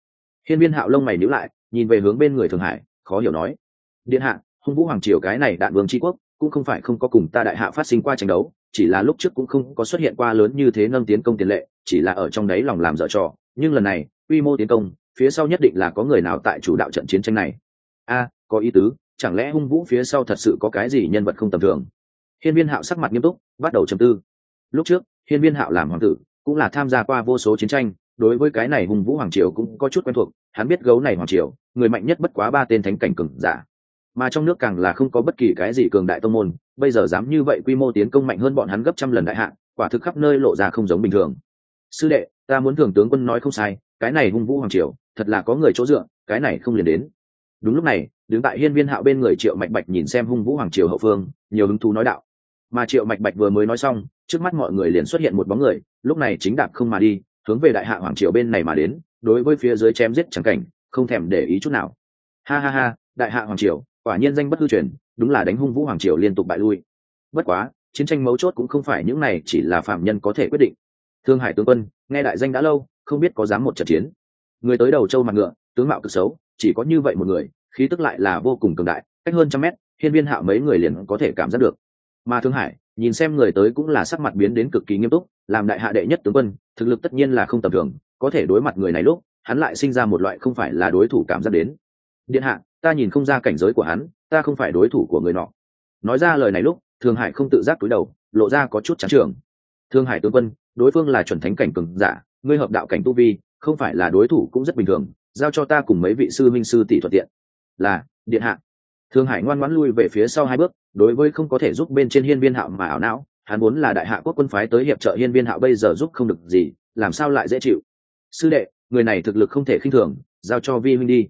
Speaker 1: Hiên viên hạo lông mày nhíu lại, nhìn về hướng bên người thường hải, khó hiểu nói. Điện hạ, hung vũ hoàng triều cái này đạn vương tri quốc, cũng không phải không có cùng ta đại hạ phát sinh qua tranh đấu, chỉ là lúc trước cũng không có xuất hiện qua lớn như thế nâng tiến công tiền lệ chỉ là ở trong đấy lòng làm dở trò, nhưng lần này, quy mô tiến công, phía sau nhất định là có người nào tại chủ đạo trận chiến tranh này. A, có ý tứ, chẳng lẽ hung vũ phía sau thật sự có cái gì nhân vật không tầm thường? Hiên viên hạo sắc mặt nghiêm túc, bắt đầu trầm tư. Lúc trước, hiên viên hạo làm hoàng tử, cũng là tham gia qua vô số chiến tranh, đối với cái này hung vũ hoàng triều cũng có chút quen thuộc, hắn biết gấu này hoàng triều, người mạnh nhất bất quá ba tên thánh cảnh cường giả. Mà trong nước càng là không có bất kỳ cái gì cường đại tông môn, bây giờ dám như vậy quy mô tiến công mạnh hơn bọn hắn gấp trăm lần đại hạn quả thực khắp nơi lộ ra không giống bình thường sư đệ, ta muốn thưởng tướng quân nói không sai, cái này hung vũ hoàng triều, thật là có người chỗ dựa, cái này không liền đến. Đúng lúc này, đứng tại hiên viên hạo bên người triệu mạch bạch nhìn xem hung vũ hoàng triều hậu phương, nhiều hứng thú nói đạo. Mà triệu mạch bạch vừa mới nói xong, trước mắt mọi người liền xuất hiện một bóng người, lúc này chính đạp không mà đi, hướng về đại hạ hoàng triều bên này mà đến, đối với phía dưới chém giết chẳng cảnh, không thèm để ý chút nào. Ha ha ha, đại hạ hoàng triều, quả nhiên danh bất hư truyền, đúng là đánh hung vũ hoàng triều liên tục bại lui. Bất quá, chiến tranh mấu chốt cũng không phải những này, chỉ là phạm nhân có thể quyết định thương hải tướng quân, nghe đại danh đã lâu, không biết có dám một trận chiến. Người tới đầu châu mặt ngựa, tướng mạo cực xấu, chỉ có như vậy một người, khí tức lại là vô cùng cường đại, cách hơn trăm mét, hiên viên hạo mấy người liền có thể cảm giác được. Mà thương hải, nhìn xem người tới cũng là sắc mặt biến đến cực kỳ nghiêm túc, làm đại hạ đệ nhất tướng quân, thực lực tất nhiên là không tầm thường, có thể đối mặt người này lúc, hắn lại sinh ra một loại không phải là đối thủ cảm giác đến. Điện hạ, ta nhìn không ra cảnh giới của hắn, ta không phải đối thủ của người nọ. Nói ra lời này lúc, thương hải không tự giác túi đầu, lộ ra có chút trắng trường thương hải tướng quân đối phương là chuẩn thánh cảnh cường giả, ngươi hợp đạo cảnh tu vi, không phải là đối thủ cũng rất bình thường, giao cho ta cùng mấy vị sư minh sư tỷ thuận tiện. Là, điện hạ. Thương hải ngoan ngoãn lui về phía sau hai bước, đối với không có thể giúp bên trên hiên viên hạo mà ảo não, hắn muốn là đại hạ quốc quân phái tới hiệp trợ hiên viên hạo bây giờ giúp không được gì, làm sao lại dễ chịu? Sư đệ, người này thực lực không thể khinh thường, giao cho vi huynh đi.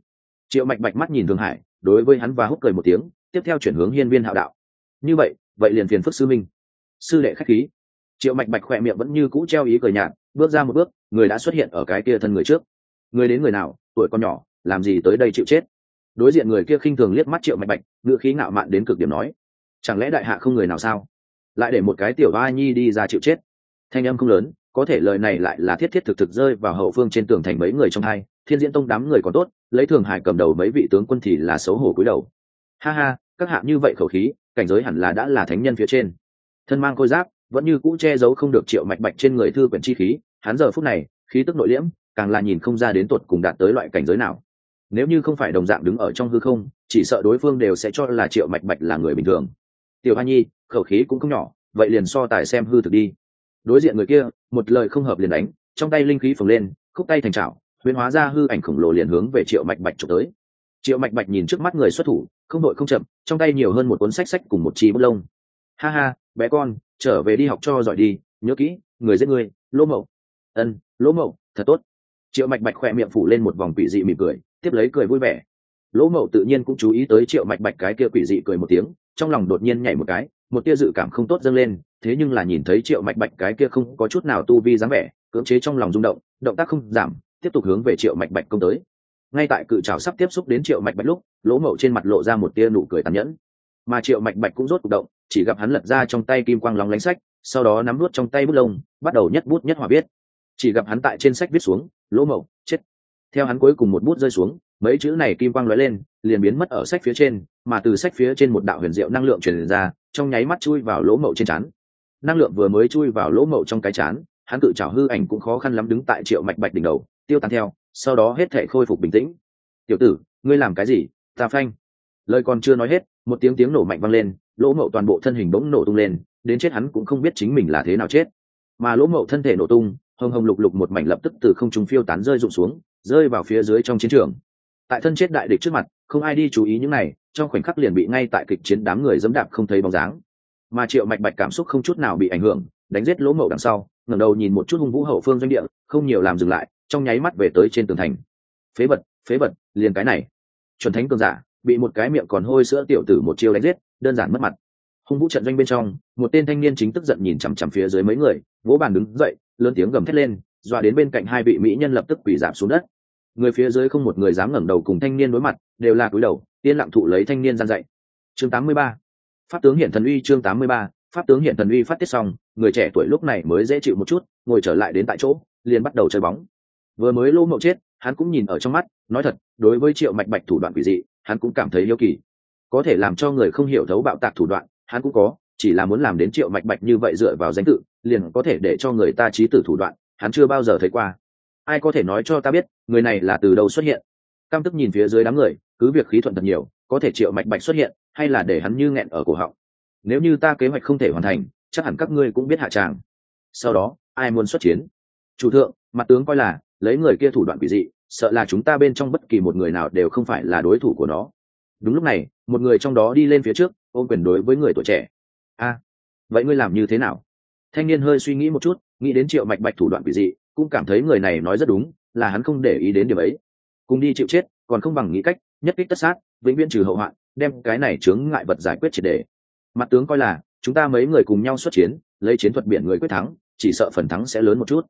Speaker 1: Triệu mạch bạch mắt nhìn thương hải, đối với hắn và húc cười một tiếng, tiếp theo chuyển hướng hiên viên hạo đạo. Như vậy vậy liền phiền phức sư minh sư đệ khách khí triệu mạch bạch khỏe miệng vẫn như cũ treo ý cười nhạt, bước ra một bước, người đã xuất hiện ở cái kia thân người trước. Người đến người nào, tuổi con nhỏ, làm gì tới đây chịu chết? Đối diện người kia khinh thường liếc mắt triệu mạch bạch ngựa khí ngạo mạn đến cực điểm nói, chẳng lẽ đại hạ không người nào sao? Lại để một cái tiểu ba nhi đi ra chịu chết. Thanh âm không lớn, có thể lời này lại là thiết thiết thực thực rơi vào hậu phương trên tường thành mấy người trong hai, thiên diễn tông đám người còn tốt, lấy thường hải cầm đầu mấy vị tướng quân thì là xấu hổ cúi đầu. Ha ha, các hạ như vậy khẩu khí, cảnh giới hẳn là đã là thánh nhân phía trên. Thân mang khôi giáp vẫn như cũ che giấu không được triệu mạch bạch trên người thư quyển chi khí, hắn giờ phút này, khí tức nội liễm, càng là nhìn không ra đến tột cùng đạt tới loại cảnh giới nào. Nếu như không phải đồng dạng đứng ở trong hư không, chỉ sợ đối phương đều sẽ cho là triệu mạch bạch là người bình thường. Tiểu hoa nhi, khẩu khí cũng không nhỏ, vậy liền so tài xem hư thực đi. Đối diện người kia, một lời không hợp liền đánh, trong tay linh khí phồng lên, khúc tay thành trào huyễn hóa ra hư ảnh khổng lồ liền hướng về triệu mạch bạch trục tới. Triệu mạch bạch nhìn trước mắt người xuất thủ, không đội không chậm, trong tay nhiều hơn một cuốn sách sách cùng một chi bút lông. Ha ha, bé con trở về đi học cho giỏi đi, nhớ kỹ, người giết người, lỗ mậu. Ân, lỗ mậu, thật tốt. Triệu mạch bạch khỏe miệng phủ lên một vòng quỷ dị mỉm cười, tiếp lấy cười vui vẻ. Lỗ mậu tự nhiên cũng chú ý tới triệu mạch bạch cái kia quỷ dị cười một tiếng, trong lòng đột nhiên nhảy một cái, một tia dự cảm không tốt dâng lên, thế nhưng là nhìn thấy triệu mạch bạch cái kia không có chút nào tu vi dáng vẻ, cưỡng chế trong lòng rung động động tác không giảm, tiếp tục hướng về triệu mạch bạch công tới. Ngay tại cự trào sắp tiếp xúc đến triệu mạch bạch lúc, lỗ mậu trên mặt lộ ra một tia nụ cười tàn nhẫn. Mà triệu mạch bạch cũng rốt cuộc động chỉ gặp hắn lật ra trong tay kim quang lóng lánh sách, sau đó nắm nuốt trong tay bút lông, bắt đầu nhất bút nhất hòa viết. Chỉ gặp hắn tại trên sách viết xuống, lỗ mậu, chết. Theo hắn cuối cùng một bút rơi xuống, mấy chữ này kim quang lóe lên, liền biến mất ở sách phía trên, mà từ sách phía trên một đạo huyền diệu năng lượng truyền ra, trong nháy mắt chui vào lỗ mậu trên trán. Năng lượng vừa mới chui vào lỗ mậu trong cái chán hắn tự trảo hư ảnh cũng khó khăn lắm đứng tại triệu mạch bạch đỉnh đầu, tiêu tan theo, sau đó hết thể khôi phục bình tĩnh. Tiểu tử, ngươi làm cái gì? Ta phanh. Lời còn chưa nói hết, một tiếng tiếng nổ mạnh vang lên lỗ mậu toàn bộ thân hình bỗng nổ tung lên, đến chết hắn cũng không biết chính mình là thế nào chết. Mà lỗ mậu thân thể nổ tung, hồng hồng lục lục một mảnh lập tức từ không trung phiêu tán rơi rụng xuống, rơi vào phía dưới trong chiến trường. Tại thân chết đại địch trước mặt, không ai đi chú ý những này, trong khoảnh khắc liền bị ngay tại kịch chiến đám người dẫm đạp không thấy bóng dáng. Mà triệu mạch bạch cảm xúc không chút nào bị ảnh hưởng, đánh giết lỗ mậu đằng sau, ngẩng đầu nhìn một chút hung vũ hậu phương doanh địa, không nhiều làm dừng lại, trong nháy mắt về tới trên tường thành. Phế vật phế vật, liền cái này. Chuẩn thánh cường giả bị một cái miệng còn hôi sữa tiểu tử một chiêu đánh giết, đơn giản mất mặt hung vũ trận doanh bên trong, một tên thanh niên chính tức giận nhìn chằm chằm phía dưới mấy người, vỗ bàn đứng dậy, lớn tiếng gầm thét lên, dọa đến bên cạnh hai vị mỹ nhân lập tức quỳ giảm xuống đất người phía dưới không một người dám ngẩng đầu cùng thanh niên đối mặt, đều là cúi đầu, yên lặng thụ lấy thanh niên gian dạy chương 83. pháp tướng hiện thần uy chương 83. pháp tướng hiện thần uy phát tiết xong, người trẻ tuổi lúc này mới dễ chịu một chút, ngồi trở lại đến tại chỗ, liền bắt đầu chơi bóng vừa mới lô mậu chết, hắn cũng nhìn ở trong mắt, nói thật, đối với triệu mạch bạch thủ đoạn quỷ dị hắn cũng cảm thấy yêu kỳ. Có thể làm cho người không hiểu thấu bạo tạc thủ đoạn, hắn cũng có, chỉ là muốn làm đến triệu mạch bạch như vậy dựa vào danh tự, liền có thể để cho người ta trí tử thủ đoạn, hắn chưa bao giờ thấy qua. Ai có thể nói cho ta biết, người này là từ đâu xuất hiện? Cam tức nhìn phía dưới đám người, cứ việc khí thuận thật nhiều, có thể triệu mạch bạch xuất hiện, hay là để hắn như nghẹn ở cổ họng? Nếu như ta kế hoạch không thể hoàn thành, chắc hẳn các ngươi cũng biết hạ tràng. Sau đó, ai muốn xuất chiến? Chủ thượng, mặt tướng coi là, lấy người kia thủ đoạn quỷ dị sợ là chúng ta bên trong bất kỳ một người nào đều không phải là đối thủ của nó. Đúng lúc này, một người trong đó đi lên phía trước, ôm quyền đối với người tuổi trẻ. A, vậy ngươi làm như thế nào? Thanh niên hơi suy nghĩ một chút, nghĩ đến triệu mạch bạch thủ đoạn quỷ dị, cũng cảm thấy người này nói rất đúng, là hắn không để ý đến điểm ấy. Cùng đi chịu chết, còn không bằng nghĩ cách, nhất kích tất sát, vĩnh viễn trừ hậu hoạn, đem cái này chướng ngại vật giải quyết triệt đề mặt tướng coi là, chúng ta mấy người cùng nhau xuất chiến, lấy chiến thuật biển người quyết thắng, chỉ sợ phần thắng sẽ lớn một chút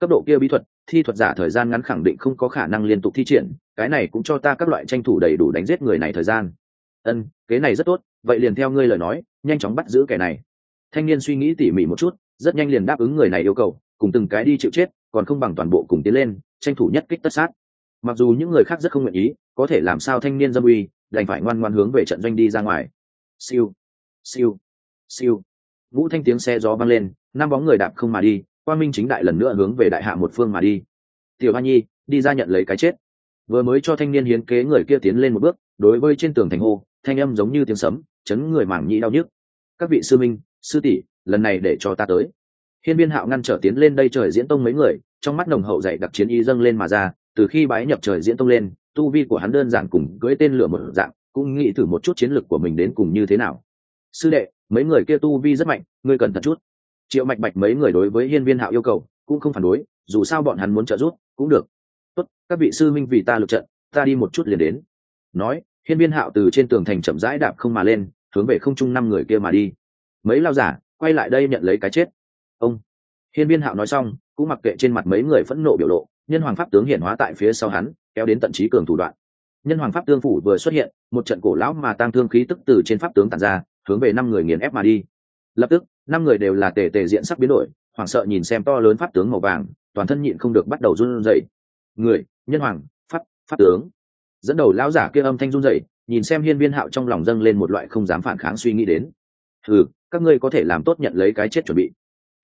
Speaker 1: cấp độ kia bí thuật, thi thuật giả thời gian ngắn khẳng định không có khả năng liên tục thi triển, cái này cũng cho ta các loại tranh thủ đầy đủ đánh giết người này thời gian. Ân, kế này rất tốt, vậy liền theo ngươi lời nói, nhanh chóng bắt giữ kẻ này. Thanh niên suy nghĩ tỉ mỉ một chút, rất nhanh liền đáp ứng người này yêu cầu, cùng từng cái đi chịu chết, còn không bằng toàn bộ cùng tiến lên, tranh thủ nhất kích tất sát. Mặc dù những người khác rất không nguyện ý, có thể làm sao thanh niên dâm uy, đành phải ngoan ngoan hướng về trận doanh đi ra ngoài. Siêu siêu siêu. Vũ thanh tiếng xe gió vang lên, năm bóng người đạp không mà đi quan minh chính đại lần nữa hướng về đại hạ một phương mà đi. Tiểu hoa nhi, đi ra nhận lấy cái chết. Vừa mới cho thanh niên hiến kế người kia tiến lên một bước, đối với trên tường thành hô, thanh âm giống như tiếng sấm, chấn người mảng nhĩ đau nhức. Các vị sư minh, sư tỷ, lần này để cho ta tới. Hiên biên hạo ngăn trở tiến lên đây trời diễn tông mấy người, trong mắt nồng hậu dạy đặc chiến y dâng lên mà ra, từ khi bái nhập trời diễn tông lên, tu vi của hắn đơn giản cùng cưỡi tên lửa một dạng, cũng nghĩ thử một chút chiến lược của mình đến cùng như thế nào. Sư đệ, mấy người kia tu vi rất mạnh, ngươi cần thật chút triệu mạch bạch mấy người đối với hiên viên hạo yêu cầu cũng không phản đối, dù sao bọn hắn muốn trợ giúp cũng được. Tốt, các vị sư minh vì ta lượt trận, ta đi một chút liền đến. Nói, hiên viên hạo từ trên tường thành chậm rãi đạp không mà lên, hướng về không trung năm người kia mà đi. Mấy lao giả quay lại đây nhận lấy cái chết. Ông. Hiên viên hạo nói xong, cũng mặc kệ trên mặt mấy người phẫn nộ biểu lộ, nhân hoàng pháp tướng hiện hóa tại phía sau hắn, kéo đến tận trí cường thủ đoạn. Nhân hoàng pháp tương phủ vừa xuất hiện, một trận cổ lão mà tăng thương khí tức từ trên pháp tướng tàn ra, hướng về năm người nghiền ép mà đi lập tức, năm người đều là tề tề diện sắc biến đổi, hoảng sợ nhìn xem to lớn pháp tướng màu vàng, toàn thân nhịn không được bắt đầu run rẩy. Người, nhân hoàng, pháp pháp tướng. Dẫn đầu lão giả kia âm thanh run rẩy, nhìn xem hiên viên hạo trong lòng dâng lên một loại không dám phản kháng suy nghĩ đến. Ừ các ngươi có thể làm tốt nhận lấy cái chết chuẩn bị.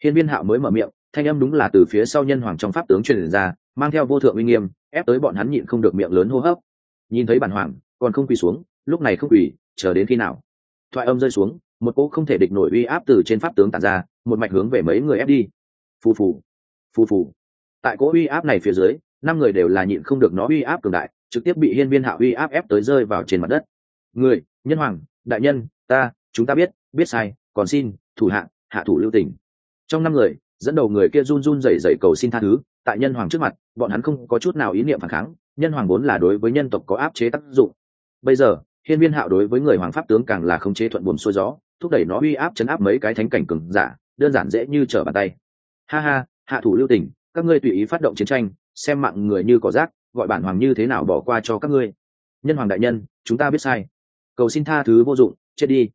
Speaker 1: Hiên viên hạo mới mở miệng, thanh âm đúng là từ phía sau nhân hoàng trong pháp tướng truyền ra, mang theo vô thượng uy nghiêm, ép tới bọn hắn nhịn không được miệng lớn hô hấp. Nhìn thấy bản hoàng, còn không quỳ xuống, lúc này không quỳ, chờ đến khi nào? Thoại âm rơi xuống một cỗ không thể địch nổi uy áp từ trên pháp tướng tàn ra, một mạch hướng về mấy người ép đi. Phù phù phù phù. Tại cỗ uy áp này phía dưới, năm người đều là nhịn không được nó uy áp cường đại, trực tiếp bị hiên viên hạ uy áp ép tới rơi vào trên mặt đất. Người, nhân hoàng, đại nhân, ta, chúng ta biết biết sai, còn xin, thủ hạ hạ thủ lưu tình. Trong năm người, dẫn đầu người kia run run rẩy rẩy cầu xin tha thứ, tại nhân hoàng trước mặt, bọn hắn không có chút nào ý niệm phản kháng, nhân hoàng vốn là đối với nhân tộc có áp chế tác dụng. Bây giờ, hiên viên hạo đối với người hoàng pháp tướng càng là không chế thuận buồm xuôi gió thúc đẩy nó uy áp chấn áp mấy cái thánh cảnh cường giả, đơn giản dễ như trở bàn tay. Ha ha, hạ thủ lưu tình, các ngươi tùy ý phát động chiến tranh, xem mạng người như cỏ rác, gọi bản hoàng như thế nào bỏ qua cho các ngươi. Nhân hoàng đại nhân, chúng ta biết sai. Cầu xin tha thứ vô dụng, chết đi.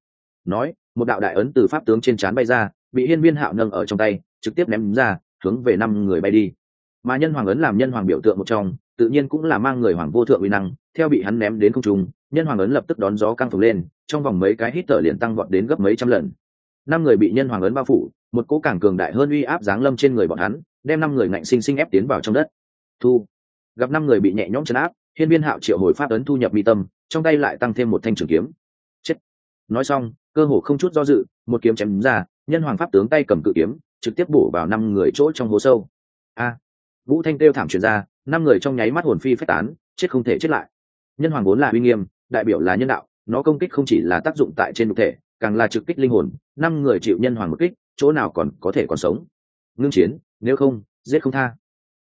Speaker 1: Nói, một đạo đại ấn từ pháp tướng trên trán bay ra, bị hiên viên hạo nâng ở trong tay, trực tiếp ném ra, hướng về năm người bay đi. Mà nhân hoàng ấn làm nhân hoàng biểu tượng một trong tự nhiên cũng là mang người hoàng vô thượng uy năng, theo bị hắn ném đến không trung, nhân hoàng ấn lập tức đón gió căng phồng lên, trong vòng mấy cái hít thở liền tăng vọt đến gấp mấy trăm lần. Năm người bị nhân hoàng ấn bao phủ, một cỗ càng cường đại hơn uy áp giáng lâm trên người bọn hắn, đem năm người ngạnh sinh sinh ép tiến vào trong đất. Thu. Gặp năm người bị nhẹ nhõm chấn áp, hiên viên hạo triệu hồi pháp ấn thu nhập mi tâm, trong tay lại tăng thêm một thanh trường kiếm. Chết. Nói xong, cơ hồ không chút do dự, một kiếm chém ra, nhân hoàng pháp tướng tay cầm cự kiếm, trực tiếp bổ vào năm người chỗ trong hố sâu. A. Vũ thanh kêu thảm truyền ra năm người trong nháy mắt hồn phi phách tán, chết không thể chết lại. Nhân hoàng vốn là uy nghiêm, đại biểu là nhân đạo, nó công kích không chỉ là tác dụng tại trên thực thể, càng là trực kích linh hồn, năm người chịu nhân hoàng một kích, chỗ nào còn có thể còn sống. Ngưng chiến, nếu không, giết không tha.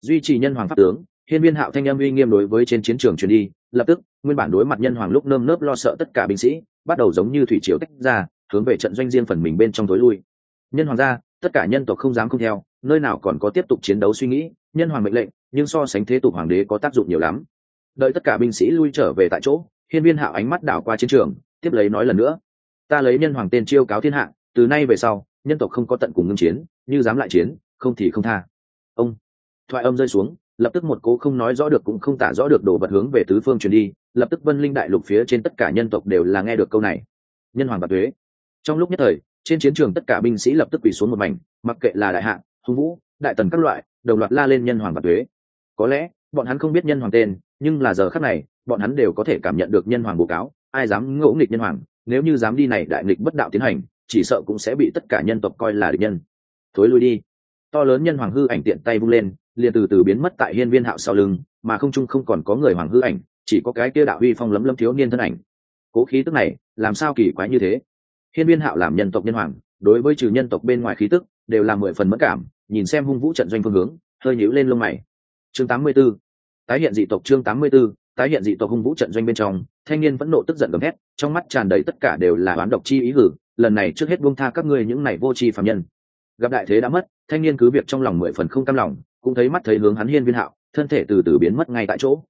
Speaker 1: Duy trì nhân hoàng pháp tướng, hiên viên hạo thanh Em uy nghiêm đối với trên chiến trường truyền đi, lập tức, nguyên bản đối mặt nhân hoàng lúc nơm nớp lo sợ tất cả binh sĩ, bắt đầu giống như thủy triều tách ra, hướng về trận doanh riêng phần mình bên trong tối lui. Nhân hoàng gia, tất cả nhân tộc không dám không theo, nơi nào còn có tiếp tục chiến đấu suy nghĩ nhân hoàng mệnh lệnh, nhưng so sánh thế tục hoàng đế có tác dụng nhiều lắm. Đợi tất cả binh sĩ lui trở về tại chỗ, hiên viên hạo ánh mắt đảo qua chiến trường, tiếp lấy nói lần nữa. Ta lấy nhân hoàng tên chiêu cáo thiên hạ, từ nay về sau, nhân tộc không có tận cùng ngưng chiến, như dám lại chiến, không thì không tha. Ông, thoại âm rơi xuống, lập tức một cố không nói rõ được cũng không tả rõ được đồ vật hướng về tứ phương truyền đi, lập tức vân linh đại lục phía trên tất cả nhân tộc đều là nghe được câu này. Nhân hoàng và thuế trong lúc nhất thời, trên chiến trường tất cả binh sĩ lập tức quỳ xuống một mảnh, mặc kệ là đại hạ hùng vũ, đại tần các loại đồng loạt la lên nhân hoàng và thuế có lẽ, bọn hắn không biết nhân hoàng tên, nhưng là giờ khắc này, bọn hắn đều có thể cảm nhận được nhân hoàng bố cáo, ai dám ngỗ nghịch nhân hoàng, nếu như dám đi này đại nghịch bất đạo tiến hành, chỉ sợ cũng sẽ bị tất cả nhân tộc coi là địch nhân. Thối lui đi. To lớn nhân hoàng hư ảnh tiện tay vung lên, liền từ từ biến mất tại hiên viên hạo sau lưng, mà không trung không còn có người hoàng hư ảnh, chỉ có cái kia đạo huy phong lấm lấm thiếu niên thân ảnh. Cố khí tức này, làm sao kỳ quái như thế? Hiên viên hạo làm nhân tộc nhân hoàng, đối với trừ nhân tộc bên ngoài khí tức, đều là mười phần mất cảm nhìn xem hung vũ trận doanh phương hướng, hơi nhíu lên lông mày chương 84. tái hiện dị tộc chương 84. tái hiện dị tộc hung vũ trận doanh bên trong, thanh niên vẫn nộ tức giận gầm hét trong mắt tràn đầy tất cả đều là oán độc chi ý hử, lần này trước hết buông tha các ngươi những này vô tri phạm nhân gặp đại thế đã mất, thanh niên cứ việc trong lòng mười phần không cam lòng, cũng thấy mắt thấy hướng hắn hiên viên hạo, thân thể từ từ biến mất ngay tại chỗ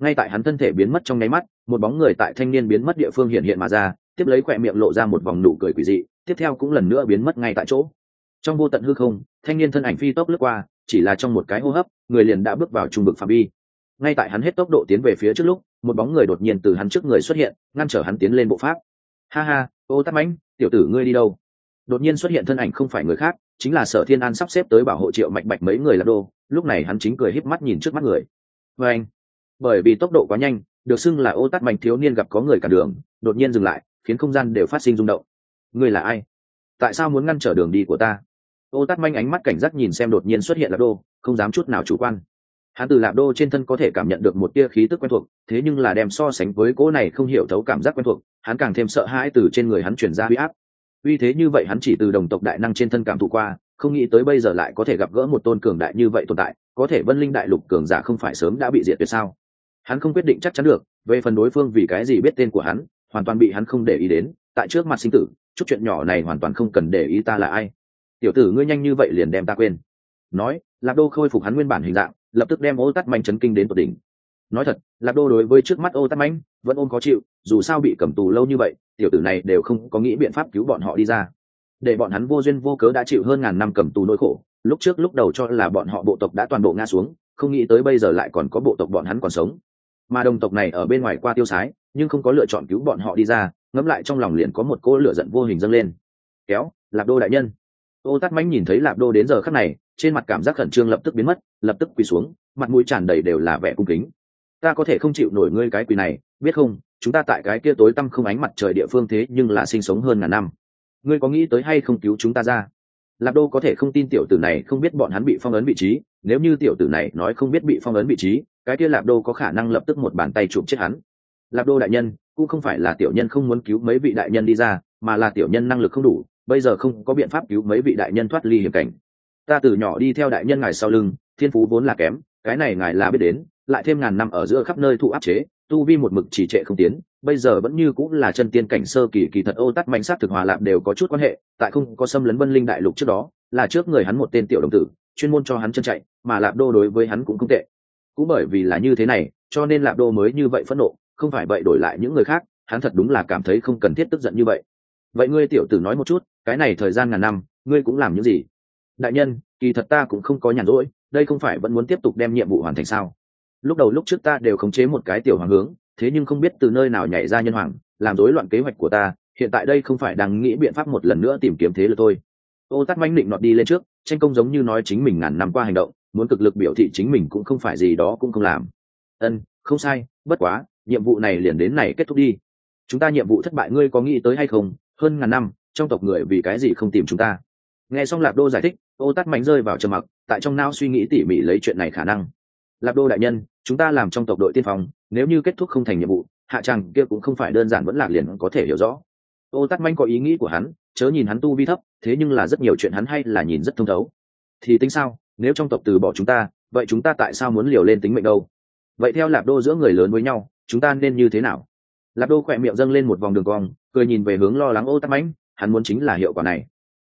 Speaker 1: ngay tại hắn thân thể biến mất trong nháy mắt, một bóng người tại thanh niên biến mất địa phương hiện hiện mà ra, tiếp lấy khỏe miệng lộ ra một vòng nụ cười quỷ dị, tiếp theo cũng lần nữa biến mất ngay tại chỗ trong vô tận hư không, thanh niên thân ảnh phi tốc lướt qua, chỉ là trong một cái hô hấp, người liền đã bước vào trung vực phạm vi. Ngay tại hắn hết tốc độ tiến về phía trước lúc, một bóng người đột nhiên từ hắn trước người xuất hiện, ngăn trở hắn tiến lên bộ pháp. Ha ha, ô tắc mãnh, tiểu tử ngươi đi đâu? Đột nhiên xuất hiện thân ảnh không phải người khác, chính là sở thiên an sắp xếp tới bảo hộ triệu mạch bạch mấy người lạc đô, lúc này hắn chính cười híp mắt nhìn trước mắt người. Vê anh, bởi vì tốc độ quá nhanh, được xưng là ô Tắc mạnh thiếu niên gặp có người cả đường, đột nhiên dừng lại, khiến không gian đều phát sinh rung động. Ngươi là ai? Tại sao muốn ngăn trở đường đi của ta? Ô tát manh ánh mắt cảnh giác nhìn xem đột nhiên xuất hiện lạp đô, không dám chút nào chủ quan. Hắn từ lạp đô trên thân có thể cảm nhận được một tia khí tức quen thuộc, thế nhưng là đem so sánh với cỗ này không hiểu thấu cảm giác quen thuộc, hắn càng thêm sợ hãi từ trên người hắn chuyển ra huy áp. Uy thế như vậy hắn chỉ từ đồng tộc đại năng trên thân cảm thụ qua, không nghĩ tới bây giờ lại có thể gặp gỡ một tôn cường đại như vậy tồn tại, có thể vân linh đại lục cường giả không phải sớm đã bị diệt tuyệt sao? Hắn không quyết định chắc chắn được, về phần đối phương vì cái gì biết tên của hắn, hoàn toàn bị hắn không để ý đến, tại trước mặt sinh tử, chút chuyện nhỏ này hoàn toàn không cần để ý ta là ai tiểu tử ngươi nhanh như vậy liền đem ta quên. Nói, lạc đô khôi phục hắn nguyên bản hình dạng, lập tức đem ô tắt manh chấn kinh đến tột đỉnh. Nói thật, lạc đô đối với trước mắt ô tắt manh vẫn ôm khó chịu, dù sao bị cầm tù lâu như vậy, tiểu tử này đều không có nghĩ biện pháp cứu bọn họ đi ra. Để bọn hắn vô duyên vô cớ đã chịu hơn ngàn năm cầm tù nỗi khổ, lúc trước lúc đầu cho là bọn họ bộ tộc đã toàn bộ nga xuống, không nghĩ tới bây giờ lại còn có bộ tộc bọn hắn còn sống. Mà đồng tộc này ở bên ngoài qua tiêu sái, nhưng không có lựa chọn cứu bọn họ đi ra, ngẫm lại trong lòng liền có một cỗ lửa giận vô hình dâng lên. Kéo lạp đô đại nhân ô tắt mánh nhìn thấy lạp đô đến giờ khắc này, trên mặt cảm giác khẩn trương lập tức biến mất, lập tức quỳ xuống, mặt mũi tràn đầy đều là vẻ cung kính. Ta có thể không chịu nổi ngươi cái quỳ này, biết không, chúng ta tại cái kia tối tăm không ánh mặt trời địa phương thế nhưng là sinh sống hơn ngàn năm. Ngươi có nghĩ tới hay không cứu chúng ta ra? Lạp đô có thể không tin tiểu tử này không biết bọn hắn bị phong ấn vị trí, nếu như tiểu tử này nói không biết bị phong ấn vị trí, cái kia lạp đô có khả năng lập tức một bàn tay chụp chết hắn. Lạp đô đại nhân, cũng không phải là tiểu nhân không muốn cứu mấy vị đại nhân đi ra, mà là tiểu nhân năng lực không đủ bây giờ không có biện pháp cứu mấy vị đại nhân thoát ly hiểm cảnh. Ta từ nhỏ đi theo đại nhân ngài sau lưng, thiên phú vốn là kém, cái này ngài là biết đến, lại thêm ngàn năm ở giữa khắp nơi thụ áp chế, tu vi một mực chỉ trệ không tiến, bây giờ vẫn như cũng là chân tiên cảnh sơ kỳ kỳ thật ô tắt mạnh sát thực hòa lạp đều có chút quan hệ, tại không có xâm lấn vân linh đại lục trước đó, là trước người hắn một tên tiểu đồng tử, chuyên môn cho hắn chân chạy, mà lạp đô đối với hắn cũng không tệ. Cũng bởi vì là như thế này, cho nên lạp đô mới như vậy phẫn nộ, không phải vậy đổi lại những người khác, hắn thật đúng là cảm thấy không cần thiết tức giận như vậy. Vậy ngươi tiểu tử nói một chút cái này thời gian ngàn năm, ngươi cũng làm những gì? Đại nhân, kỳ thật ta cũng không có nhàn rỗi, đây không phải vẫn muốn tiếp tục đem nhiệm vụ hoàn thành sao? Lúc đầu lúc trước ta đều khống chế một cái tiểu hoàng hướng, thế nhưng không biết từ nơi nào nhảy ra nhân hoàng, làm rối loạn kế hoạch của ta, hiện tại đây không phải đang nghĩ biện pháp một lần nữa tìm kiếm thế lực thôi. Ô tắt manh định nọt đi lên trước, tranh công giống như nói chính mình ngàn năm qua hành động, muốn cực lực biểu thị chính mình cũng không phải gì đó cũng không làm. Ân, không sai, bất quá, nhiệm vụ này liền đến này kết thúc đi. Chúng ta nhiệm vụ thất bại ngươi có nghĩ tới hay không? Hơn ngàn năm trong tộc người vì cái gì không tìm chúng ta? Nghe xong lạp đô giải thích, ô tắt mánh rơi vào trầm mặc, tại trong não suy nghĩ tỉ mỉ lấy chuyện này khả năng. Lạp đô đại nhân, chúng ta làm trong tộc đội tiên phong, nếu như kết thúc không thành nhiệm vụ, hạ tràng kia cũng không phải đơn giản vẫn lạc liền có thể hiểu rõ. Ô tắt manh có ý nghĩ của hắn, chớ nhìn hắn tu vi thấp, thế nhưng là rất nhiều chuyện hắn hay là nhìn rất thông thấu. Thì tính sao, nếu trong tộc từ bỏ chúng ta, vậy chúng ta tại sao muốn liều lên tính mệnh đâu? Vậy theo lạp đô giữa người lớn với nhau, chúng ta nên như thế nào? Lạp đô khỏe miệng dâng lên một vòng đường cong, cười nhìn về hướng lo lắng ô tắc mãnh hắn muốn chính là hiệu quả này.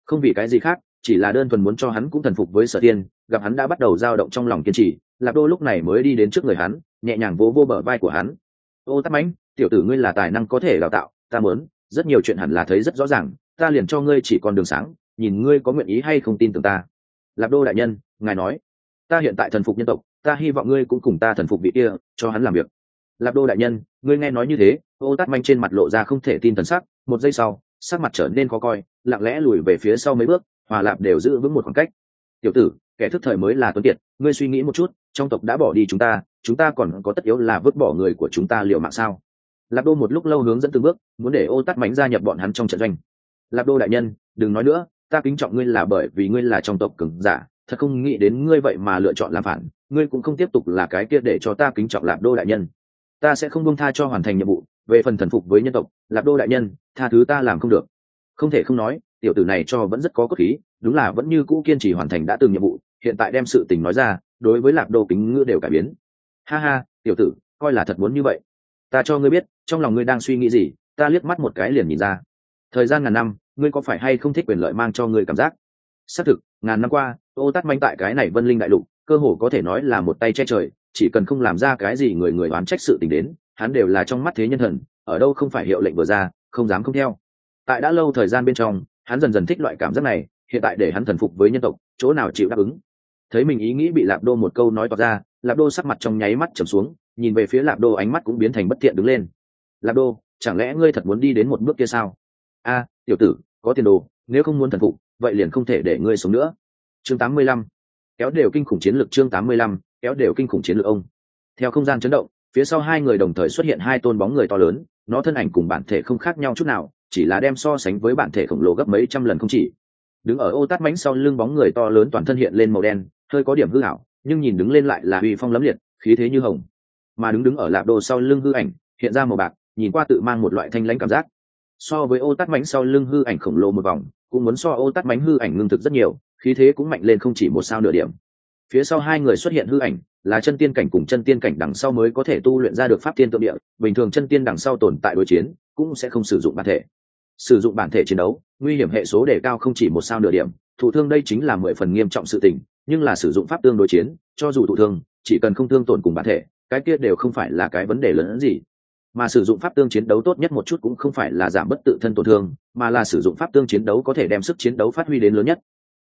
Speaker 1: Không vì cái gì khác, chỉ là đơn thuần muốn cho hắn cũng thần phục với sở tiên gặp hắn đã bắt đầu dao động trong lòng kiên trì lạp đô lúc này mới đi đến trước người hắn, nhẹ nhàng vỗ vô bờ vai của hắn. Ô tắc mãnh, tiểu tử ngươi là tài năng có thể đào tạo, ta muốn, rất nhiều chuyện hẳn là thấy rất rõ ràng, ta liền cho ngươi chỉ còn đường sáng, nhìn ngươi có nguyện ý hay không tin tưởng ta. Lạp đô đại nhân, ngài nói, ta hiện tại thần phục nhân tộc, ta hy vọng ngươi cũng cùng ta thần phục vị kia, cho hắn làm việc. Lạp đô đại nhân, ngươi nghe nói như thế, ô tát manh trên mặt lộ ra không thể tin thần sắc, một giây sau sắc mặt trở nên khó coi, lặng lẽ lùi về phía sau mấy bước, hòa lạp đều giữ vững một khoảng cách. Tiểu tử, kẻ thức thời mới là tuấn kiệt, ngươi suy nghĩ một chút, trong tộc đã bỏ đi chúng ta chúng ta còn có tất yếu là vứt bỏ người của chúng ta liệu mạng sao? Lạp đô một lúc lâu hướng dẫn từng bước, muốn để ô tắt mánh gia nhập bọn hắn trong trận doanh. Lạp đô đại nhân, đừng nói nữa, ta kính trọng ngươi là bởi vì ngươi là trong tộc cứng giả, thật không nghĩ đến ngươi vậy mà lựa chọn làm phản, ngươi cũng không tiếp tục là cái kia để cho ta kính trọng lạp đô đại nhân. Ta sẽ không buông tha cho hoàn thành nhiệm vụ về phần thần phục với nhân tộc lạp đô đại nhân, tha thứ ta làm không được. Không thể không nói, tiểu tử này cho vẫn rất có cốt khí, đúng là vẫn như cũ kiên trì hoàn thành đã từng nhiệm vụ, hiện tại đem sự tình nói ra, đối với lạp đô kính ngữ đều cải biến. Ha ha, tiểu tử, coi là thật muốn như vậy. Ta cho ngươi biết, trong lòng ngươi đang suy nghĩ gì, ta liếc mắt một cái liền nhìn ra. Thời gian ngàn năm, ngươi có phải hay không thích quyền lợi mang cho ngươi cảm giác? Xác thực, ngàn năm qua, ô tát manh tại cái này vân linh đại lục, cơ hồ có thể nói là một tay che trời, chỉ cần không làm ra cái gì người người oán trách sự tình đến hắn đều là trong mắt thế nhân thần ở đâu không phải hiệu lệnh vừa ra không dám không theo. Tại đã lâu thời gian bên trong hắn dần dần thích loại cảm giác này hiện tại để hắn thần phục với nhân tộc chỗ nào chịu đáp ứng? Thấy mình ý nghĩ bị lạp đô một câu nói tỏ ra lạp đô sắc mặt trong nháy mắt trầm xuống nhìn về phía lạp đô ánh mắt cũng biến thành bất thiện đứng lên. Lạp đô chẳng lẽ ngươi thật muốn đi đến một bước kia sao? A tiểu tử có tiền đồ nếu không muốn thần phục vậy liền không thể để ngươi sống nữa. Chương 85. kéo đều kinh khủng chiến lược chương 85, kéo đều kinh khủng chiến lược ông. Theo không gian chấn động phía sau hai người đồng thời xuất hiện hai tôn bóng người to lớn, nó thân ảnh cùng bản thể không khác nhau chút nào, chỉ là đem so sánh với bản thể khổng lồ gấp mấy trăm lần không chỉ. Đứng ở ô tát mánh sau lưng bóng người to lớn toàn thân hiện lên màu đen, hơi có điểm hư hảo nhưng nhìn đứng lên lại là uy phong lấm liệt, khí thế như hồng. Mà đứng đứng ở lạp đồ sau lưng hư ảnh, hiện ra màu bạc, nhìn qua tự mang một loại thanh lãnh cảm giác. So với ô tát mánh sau lưng hư ảnh khổng lồ một vòng, cũng muốn so ô tát mánh hư ảnh ngưng thực rất nhiều, khí thế cũng mạnh lên không chỉ một sao nửa điểm. Phía sau hai người xuất hiện hư ảnh là chân tiên cảnh cùng chân tiên cảnh đằng sau mới có thể tu luyện ra được pháp tiên tượng địa, bình thường chân tiên đằng sau tồn tại đối chiến, cũng sẽ không sử dụng bản thể. Sử dụng bản thể chiến đấu, nguy hiểm hệ số đề cao không chỉ một sao nửa điểm, thụ thương đây chính là mười phần nghiêm trọng sự tình, nhưng là sử dụng pháp tương đối chiến, cho dù thụ thương, chỉ cần không thương tổn cùng bản thể, cái kia đều không phải là cái vấn đề lớn hơn gì. Mà sử dụng pháp tương chiến đấu tốt nhất một chút cũng không phải là giảm bất tự thân tổn thương, mà là sử dụng pháp tương chiến đấu có thể đem sức chiến đấu phát huy đến lớn nhất.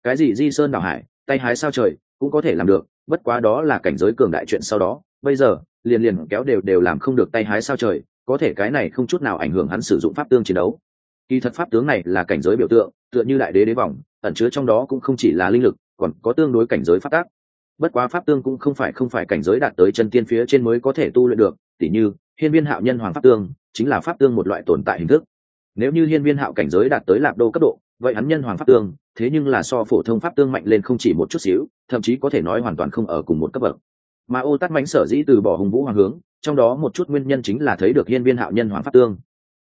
Speaker 1: Cái gì di sơn đảo hải, tay hái sao trời cũng có thể làm được, bất quá đó là cảnh giới cường đại chuyện sau đó. Bây giờ, liền liền kéo đều đều làm không được tay hái sao trời, có thể cái này không chút nào ảnh hưởng hắn sử dụng pháp tương chiến đấu. Kỳ thật pháp tướng này là cảnh giới biểu tượng, tựa như đại đế đế vòng ẩn chứa trong đó cũng không chỉ là linh lực, còn có tương đối cảnh giới pháp tác. Bất quá pháp tương cũng không phải không phải cảnh giới đạt tới chân tiên phía trên mới có thể tu luyện được, tỉ như, hiên viên hạo nhân hoàng pháp tương, chính là pháp tương một loại tồn tại hình thức. Nếu như hiên viên hạo cảnh giới đạt tới lạc đô cấp độ, vậy hắn nhân hoàng pháp tương thế nhưng là so phổ thông pháp tương mạnh lên không chỉ một chút xíu, thậm chí có thể nói hoàn toàn không ở cùng một cấp bậc. Mà ô tát mánh sở dĩ từ bỏ hùng vũ hoàng hướng, trong đó một chút nguyên nhân chính là thấy được hiên viên hạo nhân hoàng pháp tương.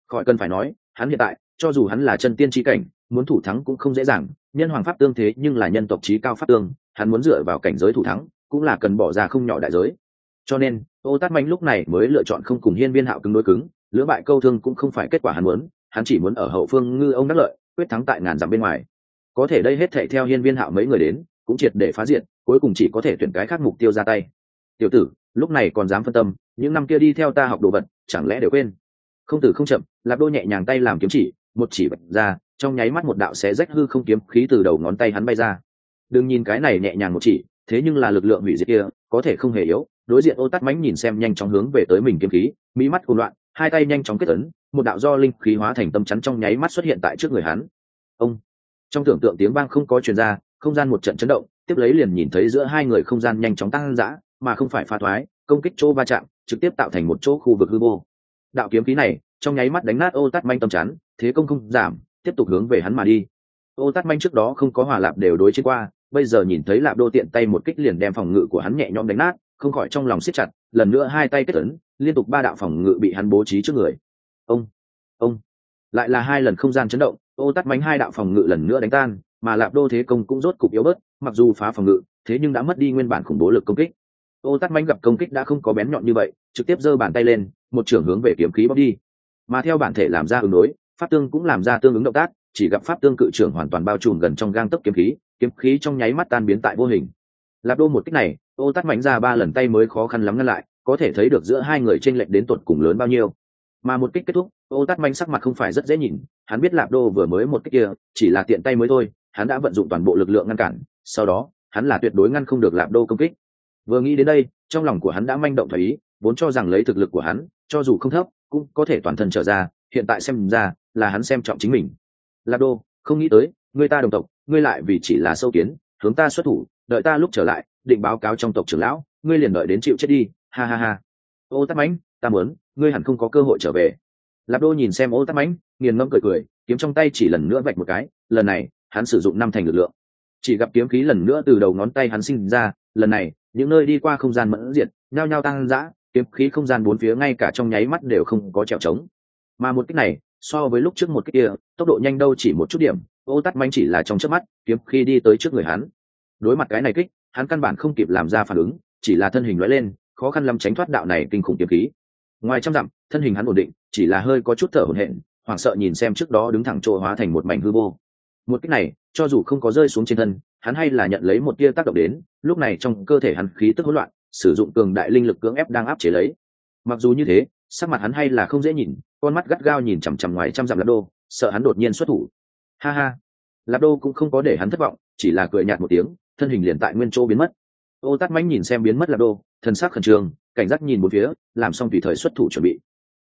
Speaker 1: Khỏi cần phải nói, hắn hiện tại, cho dù hắn là chân tiên trí cảnh, muốn thủ thắng cũng không dễ dàng, nhân hoàng pháp tương thế nhưng là nhân tộc trí cao pháp tương, hắn muốn dựa vào cảnh giới thủ thắng, cũng là cần bỏ ra không nhỏ đại giới. Cho nên, ô tát manh lúc này mới lựa chọn không cùng hiên viên hạo cứng đối cứng, lưỡng bại câu thương cũng không phải kết quả hắn muốn, hắn chỉ muốn ở hậu phương ngư ông đắc lợi, quyết thắng tại ngàn dặm bên ngoài có thể đây hết thệ theo hiên viên hạo mấy người đến, cũng triệt để phá diện, cuối cùng chỉ có thể tuyển cái khác mục tiêu ra tay. Tiểu tử, lúc này còn dám phân tâm, những năm kia đi theo ta học đồ vật, chẳng lẽ đều quên? Không tử không chậm, lạp đô nhẹ nhàng tay làm kiếm chỉ, một chỉ bật ra, trong nháy mắt một đạo xé rách hư không kiếm khí từ đầu ngón tay hắn bay ra. Đừng nhìn cái này nhẹ nhàng một chỉ, thế nhưng là lực lượng hủy diệt kia, có thể không hề yếu. Đối diện ô tắt mánh nhìn xem nhanh chóng hướng về tới mình kiếm khí mỹ mắt cuồng loạn, hai tay nhanh chóng kết ấn, một đạo do linh khí hóa thành tâm chắn trong nháy mắt xuất hiện tại trước người hắn. Ông trong tưởng tượng tiếng vang không có truyền ra, không gian một trận chấn động, tiếp lấy liền nhìn thấy giữa hai người không gian nhanh chóng tăng dã, mà không phải pha thoái, công kích chỗ va chạm, trực tiếp tạo thành một chỗ khu vực hư vô. Đạo kiếm khí này, trong nháy mắt đánh nát ô tát manh tâm chắn, thế công không giảm, tiếp tục hướng về hắn mà đi. Ô tát manh trước đó không có hòa lạp đều đối chiến qua, bây giờ nhìn thấy lạp đô tiện tay một kích liền đem phòng ngự của hắn nhẹ nhõm đánh nát, không khỏi trong lòng siết chặt, lần nữa hai tay kết ấn, liên tục ba đạo phòng ngự bị hắn bố trí trước người. Ông ông. Lại là hai lần không gian chấn động ô tắt mánh hai đạo phòng ngự lần nữa đánh tan, mà lạp đô thế công cũng rốt cục yếu bớt, mặc dù phá phòng ngự, thế nhưng đã mất đi nguyên bản khủng bố lực công kích. Ô tắt mánh gặp công kích đã không có bén nhọn như vậy, trực tiếp giơ bàn tay lên, một trưởng hướng về kiếm khí bóc đi. Mà theo bản thể làm ra ứng đối, pháp tương cũng làm ra tương ứng động tác, chỉ gặp pháp tương cự trưởng hoàn toàn bao trùm gần trong gang tấc kiếm khí kiếm khí trong nháy mắt tan biến tại vô hình. Lạp đô một kích này ô tắt mánh ra ba lần tay mới khó khăn lắm ngăn lại, có thể thấy được giữa hai người tranh lệch đến tột cùng lớn bao nhiêu. Mà một kích kết thúc ô tát manh sắc mặt không phải rất dễ nhìn, hắn biết lạp đô vừa mới một kích kia, chỉ là tiện tay mới thôi, hắn đã vận dụng toàn bộ lực lượng ngăn cản, sau đó, hắn là tuyệt đối ngăn không được lạp đô công kích. Vừa nghĩ đến đây, trong lòng của hắn đã manh động thấy vốn cho rằng lấy thực lực của hắn, cho dù không thấp, cũng có thể toàn thân trở ra, hiện tại xem ra là hắn xem trọng chính mình. Lạp đô, không nghĩ tới, người ta đồng tộc, ngươi lại vì chỉ là sâu kiến, hướng ta xuất thủ, đợi ta lúc trở lại, định báo cáo trong tộc trưởng lão, ngươi liền đợi đến chịu chết đi, ha ha ha. Ô tát mãnh ta muốn, ngươi hẳn không có cơ hội trở về lạp đô nhìn xem ô Tắc mãnh, nghiền ngẫm cười cười, kiếm trong tay chỉ lần nữa vạch một cái, lần này, hắn sử dụng năm thành lực lượng. Chỉ gặp kiếm khí lần nữa từ đầu ngón tay hắn sinh ra, lần này, những nơi đi qua không gian mẫn diệt, nhao nhao tăng dã, kiếm khí không gian bốn phía ngay cả trong nháy mắt đều không có trèo trống. Mà một cách này, so với lúc trước một cách kia, tốc độ nhanh đâu chỉ một chút điểm, ô Tắc manh chỉ là trong chớp mắt, kiếm khi đi tới trước người hắn. Đối mặt cái này kích, hắn căn bản không kịp làm ra phản ứng, chỉ là thân hình lóe lên, khó khăn lắm tránh thoát đạo này kinh khủng kiếm khí. Ngoài trăm dặm, thân hình hắn ổn định chỉ là hơi có chút thở hổn hển, hoảng sợ nhìn xem trước đó đứng thẳng chỗ hóa thành một mảnh hư vô. Một cách này, cho dù không có rơi xuống trên thân, hắn hay là nhận lấy một tia tác động đến, lúc này trong cơ thể hắn khí tức hỗn loạn, sử dụng cường đại linh lực cưỡng ép đang áp chế lấy. Mặc dù như thế, sắc mặt hắn hay là không dễ nhìn, con mắt gắt gao nhìn chằm chằm ngoài trăm dặm lạp đô, sợ hắn đột nhiên xuất thủ. Ha ha. Lạp đô cũng không có để hắn thất vọng, chỉ là cười nhạt một tiếng, thân hình liền tại nguyên chỗ biến mất. Ô tắt mãnh nhìn xem biến mất lạp đô thân xác khẩn trương, cảnh giác nhìn một phía, làm xong tùy thời xuất thủ chuẩn bị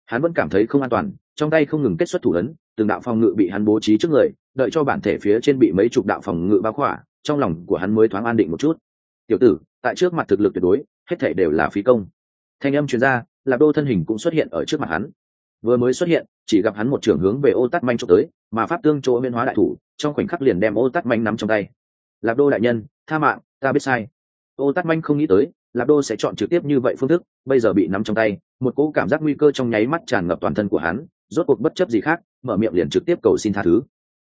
Speaker 1: hắn vẫn cảm thấy không an toàn, trong tay không ngừng kết xuất thủ ấn, từng đạo phòng ngự bị hắn bố trí trước người, đợi cho bản thể phía trên bị mấy chục đạo phòng ngự bao khỏa, trong lòng của hắn mới thoáng an định một chút. Tiểu tử, tại trước mặt thực lực tuyệt đối, hết thể đều là phí công. Thanh âm chuyên gia lạp đô thân hình cũng xuất hiện ở trước mặt hắn. Vừa mới xuất hiện, chỉ gặp hắn một trường hướng về ô tát manh trộm tới, mà pháp tương chỗ miên hóa đại thủ, trong khoảnh khắc liền đem ô tát manh nắm trong tay. Lạp đô đại nhân, tha mạng, ta biết sai. Ô tát manh không nghĩ tới lạp đô sẽ chọn trực tiếp như vậy phương thức, bây giờ bị nắm trong tay, một cỗ cảm giác nguy cơ trong nháy mắt tràn ngập toàn thân của hắn, rốt cuộc bất chấp gì khác, mở miệng liền trực tiếp cầu xin tha thứ.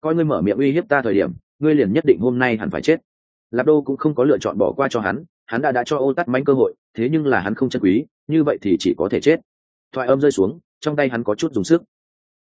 Speaker 1: Coi ngươi mở miệng uy hiếp ta thời điểm, ngươi liền nhất định hôm nay hẳn phải chết. Lạp đô cũng không có lựa chọn bỏ qua cho hắn hắn đã đã cho ô tắt mánh cơ hội, thế nhưng là hắn không chân quý, như vậy thì chỉ có thể chết. Thoại âm rơi xuống, trong tay hắn có chút dùng sức.